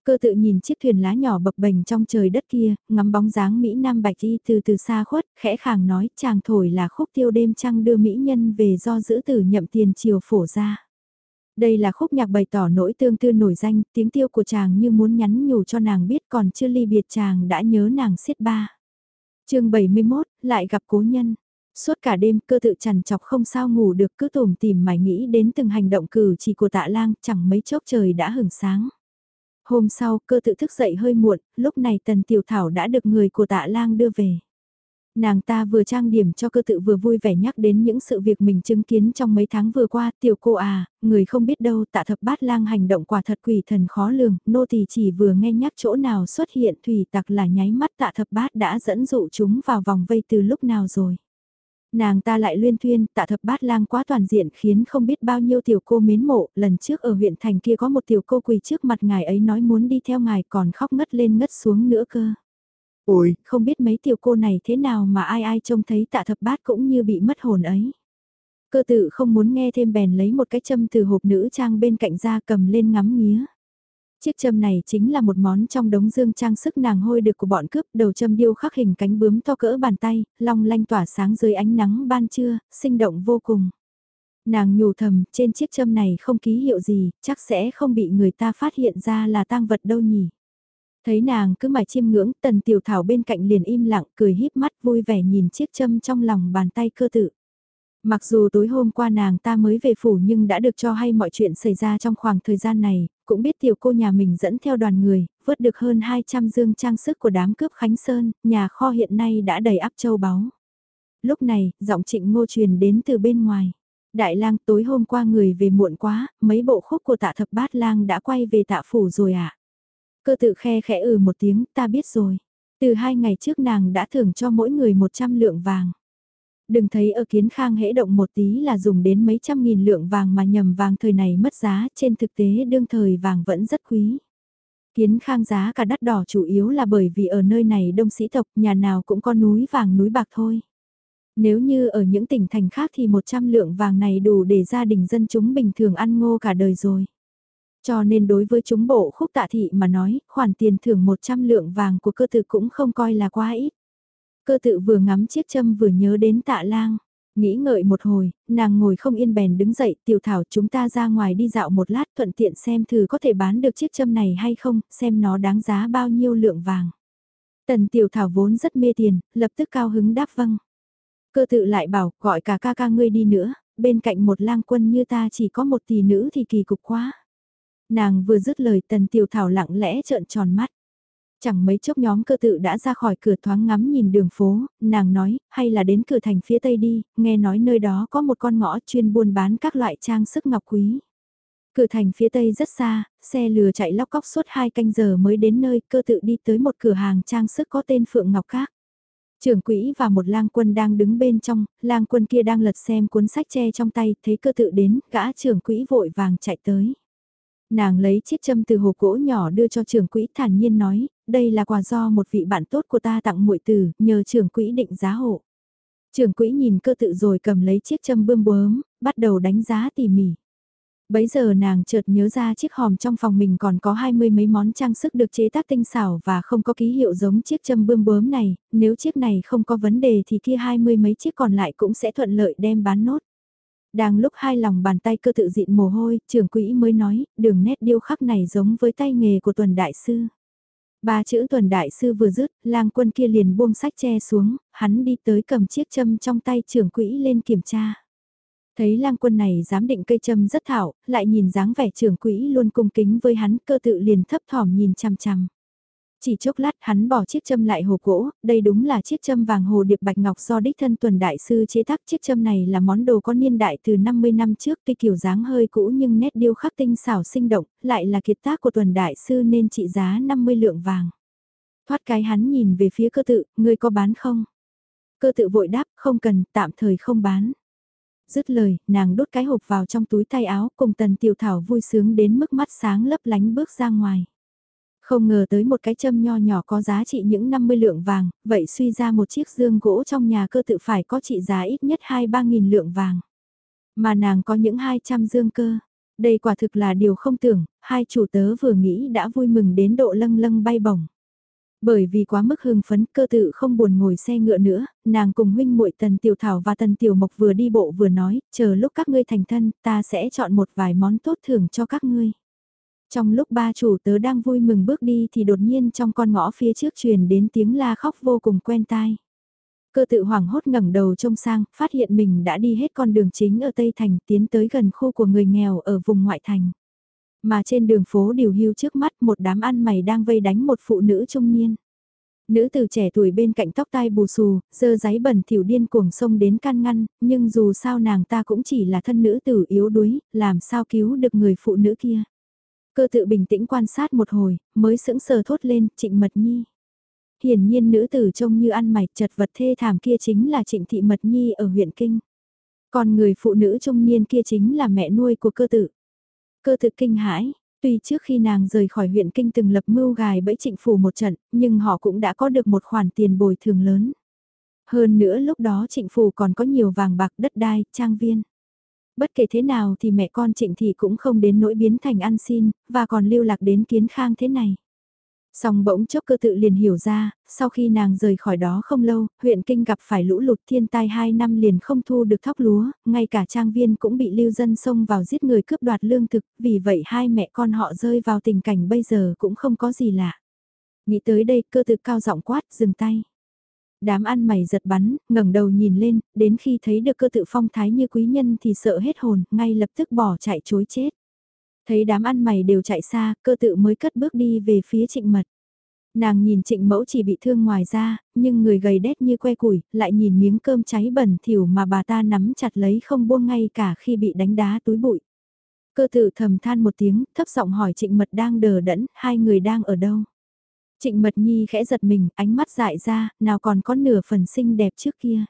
Cơ tự nhìn chiếc thuyền lá nhỏ bập bềnh trong trời đất kia, ngắm bóng dáng Mỹ Nam Bạch Y từ từ xa khuất, khẽ khàng nói chàng thổi là khúc tiêu đêm trăng đưa Mỹ nhân về do giữ tử nhậm tiền triều phổ ra. Đây là khúc nhạc bày tỏ nỗi tương tư nổi danh, tiếng tiêu của chàng như muốn nhắn nhủ cho nàng biết còn chưa ly biệt chàng đã nhớ nàng xiết ba. chương 71, lại gặp cố nhân. Suốt cả đêm cơ tự chằn chọc không sao ngủ được cứ tùm tìm mải nghĩ đến từng hành động cử chỉ của tạ lang chẳng mấy chốc trời đã hưởng sáng. Hôm sau, cơ tự thức dậy hơi muộn, lúc này tần tiểu thảo đã được người của tạ lang đưa về. Nàng ta vừa trang điểm cho cơ tự vừa vui vẻ nhắc đến những sự việc mình chứng kiến trong mấy tháng vừa qua, tiểu cô à, người không biết đâu tạ thập bát lang hành động quả thật quỷ thần khó lường, nô tỳ chỉ vừa nghe nhắc chỗ nào xuất hiện thủy tặc là nháy mắt tạ thập bát đã dẫn dụ chúng vào vòng vây từ lúc nào rồi. Nàng ta lại luyên thuyên, tạ thập bát lang quá toàn diện khiến không biết bao nhiêu tiểu cô mến mộ, lần trước ở huyện thành kia có một tiểu cô quỳ trước mặt ngài ấy nói muốn đi theo ngài còn khóc ngất lên ngất xuống nữa cơ. Ôi, không biết mấy tiểu cô này thế nào mà ai ai trông thấy tạ thập bát cũng như bị mất hồn ấy. Cơ tự không muốn nghe thêm bèn lấy một cái châm từ hộp nữ trang bên cạnh ra cầm lên ngắm nghía. Chiếc châm này chính là một món trong đống dương trang sức nàng hôi được của bọn cướp, đầu châm điêu khắc hình cánh bướm to cỡ bàn tay, long lanh tỏa sáng dưới ánh nắng ban trưa, sinh động vô cùng. Nàng nhủ thầm, trên chiếc châm này không ký hiệu gì, chắc sẽ không bị người ta phát hiện ra là tang vật đâu nhỉ. Thấy nàng cứ mải chiêm ngưỡng, tần tiểu thảo bên cạnh liền im lặng, cười híp mắt vui vẻ nhìn chiếc châm trong lòng bàn tay cơ tự. Mặc dù tối hôm qua nàng ta mới về phủ nhưng đã được cho hay mọi chuyện xảy ra trong khoảng thời gian này, cũng biết tiểu cô nhà mình dẫn theo đoàn người, vớt được hơn 200 dương trang sức của đám cướp Khánh Sơn, nhà kho hiện nay đã đầy ắp châu báu. Lúc này, giọng trịnh ngô truyền đến từ bên ngoài. Đại lang tối hôm qua người về muộn quá, mấy bộ khúc của tạ thập bát lang đã quay về tạ phủ rồi ạ. À? Cơ tự khe khẽ ừ một tiếng, ta biết rồi. Từ hai ngày trước nàng đã thưởng cho mỗi người 100 lượng vàng. Đừng thấy ở kiến khang hễ động một tí là dùng đến mấy trăm nghìn lượng vàng mà nhầm vàng thời này mất giá, trên thực tế đương thời vàng vẫn rất quý. Kiến khang giá cả đắt đỏ chủ yếu là bởi vì ở nơi này đông sĩ tộc nhà nào cũng có núi vàng núi bạc thôi. Nếu như ở những tỉnh thành khác thì 100 lượng vàng này đủ để gia đình dân chúng bình thường ăn ngô cả đời rồi. Cho nên đối với chúng bộ khúc tạ thị mà nói, khoản tiền thưởng 100 lượng vàng của cơ tử cũng không coi là quá ít. Cơ tự vừa ngắm chiếc châm vừa nhớ đến tạ lang. Nghĩ ngợi một hồi, nàng ngồi không yên bèn đứng dậy, tiểu thảo chúng ta ra ngoài đi dạo một lát thuận tiện xem thử có thể bán được chiếc châm này hay không, xem nó đáng giá bao nhiêu lượng vàng. Tần tiểu thảo vốn rất mê tiền, lập tức cao hứng đáp vâng. Cơ tự lại bảo, gọi cả ca ca ngươi đi nữa, bên cạnh một lang quân như ta chỉ có một tỷ nữ thì kỳ cục quá. Nàng vừa dứt lời tần tiểu thảo lặng lẽ trợn tròn mắt. Chẳng mấy chốc nhóm cơ tự đã ra khỏi cửa thoáng ngắm nhìn đường phố, nàng nói, hay là đến cửa thành phía tây đi, nghe nói nơi đó có một con ngõ chuyên buôn bán các loại trang sức ngọc quý. Cửa thành phía tây rất xa, xe lừa chạy lóc cóc suốt hai canh giờ mới đến nơi cơ tự đi tới một cửa hàng trang sức có tên Phượng Ngọc Các. Trưởng quỹ và một lang quân đang đứng bên trong, lang quân kia đang lật xem cuốn sách che trong tay, thấy cơ tự đến, gã trưởng quỹ vội vàng chạy tới. Nàng lấy chiếc châm từ hộp gỗ nhỏ đưa cho trưởng quỹ thản nhiên nói, đây là quà do một vị bạn tốt của ta tặng muội tử, nhờ trưởng quỹ định giá hộ. Trưởng quỹ nhìn cơ tự rồi cầm lấy chiếc châm bươm bướm, bắt đầu đánh giá tỉ mỉ. Bấy giờ nàng chợt nhớ ra chiếc hòm trong phòng mình còn có hai mươi mấy món trang sức được chế tác tinh xảo và không có ký hiệu giống chiếc châm bươm bướm này, nếu chiếc này không có vấn đề thì kia hai mươi mấy chiếc còn lại cũng sẽ thuận lợi đem bán nốt. Đang lúc hai lòng bàn tay cơ tự dịn mồ hôi, trưởng quỹ mới nói, đường nét điêu khắc này giống với tay nghề của tuần đại sư. Ba chữ tuần đại sư vừa dứt, lang quân kia liền buông sách che xuống, hắn đi tới cầm chiếc châm trong tay trưởng quỹ lên kiểm tra. Thấy lang quân này dám định cây châm rất thảo, lại nhìn dáng vẻ trưởng quỹ luôn cung kính với hắn cơ tự liền thấp thỏm nhìn chằm chằm. Chỉ chốc lát hắn bỏ chiếc châm lại hồ gỗ, đây đúng là chiếc châm vàng hồ điệp bạch ngọc do đích thân tuần đại sư chế tác chiếc châm này là món đồ có niên đại từ 50 năm trước tuy kiểu dáng hơi cũ nhưng nét điêu khắc tinh xảo sinh động, lại là kiệt tác của tuần đại sư nên trị giá 50 lượng vàng. Thoát cái hắn nhìn về phía cơ tự, ngươi có bán không? Cơ tự vội đáp, không cần, tạm thời không bán. Dứt lời, nàng đốt cái hộp vào trong túi tay áo cùng tần tiểu thảo vui sướng đến mức mắt sáng lấp lánh bước ra ngoài. Không ngờ tới một cái châm nho nhỏ có giá trị những 50 lượng vàng, vậy suy ra một chiếc dương gỗ trong nhà cơ tự phải có trị giá ít nhất 2-3 nghìn lượng vàng. Mà nàng có những 200 dương cơ. Đây quả thực là điều không tưởng, hai chủ tớ vừa nghĩ đã vui mừng đến độ lâng lâng bay bổng. Bởi vì quá mức hưng phấn cơ tự không buồn ngồi xe ngựa nữa, nàng cùng huynh muội Tần Tiểu Thảo và Tần Tiểu Mộc vừa đi bộ vừa nói, chờ lúc các ngươi thành thân, ta sẽ chọn một vài món tốt thưởng cho các ngươi. Trong lúc ba chủ tớ đang vui mừng bước đi thì đột nhiên trong con ngõ phía trước truyền đến tiếng la khóc vô cùng quen tai. Cơ tự hoảng hốt ngẩng đầu trông sang, phát hiện mình đã đi hết con đường chính ở Tây Thành tiến tới gần khu của người nghèo ở vùng ngoại thành. Mà trên đường phố điều hưu trước mắt một đám ăn mày đang vây đánh một phụ nữ trung niên. Nữ từ trẻ tuổi bên cạnh tóc tai bù xù, dơ giấy bẩn thiểu điên cuồng sông đến can ngăn, nhưng dù sao nàng ta cũng chỉ là thân nữ tử yếu đuối, làm sao cứu được người phụ nữ kia. Cơ tự bình tĩnh quan sát một hồi, mới sững sờ thốt lên, trịnh mật nhi. Hiển nhiên nữ tử trông như ăn mày chật vật thê thảm kia chính là trịnh thị mật nhi ở huyện Kinh. Còn người phụ nữ trung niên kia chính là mẹ nuôi của cơ tự. Cơ tự kinh hãi, tuy trước khi nàng rời khỏi huyện Kinh từng lập mưu gài bẫy trịnh phủ một trận, nhưng họ cũng đã có được một khoản tiền bồi thường lớn. Hơn nữa lúc đó trịnh phủ còn có nhiều vàng bạc đất đai, trang viên. Bất kể thế nào thì mẹ con trịnh thị cũng không đến nỗi biến thành ăn xin, và còn lưu lạc đến kiến khang thế này. Song bỗng chốc cơ tự liền hiểu ra, sau khi nàng rời khỏi đó không lâu, huyện kinh gặp phải lũ lụt thiên tai 2 năm liền không thu được thóc lúa, ngay cả trang viên cũng bị lưu dân xông vào giết người cướp đoạt lương thực, vì vậy hai mẹ con họ rơi vào tình cảnh bây giờ cũng không có gì lạ. Nghĩ tới đây cơ tự cao giọng quát, dừng tay. Đám ăn mày giật bắn, ngẩng đầu nhìn lên, đến khi thấy được cơ tự phong thái như quý nhân thì sợ hết hồn, ngay lập tức bỏ chạy chối chết. Thấy đám ăn mày đều chạy xa, cơ tự mới cất bước đi về phía trịnh mật. Nàng nhìn trịnh mẫu chỉ bị thương ngoài ra, nhưng người gầy đét như que củi, lại nhìn miếng cơm cháy bẩn thỉu mà bà ta nắm chặt lấy không buông ngay cả khi bị đánh đá túi bụi. Cơ tự thầm than một tiếng, thấp giọng hỏi trịnh mật đang đờ đẫn, hai người đang ở đâu? Trịnh Mật Nhi khẽ giật mình, ánh mắt dại ra, nào còn có nửa phần xinh đẹp trước kia.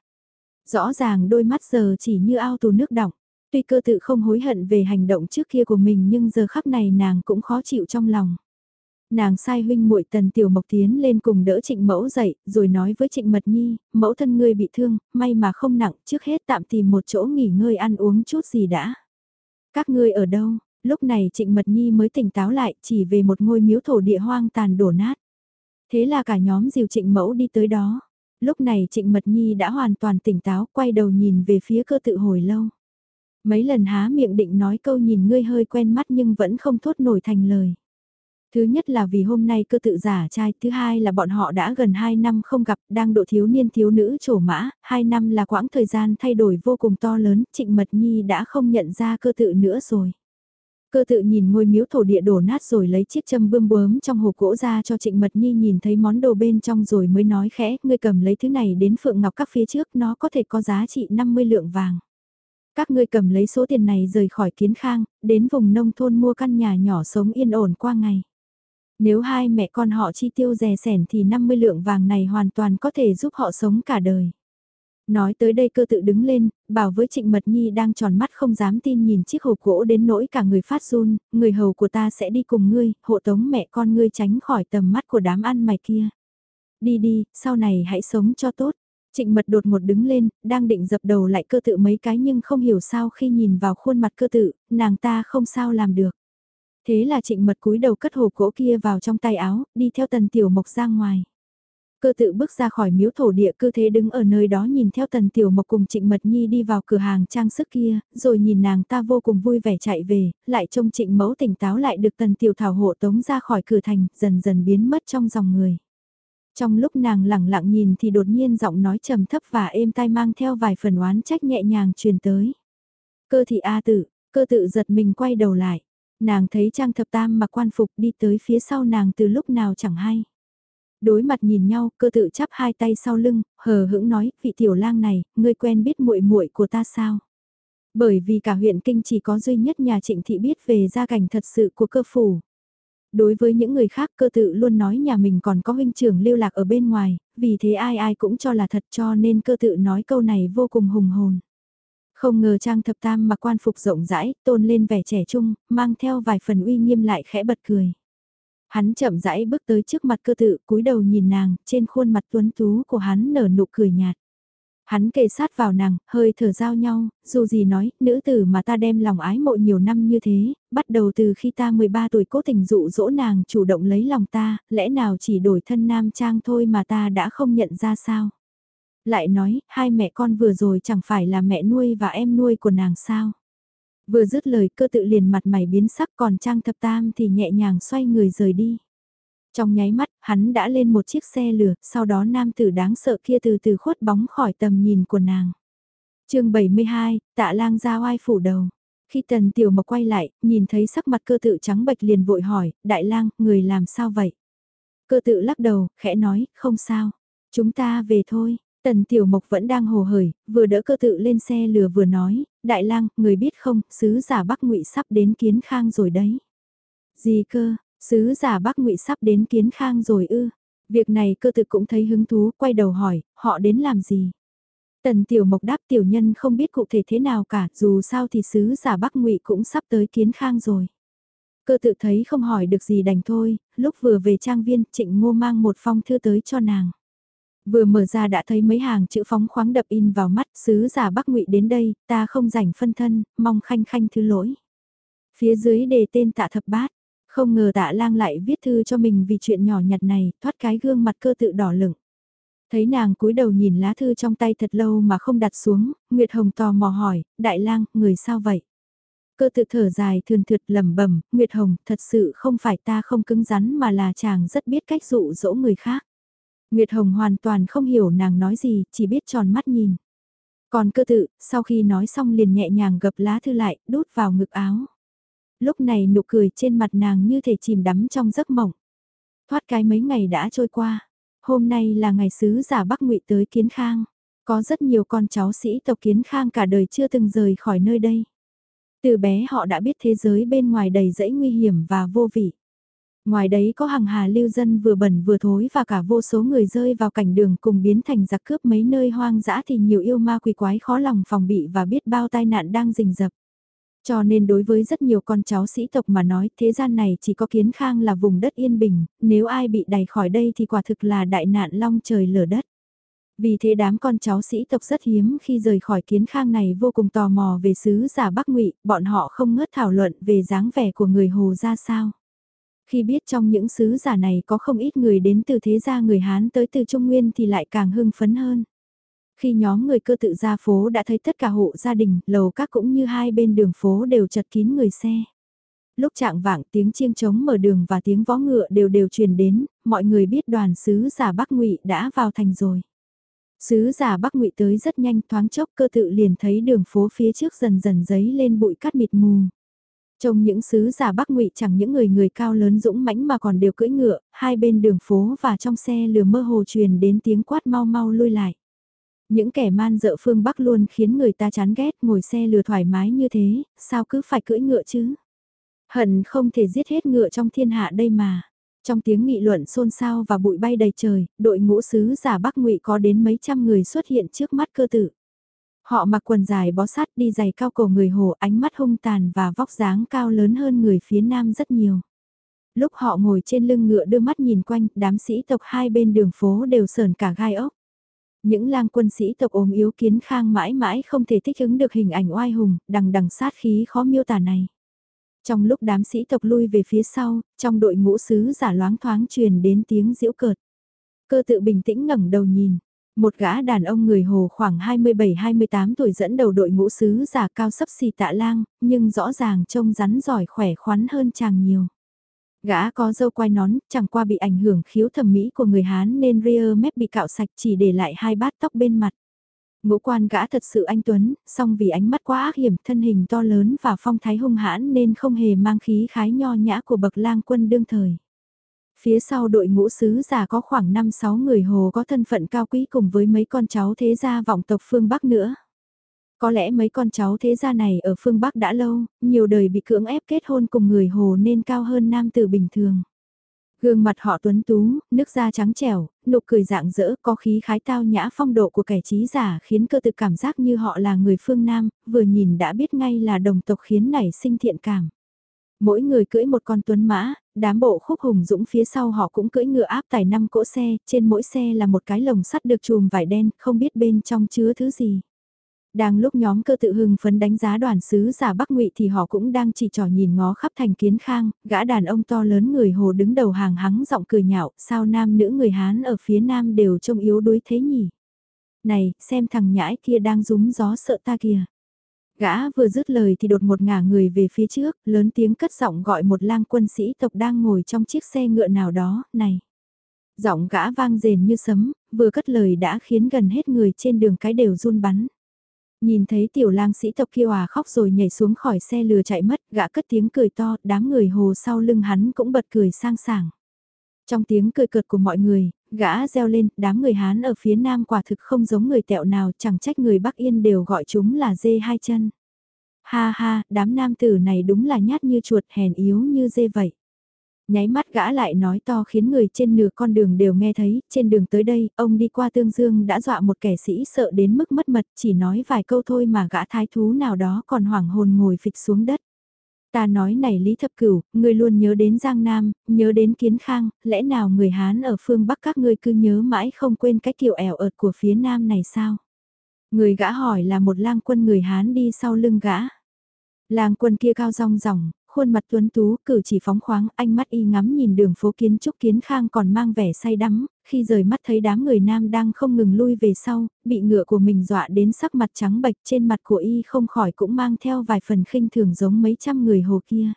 Rõ ràng đôi mắt giờ chỉ như ao tù nước đọng. Tuy cơ tự không hối hận về hành động trước kia của mình nhưng giờ khắc này nàng cũng khó chịu trong lòng. Nàng sai huynh muội tần tiểu mộc tiến lên cùng đỡ trịnh mẫu dậy, rồi nói với trịnh mật nhi, mẫu thân ngươi bị thương, may mà không nặng, trước hết tạm tìm một chỗ nghỉ ngơi ăn uống chút gì đã. Các ngươi ở đâu? Lúc này trịnh mật nhi mới tỉnh táo lại, chỉ về một ngôi miếu thổ địa hoang tàn đổ nát. Thế là cả nhóm diều trịnh mẫu đi tới đó. Lúc này trịnh mật nhi đã hoàn toàn tỉnh táo quay đầu nhìn về phía cơ tự hồi lâu. Mấy lần há miệng định nói câu nhìn ngươi hơi quen mắt nhưng vẫn không thốt nổi thành lời. Thứ nhất là vì hôm nay cơ tự giả trai, thứ hai là bọn họ đã gần 2 năm không gặp, đang độ thiếu niên thiếu nữ trổ mã, 2 năm là quãng thời gian thay đổi vô cùng to lớn, trịnh mật nhi đã không nhận ra cơ tự nữa rồi. Cơ tự nhìn ngôi miếu thổ địa đổ nát rồi lấy chiếc châm bươm bướm trong hộp gỗ ra cho Trịnh Mật Nhi nhìn thấy món đồ bên trong rồi mới nói khẽ, ngươi cầm lấy thứ này đến Phượng Ngọc các phía trước nó có thể có giá trị 50 lượng vàng. Các ngươi cầm lấy số tiền này rời khỏi kiến khang, đến vùng nông thôn mua căn nhà nhỏ sống yên ổn qua ngày. Nếu hai mẹ con họ chi tiêu rè sẻn thì 50 lượng vàng này hoàn toàn có thể giúp họ sống cả đời. Nói tới đây cơ tự đứng lên, bảo với Trịnh Mật Nhi đang tròn mắt không dám tin nhìn chiếc hộp gỗ đến nỗi cả người phát run, người hầu của ta sẽ đi cùng ngươi, hộ tống mẹ con ngươi tránh khỏi tầm mắt của đám ăn mày kia. Đi đi, sau này hãy sống cho tốt. Trịnh Mật đột ngột đứng lên, đang định dập đầu lại cơ tự mấy cái nhưng không hiểu sao khi nhìn vào khuôn mặt cơ tự, nàng ta không sao làm được. Thế là trịnh mật cúi đầu cất hộp gỗ kia vào trong tay áo, đi theo tần tiểu mộc ra ngoài. Cơ tự bước ra khỏi miếu thổ địa cư thế đứng ở nơi đó nhìn theo tần tiểu mộc cùng trịnh mật nhi đi vào cửa hàng trang sức kia, rồi nhìn nàng ta vô cùng vui vẻ chạy về, lại trông trịnh mẫu tỉnh táo lại được tần tiểu thảo hộ tống ra khỏi cửa thành, dần dần biến mất trong dòng người. Trong lúc nàng lẳng lặng nhìn thì đột nhiên giọng nói trầm thấp và êm tai mang theo vài phần oán trách nhẹ nhàng truyền tới. Cơ thị A tự, cơ tự giật mình quay đầu lại. Nàng thấy Trang Thập Tam mặc quan phục đi tới phía sau nàng từ lúc nào chẳng hay. Đối mặt nhìn nhau, cơ tự chắp hai tay sau lưng, hờ hững nói, vị tiểu lang này, ngươi quen biết muội muội của ta sao? Bởi vì cả huyện kinh chỉ có duy nhất nhà trịnh thị biết về gia cảnh thật sự của cơ phủ. Đối với những người khác cơ tự luôn nói nhà mình còn có huynh trưởng lưu lạc ở bên ngoài, vì thế ai ai cũng cho là thật cho nên cơ tự nói câu này vô cùng hùng hồn. Không ngờ Trang Thập Tam mặc quan phục rộng rãi, tôn lên vẻ trẻ trung, mang theo vài phần uy nghiêm lại khẽ bật cười. Hắn chậm rãi bước tới trước mặt cơ tự, cúi đầu nhìn nàng, trên khuôn mặt tuấn tú của hắn nở nụ cười nhạt. Hắn kề sát vào nàng, hơi thở giao nhau, dù gì nói, nữ tử mà ta đem lòng ái mộ nhiều năm như thế, bắt đầu từ khi ta 13 tuổi cố tình dụ dỗ nàng chủ động lấy lòng ta, lẽ nào chỉ đổi thân nam trang thôi mà ta đã không nhận ra sao? Lại nói, hai mẹ con vừa rồi chẳng phải là mẹ nuôi và em nuôi của nàng sao? Vừa dứt lời cơ tự liền mặt mày biến sắc còn trang thập tam thì nhẹ nhàng xoay người rời đi. Trong nháy mắt, hắn đã lên một chiếc xe lửa, sau đó nam tử đáng sợ kia từ từ khuất bóng khỏi tầm nhìn của nàng. chương 72, tạ lang ra oai phủ đầu. Khi tần tiểu mộc quay lại, nhìn thấy sắc mặt cơ tự trắng bệch liền vội hỏi, đại lang, người làm sao vậy? Cơ tự lắc đầu, khẽ nói, không sao. Chúng ta về thôi. Tần Tiểu Mộc vẫn đang hồ hởi, vừa đỡ cơ tự lên xe lừa vừa nói, đại lang, người biết không, sứ giả Bắc Ngụy sắp đến kiến khang rồi đấy. Gì cơ, sứ giả Bắc Ngụy sắp đến kiến khang rồi ư? Việc này cơ tự cũng thấy hứng thú, quay đầu hỏi, họ đến làm gì? Tần Tiểu Mộc đáp tiểu nhân không biết cụ thể thế nào cả, dù sao thì sứ giả Bắc Ngụy cũng sắp tới kiến khang rồi. Cơ tự thấy không hỏi được gì đành thôi, lúc vừa về trang viên, trịnh ngô mang một phong thư tới cho nàng. Vừa mở ra đã thấy mấy hàng chữ phóng khoáng đập in vào mắt, sứ giả Bắc Ngụy đến đây, ta không rảnh phân thân, mong khanh khanh thứ lỗi. Phía dưới đề tên tạ thập bát, không ngờ tạ lang lại viết thư cho mình vì chuyện nhỏ nhặt này, thoát cái gương mặt cơ tự đỏ lửng. Thấy nàng cúi đầu nhìn lá thư trong tay thật lâu mà không đặt xuống, Nguyệt Hồng tò mò hỏi, đại lang, người sao vậy? Cơ tự thở dài thường thượt lẩm bẩm Nguyệt Hồng, thật sự không phải ta không cứng rắn mà là chàng rất biết cách dụ dỗ người khác. Nguyệt Hồng hoàn toàn không hiểu nàng nói gì, chỉ biết tròn mắt nhìn. Còn cơ tự, sau khi nói xong liền nhẹ nhàng gập lá thư lại, đút vào ngực áo. Lúc này nụ cười trên mặt nàng như thể chìm đắm trong giấc mộng. Thoát cái mấy ngày đã trôi qua. Hôm nay là ngày sứ giả Bắc ngụy tới Kiến Khang. Có rất nhiều con cháu sĩ tộc Kiến Khang cả đời chưa từng rời khỏi nơi đây. Từ bé họ đã biết thế giới bên ngoài đầy rẫy nguy hiểm và vô vị. Ngoài đấy có hàng hà lưu dân vừa bẩn vừa thối và cả vô số người rơi vào cảnh đường cùng biến thành giặc cướp mấy nơi hoang dã thì nhiều yêu ma quỷ quái khó lòng phòng bị và biết bao tai nạn đang rình rập. Cho nên đối với rất nhiều con cháu sĩ tộc mà nói thế gian này chỉ có kiến khang là vùng đất yên bình, nếu ai bị đẩy khỏi đây thì quả thực là đại nạn long trời lở đất. Vì thế đám con cháu sĩ tộc rất hiếm khi rời khỏi kiến khang này vô cùng tò mò về sứ giả Bắc ngụy bọn họ không ngớt thảo luận về dáng vẻ của người Hồ ra sao. Khi biết trong những sứ giả này có không ít người đến từ thế gia người Hán tới từ Trung Nguyên thì lại càng hưng phấn hơn. Khi nhóm người cơ tự ra phố đã thấy tất cả hộ gia đình, lầu các cũng như hai bên đường phố đều chật kín người xe. Lúc trạng vạng tiếng chiêng trống mở đường và tiếng vó ngựa đều đều truyền đến, mọi người biết đoàn sứ giả Bắc Ngụy đã vào thành rồi. Sứ giả Bắc Ngụy tới rất nhanh thoáng chốc cơ tự liền thấy đường phố phía trước dần dần giấy lên bụi cát mịt mù trong những sứ giả Bắc Ngụy chẳng những người người cao lớn dũng mãnh mà còn đều cưỡi ngựa, hai bên đường phố và trong xe lừa mơ hồ truyền đến tiếng quát mau mau lui lại. Những kẻ man dợ phương Bắc luôn khiến người ta chán ghét ngồi xe lừa thoải mái như thế, sao cứ phải cưỡi ngựa chứ? Hận không thể giết hết ngựa trong thiên hạ đây mà. Trong tiếng nghị luận xôn xao và bụi bay đầy trời, đội ngũ sứ giả Bắc Ngụy có đến mấy trăm người xuất hiện trước mắt cơ tử. Họ mặc quần dài bó sát đi giày cao cổ người hồ ánh mắt hung tàn và vóc dáng cao lớn hơn người phía nam rất nhiều. Lúc họ ngồi trên lưng ngựa đưa mắt nhìn quanh, đám sĩ tộc hai bên đường phố đều sờn cả gai ốc. Những lang quân sĩ tộc ốm yếu kiến khang mãi mãi không thể thích ứng được hình ảnh oai hùng, đằng đằng sát khí khó miêu tả này. Trong lúc đám sĩ tộc lui về phía sau, trong đội ngũ sứ giả loáng thoáng truyền đến tiếng diễu cợt. Cơ tự bình tĩnh ngẩng đầu nhìn. Một gã đàn ông người hồ khoảng 27-28 tuổi dẫn đầu đội ngũ sứ giả cao sấp xì tạ lang, nhưng rõ ràng trông rắn giỏi khỏe khoắn hơn chàng nhiều. Gã có dâu quai nón, chẳng qua bị ảnh hưởng khiếu thẩm mỹ của người Hán nên rear mép bị cạo sạch chỉ để lại hai bát tóc bên mặt. Ngũ quan gã thật sự anh Tuấn, song vì ánh mắt quá ác hiểm, thân hình to lớn và phong thái hung hãn nên không hề mang khí khái nho nhã của bậc lang quân đương thời. Phía sau đội ngũ sứ giả có khoảng 5-6 người hồ có thân phận cao quý cùng với mấy con cháu thế gia vọng tộc phương Bắc nữa. Có lẽ mấy con cháu thế gia này ở phương Bắc đã lâu, nhiều đời bị cưỡng ép kết hôn cùng người hồ nên cao hơn nam tử bình thường. Gương mặt họ tuấn tú, nước da trắng trẻo, nụ cười dạng dỡ có khí khái tao nhã phong độ của kẻ trí giả khiến cơ tự cảm giác như họ là người phương Nam, vừa nhìn đã biết ngay là đồng tộc khiến nảy sinh thiện cảm. Mỗi người cưỡi một con tuấn mã, đám bộ khúc hùng dũng phía sau họ cũng cưỡi ngựa áp tải năm cỗ xe, trên mỗi xe là một cái lồng sắt được chùm vải đen, không biết bên trong chứa thứ gì. Đang lúc nhóm cơ tự hưng phấn đánh giá đoàn sứ giả Bắc Ngụy thì họ cũng đang chỉ trò nhìn ngó khắp thành kiến khang, gã đàn ông to lớn người hồ đứng đầu hàng hắng giọng cười nhạo, sao nam nữ người Hán ở phía nam đều trông yếu đuối thế nhỉ? Này, xem thằng nhãi kia đang rúng gió sợ ta kìa. Gã vừa dứt lời thì đột một ngả người về phía trước, lớn tiếng cất giọng gọi một lang quân sĩ tộc đang ngồi trong chiếc xe ngựa nào đó, này. Giọng gã vang rền như sấm, vừa cất lời đã khiến gần hết người trên đường cái đều run bắn. Nhìn thấy tiểu lang sĩ tộc kia hòa à khóc rồi nhảy xuống khỏi xe lừa chạy mất, gã cất tiếng cười to, đám người hồ sau lưng hắn cũng bật cười sang sảng. Trong tiếng cười cợt của mọi người, gã reo lên, đám người Hán ở phía nam quả thực không giống người tẹo nào, chẳng trách người Bắc Yên đều gọi chúng là dê hai chân. Ha ha, đám nam tử này đúng là nhát như chuột hèn yếu như dê vậy nháy mắt gã lại nói to khiến người trên nửa con đường đều nghe thấy, trên đường tới đây, ông đi qua tương dương đã dọa một kẻ sĩ sợ đến mức mất mật, chỉ nói vài câu thôi mà gã thái thú nào đó còn hoảng hồn ngồi phịch xuống đất. Ta nói này Lý Thập Cửu, ngươi luôn nhớ đến Giang Nam, nhớ đến Kiến Khang, lẽ nào người Hán ở phương Bắc các ngươi cứ nhớ mãi không quên cái kiểu ẻo ợt của phía Nam này sao? Người gã hỏi là một lang quân người Hán đi sau lưng gã. Lang quân kia cao rong ròng, khuôn mặt tuấn tú, cử chỉ phóng khoáng, ánh mắt y ngắm nhìn đường phố kiến trúc kiến khang còn mang vẻ say đắm, khi rời mắt thấy đám người nam đang không ngừng lui về sau, bị ngựa của mình dọa đến sắc mặt trắng bệch trên mặt của y không khỏi cũng mang theo vài phần khinh thường giống mấy trăm người hồ kia.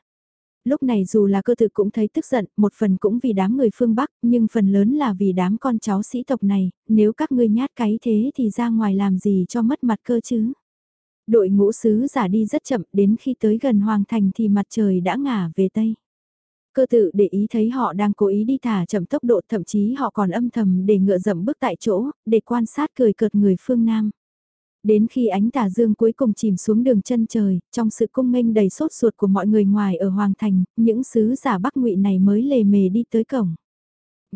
Lúc này dù là cơ tự cũng thấy tức giận, một phần cũng vì đám người phương Bắc, nhưng phần lớn là vì đám con cháu sĩ tộc này, nếu các ngươi nhát cái thế thì ra ngoài làm gì cho mất mặt cơ chứ. Đội ngũ sứ giả đi rất chậm đến khi tới gần Hoàng Thành thì mặt trời đã ngả về Tây. Cơ tự để ý thấy họ đang cố ý đi thả chậm tốc độ thậm chí họ còn âm thầm để ngựa dậm bước tại chỗ, để quan sát cười cợt người phương Nam. Đến khi ánh tà dương cuối cùng chìm xuống đường chân trời, trong sự cung nghênh đầy sốt ruột của mọi người ngoài ở Hoàng Thành, những sứ giả Bắc ngụy này mới lề mề đi tới cổng.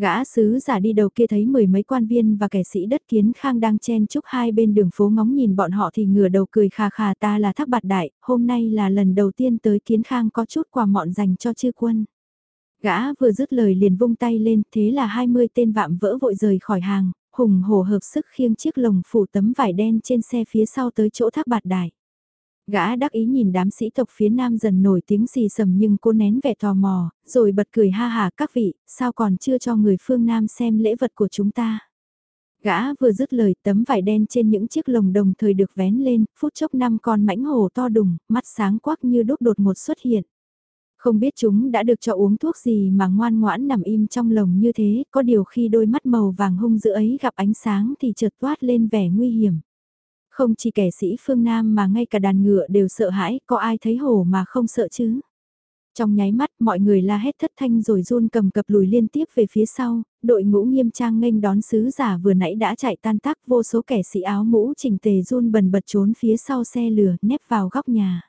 Gã sứ giả đi đầu kia thấy mười mấy quan viên và kẻ sĩ đất kiến khang đang chen chúc hai bên đường phố ngóng nhìn bọn họ thì ngửa đầu cười khà khà ta là thác bạt đại, hôm nay là lần đầu tiên tới kiến khang có chút quà mọn dành cho chư quân. Gã vừa dứt lời liền vung tay lên thế là 20 tên vạm vỡ vội rời khỏi hàng, hùng hổ hợp sức khiêng chiếc lồng phủ tấm vải đen trên xe phía sau tới chỗ thác bạt đại. Gã đắc ý nhìn đám sĩ tộc phía nam dần nổi tiếng xì sầm nhưng cô nén vẻ tò mò, rồi bật cười ha hà các vị, sao còn chưa cho người phương nam xem lễ vật của chúng ta. Gã vừa dứt lời tấm vải đen trên những chiếc lồng đồng thời được vén lên, phút chốc năm con mãnh hổ to đùng, mắt sáng quắc như đốt đột một xuất hiện. Không biết chúng đã được cho uống thuốc gì mà ngoan ngoãn nằm im trong lồng như thế, có điều khi đôi mắt màu vàng hung dữ ấy gặp ánh sáng thì chợt toát lên vẻ nguy hiểm. Không chỉ kẻ sĩ phương Nam mà ngay cả đàn ngựa đều sợ hãi, có ai thấy hổ mà không sợ chứ? Trong nháy mắt mọi người la hét thất thanh rồi run cầm cập lùi liên tiếp về phía sau, đội ngũ nghiêm trang nghênh đón sứ giả vừa nãy đã chạy tan tác vô số kẻ sĩ áo mũ chỉnh tề run bần bật trốn phía sau xe lửa nép vào góc nhà.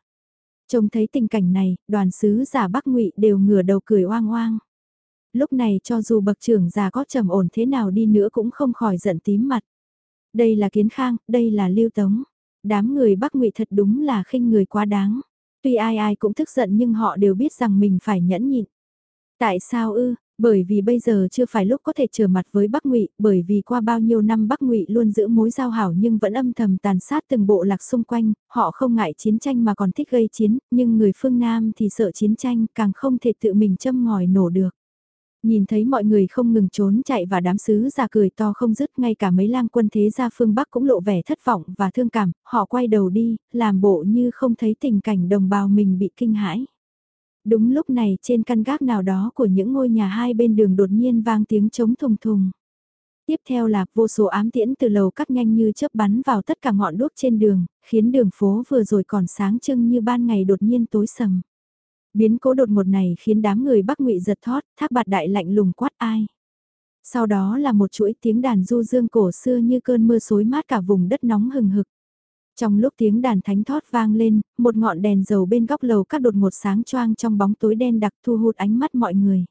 Trông thấy tình cảnh này, đoàn sứ giả Bắc ngụy đều ngửa đầu cười oang oang. Lúc này cho dù bậc trưởng già có trầm ổn thế nào đi nữa cũng không khỏi giận tím mặt. Đây là kiến khang, đây là lưu tống. Đám người Bắc ngụy thật đúng là khinh người quá đáng. Tuy ai ai cũng tức giận nhưng họ đều biết rằng mình phải nhẫn nhịn. Tại sao ư? Bởi vì bây giờ chưa phải lúc có thể trở mặt với Bắc Ngụy, bởi vì qua bao nhiêu năm Bắc Ngụy luôn giữ mối giao hảo nhưng vẫn âm thầm tàn sát từng bộ lạc xung quanh, họ không ngại chiến tranh mà còn thích gây chiến, nhưng người phương Nam thì sợ chiến tranh, càng không thể tự mình châm ngòi nổ được. Nhìn thấy mọi người không ngừng trốn chạy và đám sứ giả cười to không dứt ngay cả mấy lang quân thế gia phương Bắc cũng lộ vẻ thất vọng và thương cảm, họ quay đầu đi, làm bộ như không thấy tình cảnh đồng bào mình bị kinh hãi. Đúng lúc này trên căn gác nào đó của những ngôi nhà hai bên đường đột nhiên vang tiếng trống thùng thùng. Tiếp theo là vô số ám tiễn từ lầu cắt nhanh như chớp bắn vào tất cả ngọn đuốc trên đường, khiến đường phố vừa rồi còn sáng trưng như ban ngày đột nhiên tối sầm. Biến cố đột ngột này khiến đám người Bắc Ngụy giật thót, thác bạt đại lạnh lùng quát ai. Sau đó là một chuỗi tiếng đàn du dương cổ xưa như cơn mưa xối mát cả vùng đất nóng hừng hực. Trong lúc tiếng đàn thánh thót vang lên, một ngọn đèn dầu bên góc lầu các đột ngột sáng choang trong bóng tối đen đặc thu hút ánh mắt mọi người.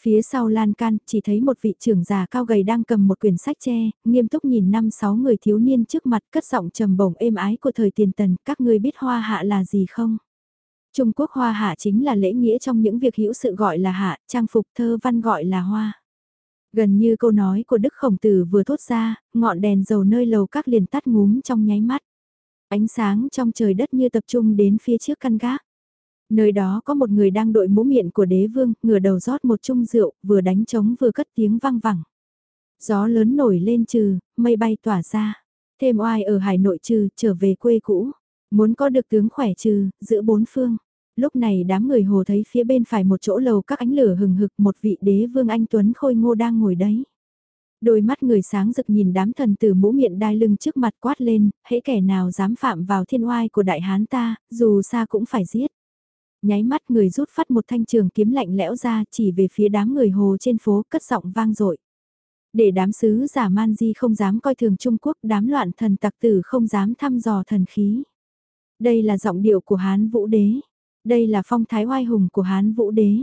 Phía sau lan can, chỉ thấy một vị trưởng già cao gầy đang cầm một quyển sách tre, nghiêm túc nhìn năm sáu người thiếu niên trước mặt cất giọng trầm bổng êm ái của thời tiền tần, các ngươi biết hoa hạ là gì không? Trung Quốc hoa hạ chính là lễ nghĩa trong những việc hữu sự gọi là hạ, trang phục thơ văn gọi là hoa. Gần như câu nói của Đức Khổng Tử vừa thốt ra, ngọn đèn dầu nơi lầu các liền tắt ngúm trong nháy mắt. Ánh sáng trong trời đất như tập trung đến phía trước căn gác. Nơi đó có một người đang đội mũ miệng của đế vương, ngửa đầu rót một chung rượu, vừa đánh trống vừa cất tiếng vang vẳng. Gió lớn nổi lên trừ, mây bay tỏa ra. Thêm oai ở hải nội trừ, trở về quê cũ. Muốn có được tướng khỏe trừ, giữa bốn phương. Lúc này đám người hồ thấy phía bên phải một chỗ lầu các ánh lửa hừng hực một vị đế vương anh Tuấn Khôi Ngô đang ngồi đấy. Đôi mắt người sáng rực nhìn đám thần tử mũ miệng đai lưng trước mặt quát lên, hễ kẻ nào dám phạm vào thiên oai của đại hán ta, dù xa cũng phải giết. Nháy mắt người rút phát một thanh trường kiếm lạnh lẽo ra chỉ về phía đám người hồ trên phố cất giọng vang dội Để đám sứ giả man di không dám coi thường Trung Quốc đám loạn thần tặc tử không dám thăm dò thần khí. Đây là giọng điệu của Hán Vũ Đế. Đây là phong thái oai hùng của Hán Vũ Đế.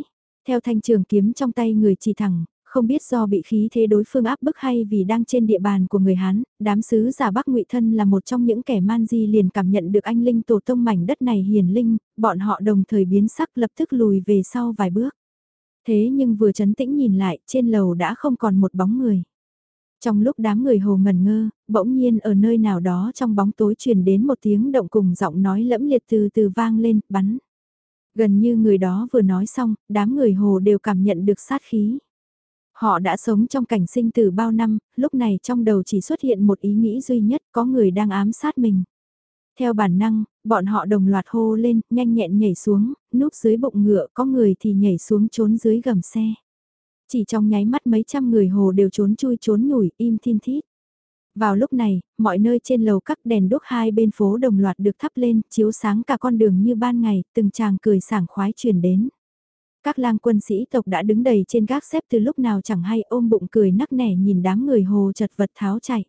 Theo thanh trường kiếm trong tay người chỉ thẳng, không biết do bị khí thế đối phương áp bức hay vì đang trên địa bàn của người Hán, đám sứ giả Bắc Ngụy Thân là một trong những kẻ man di liền cảm nhận được anh linh tổ tông mảnh đất này hiền linh, bọn họ đồng thời biến sắc lập tức lùi về sau vài bước. Thế nhưng vừa chấn tĩnh nhìn lại, trên lầu đã không còn một bóng người. Trong lúc đám người hồ ngẩn ngơ, bỗng nhiên ở nơi nào đó trong bóng tối truyền đến một tiếng động cùng giọng nói lẫm liệt từ từ vang lên, bắn. Gần như người đó vừa nói xong, đám người hồ đều cảm nhận được sát khí. Họ đã sống trong cảnh sinh từ bao năm, lúc này trong đầu chỉ xuất hiện một ý nghĩ duy nhất có người đang ám sát mình. Theo bản năng, bọn họ đồng loạt hô lên, nhanh nhẹn nhảy xuống, núp dưới bụng ngựa có người thì nhảy xuống trốn dưới gầm xe. Chỉ trong nháy mắt mấy trăm người hồ đều trốn chui trốn nhủi, im thiên thít. Vào lúc này, mọi nơi trên lầu các đèn đốt hai bên phố đồng loạt được thắp lên, chiếu sáng cả con đường như ban ngày, từng chàng cười sảng khoái truyền đến. Các lang quân sĩ tộc đã đứng đầy trên gác xếp từ lúc nào chẳng hay ôm bụng cười nắc nẻ nhìn đám người hồ chật vật tháo chạy.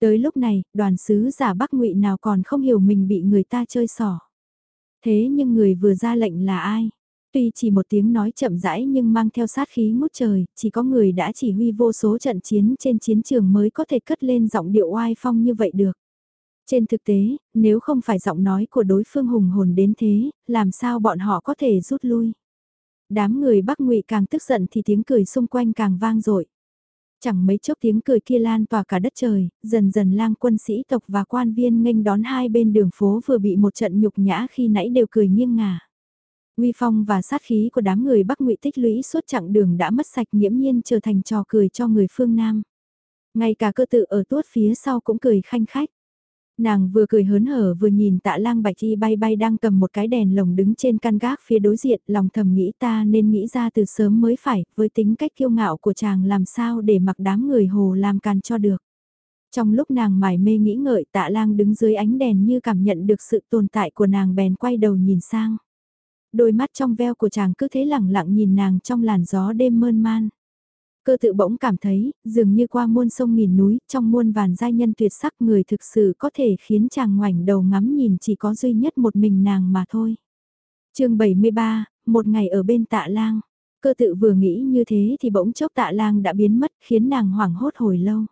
Tới lúc này, đoàn sứ giả Bắc ngụy nào còn không hiểu mình bị người ta chơi xỏ. Thế nhưng người vừa ra lệnh là ai? Tuy chỉ một tiếng nói chậm rãi nhưng mang theo sát khí ngút trời, chỉ có người đã chỉ huy vô số trận chiến trên chiến trường mới có thể cất lên giọng điệu oai phong như vậy được. Trên thực tế, nếu không phải giọng nói của đối phương hùng hồn đến thế, làm sao bọn họ có thể rút lui? Đám người Bắc Ngụy càng tức giận thì tiếng cười xung quanh càng vang dội. Chẳng mấy chốc tiếng cười kia lan tỏa cả đất trời, dần dần lang quân sĩ tộc và quan viên nghênh đón hai bên đường phố vừa bị một trận nhục nhã khi nãy đều cười nghiêng ngả. Uy phong và sát khí của đám người Bắc Ngụy tích lũy suốt chặng đường đã mất sạch nghiễm nhiên trở thành trò cười cho người phương Nam. Ngay cả cơ tự ở tuốt phía sau cũng cười khanh khách. Nàng vừa cười hớn hở vừa nhìn tạ lang bạch y bay bay đang cầm một cái đèn lồng đứng trên căn gác phía đối diện, lòng thầm nghĩ ta nên nghĩ ra từ sớm mới phải, với tính cách kiêu ngạo của chàng làm sao để mặc đám người hồ làm càn cho được. Trong lúc nàng mải mê nghĩ ngợi tạ lang đứng dưới ánh đèn như cảm nhận được sự tồn tại của nàng bèn quay đầu nhìn sang. Đôi mắt trong veo của chàng cứ thế lẳng lặng nhìn nàng trong làn gió đêm mơn man. Cơ tự bỗng cảm thấy, dường như qua muôn sông nghìn núi, trong muôn vàn giai nhân tuyệt sắc người thực sự có thể khiến chàng ngoảnh đầu ngắm nhìn chỉ có duy nhất một mình nàng mà thôi. chương 73, một ngày ở bên tạ lang. Cơ tự vừa nghĩ như thế thì bỗng chốc tạ lang đã biến mất khiến nàng hoảng hốt hồi lâu.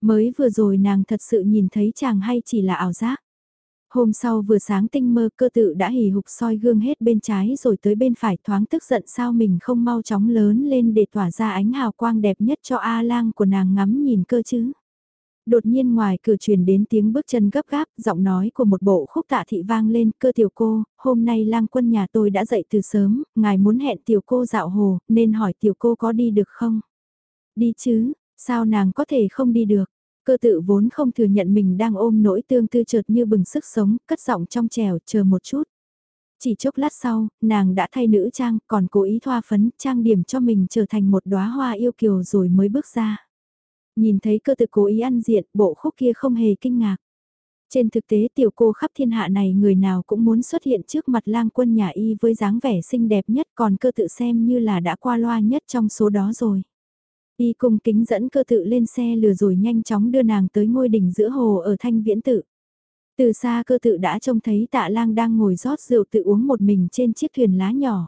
Mới vừa rồi nàng thật sự nhìn thấy chàng hay chỉ là ảo giác. Hôm sau vừa sáng tinh mơ cơ tự đã hì hục soi gương hết bên trái rồi tới bên phải thoáng tức giận sao mình không mau chóng lớn lên để tỏa ra ánh hào quang đẹp nhất cho A lang của nàng ngắm nhìn cơ chứ. Đột nhiên ngoài cửa truyền đến tiếng bước chân gấp gáp, giọng nói của một bộ khúc tạ thị vang lên, cơ tiểu cô, hôm nay lang quân nhà tôi đã dậy từ sớm, ngài muốn hẹn tiểu cô dạo hồ, nên hỏi tiểu cô có đi được không? Đi chứ, sao nàng có thể không đi được? Cơ tự vốn không thừa nhận mình đang ôm nỗi tương tư chợt như bừng sức sống, cất giọng trong trèo, chờ một chút. Chỉ chốc lát sau, nàng đã thay nữ trang, còn cố ý thoa phấn, trang điểm cho mình trở thành một đóa hoa yêu kiều rồi mới bước ra. Nhìn thấy cơ tự cố ý ăn diện, bộ khúc kia không hề kinh ngạc. Trên thực tế tiểu cô khắp thiên hạ này người nào cũng muốn xuất hiện trước mặt lang quân nhà y với dáng vẻ xinh đẹp nhất còn cơ tự xem như là đã qua loa nhất trong số đó rồi. Y cung kính dẫn cơ tự lên xe lừa rồi nhanh chóng đưa nàng tới ngôi đỉnh giữa hồ ở thanh viễn tự. Từ xa cơ tự đã trông thấy tạ lang đang ngồi rót rượu tự uống một mình trên chiếc thuyền lá nhỏ.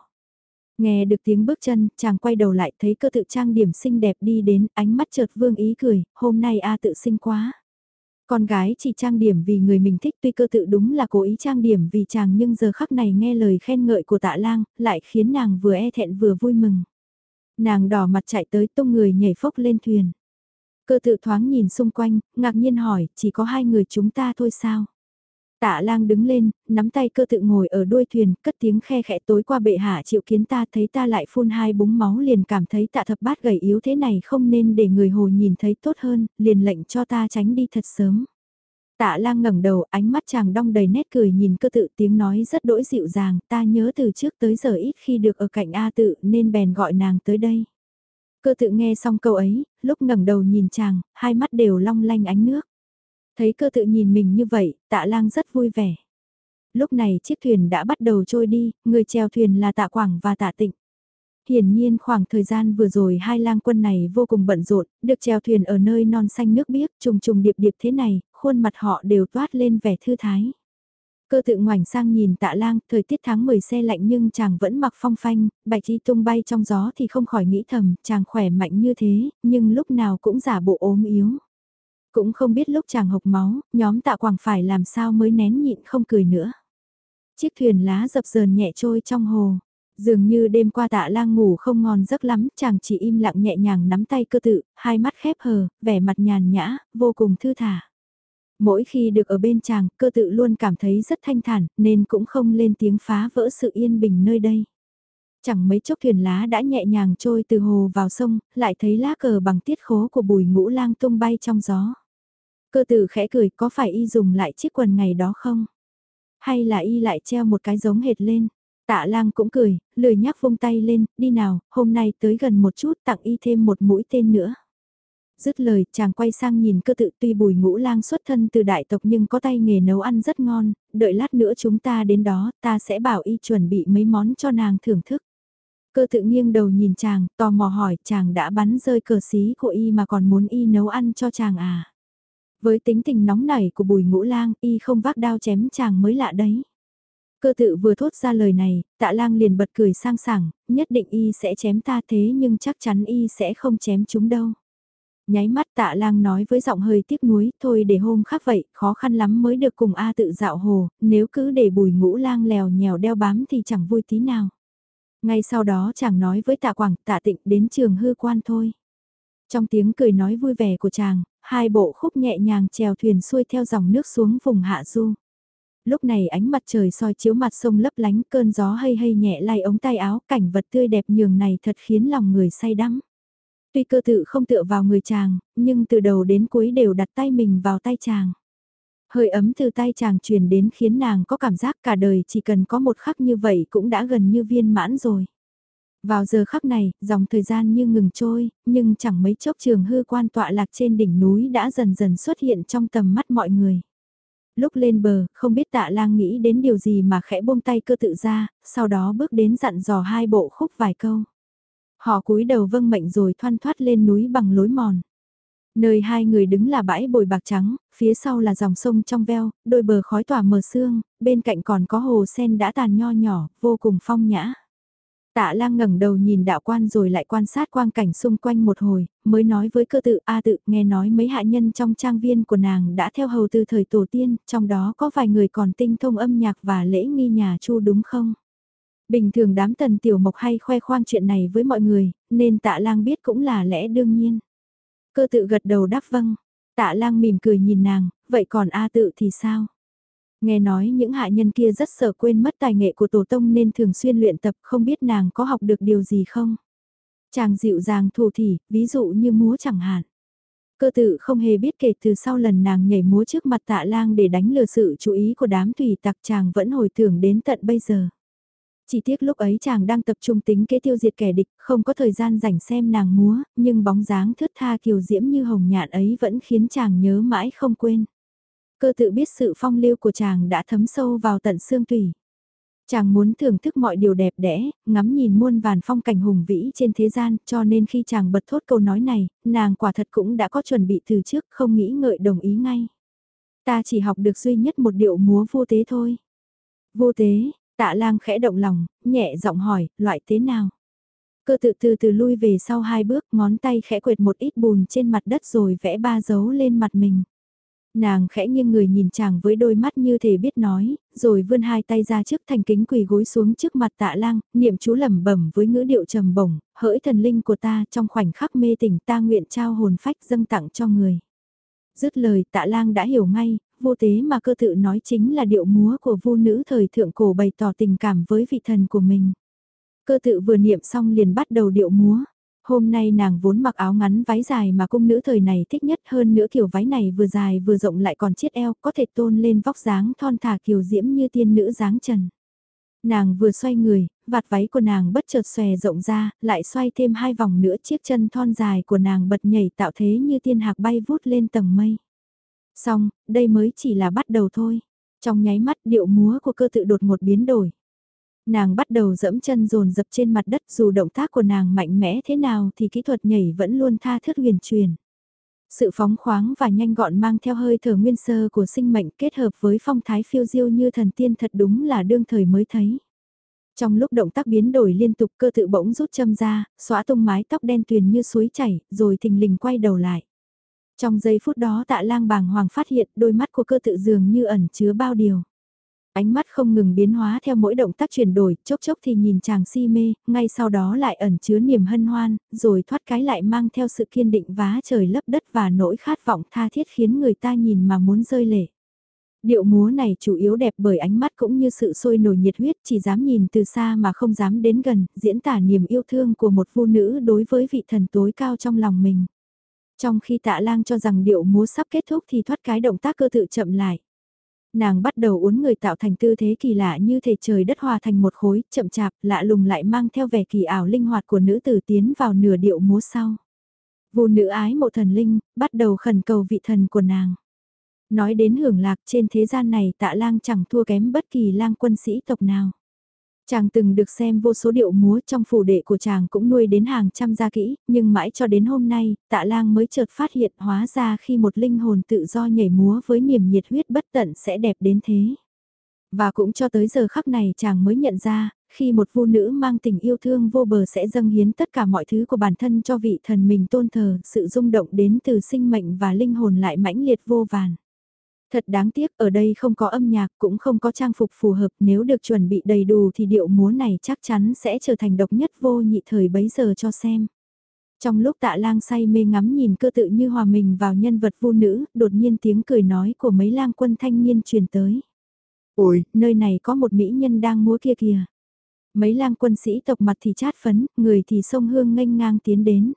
Nghe được tiếng bước chân, chàng quay đầu lại thấy cơ tự trang điểm xinh đẹp đi đến, ánh mắt chợt vương ý cười, hôm nay A tự xinh quá. Con gái chỉ trang điểm vì người mình thích tuy cơ tự đúng là cố ý trang điểm vì chàng nhưng giờ khắc này nghe lời khen ngợi của tạ lang, lại khiến nàng vừa e thẹn vừa vui mừng. Nàng đỏ mặt chạy tới tung người nhảy phốc lên thuyền. Cơ tự thoáng nhìn xung quanh, ngạc nhiên hỏi, chỉ có hai người chúng ta thôi sao? Tạ lang đứng lên, nắm tay cơ tự ngồi ở đuôi thuyền, cất tiếng khe khẽ tối qua bệ hạ chịu kiến ta thấy ta lại phun hai búng máu liền cảm thấy tạ thập bát gầy yếu thế này không nên để người hồ nhìn thấy tốt hơn, liền lệnh cho ta tránh đi thật sớm. Tạ lang ngẩng đầu, ánh mắt chàng đong đầy nét cười nhìn cơ tự tiếng nói rất đỗi dịu dàng, ta nhớ từ trước tới giờ ít khi được ở cạnh A tự nên bèn gọi nàng tới đây. Cơ tự nghe xong câu ấy, lúc ngẩng đầu nhìn chàng, hai mắt đều long lanh ánh nước. Thấy cơ tự nhìn mình như vậy, tạ lang rất vui vẻ. Lúc này chiếc thuyền đã bắt đầu trôi đi, người chèo thuyền là tạ quảng và tạ tịnh. Hiển nhiên khoảng thời gian vừa rồi hai lang quân này vô cùng bận rộn, được chèo thuyền ở nơi non xanh nước biếc, trùng trùng điệp điệp thế này, khuôn mặt họ đều toát lên vẻ thư thái. Cơ tự ngoảnh sang nhìn tạ lang, thời tiết tháng 10 xe lạnh nhưng chàng vẫn mặc phong phanh, bạch y tung bay trong gió thì không khỏi nghĩ thầm, chàng khỏe mạnh như thế, nhưng lúc nào cũng giả bộ ốm yếu. Cũng không biết lúc chàng hộc máu, nhóm tạ quảng phải làm sao mới nén nhịn không cười nữa. Chiếc thuyền lá dập dờn nhẹ trôi trong hồ. Dường như đêm qua tạ lang ngủ không ngon giấc lắm, chàng chỉ im lặng nhẹ nhàng nắm tay cơ tự, hai mắt khép hờ, vẻ mặt nhàn nhã, vô cùng thư thả. Mỗi khi được ở bên chàng, cơ tự luôn cảm thấy rất thanh thản, nên cũng không lên tiếng phá vỡ sự yên bình nơi đây. Chẳng mấy chốc thuyền lá đã nhẹ nhàng trôi từ hồ vào sông, lại thấy lá cờ bằng tiết khố của bùi ngũ lang tung bay trong gió. Cơ tử khẽ cười có phải y dùng lại chiếc quần ngày đó không? Hay là y lại treo một cái giống hệt lên? Tạ lang cũng cười, lười nhắc vung tay lên, đi nào, hôm nay tới gần một chút tặng y thêm một mũi tên nữa. Dứt lời, chàng quay sang nhìn cơ tự tuy bùi ngũ lang xuất thân từ đại tộc nhưng có tay nghề nấu ăn rất ngon, đợi lát nữa chúng ta đến đó, ta sẽ bảo y chuẩn bị mấy món cho nàng thưởng thức. Cơ tự nghiêng đầu nhìn chàng, tò mò hỏi chàng đã bắn rơi cờ xí của y mà còn muốn y nấu ăn cho chàng à. Với tính tình nóng nảy của bùi ngũ lang, y không vác đao chém chàng mới lạ đấy. Cơ tự vừa thốt ra lời này, tạ lang liền bật cười sang sảng, nhất định y sẽ chém ta thế nhưng chắc chắn y sẽ không chém chúng đâu. Nháy mắt tạ lang nói với giọng hơi tiếc nuối, thôi để hôm khác vậy, khó khăn lắm mới được cùng A tự dạo hồ, nếu cứ để bùi ngũ lang lèo nhèo đeo bám thì chẳng vui tí nào. Ngay sau đó chàng nói với tạ quảng, tạ tịnh đến trường hư quan thôi. Trong tiếng cười nói vui vẻ của chàng, hai bộ khúc nhẹ nhàng chèo thuyền xuôi theo dòng nước xuống vùng hạ du. Lúc này ánh mặt trời soi chiếu mặt sông lấp lánh cơn gió hay hay nhẹ lay ống tay áo cảnh vật tươi đẹp nhường này thật khiến lòng người say đắm. Tuy cơ tự không tựa vào người chàng, nhưng từ đầu đến cuối đều đặt tay mình vào tay chàng. Hơi ấm từ tay chàng truyền đến khiến nàng có cảm giác cả đời chỉ cần có một khắc như vậy cũng đã gần như viên mãn rồi. Vào giờ khắc này, dòng thời gian như ngừng trôi, nhưng chẳng mấy chốc trường hư quan tọa lạc trên đỉnh núi đã dần dần xuất hiện trong tầm mắt mọi người. Lúc lên bờ, không biết tạ lang nghĩ đến điều gì mà khẽ buông tay cơ tự ra, sau đó bước đến dặn dò hai bộ khúc vài câu. Họ cúi đầu vâng mệnh rồi thoăn thoát lên núi bằng lối mòn. Nơi hai người đứng là bãi bồi bạc trắng, phía sau là dòng sông trong veo, đôi bờ khói tỏa mờ sương, bên cạnh còn có hồ sen đã tàn nho nhỏ, vô cùng phong nhã. Tạ lang ngẩng đầu nhìn đạo quan rồi lại quan sát quang cảnh xung quanh một hồi, mới nói với cơ tự A tự nghe nói mấy hạ nhân trong trang viên của nàng đã theo hầu từ thời tổ tiên, trong đó có vài người còn tinh thông âm nhạc và lễ nghi nhà chu đúng không? Bình thường đám tần tiểu mộc hay khoe khoang chuyện này với mọi người, nên tạ lang biết cũng là lẽ đương nhiên. Cơ tự gật đầu đáp vâng. Tạ lang mỉm cười nhìn nàng, vậy còn A tự thì sao? Nghe nói những hạ nhân kia rất sợ quên mất tài nghệ của tổ tông nên thường xuyên luyện tập không biết nàng có học được điều gì không? Chàng dịu dàng thủ thỉ, ví dụ như múa chẳng hạn. Cơ tự không hề biết kể từ sau lần nàng nhảy múa trước mặt tạ lang để đánh lừa sự chú ý của đám thủy tặc chàng vẫn hồi tưởng đến tận bây giờ. Chỉ tiếc lúc ấy chàng đang tập trung tính kế tiêu diệt kẻ địch, không có thời gian rảnh xem nàng múa, nhưng bóng dáng thướt tha kiều diễm như hồng nhạn ấy vẫn khiến chàng nhớ mãi không quên. Cơ tự biết sự phong lưu của chàng đã thấm sâu vào tận xương tủy. Chàng muốn thưởng thức mọi điều đẹp đẽ, ngắm nhìn muôn vàn phong cảnh hùng vĩ trên thế gian, cho nên khi chàng bật thốt câu nói này, nàng quả thật cũng đã có chuẩn bị từ trước, không nghĩ ngợi đồng ý ngay. Ta chỉ học được duy nhất một điệu múa vô tế thôi. Vô tế, tạ lang khẽ động lòng, nhẹ giọng hỏi, loại thế nào? Cơ tự từ từ lui về sau hai bước, ngón tay khẽ quệt một ít bùn trên mặt đất rồi vẽ ba dấu lên mặt mình. Nàng khẽ nghiêng người nhìn chàng với đôi mắt như thể biết nói, rồi vươn hai tay ra trước thành kính quỳ gối xuống trước mặt tạ lang, niệm chú lẩm bẩm với ngữ điệu trầm bổng, hỡi thần linh của ta trong khoảnh khắc mê tỉnh ta nguyện trao hồn phách dâng tặng cho người. Dứt lời tạ lang đã hiểu ngay, vô tế mà cơ tự nói chính là điệu múa của vu nữ thời thượng cổ bày tỏ tình cảm với vị thần của mình. Cơ tự vừa niệm xong liền bắt đầu điệu múa, Hôm nay nàng vốn mặc áo ngắn váy dài mà cung nữ thời này thích nhất hơn nữa kiểu váy này vừa dài vừa rộng lại còn chiết eo, có thể tôn lên vóc dáng thon thả kiều diễm như tiên nữ dáng trần. Nàng vừa xoay người, vạt váy của nàng bất chợt xòe rộng ra, lại xoay thêm hai vòng nữa chiếc chân thon dài của nàng bật nhảy tạo thế như tiên hạc bay vút lên tầng mây. Xong, đây mới chỉ là bắt đầu thôi. Trong nháy mắt điệu múa của cơ tự đột một biến đổi. Nàng bắt đầu dẫm chân dồn dập trên mặt đất dù động tác của nàng mạnh mẽ thế nào thì kỹ thuật nhảy vẫn luôn tha thước huyền truyền. Sự phóng khoáng và nhanh gọn mang theo hơi thở nguyên sơ của sinh mệnh kết hợp với phong thái phiêu diêu như thần tiên thật đúng là đương thời mới thấy. Trong lúc động tác biến đổi liên tục cơ tự bỗng rút châm ra, xóa tung mái tóc đen tuyền như suối chảy, rồi thình lình quay đầu lại. Trong giây phút đó tạ lang bàng hoàng phát hiện đôi mắt của cơ tự dường như ẩn chứa bao điều. Ánh mắt không ngừng biến hóa theo mỗi động tác chuyển đổi, chốc chốc thì nhìn chàng si mê, ngay sau đó lại ẩn chứa niềm hân hoan, rồi thoát cái lại mang theo sự kiên định vá trời lấp đất và nỗi khát vọng tha thiết khiến người ta nhìn mà muốn rơi lệ. Điệu múa này chủ yếu đẹp bởi ánh mắt cũng như sự sôi nổi nhiệt huyết chỉ dám nhìn từ xa mà không dám đến gần, diễn tả niềm yêu thương của một phụ nữ đối với vị thần tối cao trong lòng mình. Trong khi tạ lang cho rằng điệu múa sắp kết thúc thì thoát cái động tác cơ tự chậm lại. Nàng bắt đầu uốn người tạo thành tư thế kỳ lạ như thể trời đất hòa thành một khối, chậm chạp, lạ lùng lại mang theo vẻ kỳ ảo linh hoạt của nữ tử tiến vào nửa điệu múa sau. Vô nữ ái mộ thần linh, bắt đầu khẩn cầu vị thần của nàng. Nói đến hưởng lạc trên thế gian này tạ lang chẳng thua kém bất kỳ lang quân sĩ tộc nào. Chàng từng được xem vô số điệu múa trong phủ đệ của chàng cũng nuôi đến hàng trăm gia kỹ, nhưng mãi cho đến hôm nay, tạ lang mới chợt phát hiện hóa ra khi một linh hồn tự do nhảy múa với niềm nhiệt huyết bất tận sẽ đẹp đến thế. Và cũng cho tới giờ khắc này chàng mới nhận ra, khi một vu nữ mang tình yêu thương vô bờ sẽ dâng hiến tất cả mọi thứ của bản thân cho vị thần mình tôn thờ, sự rung động đến từ sinh mệnh và linh hồn lại mãnh liệt vô vàn. Thật đáng tiếc ở đây không có âm nhạc cũng không có trang phục phù hợp nếu được chuẩn bị đầy đủ thì điệu múa này chắc chắn sẽ trở thành độc nhất vô nhị thời bấy giờ cho xem. Trong lúc tạ lang say mê ngắm nhìn cơ tự như hòa mình vào nhân vật vô nữ, đột nhiên tiếng cười nói của mấy lang quân thanh niên truyền tới. Ôi, nơi này có một mỹ nhân đang múa kia kìa. Mấy lang quân sĩ tộc mặt thì chát phấn, người thì sông hương nghênh ngang tiến đến.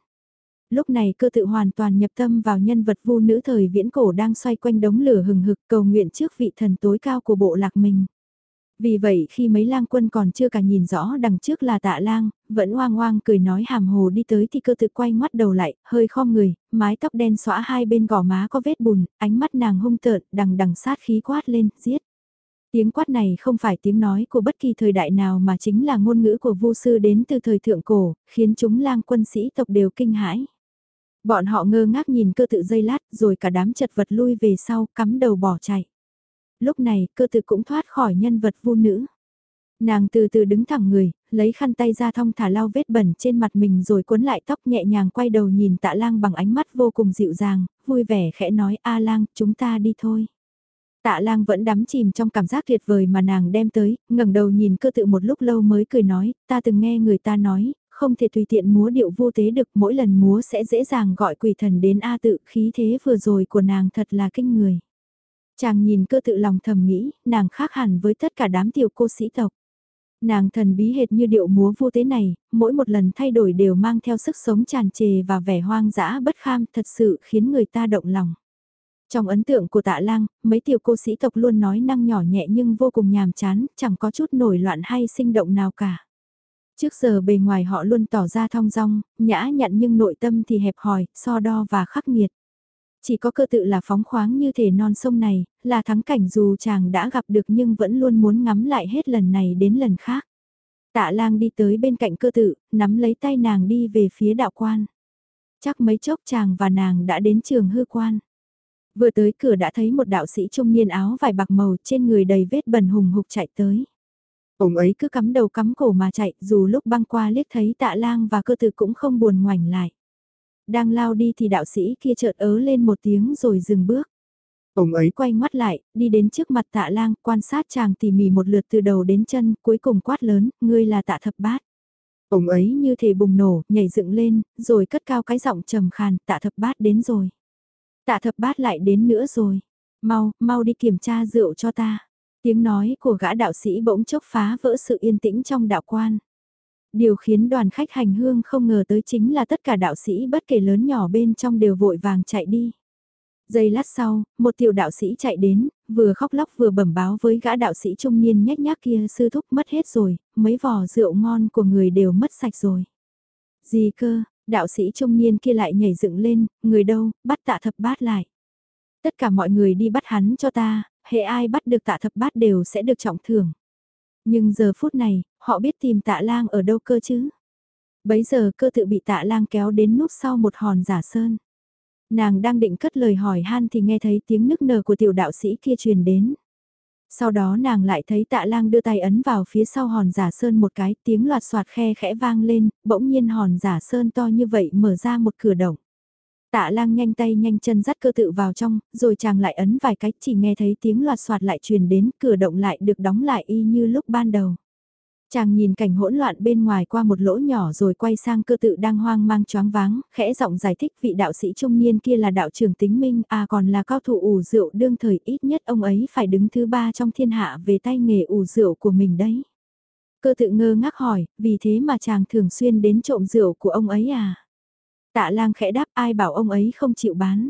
Lúc này cơ tự hoàn toàn nhập tâm vào nhân vật vu nữ thời viễn cổ đang xoay quanh đống lửa hừng hực cầu nguyện trước vị thần tối cao của bộ lạc mình. Vì vậy khi mấy lang quân còn chưa cả nhìn rõ đằng trước là tạ lang, vẫn oang oang cười nói hàm hồ đi tới thì cơ tự quay ngoắt đầu lại, hơi khom người, mái tóc đen xõa hai bên gò má có vết bùn, ánh mắt nàng hung tợn, đằng đằng sát khí quát lên, giết. Tiếng quát này không phải tiếng nói của bất kỳ thời đại nào mà chính là ngôn ngữ của vu sư đến từ thời thượng cổ, khiến chúng lang quân sĩ tộc đều kinh hãi. Bọn họ ngơ ngác nhìn cơ tự dây lát rồi cả đám chật vật lui về sau cắm đầu bỏ chạy. Lúc này cơ tự cũng thoát khỏi nhân vật vu nữ. Nàng từ từ đứng thẳng người, lấy khăn tay ra thong thả lau vết bẩn trên mặt mình rồi cuốn lại tóc nhẹ nhàng quay đầu nhìn tạ lang bằng ánh mắt vô cùng dịu dàng, vui vẻ khẽ nói A lang, chúng ta đi thôi. Tạ lang vẫn đắm chìm trong cảm giác tuyệt vời mà nàng đem tới, ngẩng đầu nhìn cơ tự một lúc lâu mới cười nói, ta từng nghe người ta nói, không thể tùy tiện múa điệu vô tế được mỗi lần múa sẽ dễ dàng gọi quỷ thần đến A tự khí thế vừa rồi của nàng thật là kinh người. Chàng nhìn cơ tự lòng thầm nghĩ, nàng khác hẳn với tất cả đám tiểu cô sĩ tộc. Nàng thần bí hệt như điệu múa vô tế này, mỗi một lần thay đổi đều mang theo sức sống tràn trề và vẻ hoang dã bất kham thật sự khiến người ta động lòng. Trong ấn tượng của tạ lang, mấy tiểu cô sĩ tộc luôn nói năng nhỏ nhẹ nhưng vô cùng nhàm chán, chẳng có chút nổi loạn hay sinh động nào cả. Trước giờ bề ngoài họ luôn tỏ ra thong dong, nhã nhặn nhưng nội tâm thì hẹp hòi, so đo và khắc nghiệt. Chỉ có cơ tự là phóng khoáng như thể non sông này, là thắng cảnh dù chàng đã gặp được nhưng vẫn luôn muốn ngắm lại hết lần này đến lần khác. Tạ lang đi tới bên cạnh cơ tự, nắm lấy tay nàng đi về phía đạo quan. Chắc mấy chốc chàng và nàng đã đến trường hư quan. Vừa tới cửa đã thấy một đạo sĩ trung niên áo vải bạc màu trên người đầy vết bẩn hùng hục chạy tới. Ông ấy cứ cắm đầu cắm cổ mà chạy, dù lúc băng qua liếc thấy tạ lang và cơ tử cũng không buồn ngoảnh lại. Đang lao đi thì đạo sĩ kia chợt ớ lên một tiếng rồi dừng bước. Ông ấy quay ngoắt lại, đi đến trước mặt tạ lang, quan sát chàng tỉ mỉ một lượt từ đầu đến chân, cuối cùng quát lớn, ngươi là tạ thập bát. Ông ấy như thể bùng nổ, nhảy dựng lên, rồi cất cao cái giọng trầm khàn, tạ thập bát đến rồi. Tạ thập bát lại đến nữa rồi. Mau, mau đi kiểm tra rượu cho ta. Tiếng nói của gã đạo sĩ bỗng chốc phá vỡ sự yên tĩnh trong đạo quan. Điều khiến đoàn khách hành hương không ngờ tới chính là tất cả đạo sĩ bất kể lớn nhỏ bên trong đều vội vàng chạy đi. Giây lát sau, một tiểu đạo sĩ chạy đến, vừa khóc lóc vừa bẩm báo với gã đạo sĩ trung niên nhách nhác kia sư thúc mất hết rồi, mấy vò rượu ngon của người đều mất sạch rồi. Gì cơ, đạo sĩ trung niên kia lại nhảy dựng lên, người đâu, bắt tạ thập bát lại. Tất cả mọi người đi bắt hắn cho ta, hệ ai bắt được tạ thập bát đều sẽ được trọng thưởng. Nhưng giờ phút này, họ biết tìm tạ lang ở đâu cơ chứ. Bấy giờ cơ tự bị tạ lang kéo đến núp sau một hòn giả sơn. Nàng đang định cất lời hỏi han thì nghe thấy tiếng nức nở của tiểu đạo sĩ kia truyền đến. Sau đó nàng lại thấy tạ lang đưa tay ấn vào phía sau hòn giả sơn một cái tiếng loạt soạt khe khẽ vang lên, bỗng nhiên hòn giả sơn to như vậy mở ra một cửa động. Tạ lang nhanh tay nhanh chân dắt cơ tự vào trong, rồi chàng lại ấn vài cái chỉ nghe thấy tiếng loạt soạt lại truyền đến cửa động lại được đóng lại y như lúc ban đầu. Chàng nhìn cảnh hỗn loạn bên ngoài qua một lỗ nhỏ rồi quay sang cơ tự đang hoang mang choáng váng, khẽ giọng giải thích vị đạo sĩ trung niên kia là đạo trưởng tính minh, à còn là cao thủ ủ rượu đương thời ít nhất ông ấy phải đứng thứ ba trong thiên hạ về tay nghề ủ rượu của mình đấy. Cơ tự ngơ ngác hỏi, vì thế mà chàng thường xuyên đến trộm rượu của ông ấy à? Tạ lang khẽ đáp ai bảo ông ấy không chịu bán.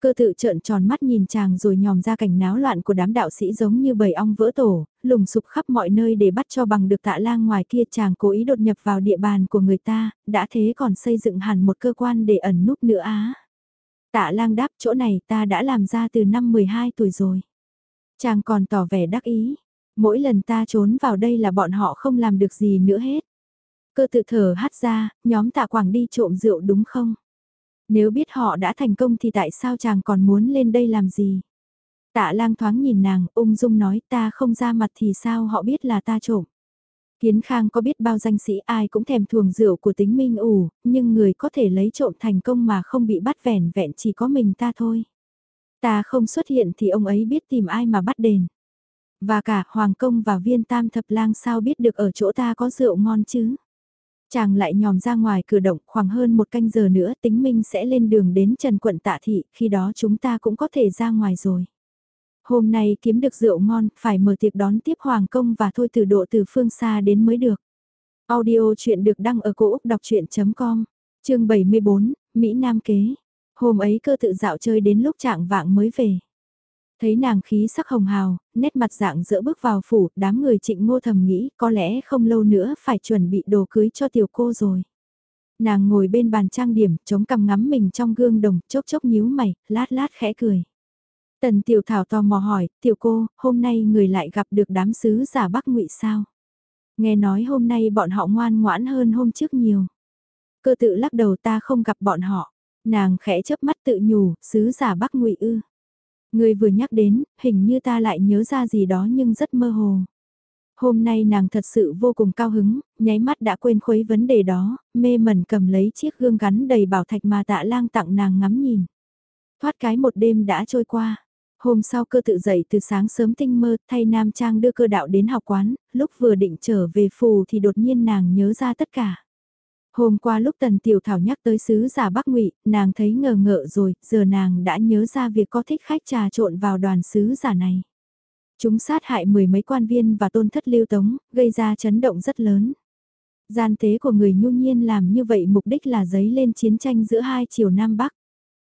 Cơ tự trợn tròn mắt nhìn chàng rồi nhòm ra cảnh náo loạn của đám đạo sĩ giống như bầy ong vỡ tổ, lùng sụp khắp mọi nơi để bắt cho bằng được tạ lang ngoài kia chàng cố ý đột nhập vào địa bàn của người ta, đã thế còn xây dựng hẳn một cơ quan để ẩn núp nữa á. Tạ lang đáp chỗ này ta đã làm ra từ năm 12 tuổi rồi. Chàng còn tỏ vẻ đắc ý, mỗi lần ta trốn vào đây là bọn họ không làm được gì nữa hết. Cơ tự thở hát ra, nhóm tạ quảng đi trộm rượu đúng không? Nếu biết họ đã thành công thì tại sao chàng còn muốn lên đây làm gì? Tạ lang thoáng nhìn nàng, ung dung nói ta không ra mặt thì sao họ biết là ta trộm. Kiến Khang có biết bao danh sĩ ai cũng thèm thuồng rượu của tính minh ủ, nhưng người có thể lấy trộm thành công mà không bị bắt vẻn vẹn chỉ có mình ta thôi. Ta không xuất hiện thì ông ấy biết tìm ai mà bắt đền. Và cả Hoàng Công và viên tam thập lang sao biết được ở chỗ ta có rượu ngon chứ. Chàng lại nhòm ra ngoài cửa động khoảng hơn một canh giờ nữa tính minh sẽ lên đường đến Trần Quận Tạ Thị, khi đó chúng ta cũng có thể ra ngoài rồi. Hôm nay kiếm được rượu ngon, phải mở tiệc đón tiếp Hoàng Công và thôi từ độ từ phương xa đến mới được. Audio chuyện được đăng ở cổ Úc đọc chuyện.com, chương 74, Mỹ Nam Kế. Hôm ấy cơ tự dạo chơi đến lúc trạng vạng mới về. Thấy nàng khí sắc hồng hào, nét mặt dạng dỡ bước vào phủ, đám người trịnh ngô thầm nghĩ có lẽ không lâu nữa phải chuẩn bị đồ cưới cho tiểu cô rồi. Nàng ngồi bên bàn trang điểm, chống cằm ngắm mình trong gương đồng, chốc chốc nhíu mày, lát lát khẽ cười. Tần tiểu thảo tò mò hỏi, tiểu cô, hôm nay người lại gặp được đám sứ giả Bắc ngụy sao? Nghe nói hôm nay bọn họ ngoan ngoãn hơn hôm trước nhiều. Cơ tự lắc đầu ta không gặp bọn họ. Nàng khẽ chớp mắt tự nhủ, sứ giả Bắc ngụy ư. Người vừa nhắc đến, hình như ta lại nhớ ra gì đó nhưng rất mơ hồ. Hôm nay nàng thật sự vô cùng cao hứng, nháy mắt đã quên khuấy vấn đề đó, mê mẩn cầm lấy chiếc gương gắn đầy bảo thạch mà tạ lang tặng nàng ngắm nhìn. Thoát cái một đêm đã trôi qua. Hôm sau cơ tự dậy từ sáng sớm tinh mơ thay nam trang đưa cơ đạo đến học quán, lúc vừa định trở về phù thì đột nhiên nàng nhớ ra tất cả. Hôm qua lúc Tần Tiểu Thảo nhắc tới sứ giả Bắc Ngụy, nàng thấy ngờ ngợ rồi, giờ nàng đã nhớ ra việc có thích khách trà trộn vào đoàn sứ giả này. Chúng sát hại mười mấy quan viên và tôn thất lưu tống, gây ra chấn động rất lớn. Gian tế của người nhu nhiên làm như vậy mục đích là giấy lên chiến tranh giữa hai triều Nam Bắc.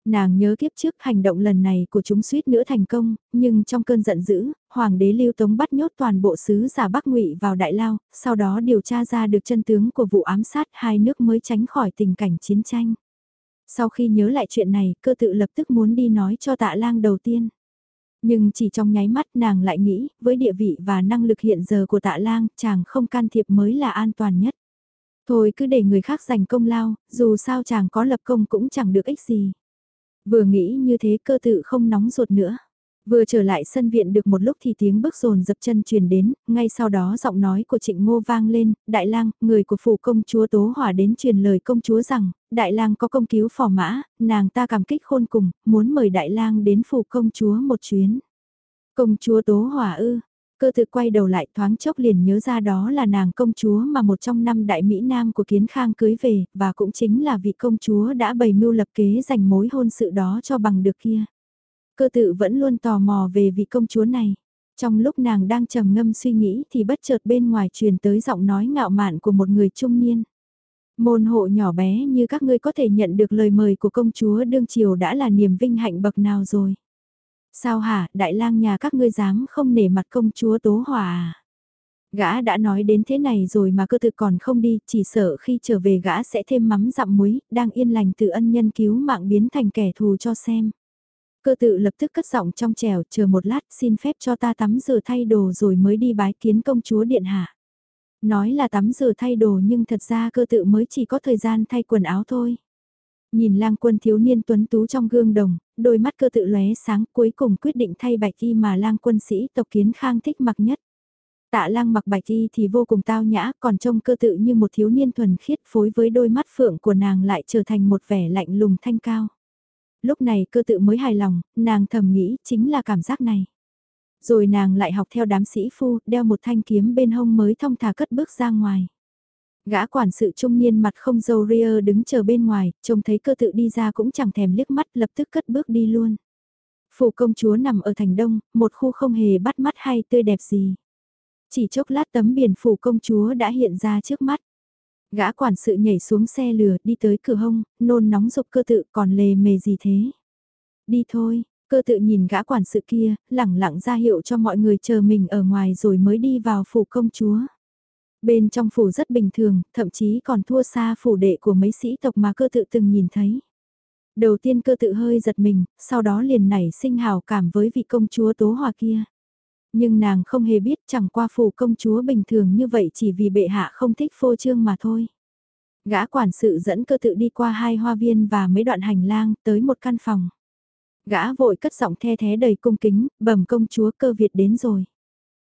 Nàng nhớ kiếp trước hành động lần này của chúng suýt nữa thành công, nhưng trong cơn giận dữ, Hoàng đế Lưu Tống bắt nhốt toàn bộ sứ giả Bắc Ngụy vào Đại Lao, sau đó điều tra ra được chân tướng của vụ ám sát hai nước mới tránh khỏi tình cảnh chiến tranh. Sau khi nhớ lại chuyện này, cơ tự lập tức muốn đi nói cho tạ lang đầu tiên. Nhưng chỉ trong nháy mắt nàng lại nghĩ, với địa vị và năng lực hiện giờ của tạ lang, chàng không can thiệp mới là an toàn nhất. Thôi cứ để người khác giành công lao, dù sao chàng có lập công cũng chẳng được ích gì. Vừa nghĩ như thế cơ tự không nóng ruột nữa. Vừa trở lại sân viện được một lúc thì tiếng bước rồn dập chân truyền đến, ngay sau đó giọng nói của trịnh ngô vang lên, đại lang, người của phủ công chúa Tố Hỏa đến truyền lời công chúa rằng, đại lang có công cứu phò mã, nàng ta cảm kích khôn cùng, muốn mời đại lang đến phủ công chúa một chuyến. Công chúa Tố Hỏa ư, cơ tự quay đầu lại thoáng chốc liền nhớ ra đó là nàng công chúa mà một trong năm đại Mỹ Nam của Kiến Khang cưới về, và cũng chính là vị công chúa đã bày mưu lập kế giành mối hôn sự đó cho bằng được kia. Cơ tự vẫn luôn tò mò về vị công chúa này. Trong lúc nàng đang trầm ngâm suy nghĩ thì bất chợt bên ngoài truyền tới giọng nói ngạo mạn của một người trung niên. Môn hộ nhỏ bé như các ngươi có thể nhận được lời mời của công chúa đương triều đã là niềm vinh hạnh bậc nào rồi. Sao hả, đại lang nhà các ngươi dám không nể mặt công chúa tố hòa à? Gã đã nói đến thế này rồi mà cơ thực còn không đi, chỉ sợ khi trở về gã sẽ thêm mắm dặm muối, đang yên lành từ ân nhân cứu mạng biến thành kẻ thù cho xem. Cơ tự lập tức cất giọng trong trèo, chờ một lát xin phép cho ta tắm rửa thay đồ rồi mới đi bái kiến công chúa điện hạ. Nói là tắm rửa thay đồ nhưng thật ra cơ tự mới chỉ có thời gian thay quần áo thôi. Nhìn lang quân thiếu niên tuấn tú trong gương đồng, đôi mắt cơ tự lóe sáng cuối cùng quyết định thay bạch y mà lang quân sĩ tộc kiến khang thích mặc nhất. Tạ lang mặc bạch y thì vô cùng tao nhã, còn trông cơ tự như một thiếu niên thuần khiết phối với đôi mắt phượng của nàng lại trở thành một vẻ lạnh lùng thanh cao. Lúc này cơ tự mới hài lòng, nàng thầm nghĩ chính là cảm giác này. Rồi nàng lại học theo đám sĩ phu, đeo một thanh kiếm bên hông mới thong thả cất bước ra ngoài. Gã quản sự trung niên mặt không dâu ria đứng chờ bên ngoài, trông thấy cơ tự đi ra cũng chẳng thèm liếc mắt lập tức cất bước đi luôn. Phủ công chúa nằm ở thành đông, một khu không hề bắt mắt hay tươi đẹp gì. Chỉ chốc lát tấm biển phủ công chúa đã hiện ra trước mắt. Gã quản sự nhảy xuống xe lừa đi tới cửa hông, nôn nóng dục cơ tự còn lề mề gì thế. Đi thôi, cơ tự nhìn gã quản sự kia, lẳng lặng ra hiệu cho mọi người chờ mình ở ngoài rồi mới đi vào phủ công chúa. Bên trong phủ rất bình thường, thậm chí còn thua xa phủ đệ của mấy sĩ tộc mà cơ tự từng nhìn thấy. Đầu tiên cơ tự hơi giật mình, sau đó liền nảy sinh hào cảm với vị công chúa tố hòa kia. Nhưng nàng không hề biết chẳng qua phủ công chúa bình thường như vậy chỉ vì bệ hạ không thích phô trương mà thôi. Gã quản sự dẫn cơ tự đi qua hai hoa viên và mấy đoạn hành lang tới một căn phòng. Gã vội cất giọng the thế đầy cung kính, bẩm công chúa cơ Việt đến rồi.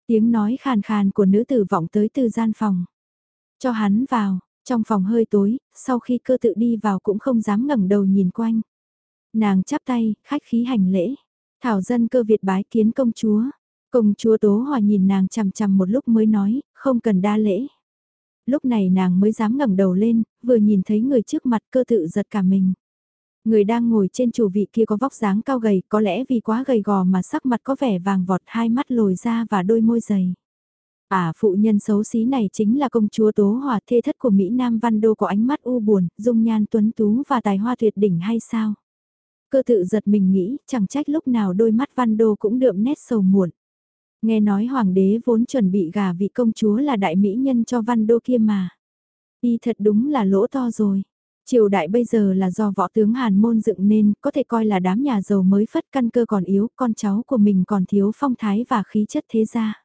Tiếng nói khàn khàn của nữ tử vọng tới từ gian phòng. Cho hắn vào, trong phòng hơi tối, sau khi cơ tự đi vào cũng không dám ngẩng đầu nhìn quanh. Nàng chắp tay, khách khí hành lễ. Thảo dân cơ Việt bái kiến công chúa. Công chúa Tố Hòa nhìn nàng chằm chằm một lúc mới nói, không cần đa lễ. Lúc này nàng mới dám ngẩng đầu lên, vừa nhìn thấy người trước mặt cơ tự giật cả mình. Người đang ngồi trên chủ vị kia có vóc dáng cao gầy, có lẽ vì quá gầy gò mà sắc mặt có vẻ vàng vọt hai mắt lồi ra và đôi môi dày. À phụ nhân xấu xí này chính là công chúa Tố Hòa thê thất của Mỹ Nam Văn Đô có ánh mắt u buồn, dung nhan tuấn tú và tài hoa tuyệt đỉnh hay sao? Cơ tự giật mình nghĩ, chẳng trách lúc nào đôi mắt Văn Đô cũng đượm nét sầu muộn. Nghe nói hoàng đế vốn chuẩn bị gả vị công chúa là đại mỹ nhân cho Văn Đô kia mà. Y thật đúng là lỗ to rồi. Triều đại bây giờ là do võ tướng Hàn Môn dựng nên, có thể coi là đám nhà giàu mới phất căn cơ còn yếu, con cháu của mình còn thiếu phong thái và khí chất thế gia.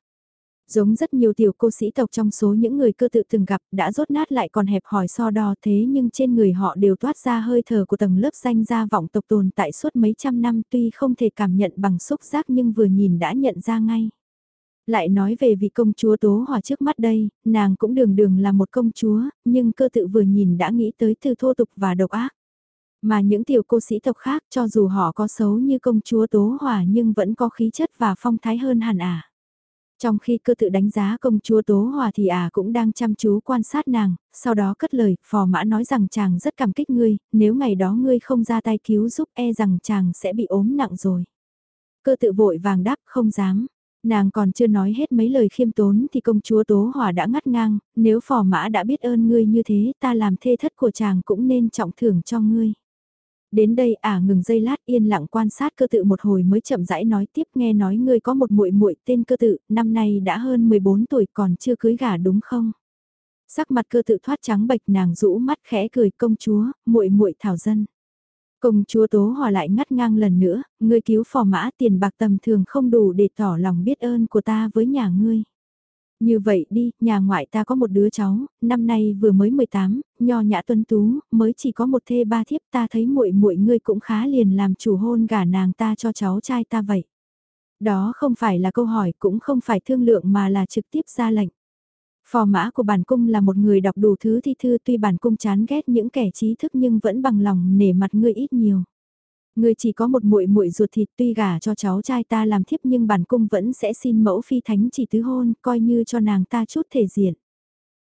Giống rất nhiều tiểu cô sĩ tộc trong số những người cơ tự từng gặp đã rốt nát lại còn hẹp hỏi so đo thế nhưng trên người họ đều toát ra hơi thở của tầng lớp danh gia vọng tộc tồn tại suốt mấy trăm năm tuy không thể cảm nhận bằng xúc giác nhưng vừa nhìn đã nhận ra ngay. Lại nói về vị công chúa Tố Hòa trước mắt đây, nàng cũng đường đường là một công chúa, nhưng cơ tự vừa nhìn đã nghĩ tới thư thô tục và độc ác. Mà những tiểu cô sĩ tộc khác cho dù họ có xấu như công chúa Tố Hòa nhưng vẫn có khí chất và phong thái hơn hẳn à. Trong khi cơ tự đánh giá công chúa Tố Hòa thì à cũng đang chăm chú quan sát nàng, sau đó cất lời, phò mã nói rằng chàng rất cảm kích ngươi, nếu ngày đó ngươi không ra tay cứu giúp e rằng chàng sẽ bị ốm nặng rồi. Cơ tự vội vàng đáp không dám. Nàng còn chưa nói hết mấy lời khiêm tốn thì công chúa Tố Hòa đã ngắt ngang, nếu phò mã đã biết ơn ngươi như thế ta làm thê thất của chàng cũng nên trọng thưởng cho ngươi. Đến đây ả à, ngừng giây lát yên lặng quan sát cơ tự một hồi mới chậm rãi nói tiếp nghe nói ngươi có một muội muội tên cơ tự, năm nay đã hơn 14 tuổi còn chưa cưới gả đúng không? Sắc mặt cơ tự thoát trắng bạch nàng rũ mắt khẽ cười công chúa, muội muội thảo dân. Công chúa Tố Hòa lại ngắt ngang lần nữa, ngươi cứu phò mã tiền bạc tầm thường không đủ để tỏ lòng biết ơn của ta với nhà ngươi. Như vậy đi, nhà ngoại ta có một đứa cháu, năm nay vừa mới 18, nho nhã tuân tú, mới chỉ có một thê ba thiếp ta thấy muội muội ngươi cũng khá liền làm chủ hôn gả nàng ta cho cháu trai ta vậy. Đó không phải là câu hỏi cũng không phải thương lượng mà là trực tiếp ra lệnh. Phò mã của bản cung là một người đọc đủ thứ thi thư tuy bản cung chán ghét những kẻ trí thức nhưng vẫn bằng lòng nể mặt ngươi ít nhiều. Ngươi chỉ có một muội muội ruột thịt tuy gả cho cháu trai ta làm thiếp nhưng bản cung vẫn sẽ xin mẫu phi thánh chỉ tứ hôn coi như cho nàng ta chút thể diện.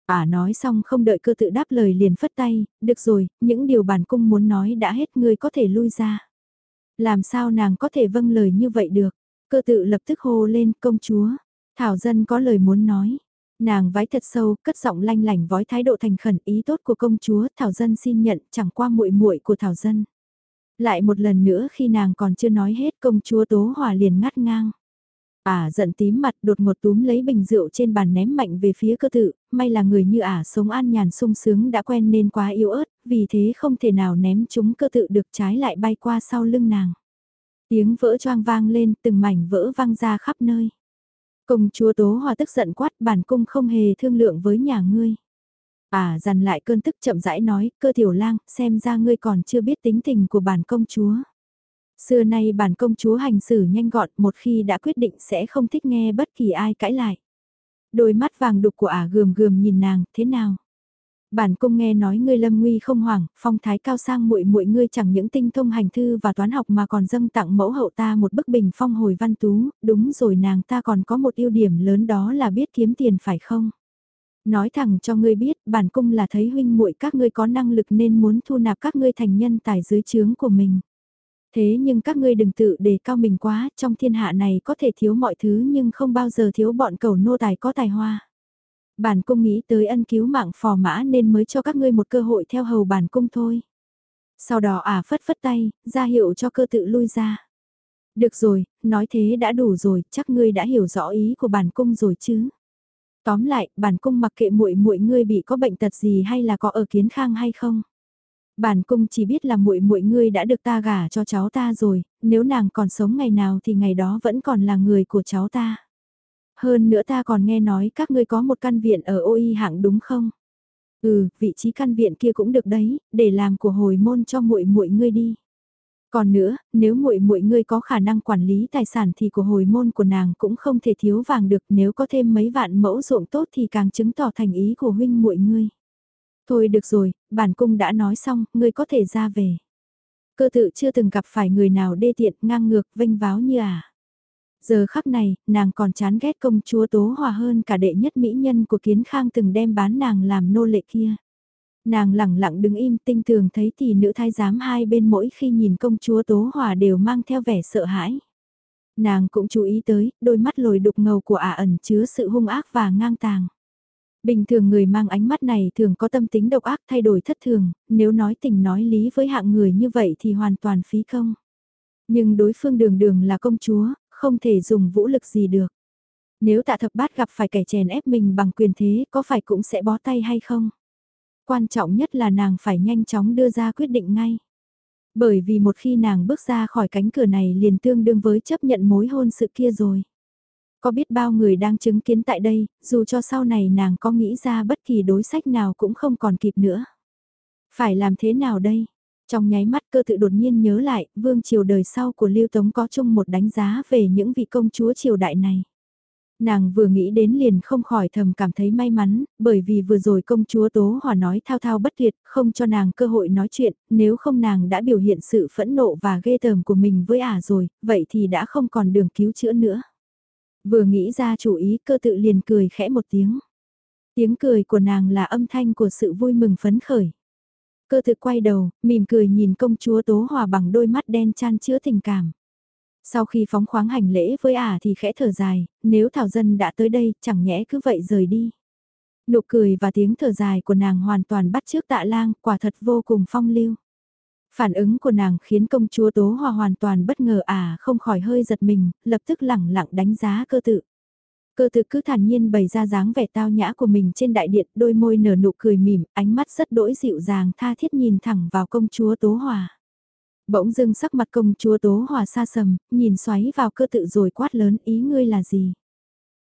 À nói xong không đợi cơ tự đáp lời liền phất tay, được rồi, những điều bản cung muốn nói đã hết ngươi có thể lui ra. Làm sao nàng có thể vâng lời như vậy được, cơ tự lập tức hô lên công chúa, thảo dân có lời muốn nói. Nàng vái thật sâu, cất giọng lanh lảnh vói thái độ thành khẩn ý tốt của công chúa, Thảo Dân xin nhận, chẳng qua muội muội của Thảo Dân. Lại một lần nữa khi nàng còn chưa nói hết công chúa Tố Hòa liền ngắt ngang. Ả giận tím mặt đột ngột túm lấy bình rượu trên bàn ném mạnh về phía cơ tự, may là người như Ả sống an nhàn sung sướng đã quen nên quá yếu ớt, vì thế không thể nào ném chúng cơ tự được trái lại bay qua sau lưng nàng. Tiếng vỡ choang vang lên từng mảnh vỡ vang ra khắp nơi. Công chúa Tố Hòa tức giận quát bản cung không hề thương lượng với nhà ngươi. À dằn lại cơn tức chậm rãi nói, cơ tiểu lang, xem ra ngươi còn chưa biết tính tình của bản công chúa. Xưa nay bản công chúa hành xử nhanh gọn một khi đã quyết định sẽ không thích nghe bất kỳ ai cãi lại. Đôi mắt vàng đục của ả gườm gườm nhìn nàng, thế nào? Bản cung nghe nói ngươi lâm nguy không hoảng, phong thái cao sang muội muội ngươi chẳng những tinh thông hành thư và toán học mà còn dâng tặng mẫu hậu ta một bức bình phong hồi văn tú, đúng rồi nàng ta còn có một ưu điểm lớn đó là biết kiếm tiền phải không? Nói thẳng cho ngươi biết, bản cung là thấy huynh muội các ngươi có năng lực nên muốn thu nạp các ngươi thành nhân tài dưới chướng của mình. Thế nhưng các ngươi đừng tự đề cao mình quá, trong thiên hạ này có thể thiếu mọi thứ nhưng không bao giờ thiếu bọn cầu nô tài có tài hoa. Bản cung nghĩ tới ân cứu mạng phò mã nên mới cho các ngươi một cơ hội theo hầu bản cung thôi. Sau đó ả à phất phất tay, ra hiệu cho cơ tự lui ra. Được rồi, nói thế đã đủ rồi, chắc ngươi đã hiểu rõ ý của bản cung rồi chứ. Tóm lại, bản cung mặc kệ muội muội ngươi bị có bệnh tật gì hay là có ở kiến khang hay không. Bản cung chỉ biết là muội muội ngươi đã được ta gả cho cháu ta rồi, nếu nàng còn sống ngày nào thì ngày đó vẫn còn là người của cháu ta. Hơn nữa ta còn nghe nói các ngươi có một căn viện ở ôi hạng đúng không? Ừ, vị trí căn viện kia cũng được đấy, để làm của hồi môn cho muội muội ngươi đi. Còn nữa, nếu muội muội ngươi có khả năng quản lý tài sản thì của hồi môn của nàng cũng không thể thiếu vàng được, nếu có thêm mấy vạn mẫu ruộng tốt thì càng chứng tỏ thành ý của huynh muội ngươi. Thôi được rồi, bản cung đã nói xong, ngươi có thể ra về. Cơ tự chưa từng gặp phải người nào đê tiện ngang ngược vênh váo như à. Giờ khắc này, nàng còn chán ghét công chúa Tố Hòa hơn cả đệ nhất mỹ nhân của Kiến Khang từng đem bán nàng làm nô lệ kia. Nàng lẳng lặng đứng im tinh tường thấy thì nữ thái giám hai bên mỗi khi nhìn công chúa Tố Hòa đều mang theo vẻ sợ hãi. Nàng cũng chú ý tới, đôi mắt lồi đục ngầu của ả ẩn chứa sự hung ác và ngang tàng. Bình thường người mang ánh mắt này thường có tâm tính độc ác thay đổi thất thường, nếu nói tình nói lý với hạng người như vậy thì hoàn toàn phí công. Nhưng đối phương đường đường là công chúa, không thể dùng vũ lực gì được. Nếu tạ thập bát gặp phải kẻ chèn ép mình bằng quyền thế có phải cũng sẽ bó tay hay không? Quan trọng nhất là nàng phải nhanh chóng đưa ra quyết định ngay. Bởi vì một khi nàng bước ra khỏi cánh cửa này liền tương đương với chấp nhận mối hôn sự kia rồi. Có biết bao người đang chứng kiến tại đây, dù cho sau này nàng có nghĩ ra bất kỳ đối sách nào cũng không còn kịp nữa. Phải làm thế nào đây? Trong nháy mắt cơ tự đột nhiên nhớ lại, vương triều đời sau của Lưu Tống có chung một đánh giá về những vị công chúa triều đại này. Nàng vừa nghĩ đến liền không khỏi thầm cảm thấy may mắn, bởi vì vừa rồi công chúa Tố Hòa nói thao thao bất tuyệt, không cho nàng cơ hội nói chuyện, nếu không nàng đã biểu hiện sự phẫn nộ và ghê tởm của mình với ả rồi, vậy thì đã không còn đường cứu chữa nữa. Vừa nghĩ ra chủ ý cơ tự liền cười khẽ một tiếng. Tiếng cười của nàng là âm thanh của sự vui mừng phấn khởi. Cơ tự quay đầu, mỉm cười nhìn công chúa Tố Hòa bằng đôi mắt đen chan chứa tình cảm. Sau khi phóng khoáng hành lễ với ả thì khẽ thở dài, nếu Thảo Dân đã tới đây chẳng nhẽ cứ vậy rời đi. Nụ cười và tiếng thở dài của nàng hoàn toàn bắt trước tạ lang, quả thật vô cùng phong lưu. Phản ứng của nàng khiến công chúa Tố Hòa hoàn toàn bất ngờ à không khỏi hơi giật mình, lập tức lẳng lặng đánh giá cơ tự. Cơ tự cứ thản nhiên bày ra dáng vẻ tao nhã của mình trên đại điện, đôi môi nở nụ cười mỉm, ánh mắt rất đỗi dịu dàng tha thiết nhìn thẳng vào công chúa Tố Hòa. Bỗng dưng sắc mặt công chúa Tố Hòa xa sầm, nhìn xoáy vào cơ tự rồi quát lớn ý ngươi là gì.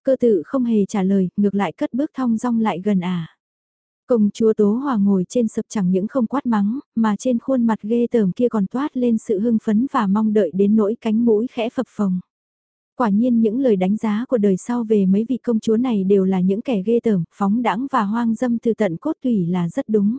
Cơ tự không hề trả lời, ngược lại cất bước thong dong lại gần à. Công chúa Tố Hòa ngồi trên sập chẳng những không quát mắng, mà trên khuôn mặt ghê tởm kia còn toát lên sự hưng phấn và mong đợi đến nỗi cánh mũi khẽ phập phồng. Quả nhiên những lời đánh giá của đời sau về mấy vị công chúa này đều là những kẻ ghê tởm, phóng đãng và hoang dâm từ tận cốt tủy là rất đúng.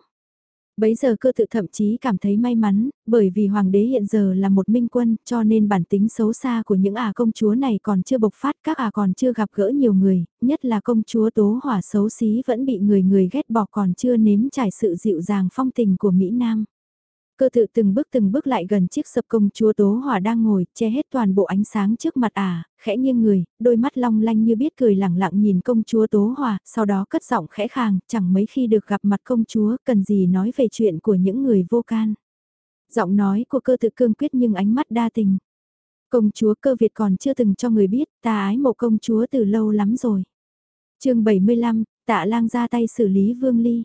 Bấy giờ cơ tự thậm chí cảm thấy may mắn, bởi vì hoàng đế hiện giờ là một minh quân, cho nên bản tính xấu xa của những ả công chúa này còn chưa bộc phát, các ả còn chưa gặp gỡ nhiều người, nhất là công chúa tố hỏa xấu xí vẫn bị người người ghét bỏ còn chưa nếm trải sự dịu dàng phong tình của Mỹ Nam. Cơ tự từng bước từng bước lại gần chiếc sập công chúa Tố Hòa đang ngồi, che hết toàn bộ ánh sáng trước mặt à, khẽ nghiêng người, đôi mắt long lanh như biết cười lẳng lặng nhìn công chúa Tố Hòa, sau đó cất giọng khẽ khàng, chẳng mấy khi được gặp mặt công chúa, cần gì nói về chuyện của những người vô can. Giọng nói của cơ tự cương quyết nhưng ánh mắt đa tình. Công chúa cơ Việt còn chưa từng cho người biết, ta ái mộ công chúa từ lâu lắm rồi. chương 75, tạ lang ra tay xử lý vương ly.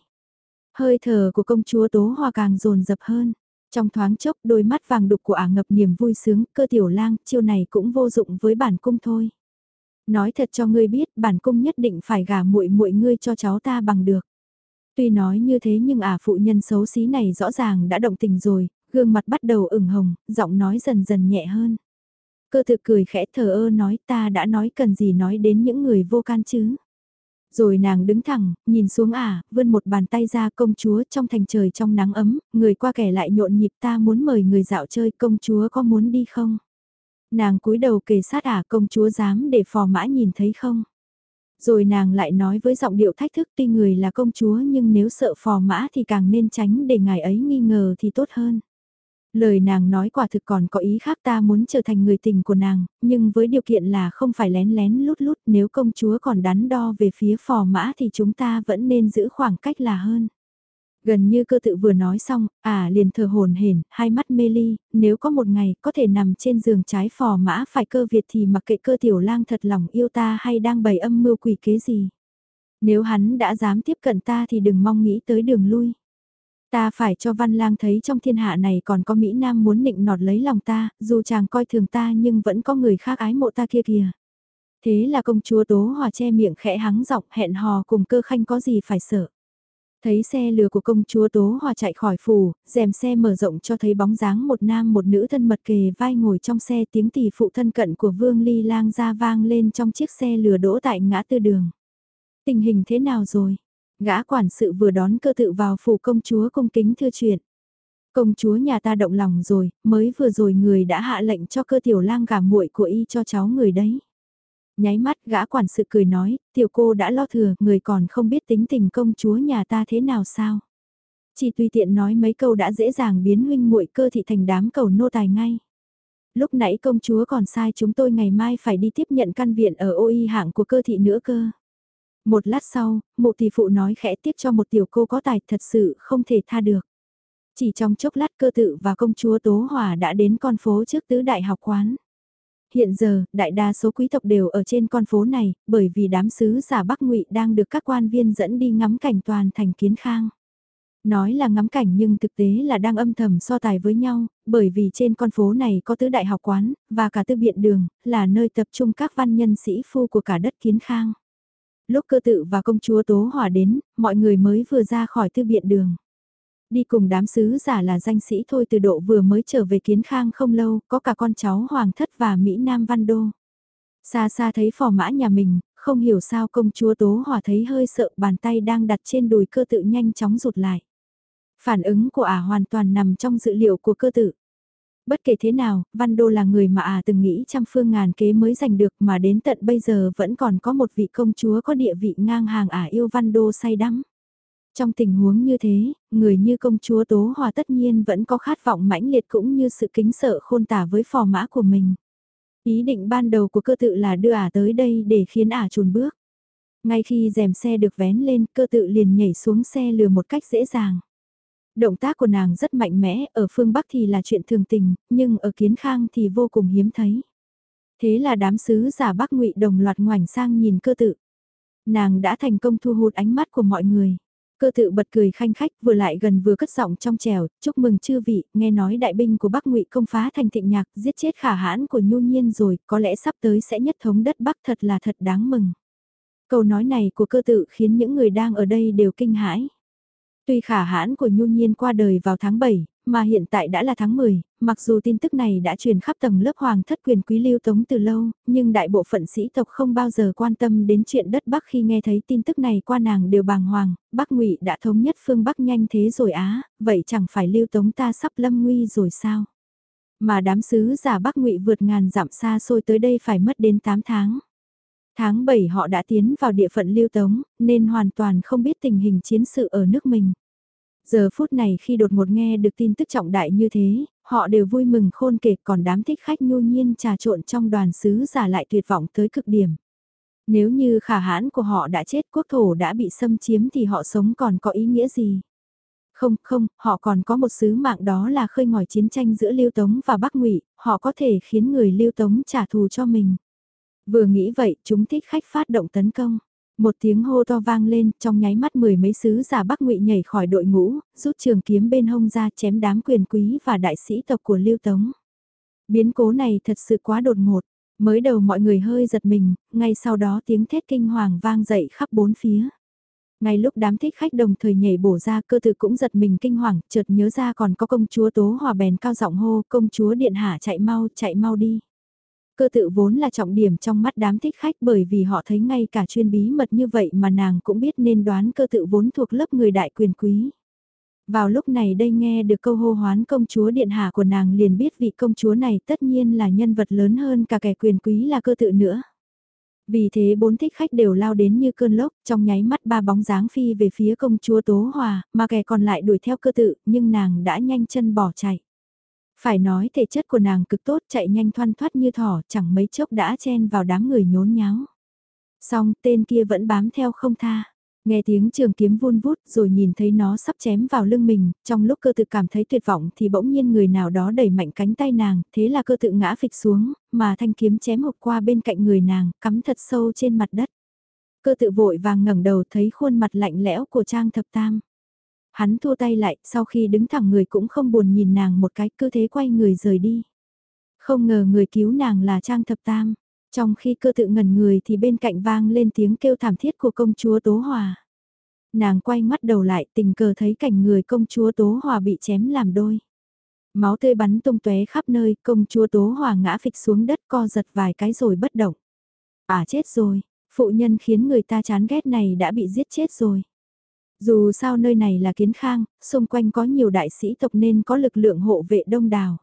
Hơi thở của công chúa Tố Hòa càng dồn dập hơn. Trong thoáng chốc đôi mắt vàng đục của ả ngập niềm vui sướng, cơ tiểu lang, chiêu này cũng vô dụng với bản cung thôi. Nói thật cho ngươi biết, bản cung nhất định phải gả muội muội ngươi cho cháu ta bằng được. Tuy nói như thế nhưng ả phụ nhân xấu xí này rõ ràng đã động tình rồi, gương mặt bắt đầu ửng hồng, giọng nói dần dần nhẹ hơn. Cơ thực cười khẽ thờ ơ nói ta đã nói cần gì nói đến những người vô can chứ. Rồi nàng đứng thẳng, nhìn xuống à, vươn một bàn tay ra công chúa trong thành trời trong nắng ấm, người qua kẻ lại nhộn nhịp ta muốn mời người dạo chơi công chúa có muốn đi không? Nàng cúi đầu kề sát à công chúa dám để phò mã nhìn thấy không? Rồi nàng lại nói với giọng điệu thách thức tuy người là công chúa nhưng nếu sợ phò mã thì càng nên tránh để ngài ấy nghi ngờ thì tốt hơn. Lời nàng nói quả thực còn có ý khác ta muốn trở thành người tình của nàng, nhưng với điều kiện là không phải lén lén lút lút nếu công chúa còn đắn đo về phía phò mã thì chúng ta vẫn nên giữ khoảng cách là hơn. Gần như cơ tự vừa nói xong, à liền thờ hồn hển, hai mắt mê ly, nếu có một ngày có thể nằm trên giường trái phò mã phải cơ Việt thì mặc kệ cơ tiểu lang thật lòng yêu ta hay đang bày âm mưu quỷ kế gì. Nếu hắn đã dám tiếp cận ta thì đừng mong nghĩ tới đường lui. Ta phải cho văn lang thấy trong thiên hạ này còn có Mỹ Nam muốn nịnh nọt lấy lòng ta, dù chàng coi thường ta nhưng vẫn có người khác ái mộ ta kia kìa. Thế là công chúa Tố Hòa che miệng khẽ hắng giọng hẹn hò cùng cơ khanh có gì phải sợ. Thấy xe lừa của công chúa Tố Hòa chạy khỏi phủ, rèm xe mở rộng cho thấy bóng dáng một nam một nữ thân mật kề vai ngồi trong xe tiếng tỷ phụ thân cận của Vương Ly lang ra vang lên trong chiếc xe lừa đỗ tại ngã tư đường. Tình hình thế nào rồi? Gã quản sự vừa đón cơ tự vào phủ công chúa cung kính thưa chuyện. Công chúa nhà ta động lòng rồi, mới vừa rồi người đã hạ lệnh cho cơ tiểu lang gả muội của y cho cháu người đấy. Nháy mắt gã quản sự cười nói, tiểu cô đã lo thừa, người còn không biết tính tình công chúa nhà ta thế nào sao. Chỉ tùy tiện nói mấy câu đã dễ dàng biến huynh muội cơ thị thành đám cầu nô tài ngay. Lúc nãy công chúa còn sai chúng tôi ngày mai phải đi tiếp nhận căn viện ở ôi hạng của cơ thị nữa cơ. Một lát sau, mụ tỷ phụ nói khẽ tiếp cho một tiểu cô có tài thật sự không thể tha được. Chỉ trong chốc lát cơ tự và công chúa Tố Hòa đã đến con phố trước tứ đại học quán. Hiện giờ, đại đa số quý tộc đều ở trên con phố này, bởi vì đám sứ giả Bắc ngụy đang được các quan viên dẫn đi ngắm cảnh toàn thành kiến khang. Nói là ngắm cảnh nhưng thực tế là đang âm thầm so tài với nhau, bởi vì trên con phố này có tứ đại học quán, và cả tư biện đường, là nơi tập trung các văn nhân sĩ phu của cả đất kiến khang. Lúc cơ tự và công chúa Tố Hòa đến, mọi người mới vừa ra khỏi thư biện đường. Đi cùng đám sứ giả là danh sĩ thôi từ độ vừa mới trở về kiến khang không lâu, có cả con cháu Hoàng thất và Mỹ Nam Văn Đô. Xa xa thấy phò mã nhà mình, không hiểu sao công chúa Tố Hòa thấy hơi sợ bàn tay đang đặt trên đùi cơ tự nhanh chóng rụt lại. Phản ứng của ả hoàn toàn nằm trong dự liệu của cơ tự. Bất kể thế nào, Văn Đô là người mà à từng nghĩ trăm phương ngàn kế mới giành được mà đến tận bây giờ vẫn còn có một vị công chúa có địa vị ngang hàng ả yêu Văn Đô say đắm. Trong tình huống như thế, người như công chúa Tố Hòa tất nhiên vẫn có khát vọng mãnh liệt cũng như sự kính sợ khôn tả với phò mã của mình. Ý định ban đầu của cơ tự là đưa ả tới đây để khiến ả chùn bước. Ngay khi rèm xe được vén lên, cơ tự liền nhảy xuống xe lừa một cách dễ dàng. Động tác của nàng rất mạnh mẽ, ở phương Bắc thì là chuyện thường tình, nhưng ở kiến khang thì vô cùng hiếm thấy. Thế là đám sứ giả Bắc ngụy đồng loạt ngoảnh sang nhìn cơ tự. Nàng đã thành công thu hút ánh mắt của mọi người. Cơ tự bật cười khanh khách vừa lại gần vừa cất giọng trong trèo, chúc mừng chư vị, nghe nói đại binh của Bắc ngụy công phá thành thịnh nhạc, giết chết khả hãn của nhu nhiên rồi, có lẽ sắp tới sẽ nhất thống đất Bắc thật là thật đáng mừng. Câu nói này của cơ tự khiến những người đang ở đây đều kinh hãi. Tuy khả hãn của Nhu Nhiên qua đời vào tháng 7, mà hiện tại đã là tháng 10, mặc dù tin tức này đã truyền khắp tầng lớp hoàng thất quyền quý lưu tống từ lâu, nhưng đại bộ phận sĩ tộc không bao giờ quan tâm đến chuyện đất Bắc khi nghe thấy tin tức này qua nàng đều bàng hoàng, Bắc ngụy đã thống nhất phương Bắc nhanh thế rồi á, vậy chẳng phải lưu tống ta sắp lâm nguy rồi sao? Mà đám sứ giả Bắc ngụy vượt ngàn dặm xa xôi tới đây phải mất đến 8 tháng. Tháng 7 họ đã tiến vào địa phận lưu tống, nên hoàn toàn không biết tình hình chiến sự ở nước mình. Giờ phút này khi đột ngột nghe được tin tức trọng đại như thế, họ đều vui mừng khôn kể còn đám thích khách nhu nhiên trà trộn trong đoàn sứ giả lại tuyệt vọng tới cực điểm. Nếu như khả hãn của họ đã chết quốc thổ đã bị xâm chiếm thì họ sống còn có ý nghĩa gì? Không, không, họ còn có một sứ mạng đó là khơi ngòi chiến tranh giữa Lưu Tống và Bắc Ngụy, họ có thể khiến người Lưu Tống trả thù cho mình. Vừa nghĩ vậy, chúng thích khách phát động tấn công. Một tiếng hô to vang lên, trong nháy mắt mười mấy sứ giả Bắc Ngụy nhảy khỏi đội ngũ, rút trường kiếm bên hông ra chém đám quyền quý và đại sĩ tộc của Lưu Tống. Biến cố này thật sự quá đột ngột, mới đầu mọi người hơi giật mình, ngay sau đó tiếng thét kinh hoàng vang dậy khắp bốn phía. Ngay lúc đám thích khách đồng thời nhảy bổ ra cơ tự cũng giật mình kinh hoàng, chợt nhớ ra còn có công chúa tố hòa bèn cao giọng hô, công chúa điện hạ chạy mau, chạy mau đi. Cơ tự vốn là trọng điểm trong mắt đám thích khách bởi vì họ thấy ngay cả chuyên bí mật như vậy mà nàng cũng biết nên đoán cơ tự vốn thuộc lớp người đại quyền quý. Vào lúc này đây nghe được câu hô hoán công chúa điện hạ của nàng liền biết vị công chúa này tất nhiên là nhân vật lớn hơn cả kẻ quyền quý là cơ tự nữa. Vì thế bốn thích khách đều lao đến như cơn lốc, trong nháy mắt ba bóng dáng phi về phía công chúa Tố Hòa, mà kẻ còn lại đuổi theo cơ tự, nhưng nàng đã nhanh chân bỏ chạy. Phải nói thể chất của nàng cực tốt chạy nhanh thoăn thoát như thỏ chẳng mấy chốc đã chen vào đám người nhốn nháo. Xong tên kia vẫn bám theo không tha. Nghe tiếng trường kiếm vun vút rồi nhìn thấy nó sắp chém vào lưng mình, trong lúc cơ tự cảm thấy tuyệt vọng thì bỗng nhiên người nào đó đẩy mạnh cánh tay nàng, thế là cơ tự ngã phịch xuống, mà thanh kiếm chém hụt qua bên cạnh người nàng, cắm thật sâu trên mặt đất. Cơ tự vội vàng ngẩng đầu thấy khuôn mặt lạnh lẽo của Trang Thập Tam. Hắn thua tay lại, sau khi đứng thẳng người cũng không buồn nhìn nàng một cái, cứ thế quay người rời đi. Không ngờ người cứu nàng là Trang Thập Tam. Trong khi cơ tự ngẩn người thì bên cạnh vang lên tiếng kêu thảm thiết của công chúa Tố Hòa. Nàng quay mắt đầu lại tình cờ thấy cảnh người công chúa Tố Hòa bị chém làm đôi. Máu tươi bắn tung tóe khắp nơi, công chúa Tố Hòa ngã phịch xuống đất co giật vài cái rồi bất động. À chết rồi, phụ nhân khiến người ta chán ghét này đã bị giết chết rồi. Dù sao nơi này là kiến khang, xung quanh có nhiều đại sĩ tộc nên có lực lượng hộ vệ đông đảo.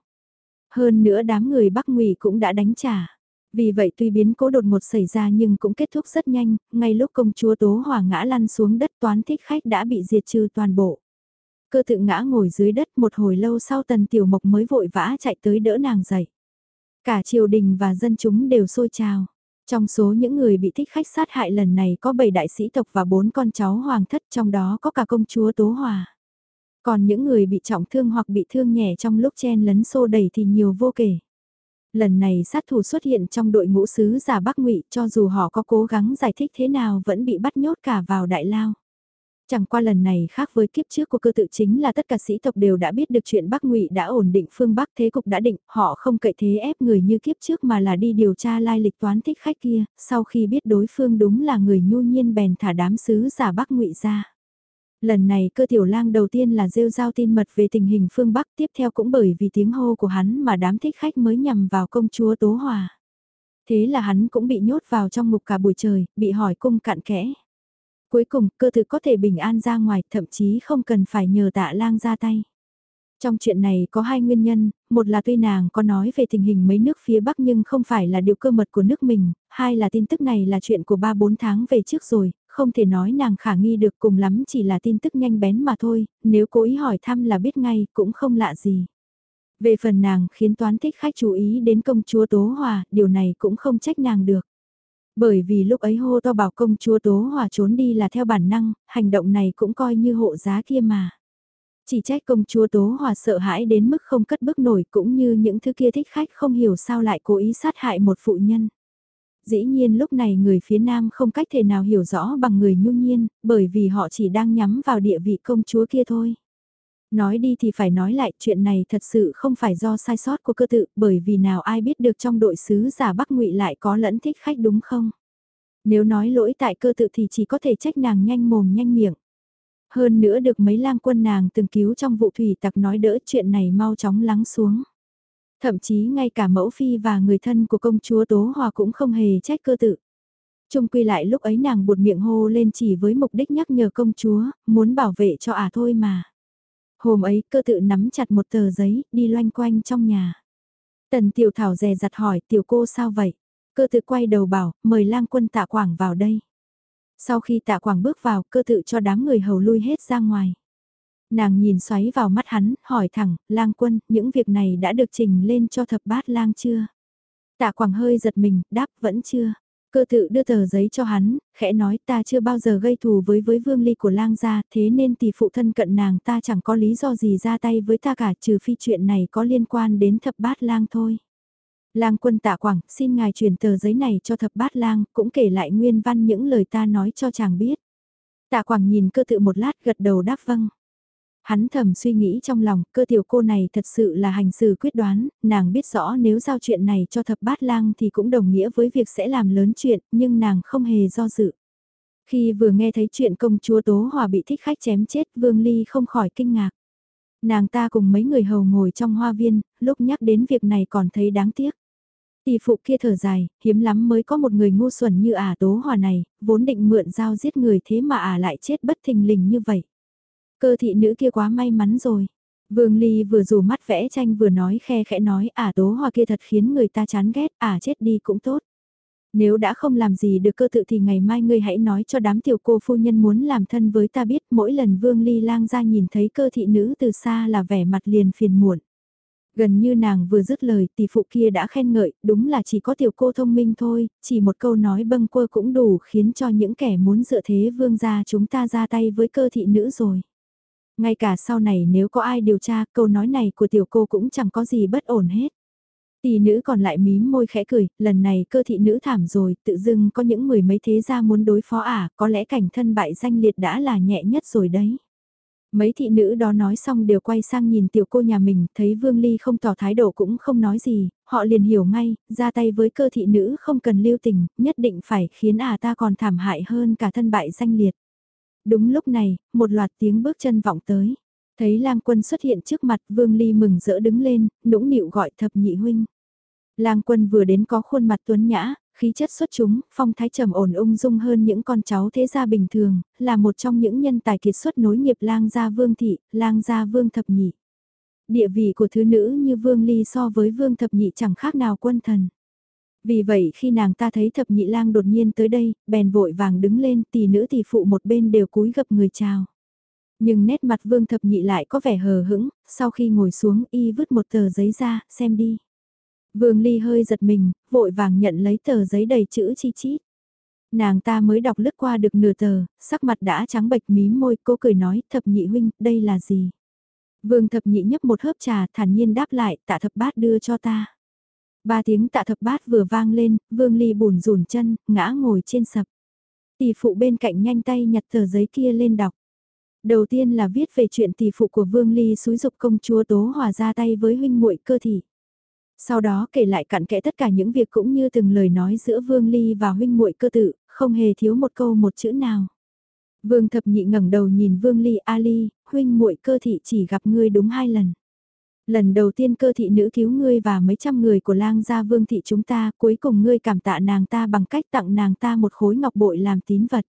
Hơn nữa đám người Bắc Ngụy cũng đã đánh trả. Vì vậy tuy biến cố đột ngột xảy ra nhưng cũng kết thúc rất nhanh, ngay lúc công chúa Tố Hòa ngã lăn xuống đất toán thích khách đã bị diệt trừ toàn bộ. Cơ tự ngã ngồi dưới đất một hồi lâu sau tần tiểu mộc mới vội vã chạy tới đỡ nàng dậy. Cả triều đình và dân chúng đều sôi trào. Trong số những người bị thích khách sát hại lần này có 7 đại sĩ tộc và 4 con cháu hoàng thất, trong đó có cả công chúa Tố Hòa. Còn những người bị trọng thương hoặc bị thương nhẹ trong lúc chen lấn xô đẩy thì nhiều vô kể. Lần này sát thủ xuất hiện trong đội ngũ sứ giả Bắc Ngụy, cho dù họ có cố gắng giải thích thế nào vẫn bị bắt nhốt cả vào đại lao. Chẳng qua lần này khác với kiếp trước của cơ tự chính là tất cả sĩ tộc đều đã biết được chuyện Bắc Ngụy đã ổn định phương Bắc thế cục đã định, họ không cậy thế ép người như kiếp trước mà là đi điều tra lai lịch toán thích khách kia, sau khi biết đối phương đúng là người nhu nhiên bèn thả đám sứ giả Bắc Ngụy ra. Lần này cơ tiểu lang đầu tiên là rêu giao tin mật về tình hình phương Bắc tiếp theo cũng bởi vì tiếng hô của hắn mà đám thích khách mới nhằm vào công chúa Tố Hòa. Thế là hắn cũng bị nhốt vào trong ngục cả buổi trời, bị hỏi cung cạn kẽ. Cuối cùng, cơ thực có thể bình an ra ngoài, thậm chí không cần phải nhờ tạ lang ra tay. Trong chuyện này có hai nguyên nhân, một là tuy nàng có nói về tình hình mấy nước phía Bắc nhưng không phải là điều cơ mật của nước mình, hai là tin tức này là chuyện của 3-4 tháng về trước rồi, không thể nói nàng khả nghi được cùng lắm chỉ là tin tức nhanh bén mà thôi, nếu cố ý hỏi thăm là biết ngay cũng không lạ gì. Về phần nàng khiến toán thích khách chú ý đến công chúa Tố Hòa, điều này cũng không trách nàng được. Bởi vì lúc ấy hô to bảo công chúa Tố Hòa trốn đi là theo bản năng, hành động này cũng coi như hộ giá kia mà. Chỉ trách công chúa Tố Hòa sợ hãi đến mức không cất bước nổi cũng như những thứ kia thích khách không hiểu sao lại cố ý sát hại một phụ nhân. Dĩ nhiên lúc này người phía nam không cách thể nào hiểu rõ bằng người nhu nhiên, bởi vì họ chỉ đang nhắm vào địa vị công chúa kia thôi. Nói đi thì phải nói lại chuyện này thật sự không phải do sai sót của cơ tự bởi vì nào ai biết được trong đội sứ giả Bắc ngụy lại có lẫn thích khách đúng không? Nếu nói lỗi tại cơ tự thì chỉ có thể trách nàng nhanh mồm nhanh miệng. Hơn nữa được mấy lang quân nàng từng cứu trong vụ thủy tặc nói đỡ chuyện này mau chóng lắng xuống. Thậm chí ngay cả mẫu phi và người thân của công chúa Tố Hòa cũng không hề trách cơ tự. Trung quy lại lúc ấy nàng buột miệng hô lên chỉ với mục đích nhắc nhở công chúa, muốn bảo vệ cho ả à thôi mà. Hôm ấy cơ tự nắm chặt một tờ giấy, đi loanh quanh trong nhà. Tần tiểu thảo dè dặt hỏi tiểu cô sao vậy? Cơ tự quay đầu bảo, mời lang quân tạ quảng vào đây. Sau khi tạ quảng bước vào, cơ tự cho đám người hầu lui hết ra ngoài. Nàng nhìn xoáy vào mắt hắn, hỏi thẳng, lang quân, những việc này đã được trình lên cho thập bát lang chưa? Tạ quảng hơi giật mình, đáp vẫn chưa. Cơ tự đưa tờ giấy cho hắn, khẽ nói ta chưa bao giờ gây thù với với vương ly của lang gia, thế nên tỷ phụ thân cận nàng ta chẳng có lý do gì ra tay với ta cả trừ phi chuyện này có liên quan đến thập bát lang thôi. Lang quân tạ quảng, xin ngài truyền tờ giấy này cho thập bát lang, cũng kể lại nguyên văn những lời ta nói cho chàng biết. Tạ quảng nhìn cơ tự một lát gật đầu đáp vâng. Hắn thầm suy nghĩ trong lòng, cơ tiểu cô này thật sự là hành xử quyết đoán, nàng biết rõ nếu giao chuyện này cho thập bát lang thì cũng đồng nghĩa với việc sẽ làm lớn chuyện, nhưng nàng không hề do dự. Khi vừa nghe thấy chuyện công chúa Tố Hòa bị thích khách chém chết, Vương Ly không khỏi kinh ngạc. Nàng ta cùng mấy người hầu ngồi trong hoa viên, lúc nhắc đến việc này còn thấy đáng tiếc. Tỷ phụ kia thở dài, hiếm lắm mới có một người ngu xuẩn như ả Tố Hòa này, vốn định mượn dao giết người thế mà ả lại chết bất thình lình như vậy. Cơ thị nữ kia quá may mắn rồi. Vương Ly vừa rủ mắt vẽ tranh vừa nói khe khẽ nói ả tố hoa kia thật khiến người ta chán ghét, ả chết đi cũng tốt. Nếu đã không làm gì được cơ tự thì ngày mai ngươi hãy nói cho đám tiểu cô phu nhân muốn làm thân với ta biết mỗi lần Vương Ly lang ra nhìn thấy cơ thị nữ từ xa là vẻ mặt liền phiền muộn. Gần như nàng vừa dứt lời tỷ phụ kia đã khen ngợi, đúng là chỉ có tiểu cô thông minh thôi, chỉ một câu nói bâng quơ cũng đủ khiến cho những kẻ muốn dựa thế vương gia chúng ta ra tay với cơ thị nữ rồi. Ngay cả sau này nếu có ai điều tra câu nói này của tiểu cô cũng chẳng có gì bất ổn hết. Tỷ nữ còn lại mím môi khẽ cười, lần này cơ thị nữ thảm rồi, tự dưng có những mười mấy thế gia muốn đối phó à, có lẽ cảnh thân bại danh liệt đã là nhẹ nhất rồi đấy. Mấy thị nữ đó nói xong đều quay sang nhìn tiểu cô nhà mình, thấy Vương Ly không tỏ thái độ cũng không nói gì, họ liền hiểu ngay, ra tay với cơ thị nữ không cần lưu tình, nhất định phải khiến à ta còn thảm hại hơn cả thân bại danh liệt. Đúng lúc này, một loạt tiếng bước chân vọng tới. Thấy lang quân xuất hiện trước mặt Vương Ly mừng rỡ đứng lên, nũng nịu gọi thập nhị huynh. Lang quân vừa đến có khuôn mặt tuấn nhã, khí chất xuất chúng, phong thái trầm ổn ung dung hơn những con cháu thế gia bình thường, là một trong những nhân tài kiệt xuất nối nghiệp lang gia vương thị, lang gia vương thập nhị. Địa vị của thứ nữ như vương ly so với vương thập nhị chẳng khác nào quân thần. Vì vậy khi nàng ta thấy thập nhị lang đột nhiên tới đây, bèn vội vàng đứng lên tỷ nữ tỷ phụ một bên đều cúi gập người chào. Nhưng nét mặt vương thập nhị lại có vẻ hờ hững, sau khi ngồi xuống y vứt một tờ giấy ra, xem đi. Vương ly hơi giật mình, vội vàng nhận lấy tờ giấy đầy chữ chi chít. Nàng ta mới đọc lướt qua được nửa tờ, sắc mặt đã trắng bệch mí môi, cô cười nói, thập nhị huynh, đây là gì? Vương thập nhị nhấp một hớp trà, thản nhiên đáp lại, tạ thập bát đưa cho ta. Ba tiếng tạ thập bát vừa vang lên, Vương Ly bùn rùn chân, ngã ngồi trên sập. Tỷ phụ bên cạnh nhanh tay nhặt tờ giấy kia lên đọc. Đầu tiên là viết về chuyện tỷ phụ của Vương Ly xúi dục công chúa Tố Hòa ra tay với huynh muội cơ thị. Sau đó kể lại cặn kẽ tất cả những việc cũng như từng lời nói giữa Vương Ly và huynh muội cơ tự, không hề thiếu một câu một chữ nào. Vương thập nhị ngẩng đầu nhìn Vương Ly Ali, huynh muội cơ thị chỉ gặp ngươi đúng hai lần. Lần đầu tiên cơ thị nữ cứu ngươi và mấy trăm người của lang gia vương thị chúng ta, cuối cùng ngươi cảm tạ nàng ta bằng cách tặng nàng ta một khối ngọc bội làm tín vật.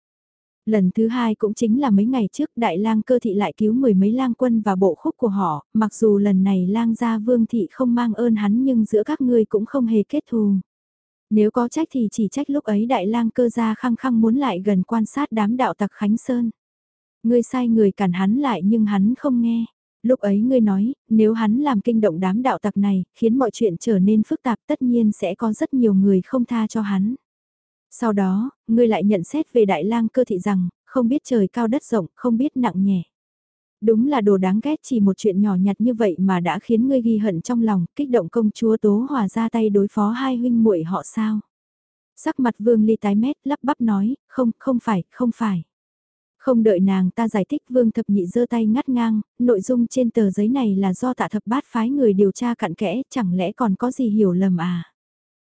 Lần thứ hai cũng chính là mấy ngày trước đại lang cơ thị lại cứu mười mấy lang quân và bộ khúc của họ, mặc dù lần này lang gia vương thị không mang ơn hắn nhưng giữa các ngươi cũng không hề kết thù. Nếu có trách thì chỉ trách lúc ấy đại lang cơ gia khăng khăng muốn lại gần quan sát đám đạo tặc Khánh Sơn. Ngươi sai người cản hắn lại nhưng hắn không nghe. Lúc ấy ngươi nói, nếu hắn làm kinh động đám đạo tặc này, khiến mọi chuyện trở nên phức tạp tất nhiên sẽ có rất nhiều người không tha cho hắn. Sau đó, ngươi lại nhận xét về đại lang cơ thị rằng, không biết trời cao đất rộng, không biết nặng nhẹ. Đúng là đồ đáng ghét chỉ một chuyện nhỏ nhặt như vậy mà đã khiến ngươi ghi hận trong lòng, kích động công chúa Tố Hòa ra tay đối phó hai huynh muội họ sao. Sắc mặt Vương Ly tái mét lắp bắp nói, không, không phải, không phải. Không đợi nàng ta giải thích Vương Thập Nhị giơ tay ngắt ngang, nội dung trên tờ giấy này là do tạ thập bát phái người điều tra cặn kẽ, chẳng lẽ còn có gì hiểu lầm à?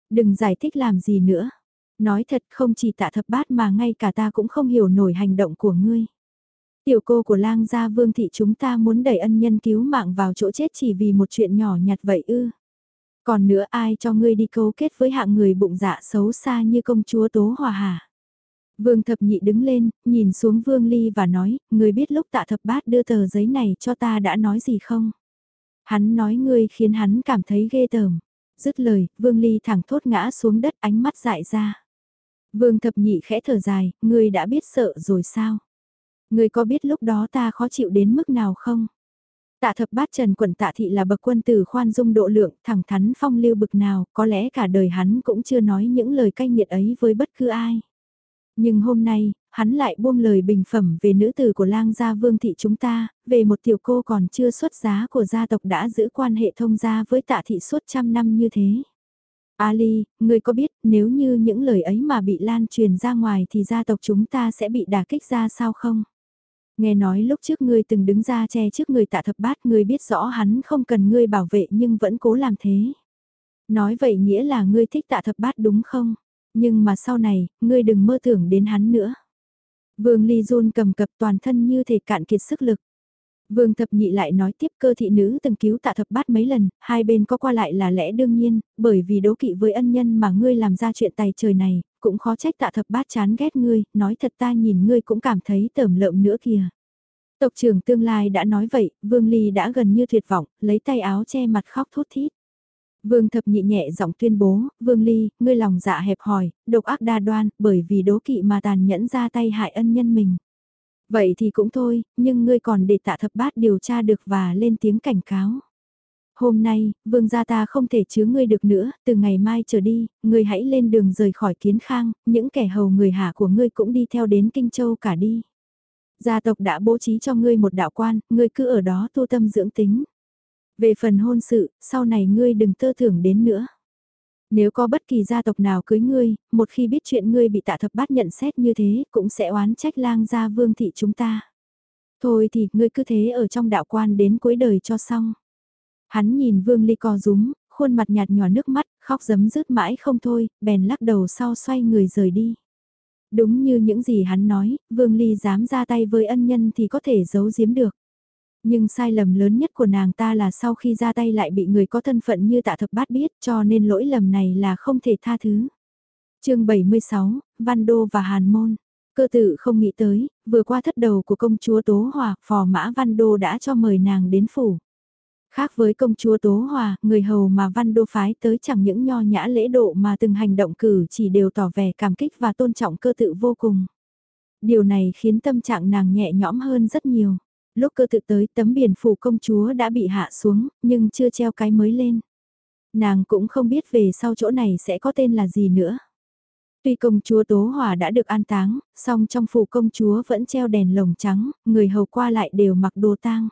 Đừng giải thích làm gì nữa. Nói thật không chỉ tạ thập bát mà ngay cả ta cũng không hiểu nổi hành động của ngươi. Tiểu cô của lang gia vương thị chúng ta muốn đẩy ân nhân cứu mạng vào chỗ chết chỉ vì một chuyện nhỏ nhặt vậy ư. Còn nữa ai cho ngươi đi câu kết với hạng người bụng dạ xấu xa như công chúa Tố Hòa Hà. Vương thập nhị đứng lên, nhìn xuống Vương Ly và nói, ngươi biết lúc tạ thập bát đưa tờ giấy này cho ta đã nói gì không? Hắn nói ngươi khiến hắn cảm thấy ghê tởm. Dứt lời, Vương Ly thẳng thốt ngã xuống đất ánh mắt dại ra. Vương thập nhị khẽ thở dài, ngươi đã biết sợ rồi sao? Ngươi có biết lúc đó ta khó chịu đến mức nào không? Tạ thập bát trần quận tạ thị là bậc quân tử khoan dung độ lượng, thẳng thắn phong lưu bực nào, có lẽ cả đời hắn cũng chưa nói những lời cay nghiệt ấy với bất cứ ai. Nhưng hôm nay, hắn lại buông lời bình phẩm về nữ tử của lang gia vương thị chúng ta, về một tiểu cô còn chưa xuất giá của gia tộc đã giữ quan hệ thông gia với tạ thị suốt trăm năm như thế. Ali, ngươi có biết nếu như những lời ấy mà bị lan truyền ra ngoài thì gia tộc chúng ta sẽ bị đả kích ra sao không? Nghe nói lúc trước ngươi từng đứng ra che trước người tạ thập bát ngươi biết rõ hắn không cần ngươi bảo vệ nhưng vẫn cố làm thế. Nói vậy nghĩa là ngươi thích tạ thập bát đúng không? Nhưng mà sau này, ngươi đừng mơ tưởng đến hắn nữa. Vương Ly run cầm cập toàn thân như thể cạn kiệt sức lực. Vương thập nhị lại nói tiếp cơ thị nữ từng cứu tạ thập bát mấy lần, hai bên có qua lại là lẽ đương nhiên, bởi vì đố kỵ với ân nhân mà ngươi làm ra chuyện tài trời này, cũng khó trách tạ thập bát chán ghét ngươi, nói thật ta nhìn ngươi cũng cảm thấy tởm lợm nữa kìa. Tộc trưởng tương lai đã nói vậy, Vương Ly đã gần như tuyệt vọng, lấy tay áo che mặt khóc thút thít. Vương thập nhị nhẹ giọng tuyên bố, Vương Ly, ngươi lòng dạ hẹp hòi, độc ác đa đoan, bởi vì đố kỵ mà tàn nhẫn ra tay hại ân nhân mình. Vậy thì cũng thôi, nhưng ngươi còn để tạ thập bát điều tra được và lên tiếng cảnh cáo. Hôm nay, vương gia ta không thể chứa ngươi được nữa, từ ngày mai trở đi, ngươi hãy lên đường rời khỏi kiến khang, những kẻ hầu người hạ của ngươi cũng đi theo đến Kinh Châu cả đi. Gia tộc đã bố trí cho ngươi một đạo quan, ngươi cứ ở đó tu tâm dưỡng tính. Về phần hôn sự, sau này ngươi đừng tơ thưởng đến nữa. Nếu có bất kỳ gia tộc nào cưới ngươi, một khi biết chuyện ngươi bị tạ thập bát nhận xét như thế, cũng sẽ oán trách lang gia vương thị chúng ta. Thôi thì, ngươi cứ thế ở trong đạo quan đến cuối đời cho xong. Hắn nhìn vương ly co rúm, khuôn mặt nhạt nhòa nước mắt, khóc giấm rứt mãi không thôi, bèn lắc đầu sau xoay người rời đi. Đúng như những gì hắn nói, vương ly dám ra tay với ân nhân thì có thể giấu giếm được. Nhưng sai lầm lớn nhất của nàng ta là sau khi ra tay lại bị người có thân phận như tạ thập bát biết cho nên lỗi lầm này là không thể tha thứ. chương 76, Văn Đô và Hàn Môn. Cơ tự không nghĩ tới, vừa qua thất đầu của công chúa Tố Hòa, phò mã Văn Đô đã cho mời nàng đến phủ. Khác với công chúa Tố Hòa, người hầu mà Văn Đô phái tới chẳng những nho nhã lễ độ mà từng hành động cử chỉ đều tỏ vẻ cảm kích và tôn trọng cơ tự vô cùng. Điều này khiến tâm trạng nàng nhẹ nhõm hơn rất nhiều. Lúc cơ tự tới tấm biển phủ công chúa đã bị hạ xuống, nhưng chưa treo cái mới lên. Nàng cũng không biết về sau chỗ này sẽ có tên là gì nữa. Tuy công chúa Tố Hòa đã được an táng, song trong phủ công chúa vẫn treo đèn lồng trắng, người hầu qua lại đều mặc đồ tang.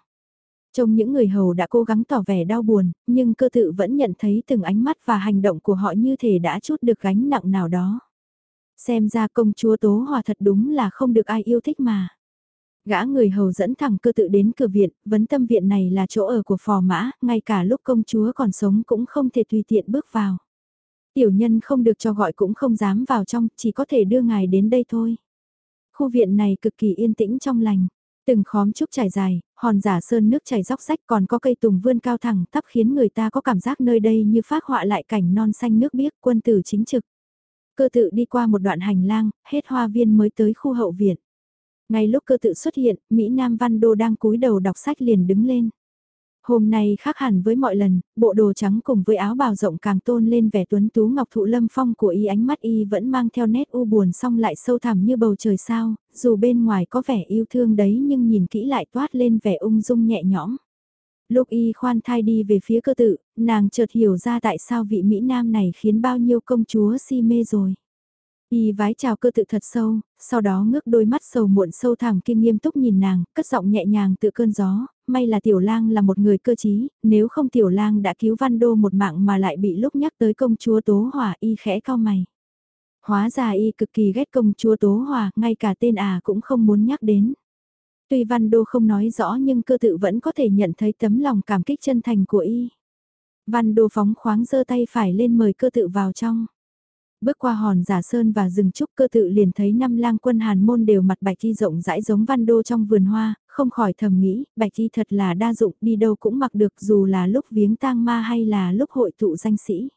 Trong những người hầu đã cố gắng tỏ vẻ đau buồn, nhưng cơ tự vẫn nhận thấy từng ánh mắt và hành động của họ như thể đã chút được gánh nặng nào đó. Xem ra công chúa Tố Hòa thật đúng là không được ai yêu thích mà. Gã người hầu dẫn thẳng cơ tự đến cửa viện, vấn tâm viện này là chỗ ở của phò mã, ngay cả lúc công chúa còn sống cũng không thể tùy tiện bước vào. Tiểu nhân không được cho gọi cũng không dám vào trong, chỉ có thể đưa ngài đến đây thôi. Khu viện này cực kỳ yên tĩnh trong lành. Từng khóm trúc trải dài, hòn giả sơn nước chảy róc rách còn có cây tùng vươn cao thẳng tắp khiến người ta có cảm giác nơi đây như phát họa lại cảnh non xanh nước biếc quân tử chính trực. Cơ tự đi qua một đoạn hành lang, hết hoa viên mới tới khu hậu viện. Ngay lúc cơ tự xuất hiện, Mỹ Nam Văn Đô đang cúi đầu đọc sách liền đứng lên. Hôm nay khác hẳn với mọi lần, bộ đồ trắng cùng với áo bào rộng càng tôn lên vẻ tuấn tú ngọc thụ lâm phong của y ánh mắt y vẫn mang theo nét u buồn song lại sâu thẳm như bầu trời sao, dù bên ngoài có vẻ yêu thương đấy nhưng nhìn kỹ lại toát lên vẻ ung dung nhẹ nhõm. Lúc y khoan thai đi về phía cơ tự, nàng chợt hiểu ra tại sao vị Mỹ Nam này khiến bao nhiêu công chúa si mê rồi. Y vái chào cơ tự thật sâu, sau đó ngước đôi mắt sầu muộn sâu thẳm kinh nghiêm túc nhìn nàng, cất giọng nhẹ nhàng tự cơn gió, may là tiểu lang là một người cơ trí, nếu không tiểu lang đã cứu văn đô một mạng mà lại bị lúc nhắc tới công chúa Tố Hòa y khẽ cao mày. Hóa ra y cực kỳ ghét công chúa Tố Hòa, ngay cả tên à cũng không muốn nhắc đến. Tuy văn đô không nói rõ nhưng cơ tự vẫn có thể nhận thấy tấm lòng cảm kích chân thành của y. Văn đô phóng khoáng giơ tay phải lên mời cơ tự vào trong. Bước qua hòn giả sơn và rừng trúc cơ tự liền thấy năm lang quân hàn môn đều mặt bạch thi rộng rãi giống văn đô trong vườn hoa, không khỏi thầm nghĩ, bạch thi thật là đa dụng đi đâu cũng mặc được dù là lúc viếng tang ma hay là lúc hội tụ danh sĩ.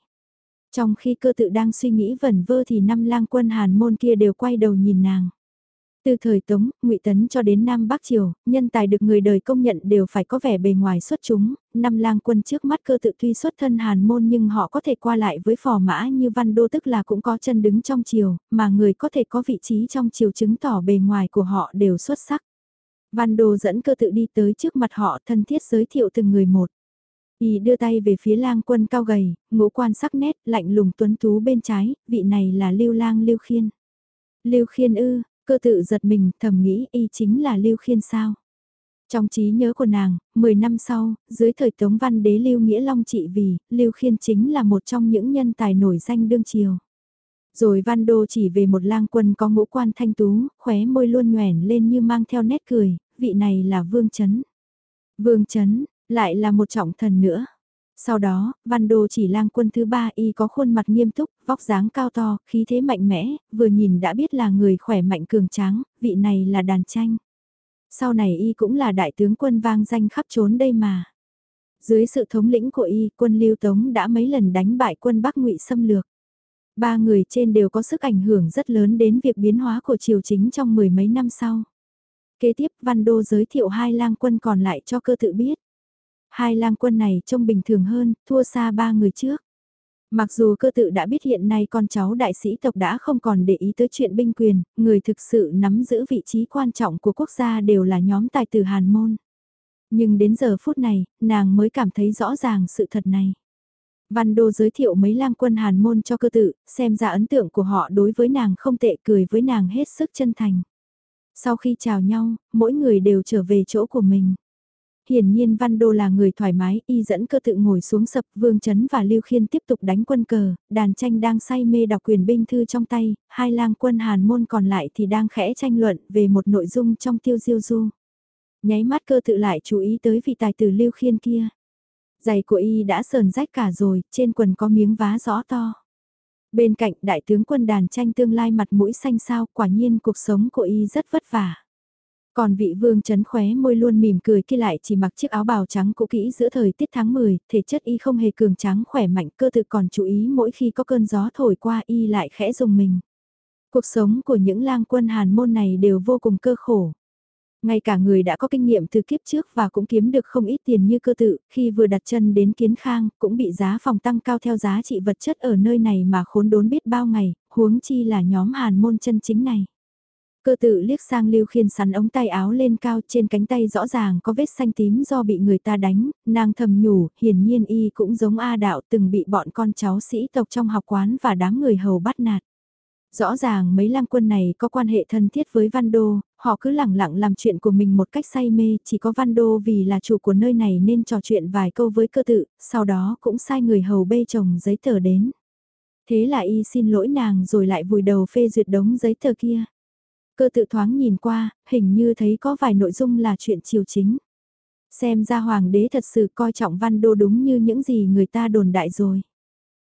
Trong khi cơ tự đang suy nghĩ vẩn vơ thì năm lang quân hàn môn kia đều quay đầu nhìn nàng. Từ thời Tống, Ngụy Tấn cho đến Nam Bắc Triều, nhân tài được người đời công nhận đều phải có vẻ bề ngoài xuất chúng, năm lang quân trước mắt cơ tự tuy xuất thân hàn môn nhưng họ có thể qua lại với phò mã như văn đô tức là cũng có chân đứng trong triều, mà người có thể có vị trí trong triều chứng tỏ bề ngoài của họ đều xuất sắc. Văn đô dẫn cơ tự đi tới trước mặt họ thân thiết giới thiệu từng người một. Y đưa tay về phía lang quân cao gầy, ngũ quan sắc nét, lạnh lùng tuấn tú bên trái, vị này là lưu lang lưu khiên. Lưu khiên ư, Cơ tự giật mình, thầm nghĩ y chính là Lưu Khiên sao. Trong trí nhớ của nàng, 10 năm sau, dưới thời Tống Văn Đế Lưu Nghĩa Long trị vì, Lưu Khiên chính là một trong những nhân tài nổi danh đương triều. Rồi Văn Đô chỉ về một lang quân có ngũ quan thanh tú, khóe môi luôn nhoẻn lên như mang theo nét cười, vị này là Vương Chấn. Vương Chấn, lại là một trọng thần nữa. Sau đó, Văn Đô chỉ lang quân thứ ba y có khuôn mặt nghiêm túc, vóc dáng cao to, khí thế mạnh mẽ, vừa nhìn đã biết là người khỏe mạnh cường tráng, vị này là đàn tranh. Sau này y cũng là đại tướng quân vang danh khắp trốn đây mà. Dưới sự thống lĩnh của y, quân Lưu Tống đã mấy lần đánh bại quân Bắc Ngụy xâm lược. Ba người trên đều có sức ảnh hưởng rất lớn đến việc biến hóa của triều chính trong mười mấy năm sau. Kế tiếp Văn Đô giới thiệu hai lang quân còn lại cho cơ tự biết. Hai lang quân này trông bình thường hơn, thua xa ba người trước. Mặc dù cơ tự đã biết hiện nay con cháu đại sĩ tộc đã không còn để ý tới chuyện binh quyền, người thực sự nắm giữ vị trí quan trọng của quốc gia đều là nhóm tài tử Hàn Môn. Nhưng đến giờ phút này, nàng mới cảm thấy rõ ràng sự thật này. Văn Đô giới thiệu mấy lang quân Hàn Môn cho cơ tự, xem ra ấn tượng của họ đối với nàng không tệ cười với nàng hết sức chân thành. Sau khi chào nhau, mỗi người đều trở về chỗ của mình hiển nhiên Văn Đô là người thoải mái, y dẫn cơ tự ngồi xuống sập, Vương Chấn và Lưu Khiên tiếp tục đánh quân cờ, đàn tranh đang say mê đọc quyền binh thư trong tay, hai lang quân Hàn môn còn lại thì đang khẽ tranh luận về một nội dung trong tiêu diêu du. Nháy mắt cơ tự lại chú ý tới vị tài tử Lưu Khiên kia. Giày của y đã sờn rách cả rồi, trên quần có miếng vá rõ to. Bên cạnh đại tướng quân đàn tranh tương lai mặt mũi xanh sao, quả nhiên cuộc sống của y rất vất vả. Còn vị vương chấn khóe môi luôn mỉm cười kia lại chỉ mặc chiếc áo bào trắng cũ kỹ giữa thời tiết tháng 10, thể chất y không hề cường tráng khỏe mạnh cơ tự còn chú ý mỗi khi có cơn gió thổi qua y lại khẽ dùng mình. Cuộc sống của những lang quân hàn môn này đều vô cùng cơ khổ. Ngay cả người đã có kinh nghiệm từ kiếp trước và cũng kiếm được không ít tiền như cơ tự, khi vừa đặt chân đến kiến khang, cũng bị giá phòng tăng cao theo giá trị vật chất ở nơi này mà khốn đốn biết bao ngày, huống chi là nhóm hàn môn chân chính này. Cơ tự liếc sang Lưu Khiên sắn ống tay áo lên cao trên cánh tay rõ ràng có vết xanh tím do bị người ta đánh, nàng thầm nhủ, hiển nhiên y cũng giống A đạo từng bị bọn con cháu sĩ tộc trong học quán và đám người hầu bắt nạt. Rõ ràng mấy lang quân này có quan hệ thân thiết với Văn Đô, họ cứ lẳng lặng làm chuyện của mình một cách say mê, chỉ có Văn Đô vì là chủ của nơi này nên trò chuyện vài câu với cơ tự, sau đó cũng sai người hầu bê chồng giấy tờ đến. Thế là y xin lỗi nàng rồi lại vùi đầu phê duyệt đống giấy tờ kia. Cơ tự thoáng nhìn qua, hình như thấy có vài nội dung là chuyện triều chính. Xem ra hoàng đế thật sự coi trọng văn đô đúng như những gì người ta đồn đại rồi.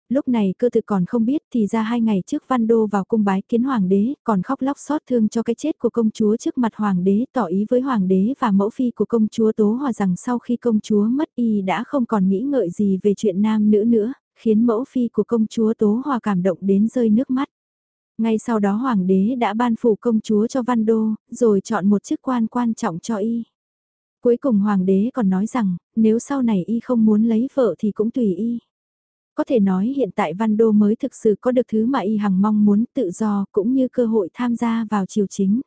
Lúc này cơ tự còn không biết thì ra hai ngày trước Văn Đô vào cung bái kiến hoàng đế, còn khóc lóc xót thương cho cái chết của công chúa trước mặt hoàng đế tỏ ý với hoàng đế và mẫu phi của công chúa Tố Hòa rằng sau khi công chúa mất y đã không còn nghĩ ngợi gì về chuyện nam nữ nữa, khiến mẫu phi của công chúa Tố Hòa cảm động đến rơi nước mắt. Ngay sau đó hoàng đế đã ban phủ công chúa cho Văn Đô, rồi chọn một chức quan quan trọng cho y. Cuối cùng hoàng đế còn nói rằng, nếu sau này y không muốn lấy vợ thì cũng tùy y. Có thể nói hiện tại Văn Đô mới thực sự có được thứ mà y hằng mong muốn tự do cũng như cơ hội tham gia vào triều chính.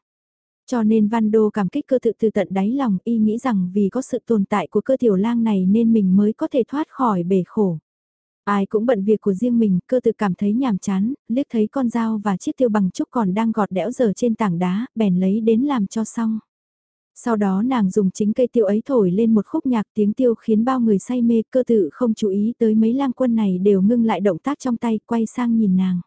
Cho nên Văn Đô cảm kích cơ tự từ tận đáy lòng y nghĩ rằng vì có sự tồn tại của cơ tiểu lang này nên mình mới có thể thoát khỏi bể khổ. Ai cũng bận việc của riêng mình, cơ tự cảm thấy nhàm chán, liếc thấy con dao và chiếc tiêu bằng trúc còn đang gọt đẽo giờ trên tảng đá, bèn lấy đến làm cho xong. Sau đó nàng dùng chính cây tiêu ấy thổi lên một khúc nhạc tiếng tiêu khiến bao người say mê cơ tự không chú ý tới mấy lang quân này đều ngưng lại động tác trong tay quay sang nhìn nàng.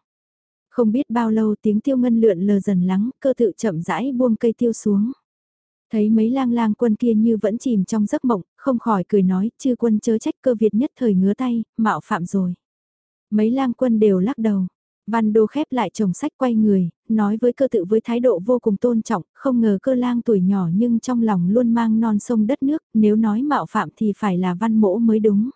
Không biết bao lâu tiếng tiêu ngân lượn lờ dần lắng, cơ tự chậm rãi buông cây tiêu xuống. Thấy mấy lang lang quân kia như vẫn chìm trong giấc mộng, không khỏi cười nói, chư quân chớ trách cơ Việt nhất thời ngứa tay, mạo phạm rồi. Mấy lang quân đều lắc đầu. Văn Đô khép lại chồng sách quay người, nói với cơ tự với thái độ vô cùng tôn trọng, không ngờ cơ lang tuổi nhỏ nhưng trong lòng luôn mang non sông đất nước, nếu nói mạo phạm thì phải là văn mỗ mới đúng.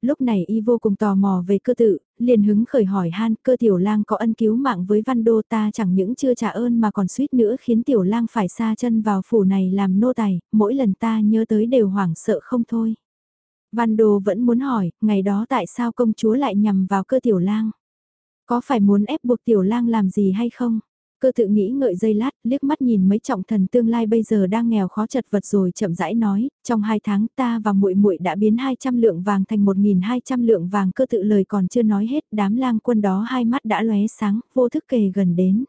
Lúc này y vô cùng tò mò về cơ tự, liền hứng khởi hỏi han cơ tiểu lang có ân cứu mạng với văn đô ta chẳng những chưa trả ơn mà còn suýt nữa khiến tiểu lang phải xa chân vào phủ này làm nô tài, mỗi lần ta nhớ tới đều hoảng sợ không thôi. Văn đô vẫn muốn hỏi, ngày đó tại sao công chúa lại nhằm vào cơ tiểu lang? Có phải muốn ép buộc tiểu lang làm gì hay không? Cơ tự nghĩ ngợi giây lát, liếc mắt nhìn mấy trọng thần tương lai bây giờ đang nghèo khó chật vật rồi chậm rãi nói, trong hai tháng ta và muội muội đã biến 200 lượng vàng thành 1.200 lượng vàng cơ tự lời còn chưa nói hết, đám lang quân đó hai mắt đã lóe sáng, vô thức kề gần đến.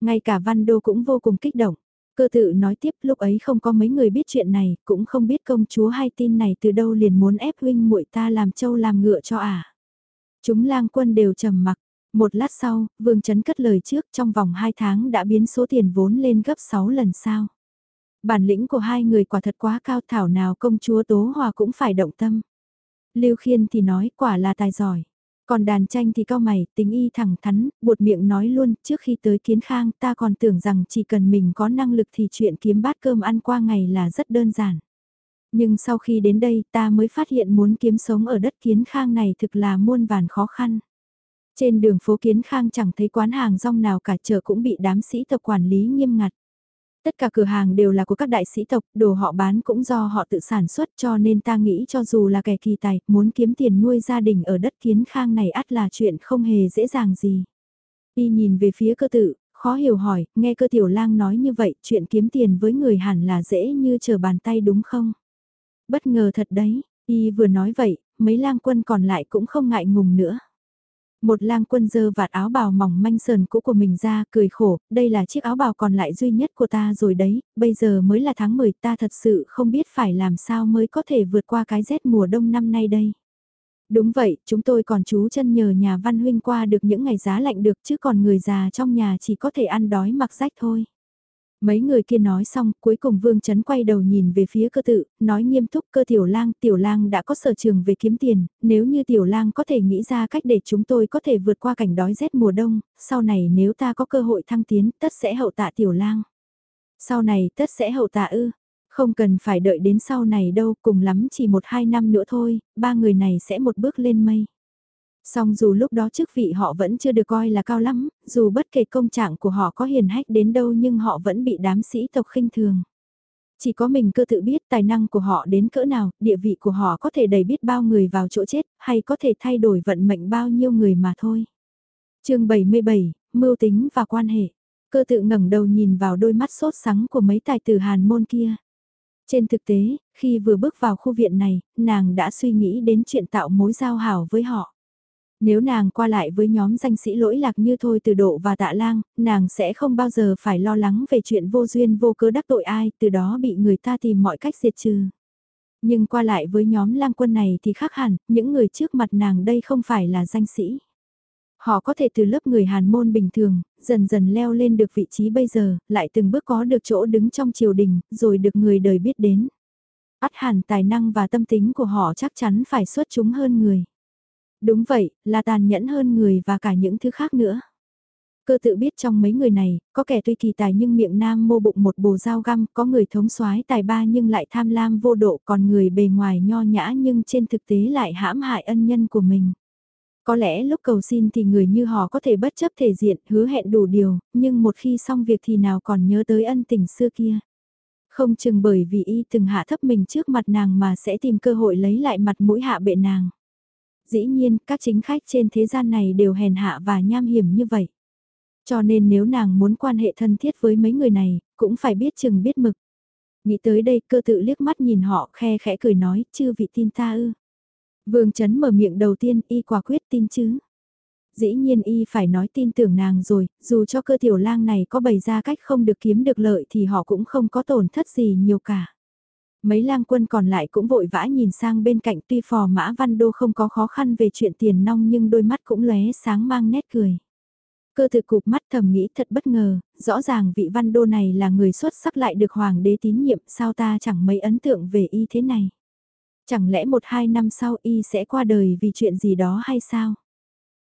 Ngay cả Văn Đô cũng vô cùng kích động. Cơ tự nói tiếp lúc ấy không có mấy người biết chuyện này, cũng không biết công chúa hay tin này từ đâu liền muốn ép huynh muội ta làm trâu làm ngựa cho à. Chúng lang quân đều trầm mặc, một lát sau, Vương Trấn cất lời trước trong vòng 2 tháng đã biến số tiền vốn lên gấp 6 lần sao. Bản lĩnh của hai người quả thật quá cao thảo nào công chúa Tố Hòa cũng phải động tâm. Lưu Khiên thì nói quả là tài giỏi. Còn đàn tranh thì cao mày, tính y thẳng thắn, buột miệng nói luôn, trước khi tới kiến khang ta còn tưởng rằng chỉ cần mình có năng lực thì chuyện kiếm bát cơm ăn qua ngày là rất đơn giản. Nhưng sau khi đến đây ta mới phát hiện muốn kiếm sống ở đất kiến khang này thực là muôn vàn khó khăn. Trên đường phố Kiến Khang chẳng thấy quán hàng rong nào cả chợ cũng bị đám sĩ tộc quản lý nghiêm ngặt. Tất cả cửa hàng đều là của các đại sĩ tộc, đồ họ bán cũng do họ tự sản xuất cho nên ta nghĩ cho dù là kẻ kỳ tài, muốn kiếm tiền nuôi gia đình ở đất Kiến Khang này ắt là chuyện không hề dễ dàng gì. Y nhìn về phía cơ tự, khó hiểu hỏi, nghe cơ tiểu lang nói như vậy, chuyện kiếm tiền với người hẳn là dễ như chờ bàn tay đúng không? Bất ngờ thật đấy, y vừa nói vậy, mấy lang quân còn lại cũng không ngại ngùng nữa. Một lang quân dơ vạt áo bào mỏng manh sờn cũ của mình ra, cười khổ, đây là chiếc áo bào còn lại duy nhất của ta rồi đấy, bây giờ mới là tháng 10 ta thật sự không biết phải làm sao mới có thể vượt qua cái rét mùa đông năm nay đây. Đúng vậy, chúng tôi còn chú chân nhờ nhà văn huynh qua được những ngày giá lạnh được chứ còn người già trong nhà chỉ có thể ăn đói mặc rách thôi. Mấy người kia nói xong, cuối cùng Vương Trấn quay đầu nhìn về phía cơ tự, nói nghiêm túc cơ tiểu lang, tiểu lang đã có sở trường về kiếm tiền, nếu như tiểu lang có thể nghĩ ra cách để chúng tôi có thể vượt qua cảnh đói rét mùa đông, sau này nếu ta có cơ hội thăng tiến, tất sẽ hậu tạ tiểu lang. Sau này tất sẽ hậu tạ ư, không cần phải đợi đến sau này đâu, cùng lắm chỉ một hai năm nữa thôi, ba người này sẽ một bước lên mây. Song dù lúc đó chức vị họ vẫn chưa được coi là cao lắm, dù bất kể công trạng của họ có hiền hách đến đâu nhưng họ vẫn bị đám sĩ tộc khinh thường. Chỉ có mình cơ tự biết tài năng của họ đến cỡ nào, địa vị của họ có thể đẩy biết bao người vào chỗ chết, hay có thể thay đổi vận mệnh bao nhiêu người mà thôi. chương 77, Mưu tính và quan hệ. Cơ tự ngẩng đầu nhìn vào đôi mắt sốt sắng của mấy tài tử hàn môn kia. Trên thực tế, khi vừa bước vào khu viện này, nàng đã suy nghĩ đến chuyện tạo mối giao hảo với họ. Nếu nàng qua lại với nhóm danh sĩ lỗi lạc như thôi từ độ và tạ lang, nàng sẽ không bao giờ phải lo lắng về chuyện vô duyên vô cớ đắc tội ai, từ đó bị người ta tìm mọi cách diệt trừ. Nhưng qua lại với nhóm lang quân này thì khác hẳn, những người trước mặt nàng đây không phải là danh sĩ. Họ có thể từ lớp người hàn môn bình thường, dần dần leo lên được vị trí bây giờ, lại từng bước có được chỗ đứng trong triều đình, rồi được người đời biết đến. át hẳn tài năng và tâm tính của họ chắc chắn phải xuất chúng hơn người. Đúng vậy, là tàn nhẫn hơn người và cả những thứ khác nữa. Cơ tự biết trong mấy người này, có kẻ tuy kỳ tài nhưng miệng nam mô bụng một bồ dao găm, có người thống soái tài ba nhưng lại tham lam vô độ, còn người bề ngoài nho nhã nhưng trên thực tế lại hãm hại ân nhân của mình. Có lẽ lúc cầu xin thì người như họ có thể bất chấp thể diện, hứa hẹn đủ điều, nhưng một khi xong việc thì nào còn nhớ tới ân tình xưa kia. Không chừng bởi vì y từng hạ thấp mình trước mặt nàng mà sẽ tìm cơ hội lấy lại mặt mũi hạ bệ nàng. Dĩ nhiên, các chính khách trên thế gian này đều hèn hạ và nham hiểm như vậy. Cho nên nếu nàng muốn quan hệ thân thiết với mấy người này, cũng phải biết chừng biết mực. Nghĩ tới đây cơ tự liếc mắt nhìn họ khe khẽ cười nói, chư vị tin ta ư. Vương chấn mở miệng đầu tiên, y quả quyết tin chứ. Dĩ nhiên y phải nói tin tưởng nàng rồi, dù cho cơ tiểu lang này có bày ra cách không được kiếm được lợi thì họ cũng không có tổn thất gì nhiều cả. Mấy lang quân còn lại cũng vội vã nhìn sang bên cạnh tuy phò mã văn đô không có khó khăn về chuyện tiền nong nhưng đôi mắt cũng lóe sáng mang nét cười. Cơ thực cục mắt thầm nghĩ thật bất ngờ, rõ ràng vị văn đô này là người xuất sắc lại được hoàng đế tín nhiệm sao ta chẳng mấy ấn tượng về y thế này. Chẳng lẽ một hai năm sau y sẽ qua đời vì chuyện gì đó hay sao?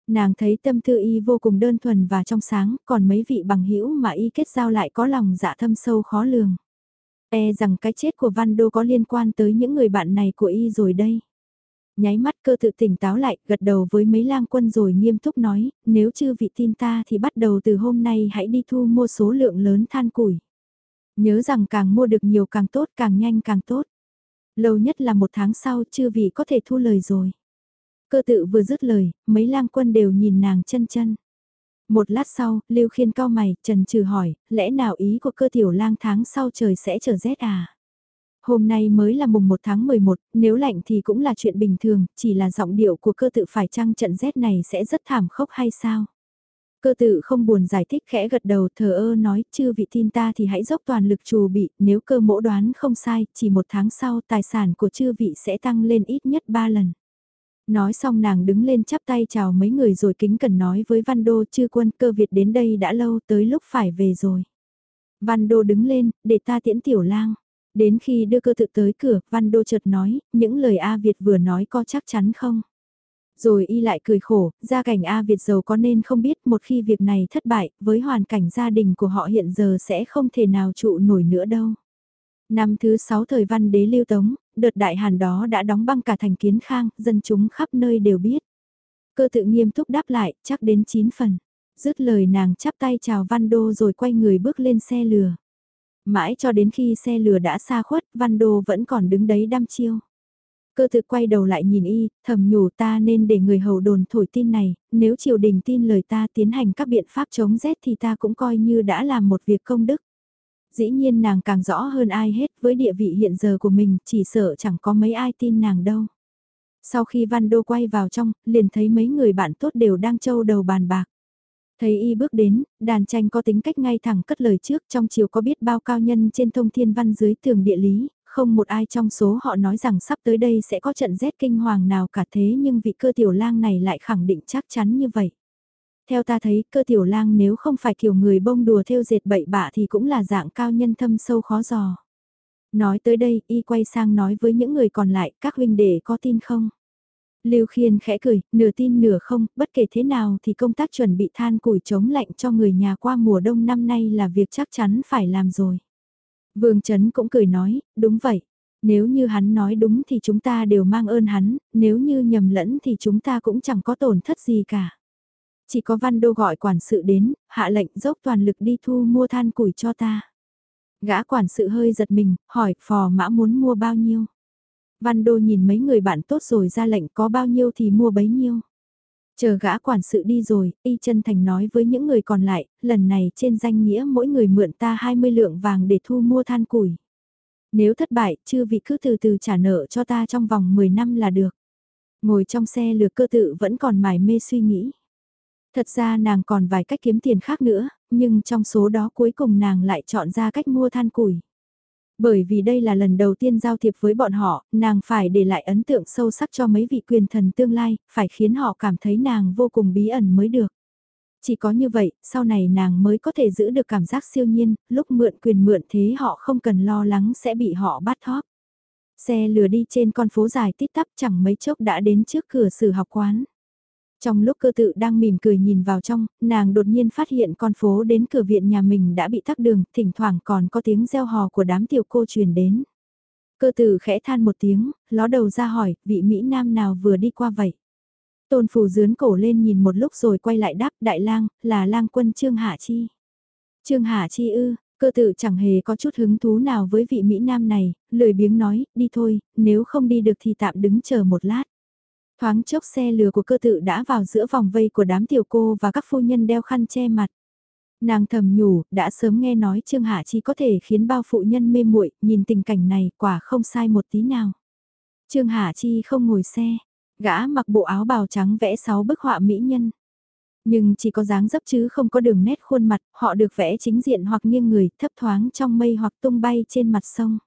Nàng thấy tâm tư y vô cùng đơn thuần và trong sáng, còn mấy vị bằng hữu mà y kết giao lại có lòng dạ thâm sâu khó lường. E rằng cái chết của Văn Đô có liên quan tới những người bạn này của y rồi đây. Nháy mắt cơ tự tỉnh táo lại, gật đầu với mấy lang quân rồi nghiêm túc nói, nếu chư vị tin ta thì bắt đầu từ hôm nay hãy đi thu mua số lượng lớn than củi. Nhớ rằng càng mua được nhiều càng tốt, càng nhanh càng tốt. Lâu nhất là một tháng sau chư vị có thể thu lời rồi. Cơ tự vừa dứt lời, mấy lang quân đều nhìn nàng chân chân. Một lát sau, Lưu Khiên cao mày, trần trừ hỏi, lẽ nào ý của cơ tiểu lang tháng sau trời sẽ trở rét à? Hôm nay mới là mùng 1 tháng 11, nếu lạnh thì cũng là chuyện bình thường, chỉ là giọng điệu của cơ tự phải chăng trận rét này sẽ rất thảm khốc hay sao? Cơ tự không buồn giải thích khẽ gật đầu thờ ơ nói, chư vị tin ta thì hãy dốc toàn lực trù bị, nếu cơ mỗ đoán không sai, chỉ một tháng sau tài sản của chư vị sẽ tăng lên ít nhất 3 lần. Nói xong nàng đứng lên chắp tay chào mấy người rồi kính cần nói với Văn Đô chư quân cơ Việt đến đây đã lâu tới lúc phải về rồi. Văn Đô đứng lên, để ta tiễn tiểu lang. Đến khi đưa cơ tự tới cửa, Văn Đô chợt nói, những lời A Việt vừa nói có chắc chắn không? Rồi y lại cười khổ, gia cảnh A Việt giàu có nên không biết một khi việc này thất bại, với hoàn cảnh gia đình của họ hiện giờ sẽ không thể nào trụ nổi nữa đâu. Năm thứ sáu thời văn đế lưu tống, đợt đại hàn đó đã đóng băng cả thành kiến khang, dân chúng khắp nơi đều biết. Cơ tự nghiêm túc đáp lại, chắc đến 9 phần. Dứt lời nàng chắp tay chào Văn Đô rồi quay người bước lên xe lừa. Mãi cho đến khi xe lừa đã xa khuất, Văn Đô vẫn còn đứng đấy đăm chiêu. Cơ tự quay đầu lại nhìn y, thầm nhủ ta nên để người hầu đồn thổi tin này, nếu triều đình tin lời ta tiến hành các biện pháp chống rét thì ta cũng coi như đã làm một việc công đức. Dĩ nhiên nàng càng rõ hơn ai hết với địa vị hiện giờ của mình, chỉ sợ chẳng có mấy ai tin nàng đâu. Sau khi Văn Đô quay vào trong, liền thấy mấy người bạn tốt đều đang trâu đầu bàn bạc. Thấy y bước đến, đàn tranh có tính cách ngay thẳng cất lời trước trong chiều có biết bao cao nhân trên thông thiên văn dưới tường địa lý, không một ai trong số họ nói rằng sắp tới đây sẽ có trận rét kinh hoàng nào cả thế nhưng vị cơ tiểu lang này lại khẳng định chắc chắn như vậy. Theo ta thấy cơ tiểu lang nếu không phải kiểu người bông đùa theo dệt bậy bạ thì cũng là dạng cao nhân thâm sâu khó giò Nói tới đây y quay sang nói với những người còn lại các huynh đệ có tin không? Lưu Khiên khẽ cười, nửa tin nửa không, bất kể thế nào thì công tác chuẩn bị than củi chống lạnh cho người nhà qua mùa đông năm nay là việc chắc chắn phải làm rồi. Vương Trấn cũng cười nói, đúng vậy. Nếu như hắn nói đúng thì chúng ta đều mang ơn hắn, nếu như nhầm lẫn thì chúng ta cũng chẳng có tổn thất gì cả. Chỉ có Văn Đô gọi quản sự đến, hạ lệnh dốc toàn lực đi thu mua than củi cho ta. Gã quản sự hơi giật mình, hỏi phò mã muốn mua bao nhiêu. Văn Đô nhìn mấy người bạn tốt rồi ra lệnh có bao nhiêu thì mua bấy nhiêu. Chờ gã quản sự đi rồi, y chân thành nói với những người còn lại, lần này trên danh nghĩa mỗi người mượn ta 20 lượng vàng để thu mua than củi. Nếu thất bại, chư vị cứ từ từ trả nợ cho ta trong vòng 10 năm là được. Ngồi trong xe lừa cơ tự vẫn còn mải mê suy nghĩ. Thật ra nàng còn vài cách kiếm tiền khác nữa, nhưng trong số đó cuối cùng nàng lại chọn ra cách mua than củi. Bởi vì đây là lần đầu tiên giao thiệp với bọn họ, nàng phải để lại ấn tượng sâu sắc cho mấy vị quyền thần tương lai, phải khiến họ cảm thấy nàng vô cùng bí ẩn mới được. Chỉ có như vậy, sau này nàng mới có thể giữ được cảm giác siêu nhiên, lúc mượn quyền mượn thế họ không cần lo lắng sẽ bị họ bắt thóp. Xe lừa đi trên con phố dài tít tắp chẳng mấy chốc đã đến trước cửa sử học quán. Trong lúc cơ tự đang mỉm cười nhìn vào trong, nàng đột nhiên phát hiện con phố đến cửa viện nhà mình đã bị tắc đường, thỉnh thoảng còn có tiếng reo hò của đám tiểu cô truyền đến. Cơ tử khẽ than một tiếng, ló đầu ra hỏi, vị Mỹ Nam nào vừa đi qua vậy? Tôn Phù dướn cổ lên nhìn một lúc rồi quay lại đáp đại lang, là lang quân Trương Hạ Chi. Trương Hạ Chi ư, cơ tự chẳng hề có chút hứng thú nào với vị Mỹ Nam này, lười biếng nói, đi thôi, nếu không đi được thì tạm đứng chờ một lát. Thoáng chốc xe lừa của cơ tự đã vào giữa vòng vây của đám tiểu cô và các phu nhân đeo khăn che mặt. Nàng thầm nhủ, đã sớm nghe nói Trương Hạ Chi có thể khiến bao phụ nhân mê muội, nhìn tình cảnh này quả không sai một tí nào. Trương Hạ Chi không ngồi xe, gã mặc bộ áo bào trắng vẽ sáu bức họa mỹ nhân. Nhưng chỉ có dáng dấp chứ không có đường nét khuôn mặt, họ được vẽ chính diện hoặc nghiêng người, thấp thoáng trong mây hoặc tung bay trên mặt sông.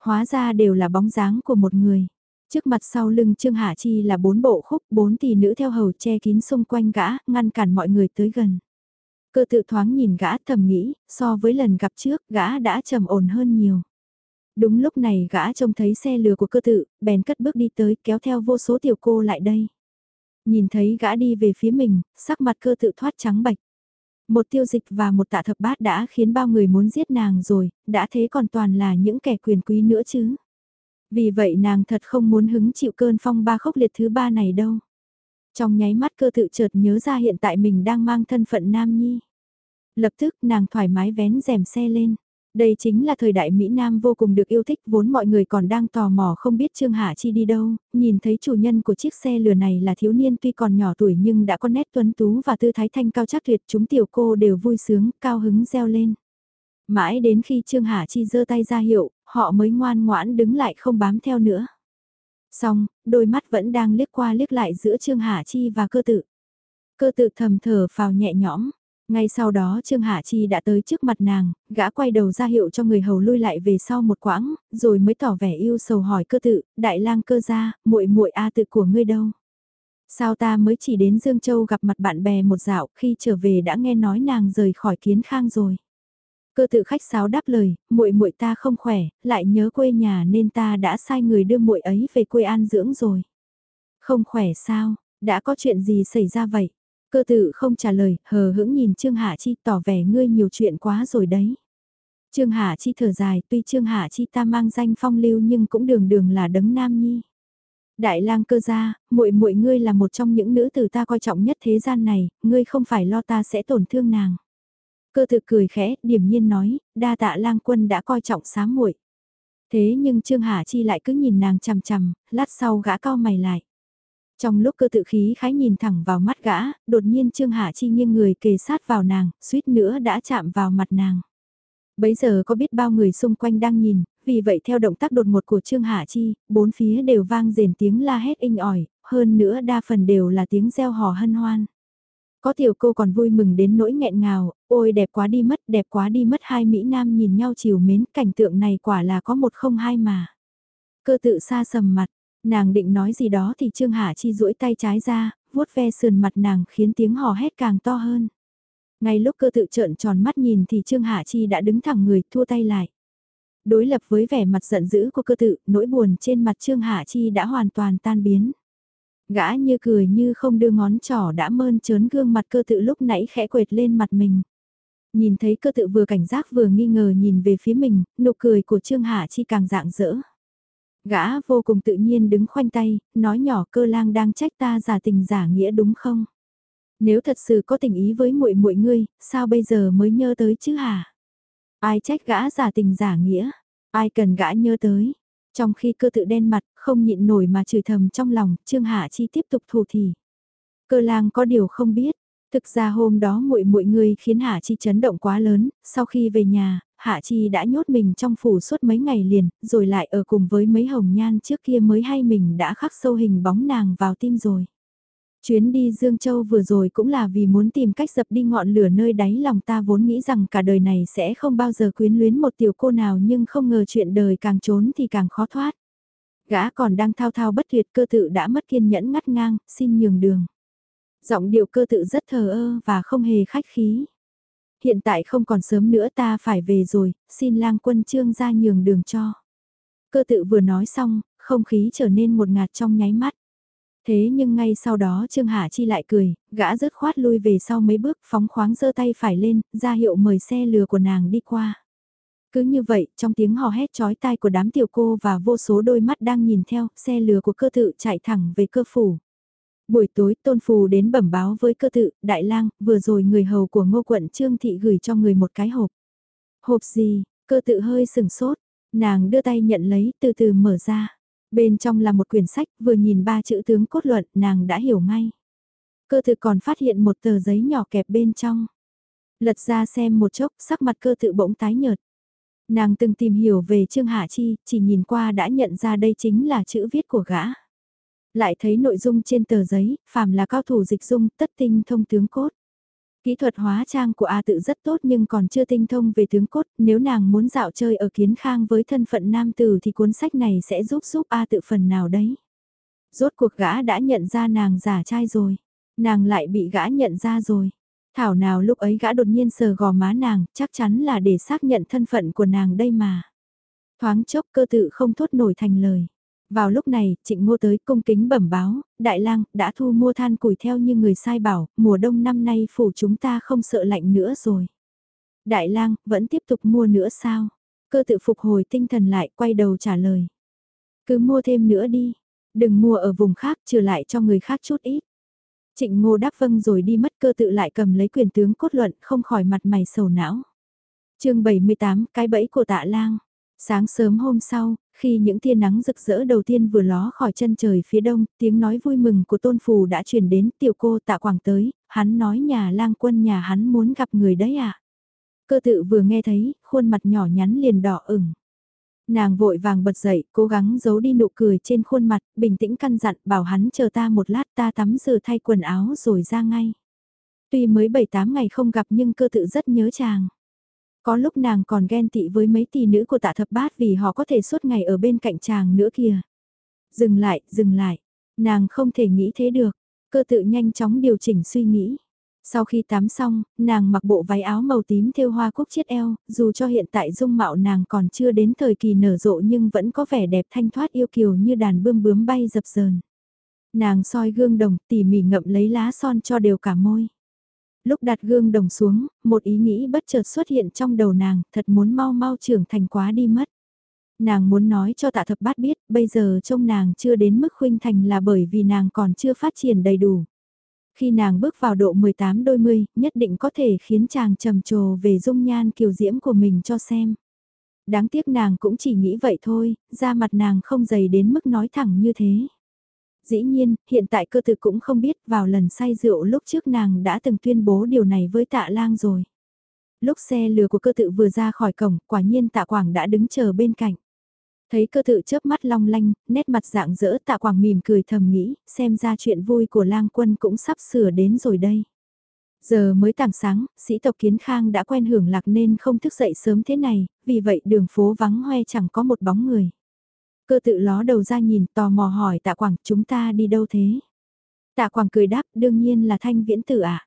Hóa ra đều là bóng dáng của một người. Trước mặt sau lưng Trương Hạ Chi là bốn bộ khúc, bốn tỷ nữ theo hầu che kín xung quanh gã, ngăn cản mọi người tới gần. Cơ tự thoáng nhìn gã thầm nghĩ, so với lần gặp trước, gã đã trầm ổn hơn nhiều. Đúng lúc này gã trông thấy xe lừa của cơ tự, bèn cất bước đi tới kéo theo vô số tiểu cô lại đây. Nhìn thấy gã đi về phía mình, sắc mặt cơ tự thoát trắng bạch. Một tiêu dịch và một tạ thập bát đã khiến bao người muốn giết nàng rồi, đã thế còn toàn là những kẻ quyền quý nữa chứ. Vì vậy nàng thật không muốn hứng chịu cơn phong ba khốc liệt thứ ba này đâu. Trong nháy mắt cơ tự chợt nhớ ra hiện tại mình đang mang thân phận nam nhi. Lập tức nàng thoải mái vén rèm xe lên. Đây chính là thời đại Mỹ Nam vô cùng được yêu thích vốn mọi người còn đang tò mò không biết Trương Hạ Chi đi đâu, nhìn thấy chủ nhân của chiếc xe lừa này là thiếu niên tuy còn nhỏ tuổi nhưng đã có nét tuấn tú và tư thái thanh cao chắc tuyệt chúng tiểu cô đều vui sướng, cao hứng reo lên. Mãi đến khi Trương Hạ Chi giơ tay ra hiệu, họ mới ngoan ngoãn đứng lại không bám theo nữa. Xong, đôi mắt vẫn đang liếc qua liếc lại giữa Trương Hạ Chi và cơ tự. Cơ tự thầm thở phào nhẹ nhõm, ngay sau đó Trương Hạ Chi đã tới trước mặt nàng, gã quay đầu ra hiệu cho người hầu lui lại về sau một quãng, rồi mới tỏ vẻ yêu sầu hỏi cơ tự, đại lang cơ gia, muội muội a tự của ngươi đâu? Sao ta mới chỉ đến Dương Châu gặp mặt bạn bè một dạo, khi trở về đã nghe nói nàng rời khỏi kiến khang rồi. Cơ tự khách sáo đáp lời, muội muội ta không khỏe, lại nhớ quê nhà nên ta đã sai người đưa muội ấy về quê an dưỡng rồi. Không khỏe sao, đã có chuyện gì xảy ra vậy? Cơ tự không trả lời, hờ hững nhìn Trương Hạ Chi tỏ vẻ ngươi nhiều chuyện quá rồi đấy. Trương Hạ Chi thở dài, tuy Trương Hạ Chi ta mang danh phong lưu nhưng cũng đường đường là đấng nam nhi. Đại lang cơ gia, muội muội ngươi là một trong những nữ tử ta coi trọng nhất thế gian này, ngươi không phải lo ta sẽ tổn thương nàng. Cơ thực cười khẽ, điểm nhiên nói, đa tạ lang quân đã coi trọng sám muội. Thế nhưng Trương Hà Chi lại cứ nhìn nàng chằm chằm, lát sau gã cao mày lại. Trong lúc cơ tự khí khái nhìn thẳng vào mắt gã, đột nhiên Trương hà Chi nghiêng người kề sát vào nàng, suýt nữa đã chạm vào mặt nàng. Bấy giờ có biết bao người xung quanh đang nhìn, vì vậy theo động tác đột ngột của Trương Hạ Chi, bốn phía đều vang rền tiếng la hét inh ỏi, hơn nữa đa phần đều là tiếng reo hò hân hoan. Có tiểu cô còn vui mừng đến nỗi nghẹn ngào, ôi đẹp quá đi mất, đẹp quá đi mất hai Mỹ Nam nhìn nhau chiều mến, cảnh tượng này quả là có một không hai mà. Cơ tự xa sầm mặt, Nàng định nói gì đó thì Trương Hạ Chi duỗi tay trái ra, vuốt ve sườn mặt nàng khiến tiếng hò hét càng to hơn. Ngay lúc cơ tự trợn tròn mắt nhìn thì Trương Hạ Chi đã đứng thẳng người thua tay lại. Đối lập với vẻ mặt giận dữ của cơ tự, nỗi buồn trên mặt Trương Hạ Chi đã hoàn toàn tan biến. Gã như cười như không đưa ngón trỏ đã mơn trớn gương mặt cơ tự lúc nãy khẽ quệt lên mặt mình. Nhìn thấy cơ tự vừa cảnh giác vừa nghi ngờ nhìn về phía mình, nụ cười của Trương Hạ Chi càng dạng dỡ. Gã vô cùng tự nhiên đứng khoanh tay, nói nhỏ cơ lang đang trách ta giả tình giả nghĩa đúng không? Nếu thật sự có tình ý với muội muội ngươi, sao bây giờ mới nhớ tới chứ hả? Ai trách gã giả tình giả nghĩa? Ai cần gã nhớ tới? Trong khi cơ tự đen mặt, không nhịn nổi mà chửi thầm trong lòng, Trương Hạ Chi tiếp tục thủ thì. Cơ lang có điều không biết, thực ra hôm đó muội muội ngươi khiến Hạ Chi chấn động quá lớn, sau khi về nhà, Hạ Chi đã nhốt mình trong phủ suốt mấy ngày liền, rồi lại ở cùng với mấy hồng nhan trước kia mới hay mình đã khắc sâu hình bóng nàng vào tim rồi. Chuyến đi Dương Châu vừa rồi cũng là vì muốn tìm cách dập đi ngọn lửa nơi đáy lòng ta vốn nghĩ rằng cả đời này sẽ không bao giờ quyến luyến một tiểu cô nào nhưng không ngờ chuyện đời càng trốn thì càng khó thoát. Gã còn đang thao thao bất tuyệt cơ tự đã mất kiên nhẫn ngắt ngang, xin nhường đường. Giọng điệu cơ tự rất thờ ơ và không hề khách khí. Hiện tại không còn sớm nữa ta phải về rồi, xin lang quân trương ra nhường đường cho. Cơ tự vừa nói xong, không khí trở nên một ngạt trong nháy mắt. Thế nhưng ngay sau đó Trương Hạ Chi lại cười, gã rớt khoát lui về sau mấy bước phóng khoáng giơ tay phải lên, ra hiệu mời xe lừa của nàng đi qua. Cứ như vậy, trong tiếng hò hét chói tai của đám tiểu cô và vô số đôi mắt đang nhìn theo, xe lừa của cơ tự chạy thẳng về cơ phủ. Buổi tối tôn phù đến bẩm báo với cơ tự, đại lang, vừa rồi người hầu của ngô quận trương thị gửi cho người một cái hộp. Hộp gì, cơ tự hơi sừng sốt, nàng đưa tay nhận lấy từ từ mở ra. Bên trong là một quyển sách, vừa nhìn ba chữ tướng cốt luận, nàng đã hiểu ngay. Cơ tự còn phát hiện một tờ giấy nhỏ kẹp bên trong. Lật ra xem một chốc, sắc mặt cơ tự bỗng tái nhợt. Nàng từng tìm hiểu về Trương Hạ Chi, chỉ nhìn qua đã nhận ra đây chính là chữ viết của gã. Lại thấy nội dung trên tờ giấy, phàm là cao thủ dịch dung, tất tinh thông tướng cốt. Kỹ thuật hóa trang của A tự rất tốt nhưng còn chưa tinh thông về tướng cốt, nếu nàng muốn dạo chơi ở kiến khang với thân phận nam tử thì cuốn sách này sẽ giúp giúp A tự phần nào đấy. Rốt cuộc gã đã nhận ra nàng giả trai rồi, nàng lại bị gã nhận ra rồi. Thảo nào lúc ấy gã đột nhiên sờ gò má nàng, chắc chắn là để xác nhận thân phận của nàng đây mà. Thoáng chốc cơ tự không thốt nổi thành lời. Vào lúc này, trịnh ngô tới cung kính bẩm báo, đại lang đã thu mua than củi theo như người sai bảo, mùa đông năm nay phủ chúng ta không sợ lạnh nữa rồi. Đại lang vẫn tiếp tục mua nữa sao? Cơ tự phục hồi tinh thần lại, quay đầu trả lời. Cứ mua thêm nữa đi, đừng mua ở vùng khác, trừ lại cho người khác chút ít. Trịnh ngô đáp vâng rồi đi mất cơ tự lại cầm lấy quyền tướng cốt luận, không khỏi mặt mày sầu não. chương 78, cái bẫy của tạ lang. Sáng sớm hôm sau, khi những tia nắng rực rỡ đầu tiên vừa ló khỏi chân trời phía đông, tiếng nói vui mừng của tôn phù đã truyền đến tiểu cô tạ quảng tới, hắn nói nhà lang quân nhà hắn muốn gặp người đấy à. Cơ tự vừa nghe thấy, khuôn mặt nhỏ nhắn liền đỏ ửng. Nàng vội vàng bật dậy, cố gắng giấu đi nụ cười trên khuôn mặt, bình tĩnh căn dặn bảo hắn chờ ta một lát ta tắm rửa thay quần áo rồi ra ngay. Tuy mới 7-8 ngày không gặp nhưng cơ tự rất nhớ chàng. Có lúc nàng còn ghen tị với mấy tỷ nữ của tạ thập bát vì họ có thể suốt ngày ở bên cạnh chàng nữa kìa. Dừng lại, dừng lại. Nàng không thể nghĩ thế được. Cơ tự nhanh chóng điều chỉnh suy nghĩ. Sau khi tắm xong, nàng mặc bộ váy áo màu tím thêu hoa cúc chiết eo, dù cho hiện tại dung mạo nàng còn chưa đến thời kỳ nở rộ nhưng vẫn có vẻ đẹp thanh thoát yêu kiều như đàn bươm bướm bay dập dờn. Nàng soi gương đồng tỉ mỉ ngậm lấy lá son cho đều cả môi. Lúc đặt gương đồng xuống, một ý nghĩ bất chợt xuất hiện trong đầu nàng, thật muốn mau mau trưởng thành quá đi mất. Nàng muốn nói cho tạ thập bát biết, bây giờ trông nàng chưa đến mức khuynh thành là bởi vì nàng còn chưa phát triển đầy đủ. Khi nàng bước vào độ 18 đôi mươi, nhất định có thể khiến chàng trầm trồ về dung nhan kiều diễm của mình cho xem. Đáng tiếc nàng cũng chỉ nghĩ vậy thôi, da mặt nàng không dày đến mức nói thẳng như thế. Dĩ nhiên, hiện tại cơ tự cũng không biết vào lần say rượu lúc trước nàng đã từng tuyên bố điều này với tạ lang rồi. Lúc xe lừa của cơ tự vừa ra khỏi cổng, quả nhiên tạ quảng đã đứng chờ bên cạnh. Thấy cơ tự chớp mắt long lanh, nét mặt dạng dỡ tạ quảng mỉm cười thầm nghĩ, xem ra chuyện vui của lang quân cũng sắp sửa đến rồi đây. Giờ mới tảng sáng, sĩ tộc kiến khang đã quen hưởng lạc nên không thức dậy sớm thế này, vì vậy đường phố vắng hoe chẳng có một bóng người. Cơ tự ló đầu ra nhìn tò mò hỏi tạ quảng chúng ta đi đâu thế? Tạ quảng cười đáp đương nhiên là thanh viễn tử ạ. À?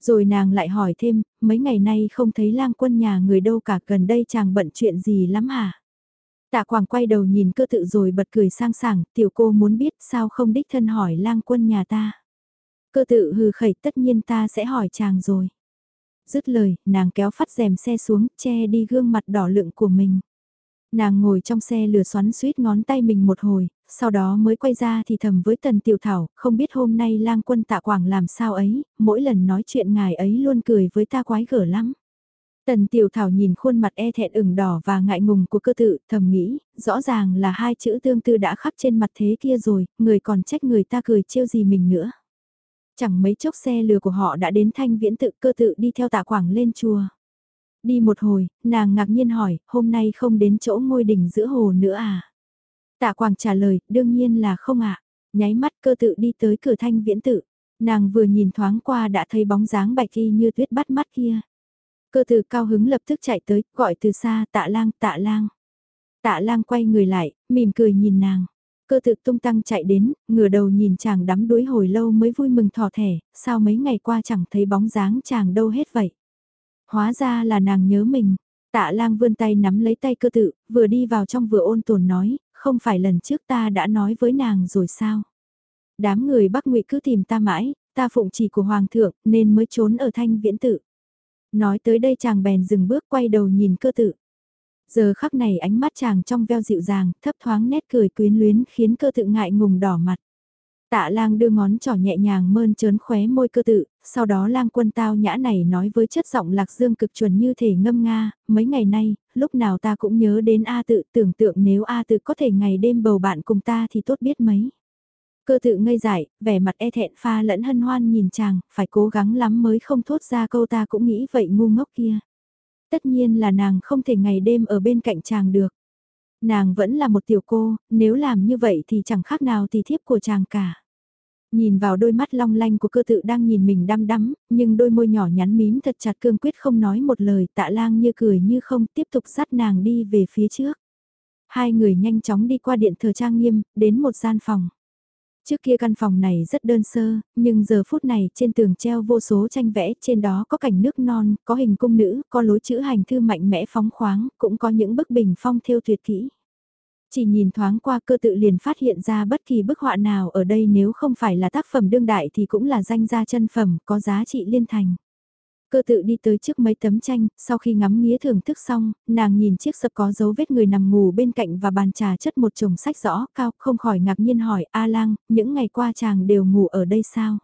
Rồi nàng lại hỏi thêm, mấy ngày nay không thấy lang quân nhà người đâu cả gần đây chàng bận chuyện gì lắm hả? Tạ Quảng quay đầu nhìn cơ tự rồi bật cười sang sảng, tiểu cô muốn biết sao không đích thân hỏi lang quân nhà ta. Cơ tự hừ khẩy tất nhiên ta sẽ hỏi chàng rồi. Dứt lời, nàng kéo phát rèm xe xuống, che đi gương mặt đỏ lựng của mình. Nàng ngồi trong xe lừa xoắn suýt ngón tay mình một hồi, sau đó mới quay ra thì thầm với tần tiểu thảo, không biết hôm nay lang quân tạ quảng làm sao ấy, mỗi lần nói chuyện ngài ấy luôn cười với ta quái gở lắm. Tần Tiểu Thảo nhìn khuôn mặt e thẹn ửng đỏ và ngại ngùng của cơ tự, thầm nghĩ, rõ ràng là hai chữ tương tư đã khắc trên mặt thế kia rồi, người còn trách người ta cười trêu gì mình nữa. Chẳng mấy chốc xe lừa của họ đã đến thanh viễn tự cơ tự đi theo tạ quảng lên chùa. Đi một hồi, nàng ngạc nhiên hỏi, hôm nay không đến chỗ ngôi đỉnh giữa hồ nữa à? Tạ quảng trả lời, đương nhiên là không ạ. Nháy mắt cơ tự đi tới cửa thanh viễn tự. Nàng vừa nhìn thoáng qua đã thấy bóng dáng bạch y như tuyết bắt mắt kia. Cơ tử cao hứng lập tức chạy tới, gọi từ xa tạ lang tạ lang. Tạ lang quay người lại, mỉm cười nhìn nàng. Cơ tự tung tăng chạy đến, ngửa đầu nhìn chàng đắm đuối hồi lâu mới vui mừng thỏ thẻ, sao mấy ngày qua chẳng thấy bóng dáng chàng đâu hết vậy. Hóa ra là nàng nhớ mình. Tạ lang vươn tay nắm lấy tay cơ tự, vừa đi vào trong vừa ôn tồn nói, không phải lần trước ta đã nói với nàng rồi sao. Đám người Bắc ngụy cứ tìm ta mãi, ta phụng chỉ của Hoàng thượng nên mới trốn ở thanh viễn tự. Nói tới đây chàng bèn dừng bước quay đầu nhìn cơ tự. Giờ khắc này ánh mắt chàng trong veo dịu dàng, thấp thoáng nét cười quyến luyến khiến cơ tự ngại ngùng đỏ mặt. Tạ lang đưa ngón trỏ nhẹ nhàng mơn trớn khóe môi cơ tự, sau đó lang quân tao nhã này nói với chất giọng lạc dương cực chuẩn như thể ngâm nga, mấy ngày nay, lúc nào ta cũng nhớ đến A tự tưởng tượng nếu A tự có thể ngày đêm bầu bạn cùng ta thì tốt biết mấy. Cơ tự ngây dại, vẻ mặt e thẹn pha lẫn hân hoan nhìn chàng, phải cố gắng lắm mới không thốt ra câu ta cũng nghĩ vậy ngu ngốc kia. Tất nhiên là nàng không thể ngày đêm ở bên cạnh chàng được. Nàng vẫn là một tiểu cô, nếu làm như vậy thì chẳng khác nào thì thiếp của chàng cả. Nhìn vào đôi mắt long lanh của cơ tự đang nhìn mình đăm đắm, nhưng đôi môi nhỏ nhắn mím thật chặt cương quyết không nói một lời tạ lang như cười như không tiếp tục dắt nàng đi về phía trước. Hai người nhanh chóng đi qua điện thờ trang nghiêm, đến một gian phòng. Trước kia căn phòng này rất đơn sơ, nhưng giờ phút này trên tường treo vô số tranh vẽ, trên đó có cảnh nước non, có hình cung nữ, có lối chữ hành thư mạnh mẽ phóng khoáng, cũng có những bức bình phong thêu tuyệt kỹ. Chỉ nhìn thoáng qua cơ tự liền phát hiện ra bất kỳ bức họa nào ở đây nếu không phải là tác phẩm đương đại thì cũng là danh gia chân phẩm, có giá trị liên thành. Cơ tự đi tới trước mấy tấm tranh, sau khi ngắm nghía thưởng thức xong, nàng nhìn chiếc sập có dấu vết người nằm ngủ bên cạnh và bàn trà chất một chồng sách rõ cao, không khỏi ngạc nhiên hỏi A lang, những ngày qua chàng đều ngủ ở đây sao?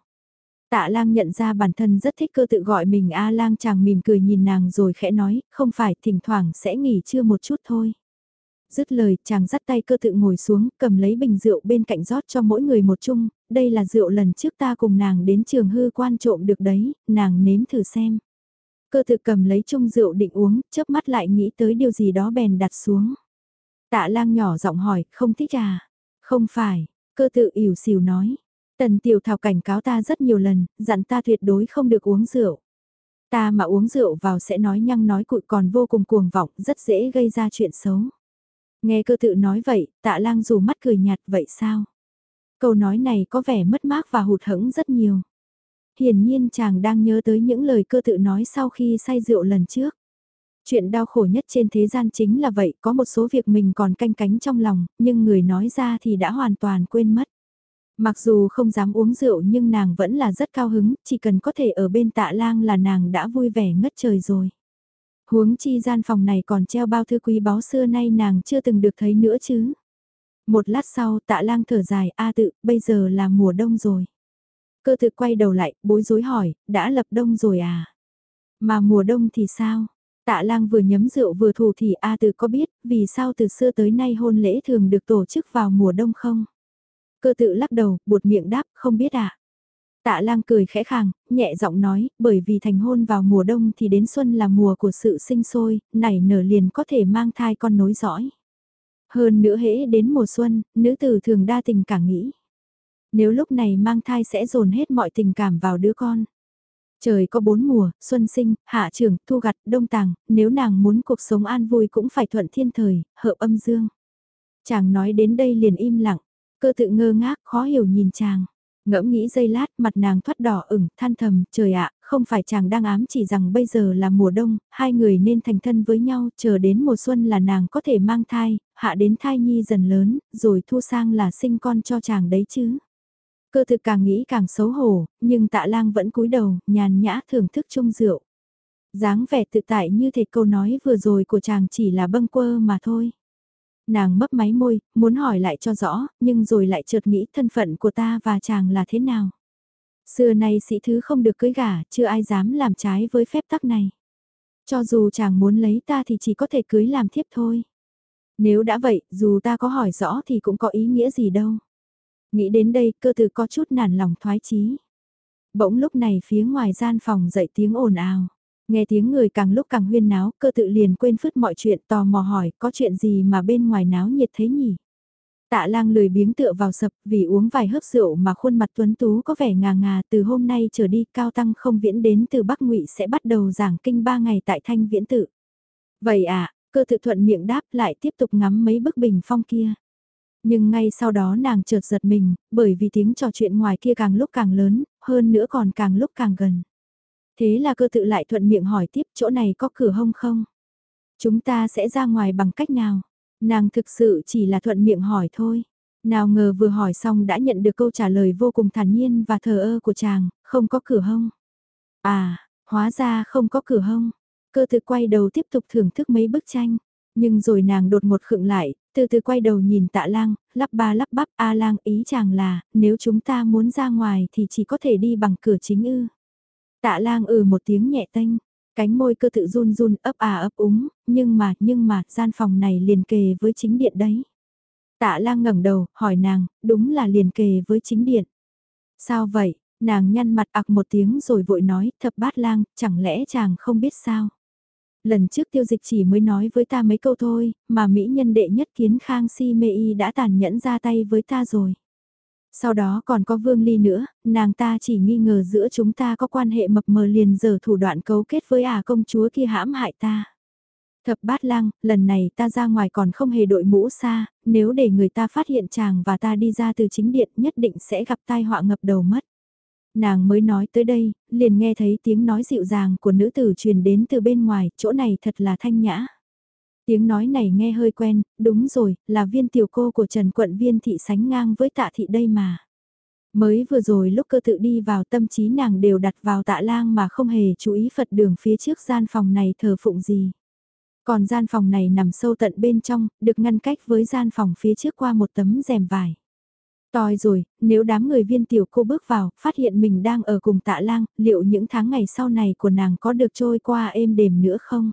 Tạ lang nhận ra bản thân rất thích cơ tự gọi mình A lang chàng mỉm cười nhìn nàng rồi khẽ nói, không phải, thỉnh thoảng sẽ nghỉ trưa một chút thôi. Dứt lời, chàng dắt tay cơ tự ngồi xuống, cầm lấy bình rượu bên cạnh rót cho mỗi người một chung, đây là rượu lần trước ta cùng nàng đến trường hư quan trộm được đấy, nàng nếm thử xem. Cơ tự cầm lấy chung rượu định uống, chớp mắt lại nghĩ tới điều gì đó bèn đặt xuống. Tạ lang nhỏ giọng hỏi, không thích à? Không phải, cơ tự ỉu xìu nói. Tần tiểu thảo cảnh cáo ta rất nhiều lần, dặn ta tuyệt đối không được uống rượu. Ta mà uống rượu vào sẽ nói nhăng nói cụi còn vô cùng cuồng vọng, rất dễ gây ra chuyện xấu. Nghe cơ tự nói vậy, tạ lang dù mắt cười nhạt vậy sao? Câu nói này có vẻ mất mát và hụt hẫng rất nhiều. Hiển nhiên chàng đang nhớ tới những lời cơ tự nói sau khi say rượu lần trước. Chuyện đau khổ nhất trên thế gian chính là vậy, có một số việc mình còn canh cánh trong lòng, nhưng người nói ra thì đã hoàn toàn quên mất. Mặc dù không dám uống rượu nhưng nàng vẫn là rất cao hứng, chỉ cần có thể ở bên tạ lang là nàng đã vui vẻ ngất trời rồi. Huống chi gian phòng này còn treo bao thư quý báu xưa nay nàng chưa từng được thấy nữa chứ. Một lát sau tạ lang thở dài a tự, bây giờ là mùa đông rồi. Cơ thực quay đầu lại, bối rối hỏi, đã lập đông rồi à? Mà mùa đông thì sao? Tạ lang vừa nhấm rượu vừa thủ thì A tự có biết vì sao từ xưa tới nay hôn lễ thường được tổ chức vào mùa đông không? Cơ tự lắc đầu, buột miệng đáp, không biết ạ. À? Tạ lang cười khẽ khàng, nhẹ giọng nói, bởi vì thành hôn vào mùa đông thì đến xuân là mùa của sự sinh sôi, nảy nở liền có thể mang thai con nối dõi. Hơn nữa hễ đến mùa xuân, nữ tử thường đa tình cả nghĩ. Nếu lúc này mang thai sẽ dồn hết mọi tình cảm vào đứa con. Trời có bốn mùa, xuân sinh, hạ trường, thu gặt, đông tàng, nếu nàng muốn cuộc sống an vui cũng phải thuận thiên thời, hợp âm dương. Chàng nói đến đây liền im lặng, cơ tự ngơ ngác, khó hiểu nhìn chàng. Ngẫm nghĩ giây lát, mặt nàng thoát đỏ ửng, than thầm, trời ạ, không phải chàng đang ám chỉ rằng bây giờ là mùa đông, hai người nên thành thân với nhau, chờ đến mùa xuân là nàng có thể mang thai, hạ đến thai nhi dần lớn, rồi thu sang là sinh con cho chàng đấy chứ. Cơ thực càng nghĩ càng xấu hổ, nhưng tạ lang vẫn cúi đầu, nhàn nhã thưởng thức chung rượu. dáng vẻ tự tại như thể câu nói vừa rồi của chàng chỉ là bâng quơ mà thôi nàng mấp máy môi, muốn hỏi lại cho rõ, nhưng rồi lại chợt nghĩ thân phận của ta và chàng là thế nào. Xưa nay sĩ thứ không được cưới gả, chưa ai dám làm trái với phép tắc này. Cho dù chàng muốn lấy ta thì chỉ có thể cưới làm thiếp thôi. Nếu đã vậy, dù ta có hỏi rõ thì cũng có ý nghĩa gì đâu. Nghĩ đến đây, cơ từ có chút nản lòng thoái chí. Bỗng lúc này phía ngoài gian phòng dậy tiếng ồn ào. Nghe tiếng người càng lúc càng huyên náo, cơ tự liền quên phứt mọi chuyện tò mò hỏi có chuyện gì mà bên ngoài náo nhiệt thế nhỉ? Tạ lang lười biếng tựa vào sập vì uống vài hớp rượu mà khuôn mặt tuấn tú có vẻ ngà ngà từ hôm nay trở đi cao tăng không viễn đến từ Bắc ngụy sẽ bắt đầu giảng kinh ba ngày tại thanh viễn tự. Vậy à, cơ tự thuận miệng đáp lại tiếp tục ngắm mấy bức bình phong kia. Nhưng ngay sau đó nàng chợt giật mình, bởi vì tiếng trò chuyện ngoài kia càng lúc càng lớn, hơn nữa còn càng lúc càng gần. Thế là cơ tự lại thuận miệng hỏi tiếp chỗ này có cửa hông không? Chúng ta sẽ ra ngoài bằng cách nào? Nàng thực sự chỉ là thuận miệng hỏi thôi. Nào ngờ vừa hỏi xong đã nhận được câu trả lời vô cùng thản nhiên và thờ ơ của chàng, không có cửa hông. À, hóa ra không có cửa hông. Cơ tự quay đầu tiếp tục thưởng thức mấy bức tranh. Nhưng rồi nàng đột ngột khựng lại, từ từ quay đầu nhìn tạ lang, lắp ba lắp bắp A lang ý chàng là, nếu chúng ta muốn ra ngoài thì chỉ có thể đi bằng cửa chính ư. Tạ lang ừ một tiếng nhẹ tênh, cánh môi cơ tự run run ấp à ấp úng, nhưng mà, nhưng mà, gian phòng này liền kề với chính điện đấy. Tạ lang ngẩng đầu, hỏi nàng, đúng là liền kề với chính điện. Sao vậy, nàng nhăn mặt ặc một tiếng rồi vội nói, thập bát lang, chẳng lẽ chàng không biết sao? Lần trước tiêu dịch chỉ mới nói với ta mấy câu thôi, mà mỹ nhân đệ nhất kiến khang si mê y đã tàn nhẫn ra tay với ta rồi. Sau đó còn có vương ly nữa, nàng ta chỉ nghi ngờ giữa chúng ta có quan hệ mập mờ liền giờ thủ đoạn cấu kết với ả công chúa kia hãm hại ta. Thập bát lang, lần này ta ra ngoài còn không hề đội mũ xa, nếu để người ta phát hiện chàng và ta đi ra từ chính điện nhất định sẽ gặp tai họa ngập đầu mất. Nàng mới nói tới đây, liền nghe thấy tiếng nói dịu dàng của nữ tử truyền đến từ bên ngoài, chỗ này thật là thanh nhã. Tiếng nói này nghe hơi quen, đúng rồi, là viên tiểu cô của Trần Quận Viên thị sánh ngang với tạ thị đây mà. Mới vừa rồi lúc cơ tự đi vào tâm trí nàng đều đặt vào tạ lang mà không hề chú ý Phật đường phía trước gian phòng này thờ phụng gì. Còn gian phòng này nằm sâu tận bên trong, được ngăn cách với gian phòng phía trước qua một tấm rèm vải. Tòi rồi, nếu đám người viên tiểu cô bước vào, phát hiện mình đang ở cùng tạ lang, liệu những tháng ngày sau này của nàng có được trôi qua êm đềm nữa không?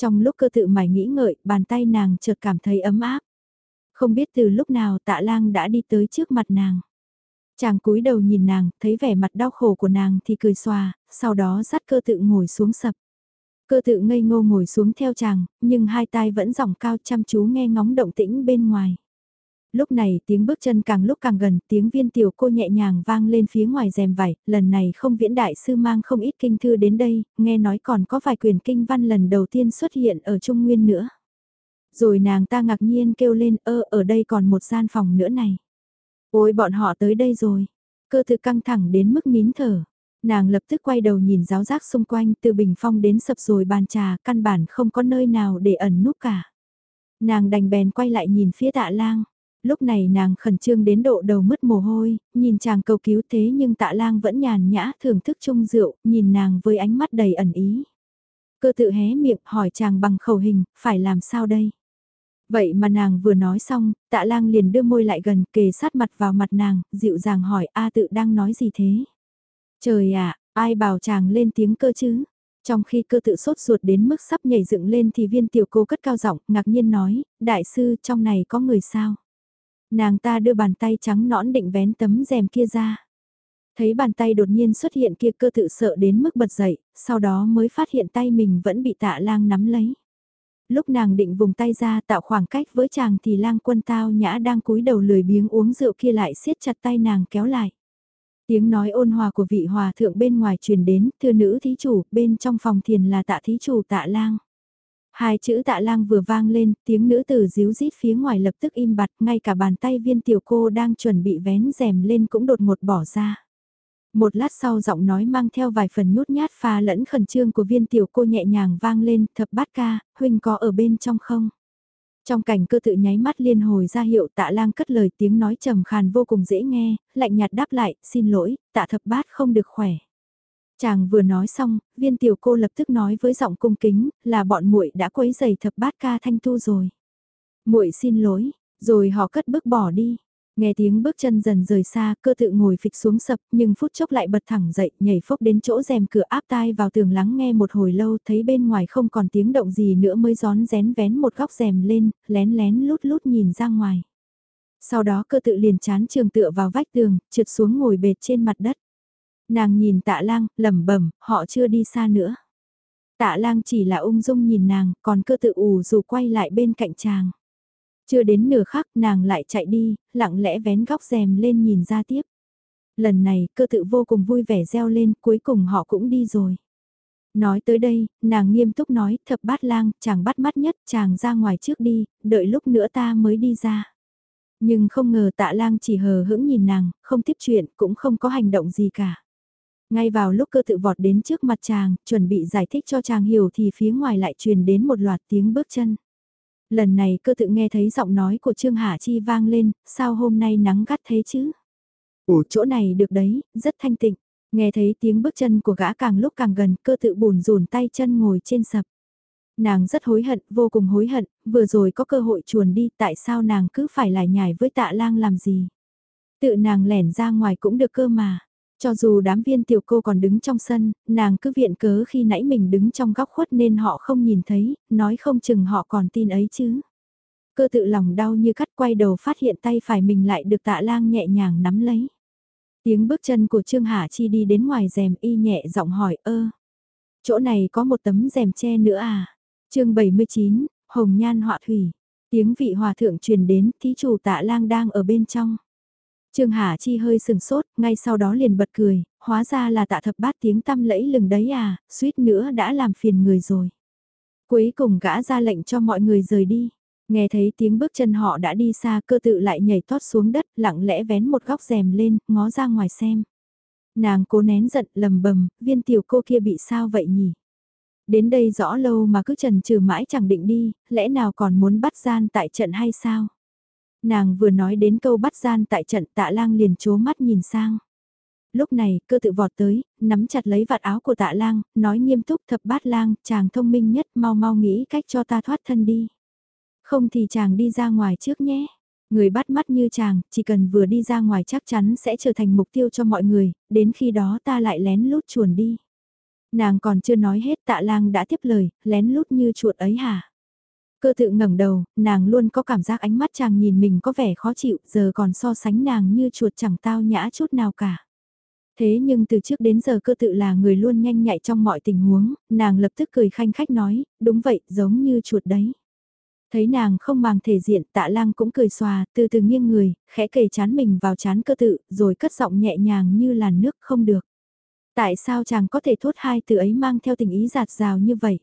Trong lúc cơ tự mải nghĩ ngợi, bàn tay nàng chợt cảm thấy ấm áp. Không biết từ lúc nào tạ lang đã đi tới trước mặt nàng. Chàng cúi đầu nhìn nàng, thấy vẻ mặt đau khổ của nàng thì cười xòa, sau đó dắt cơ tự ngồi xuống sập. Cơ tự ngây ngô ngồi xuống theo chàng, nhưng hai tai vẫn giọng cao chăm chú nghe ngóng động tĩnh bên ngoài. Lúc này tiếng bước chân càng lúc càng gần, tiếng viên tiểu cô nhẹ nhàng vang lên phía ngoài rèm vải, lần này không viễn đại sư mang không ít kinh thư đến đây, nghe nói còn có vài quyền kinh văn lần đầu tiên xuất hiện ở Trung Nguyên nữa. Rồi nàng ta ngạc nhiên kêu lên ơ ở đây còn một gian phòng nữa này. Ôi bọn họ tới đây rồi. Cơ thực căng thẳng đến mức nín thở. Nàng lập tức quay đầu nhìn giáo giác xung quanh từ bình phong đến sập rồi bàn trà căn bản không có nơi nào để ẩn núp cả. Nàng đành bèn quay lại nhìn phía tạ lang. Lúc này nàng khẩn trương đến độ đầu mất mồ hôi, nhìn chàng cầu cứu thế nhưng tạ lang vẫn nhàn nhã thưởng thức chung rượu, nhìn nàng với ánh mắt đầy ẩn ý. Cơ tự hé miệng hỏi chàng bằng khẩu hình, phải làm sao đây? Vậy mà nàng vừa nói xong, tạ lang liền đưa môi lại gần kề sát mặt vào mặt nàng, dịu dàng hỏi A tự đang nói gì thế? Trời ạ, ai bảo chàng lên tiếng cơ chứ? Trong khi cơ tự sốt ruột đến mức sắp nhảy dựng lên thì viên tiểu cô cất cao giọng ngạc nhiên nói, đại sư trong này có người sao? Nàng ta đưa bàn tay trắng nõn định vén tấm rèm kia ra. Thấy bàn tay đột nhiên xuất hiện kia cơ tự sợ đến mức bật dậy, sau đó mới phát hiện tay mình vẫn bị tạ lang nắm lấy. Lúc nàng định vùng tay ra tạo khoảng cách với chàng thì lang quân tao nhã đang cúi đầu lười biếng uống rượu kia lại siết chặt tay nàng kéo lại. Tiếng nói ôn hòa của vị hòa thượng bên ngoài truyền đến, thưa nữ thí chủ, bên trong phòng thiền là tạ thí chủ tạ lang. Hai chữ tạ lang vừa vang lên, tiếng nữ tử díu rít phía ngoài lập tức im bặt, ngay cả bàn tay viên tiểu cô đang chuẩn bị vén rèm lên cũng đột ngột bỏ ra. Một lát sau giọng nói mang theo vài phần nhút nhát pha lẫn khẩn trương của viên tiểu cô nhẹ nhàng vang lên, thập bát ca, huynh có ở bên trong không? Trong cảnh cơ tự nháy mắt liên hồi ra hiệu tạ lang cất lời tiếng nói trầm khàn vô cùng dễ nghe, lạnh nhạt đáp lại, xin lỗi, tạ thập bát không được khỏe. Chàng vừa nói xong, viên tiểu cô lập tức nói với giọng cung kính, là bọn muội đã quấy giày thập bát ca thanh tu rồi. muội xin lỗi, rồi họ cất bước bỏ đi. Nghe tiếng bước chân dần rời xa, cơ tự ngồi phịch xuống sập, nhưng phút chốc lại bật thẳng dậy, nhảy phốc đến chỗ rèm cửa áp tai vào tường lắng nghe một hồi lâu, thấy bên ngoài không còn tiếng động gì nữa mới gión rén vén một góc rèm lên, lén lén lút lút nhìn ra ngoài. Sau đó cơ tự liền chán trường tựa vào vách tường, trượt xuống ngồi bệt trên mặt đất. Nàng nhìn tạ lang, lẩm bẩm họ chưa đi xa nữa. Tạ lang chỉ là ung dung nhìn nàng, còn cơ tự ủ dù quay lại bên cạnh chàng. Chưa đến nửa khắc nàng lại chạy đi, lặng lẽ vén góc rèm lên nhìn ra tiếp. Lần này cơ tự vô cùng vui vẻ reo lên, cuối cùng họ cũng đi rồi. Nói tới đây, nàng nghiêm túc nói, thập bát lang, chàng bắt mắt nhất, chàng ra ngoài trước đi, đợi lúc nữa ta mới đi ra. Nhưng không ngờ tạ lang chỉ hờ hững nhìn nàng, không tiếp chuyện, cũng không có hành động gì cả. Ngay vào lúc cơ tự vọt đến trước mặt chàng, chuẩn bị giải thích cho chàng hiểu thì phía ngoài lại truyền đến một loạt tiếng bước chân. Lần này cơ tự nghe thấy giọng nói của Trương Hạ Chi vang lên, sao hôm nay nắng gắt thế chứ? Ủa chỗ này được đấy, rất thanh tịnh. Nghe thấy tiếng bước chân của gã càng lúc càng gần, cơ tự bùn rùn tay chân ngồi trên sập. Nàng rất hối hận, vô cùng hối hận, vừa rồi có cơ hội chuồn đi, tại sao nàng cứ phải lại nhảy với tạ lang làm gì? Tự nàng lẻn ra ngoài cũng được cơ mà. Cho dù đám viên tiểu cô còn đứng trong sân, nàng cứ viện cớ khi nãy mình đứng trong góc khuất nên họ không nhìn thấy, nói không chừng họ còn tin ấy chứ. Cơ tự lòng đau như cắt quay đầu phát hiện tay phải mình lại được tạ lang nhẹ nhàng nắm lấy. Tiếng bước chân của Trương Hà Chi đi đến ngoài rèm y nhẹ giọng hỏi ơ. Chỗ này có một tấm rèm che nữa à? chương 79, Hồng Nhan họa thủy. Tiếng vị hòa thượng truyền đến, thí chủ tạ lang đang ở bên trong. Trương Hà Chi hơi sừng sốt, ngay sau đó liền bật cười, hóa ra là tạ thập bát tiếng tăm lẫy lừng đấy à, suýt nữa đã làm phiền người rồi. Cuối cùng gã ra lệnh cho mọi người rời đi. Nghe thấy tiếng bước chân họ đã đi xa cơ tự lại nhảy tót xuống đất lặng lẽ vén một góc rèm lên, ngó ra ngoài xem. Nàng cố nén giận lầm bầm, viên tiểu cô kia bị sao vậy nhỉ? Đến đây rõ lâu mà cứ trần trừ mãi chẳng định đi, lẽ nào còn muốn bắt gian tại trận hay sao? Nàng vừa nói đến câu bắt gian tại trận tạ lang liền chố mắt nhìn sang. Lúc này, cơ tự vọt tới, nắm chặt lấy vạt áo của tạ lang, nói nghiêm túc thập bát lang, chàng thông minh nhất mau mau nghĩ cách cho ta thoát thân đi. Không thì chàng đi ra ngoài trước nhé. Người bắt mắt như chàng, chỉ cần vừa đi ra ngoài chắc chắn sẽ trở thành mục tiêu cho mọi người, đến khi đó ta lại lén lút chuồn đi. Nàng còn chưa nói hết tạ lang đã tiếp lời, lén lút như chuột ấy hả? Cơ tự ngẩng đầu, nàng luôn có cảm giác ánh mắt chàng nhìn mình có vẻ khó chịu, giờ còn so sánh nàng như chuột chẳng tao nhã chút nào cả. Thế nhưng từ trước đến giờ cơ tự là người luôn nhanh nhạy trong mọi tình huống, nàng lập tức cười khanh khách nói, đúng vậy, giống như chuột đấy. Thấy nàng không màng thể diện tạ lang cũng cười xòa, từ từ nghiêng người, khẽ kề chán mình vào chán cơ tự, rồi cất giọng nhẹ nhàng như làn nước không được. Tại sao chàng có thể thốt hai từ ấy mang theo tình ý giạt rào như vậy?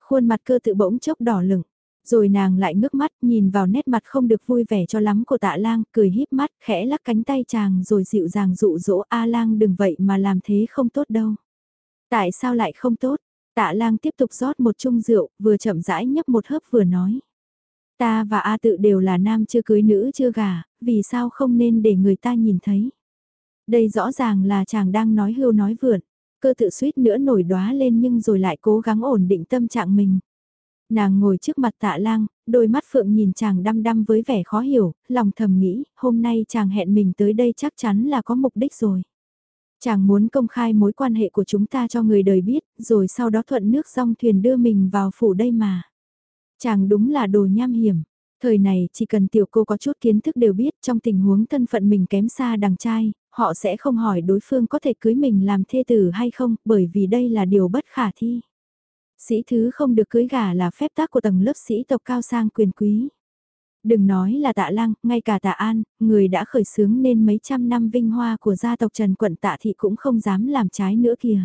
Khuôn mặt cơ tự bỗng chốc đỏ lửng. Rồi nàng lại ngước mắt nhìn vào nét mặt không được vui vẻ cho lắm của tạ lang, cười híp mắt, khẽ lắc cánh tay chàng rồi dịu dàng dụ dỗ A lang đừng vậy mà làm thế không tốt đâu. Tại sao lại không tốt? Tạ lang tiếp tục rót một chung rượu, vừa chậm rãi nhấp một hớp vừa nói. Ta và A tự đều là nam chưa cưới nữ chưa gà, vì sao không nên để người ta nhìn thấy? Đây rõ ràng là chàng đang nói hưu nói vượn, cơ tự suýt nữa nổi đóa lên nhưng rồi lại cố gắng ổn định tâm trạng mình. Nàng ngồi trước mặt tạ lang, đôi mắt phượng nhìn chàng đăm đăm với vẻ khó hiểu, lòng thầm nghĩ, hôm nay chàng hẹn mình tới đây chắc chắn là có mục đích rồi. Chàng muốn công khai mối quan hệ của chúng ta cho người đời biết, rồi sau đó thuận nước dòng thuyền đưa mình vào phủ đây mà. Chàng đúng là đồ nham hiểm. Thời này chỉ cần tiểu cô có chút kiến thức đều biết trong tình huống thân phận mình kém xa đằng trai, họ sẽ không hỏi đối phương có thể cưới mình làm thê tử hay không, bởi vì đây là điều bất khả thi. Sĩ thứ không được cưới gả là phép tắc của tầng lớp sĩ tộc cao sang quyền quý. Đừng nói là tạ lăng, ngay cả tạ an, người đã khởi xướng nên mấy trăm năm vinh hoa của gia tộc Trần Quận tạ thị cũng không dám làm trái nữa kìa.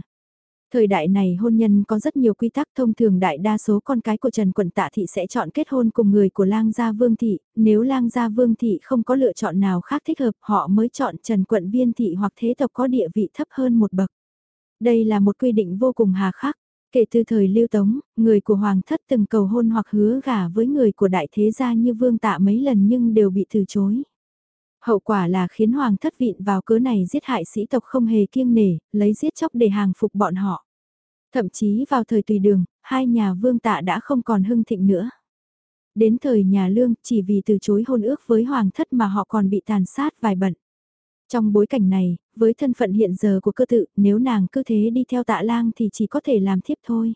Thời đại này hôn nhân có rất nhiều quy tắc thông thường đại đa số con cái của Trần Quận Tạ Thị sẽ chọn kết hôn cùng người của lang gia Vương Thị, nếu lang gia Vương Thị không có lựa chọn nào khác thích hợp họ mới chọn Trần Quận Viên Thị hoặc thế tộc có địa vị thấp hơn một bậc. Đây là một quy định vô cùng hà khắc. Kể từ thời lưu tống, người của hoàng thất từng cầu hôn hoặc hứa gả với người của đại thế gia như vương tạ mấy lần nhưng đều bị từ chối. Hậu quả là khiến hoàng thất vịn vào cớ này giết hại sĩ tộc không hề kiêng nể, lấy giết chóc để hàng phục bọn họ. Thậm chí vào thời tùy đường, hai nhà vương tạ đã không còn hưng thịnh nữa. Đến thời nhà lương, chỉ vì từ chối hôn ước với hoàng thất mà họ còn bị tàn sát vài bận. Trong bối cảnh này, với thân phận hiện giờ của cơ tự, nếu nàng cứ thế đi theo tạ lang thì chỉ có thể làm thiếp thôi.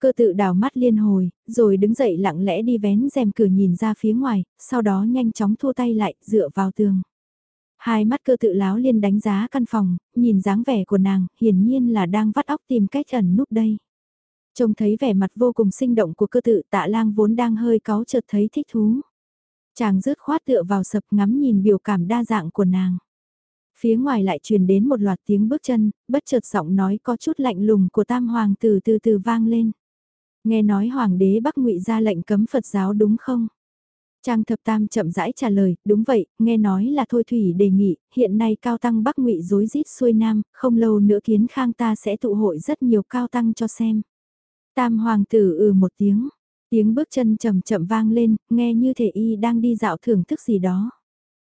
Cơ tự đào mắt liên hồi, rồi đứng dậy lặng lẽ đi vén rèm cửa nhìn ra phía ngoài, sau đó nhanh chóng thua tay lại, dựa vào tường. Hai mắt cơ tự láo liên đánh giá căn phòng, nhìn dáng vẻ của nàng, hiển nhiên là đang vắt óc tìm cách ẩn núp đây. Trông thấy vẻ mặt vô cùng sinh động của cơ tự tạ lang vốn đang hơi cáu chợt thấy thích thú. Chàng rớt khoát tựa vào sập ngắm nhìn biểu cảm đa dạng của nàng. Phía ngoài lại truyền đến một loạt tiếng bước chân, bất chợt giọng nói có chút lạnh lùng của tam hoàng tử từ từ vang lên. Nghe nói hoàng đế Bắc ngụy ra lệnh cấm Phật giáo đúng không? Trang thập tam chậm rãi trả lời, đúng vậy, nghe nói là Thôi Thủy đề nghị, hiện nay cao tăng Bắc ngụy rối rít xuôi nam, không lâu nữa kiến khang ta sẽ tụ hội rất nhiều cao tăng cho xem. Tam hoàng tử ừ một tiếng, tiếng bước chân chậm chậm vang lên, nghe như thể y đang đi dạo thưởng thức gì đó.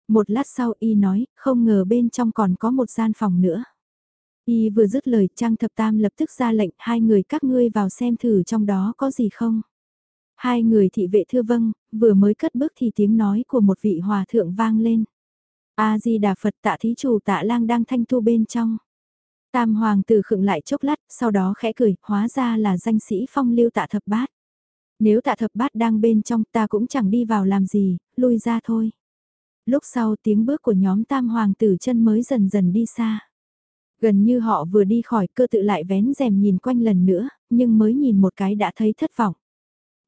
Một lát sau y nói, không ngờ bên trong còn có một gian phòng nữa. Y vừa dứt lời Trang Thập Tam lập tức ra lệnh hai người các ngươi vào xem thử trong đó có gì không. Hai người thị vệ thưa vâng, vừa mới cất bước thì tiếng nói của một vị hòa thượng vang lên. A-di-đà Phật tạ thí chủ tạ lang đang thanh tu bên trong. Tam hoàng tử khựng lại chốc lát, sau đó khẽ cười, hóa ra là danh sĩ phong lưu tạ thập bát. Nếu tạ thập bát đang bên trong ta cũng chẳng đi vào làm gì, lui ra thôi. Lúc sau tiếng bước của nhóm tam hoàng tử chân mới dần dần đi xa. Gần như họ vừa đi khỏi cơ tự lại vén rèm nhìn quanh lần nữa, nhưng mới nhìn một cái đã thấy thất vọng.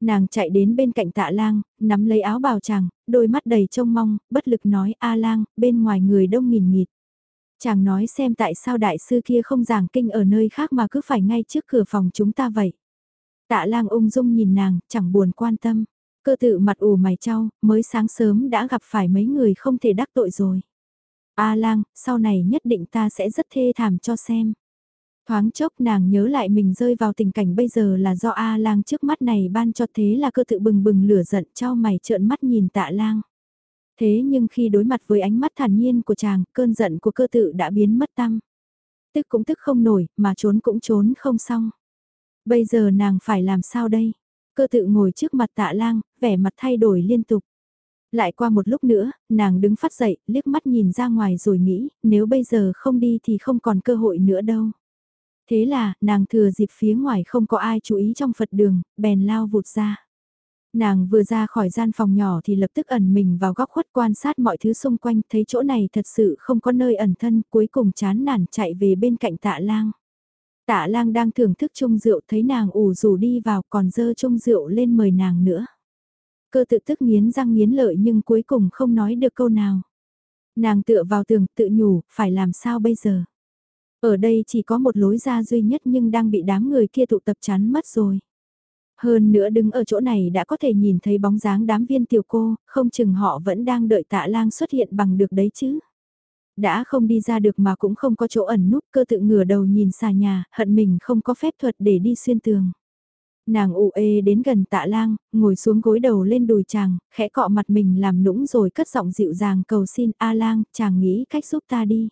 Nàng chạy đến bên cạnh tạ lang, nắm lấy áo bào chàng, đôi mắt đầy trông mong, bất lực nói A lang, bên ngoài người đông nghìn nghịt. Chàng nói xem tại sao đại sư kia không giảng kinh ở nơi khác mà cứ phải ngay trước cửa phòng chúng ta vậy. Tạ lang ung dung nhìn nàng, chẳng buồn quan tâm. Cơ tự mặt ủ mày trao, mới sáng sớm đã gặp phải mấy người không thể đắc tội rồi. A lang, sau này nhất định ta sẽ rất thê thảm cho xem. Thoáng chốc nàng nhớ lại mình rơi vào tình cảnh bây giờ là do A lang trước mắt này ban cho thế là cơ tự bừng bừng lửa giận cho mày trợn mắt nhìn tạ lang. Thế nhưng khi đối mặt với ánh mắt thản nhiên của chàng, cơn giận của cơ tự đã biến mất tâm. Tức cũng tức không nổi, mà trốn cũng trốn không xong. Bây giờ nàng phải làm sao đây? Cơ tự ngồi trước mặt tạ lang, vẻ mặt thay đổi liên tục. Lại qua một lúc nữa, nàng đứng phát dậy, liếc mắt nhìn ra ngoài rồi nghĩ, nếu bây giờ không đi thì không còn cơ hội nữa đâu. Thế là, nàng thừa dịp phía ngoài không có ai chú ý trong Phật đường, bèn lao vụt ra. Nàng vừa ra khỏi gian phòng nhỏ thì lập tức ẩn mình vào góc khuất quan sát mọi thứ xung quanh, thấy chỗ này thật sự không có nơi ẩn thân, cuối cùng chán nản chạy về bên cạnh tạ lang. Tạ lang đang thưởng thức chung rượu thấy nàng ủ rủ đi vào còn dơ chung rượu lên mời nàng nữa. Cơ tự tức nghiến răng nghiến lợi nhưng cuối cùng không nói được câu nào. Nàng tựa vào tường tự nhủ, phải làm sao bây giờ? Ở đây chỉ có một lối ra duy nhất nhưng đang bị đám người kia tụ tập chắn mất rồi. Hơn nữa đứng ở chỗ này đã có thể nhìn thấy bóng dáng đám viên tiểu cô, không chừng họ vẫn đang đợi tạ lang xuất hiện bằng được đấy chứ. Đã không đi ra được mà cũng không có chỗ ẩn núp cơ tự ngửa đầu nhìn xà nhà, hận mình không có phép thuật để đi xuyên tường. Nàng ụ ê đến gần tạ lang, ngồi xuống gối đầu lên đùi chàng, khẽ cọ mặt mình làm nũng rồi cất giọng dịu dàng cầu xin A lang, chàng nghĩ cách giúp ta đi.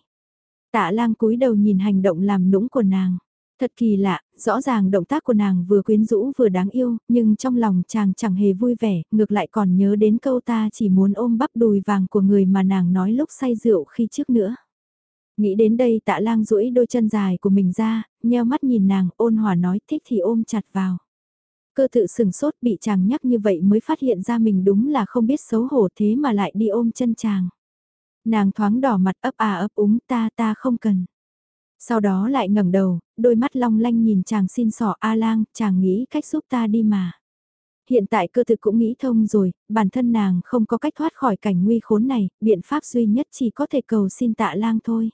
Tạ lang cúi đầu nhìn hành động làm nũng của nàng. Thật kỳ lạ, rõ ràng động tác của nàng vừa quyến rũ vừa đáng yêu, nhưng trong lòng chàng chẳng hề vui vẻ, ngược lại còn nhớ đến câu ta chỉ muốn ôm bắp đùi vàng của người mà nàng nói lúc say rượu khi trước nữa. Nghĩ đến đây tạ lang duỗi đôi chân dài của mình ra, nheo mắt nhìn nàng ôn hòa nói thích thì ôm chặt vào. Cơ tự sừng sốt bị chàng nhắc như vậy mới phát hiện ra mình đúng là không biết xấu hổ thế mà lại đi ôm chân chàng. Nàng thoáng đỏ mặt ấp à ấp úng ta ta không cần. Sau đó lại ngẩng đầu, đôi mắt long lanh nhìn chàng xin sỏ A lang, chàng nghĩ cách giúp ta đi mà. Hiện tại cơ thực cũng nghĩ thông rồi, bản thân nàng không có cách thoát khỏi cảnh nguy khốn này, biện pháp duy nhất chỉ có thể cầu xin tạ lang thôi.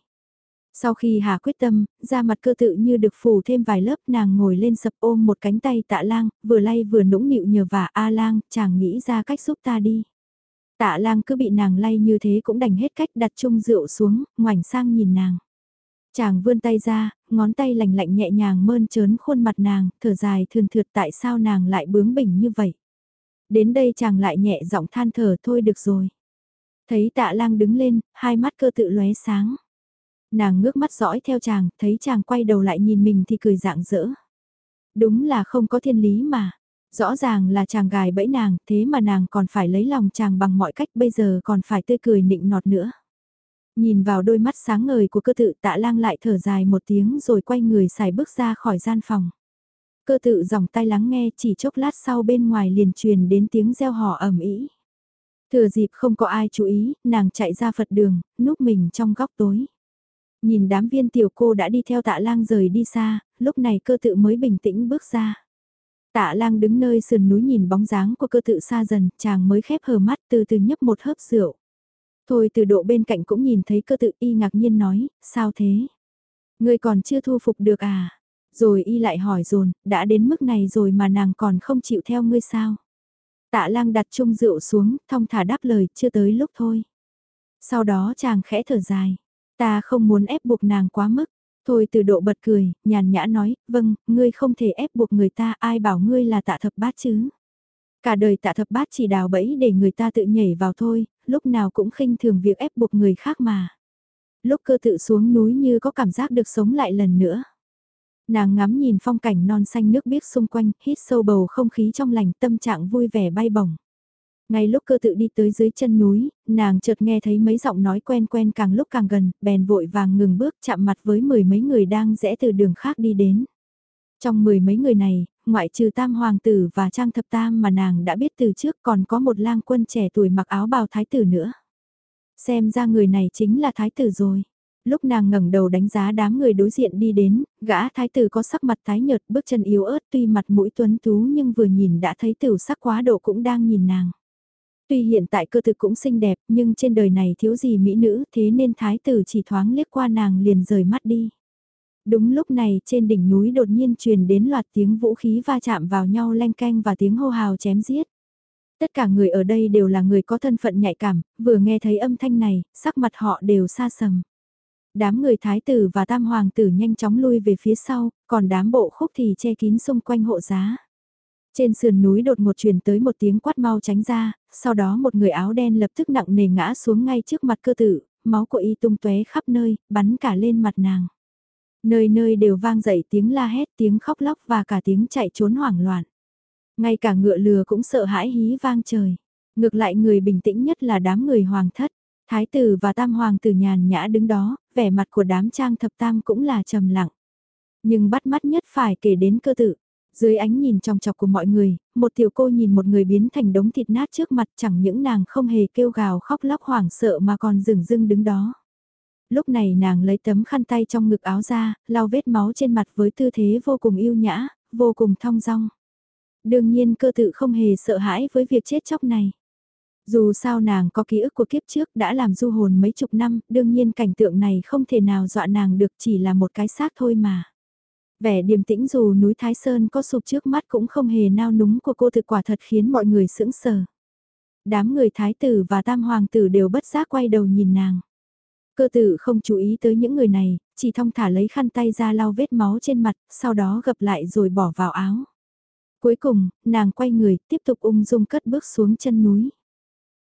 Sau khi Hà quyết tâm, da mặt cơ tự như được phủ thêm vài lớp nàng ngồi lên sập ôm một cánh tay tạ lang, vừa lay vừa nũng nịu nhờ vả A lang, chàng nghĩ ra cách giúp ta đi. Tạ lang cứ bị nàng lay như thế cũng đành hết cách đặt chung rượu xuống, ngoảnh sang nhìn nàng. Chàng vươn tay ra, ngón tay lạnh lạnh nhẹ nhàng mơn trớn khuôn mặt nàng, thở dài thường thượt tại sao nàng lại bướng bỉnh như vậy. Đến đây chàng lại nhẹ giọng than thở thôi được rồi. Thấy tạ lang đứng lên, hai mắt cơ tự lóe sáng. Nàng ngước mắt dõi theo chàng, thấy chàng quay đầu lại nhìn mình thì cười dạng dỡ. Đúng là không có thiên lý mà. Rõ ràng là chàng gài bẫy nàng, thế mà nàng còn phải lấy lòng chàng bằng mọi cách bây giờ còn phải tươi cười nịnh nọt nữa. Nhìn vào đôi mắt sáng ngời của cơ tự tạ lang lại thở dài một tiếng rồi quay người xài bước ra khỏi gian phòng. Cơ tự dòng tay lắng nghe chỉ chốc lát sau bên ngoài liền truyền đến tiếng reo hò ầm ĩ. Thừa dịp không có ai chú ý, nàng chạy ra Phật đường, núp mình trong góc tối. Nhìn đám viên tiểu cô đã đi theo tạ lang rời đi xa, lúc này cơ tự mới bình tĩnh bước ra. Tạ lang đứng nơi sườn núi nhìn bóng dáng của cơ tự xa dần, chàng mới khép hờ mắt từ từ nhấp một hớp rượu. Thôi từ độ bên cạnh cũng nhìn thấy cơ tự y ngạc nhiên nói, sao thế? Ngươi còn chưa thu phục được à? Rồi y lại hỏi dồn đã đến mức này rồi mà nàng còn không chịu theo ngươi sao? Tạ lang đặt chung rượu xuống, thong thả đáp lời, chưa tới lúc thôi. Sau đó chàng khẽ thở dài, ta không muốn ép buộc nàng quá mức. Thôi từ độ bật cười, nhàn nhã nói, vâng, ngươi không thể ép buộc người ta ai bảo ngươi là tạ thập bát chứ. Cả đời tạ thập bát chỉ đào bẫy để người ta tự nhảy vào thôi, lúc nào cũng khinh thường việc ép buộc người khác mà. Lúc cơ tự xuống núi như có cảm giác được sống lại lần nữa. Nàng ngắm nhìn phong cảnh non xanh nước biếc xung quanh, hít sâu bầu không khí trong lành tâm trạng vui vẻ bay bổng. Ngay lúc cơ tự đi tới dưới chân núi, nàng chợt nghe thấy mấy giọng nói quen quen càng lúc càng gần, bèn vội vàng ngừng bước chạm mặt với mười mấy người đang rẽ từ đường khác đi đến. Trong mười mấy người này, ngoại trừ tam hoàng tử và trang thập tam mà nàng đã biết từ trước còn có một lang quân trẻ tuổi mặc áo bào thái tử nữa. Xem ra người này chính là thái tử rồi. Lúc nàng ngẩng đầu đánh giá đám người đối diện đi đến, gã thái tử có sắc mặt tái nhợt bước chân yếu ớt tuy mặt mũi tuấn tú nhưng vừa nhìn đã thấy tiểu sắc quá độ cũng đang nhìn nàng. Tuy hiện tại cơ thực cũng xinh đẹp nhưng trên đời này thiếu gì mỹ nữ thế nên thái tử chỉ thoáng liếc qua nàng liền rời mắt đi. Đúng lúc này trên đỉnh núi đột nhiên truyền đến loạt tiếng vũ khí va chạm vào nhau leng canh và tiếng hô hào chém giết. Tất cả người ở đây đều là người có thân phận nhạy cảm, vừa nghe thấy âm thanh này, sắc mặt họ đều xa sầm. Đám người thái tử và tam hoàng tử nhanh chóng lui về phía sau, còn đám bộ khúc thì che kín xung quanh hộ giá. Trên sườn núi đột một truyền tới một tiếng quát mau tránh ra, sau đó một người áo đen lập tức nặng nề ngã xuống ngay trước mặt cơ tử, máu của y tung tóe khắp nơi, bắn cả lên mặt nàng. Nơi nơi đều vang dậy tiếng la hét, tiếng khóc lóc và cả tiếng chạy trốn hoảng loạn. Ngay cả ngựa lừa cũng sợ hãi hí vang trời. Ngược lại người bình tĩnh nhất là đám người hoàng thất. Thái tử và tam hoàng tử nhàn nhã đứng đó, vẻ mặt của đám trang thập tam cũng là trầm lặng. Nhưng bắt mắt nhất phải kể đến cơ tự. Dưới ánh nhìn trong chọc của mọi người, một tiểu cô nhìn một người biến thành đống thịt nát trước mặt chẳng những nàng không hề kêu gào khóc lóc hoảng sợ mà còn dừng dưng đứng đó. Lúc này nàng lấy tấm khăn tay trong ngực áo ra, lau vết máu trên mặt với tư thế vô cùng yêu nhã, vô cùng thong dong. Đương nhiên cơ tự không hề sợ hãi với việc chết chóc này. Dù sao nàng có ký ức của kiếp trước đã làm du hồn mấy chục năm, đương nhiên cảnh tượng này không thể nào dọa nàng được chỉ là một cái xác thôi mà. Vẻ điềm tĩnh dù núi Thái Sơn có sụp trước mắt cũng không hề nao núng của cô thực quả thật khiến mọi người sững sờ. Đám người Thái tử và Tam Hoàng tử đều bất giác quay đầu nhìn nàng. Cơ tử không chú ý tới những người này, chỉ thong thả lấy khăn tay ra lau vết máu trên mặt, sau đó gập lại rồi bỏ vào áo. Cuối cùng, nàng quay người, tiếp tục ung dung cất bước xuống chân núi.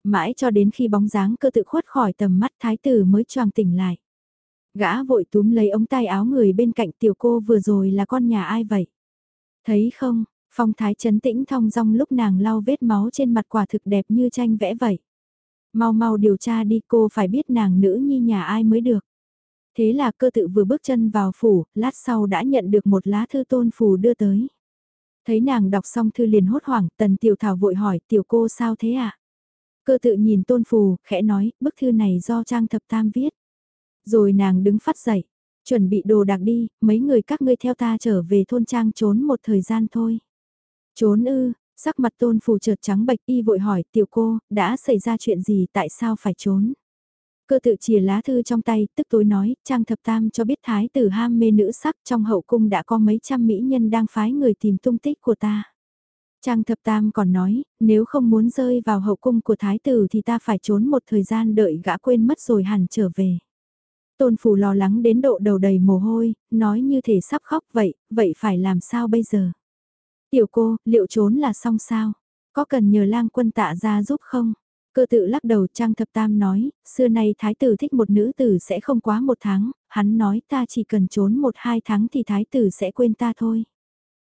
Mãi cho đến khi bóng dáng cơ tự khuất khỏi tầm mắt thái tử mới choàng tỉnh lại. Gã vội túm lấy ống tay áo người bên cạnh tiểu cô vừa rồi là con nhà ai vậy? Thấy không, phong thái chấn tĩnh thong dong lúc nàng lau vết máu trên mặt quả thực đẹp như tranh vẽ vậy. Mau mau điều tra đi cô phải biết nàng nữ nhi nhà ai mới được. Thế là cơ tự vừa bước chân vào phủ, lát sau đã nhận được một lá thư tôn phủ đưa tới. Thấy nàng đọc xong thư liền hốt hoảng, tần tiểu thảo vội hỏi tiểu cô sao thế ạ? À? Cơ tự nhìn tôn phù, khẽ nói, bức thư này do Trang Thập Tam viết. Rồi nàng đứng phát dậy, chuẩn bị đồ đạc đi, mấy người các ngươi theo ta trở về thôn Trang trốn một thời gian thôi. Trốn ư, sắc mặt tôn phù chợt trắng bạch y vội hỏi tiểu cô, đã xảy ra chuyện gì tại sao phải trốn? Cơ tự chìa lá thư trong tay, tức tối nói, Trang Thập Tam cho biết thái tử ham mê nữ sắc trong hậu cung đã có mấy trăm mỹ nhân đang phái người tìm tung tích của ta. Trang Thập Tam còn nói, nếu không muốn rơi vào hậu cung của thái tử thì ta phải trốn một thời gian đợi gã quên mất rồi hẳn trở về. Tôn Phủ lo lắng đến độ đầu đầy mồ hôi, nói như thể sắp khóc vậy, vậy phải làm sao bây giờ? Tiểu cô, liệu trốn là xong sao? Có cần nhờ lang quân tạ ra giúp không? Cơ tự lắc đầu Trang Thập Tam nói, xưa nay thái tử thích một nữ tử sẽ không quá một tháng, hắn nói ta chỉ cần trốn một hai tháng thì thái tử sẽ quên ta thôi.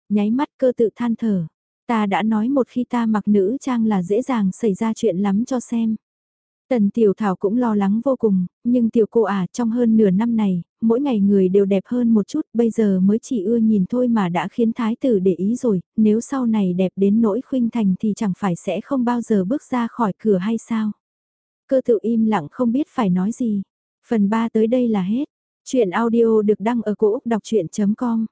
Nháy mắt cơ tự than thở, ta đã nói một khi ta mặc nữ trang là dễ dàng xảy ra chuyện lắm cho xem. Tần Tiểu Thảo cũng lo lắng vô cùng, nhưng tiểu cô à trong hơn nửa năm này, mỗi ngày người đều đẹp hơn một chút, bây giờ mới chỉ ưa nhìn thôi mà đã khiến thái tử để ý rồi, nếu sau này đẹp đến nỗi khuynh thành thì chẳng phải sẽ không bao giờ bước ra khỏi cửa hay sao. Cơ tự im lặng không biết phải nói gì. Phần 3 tới đây là hết. Chuyện audio được đăng ở cổ Úc đọc chuyện.com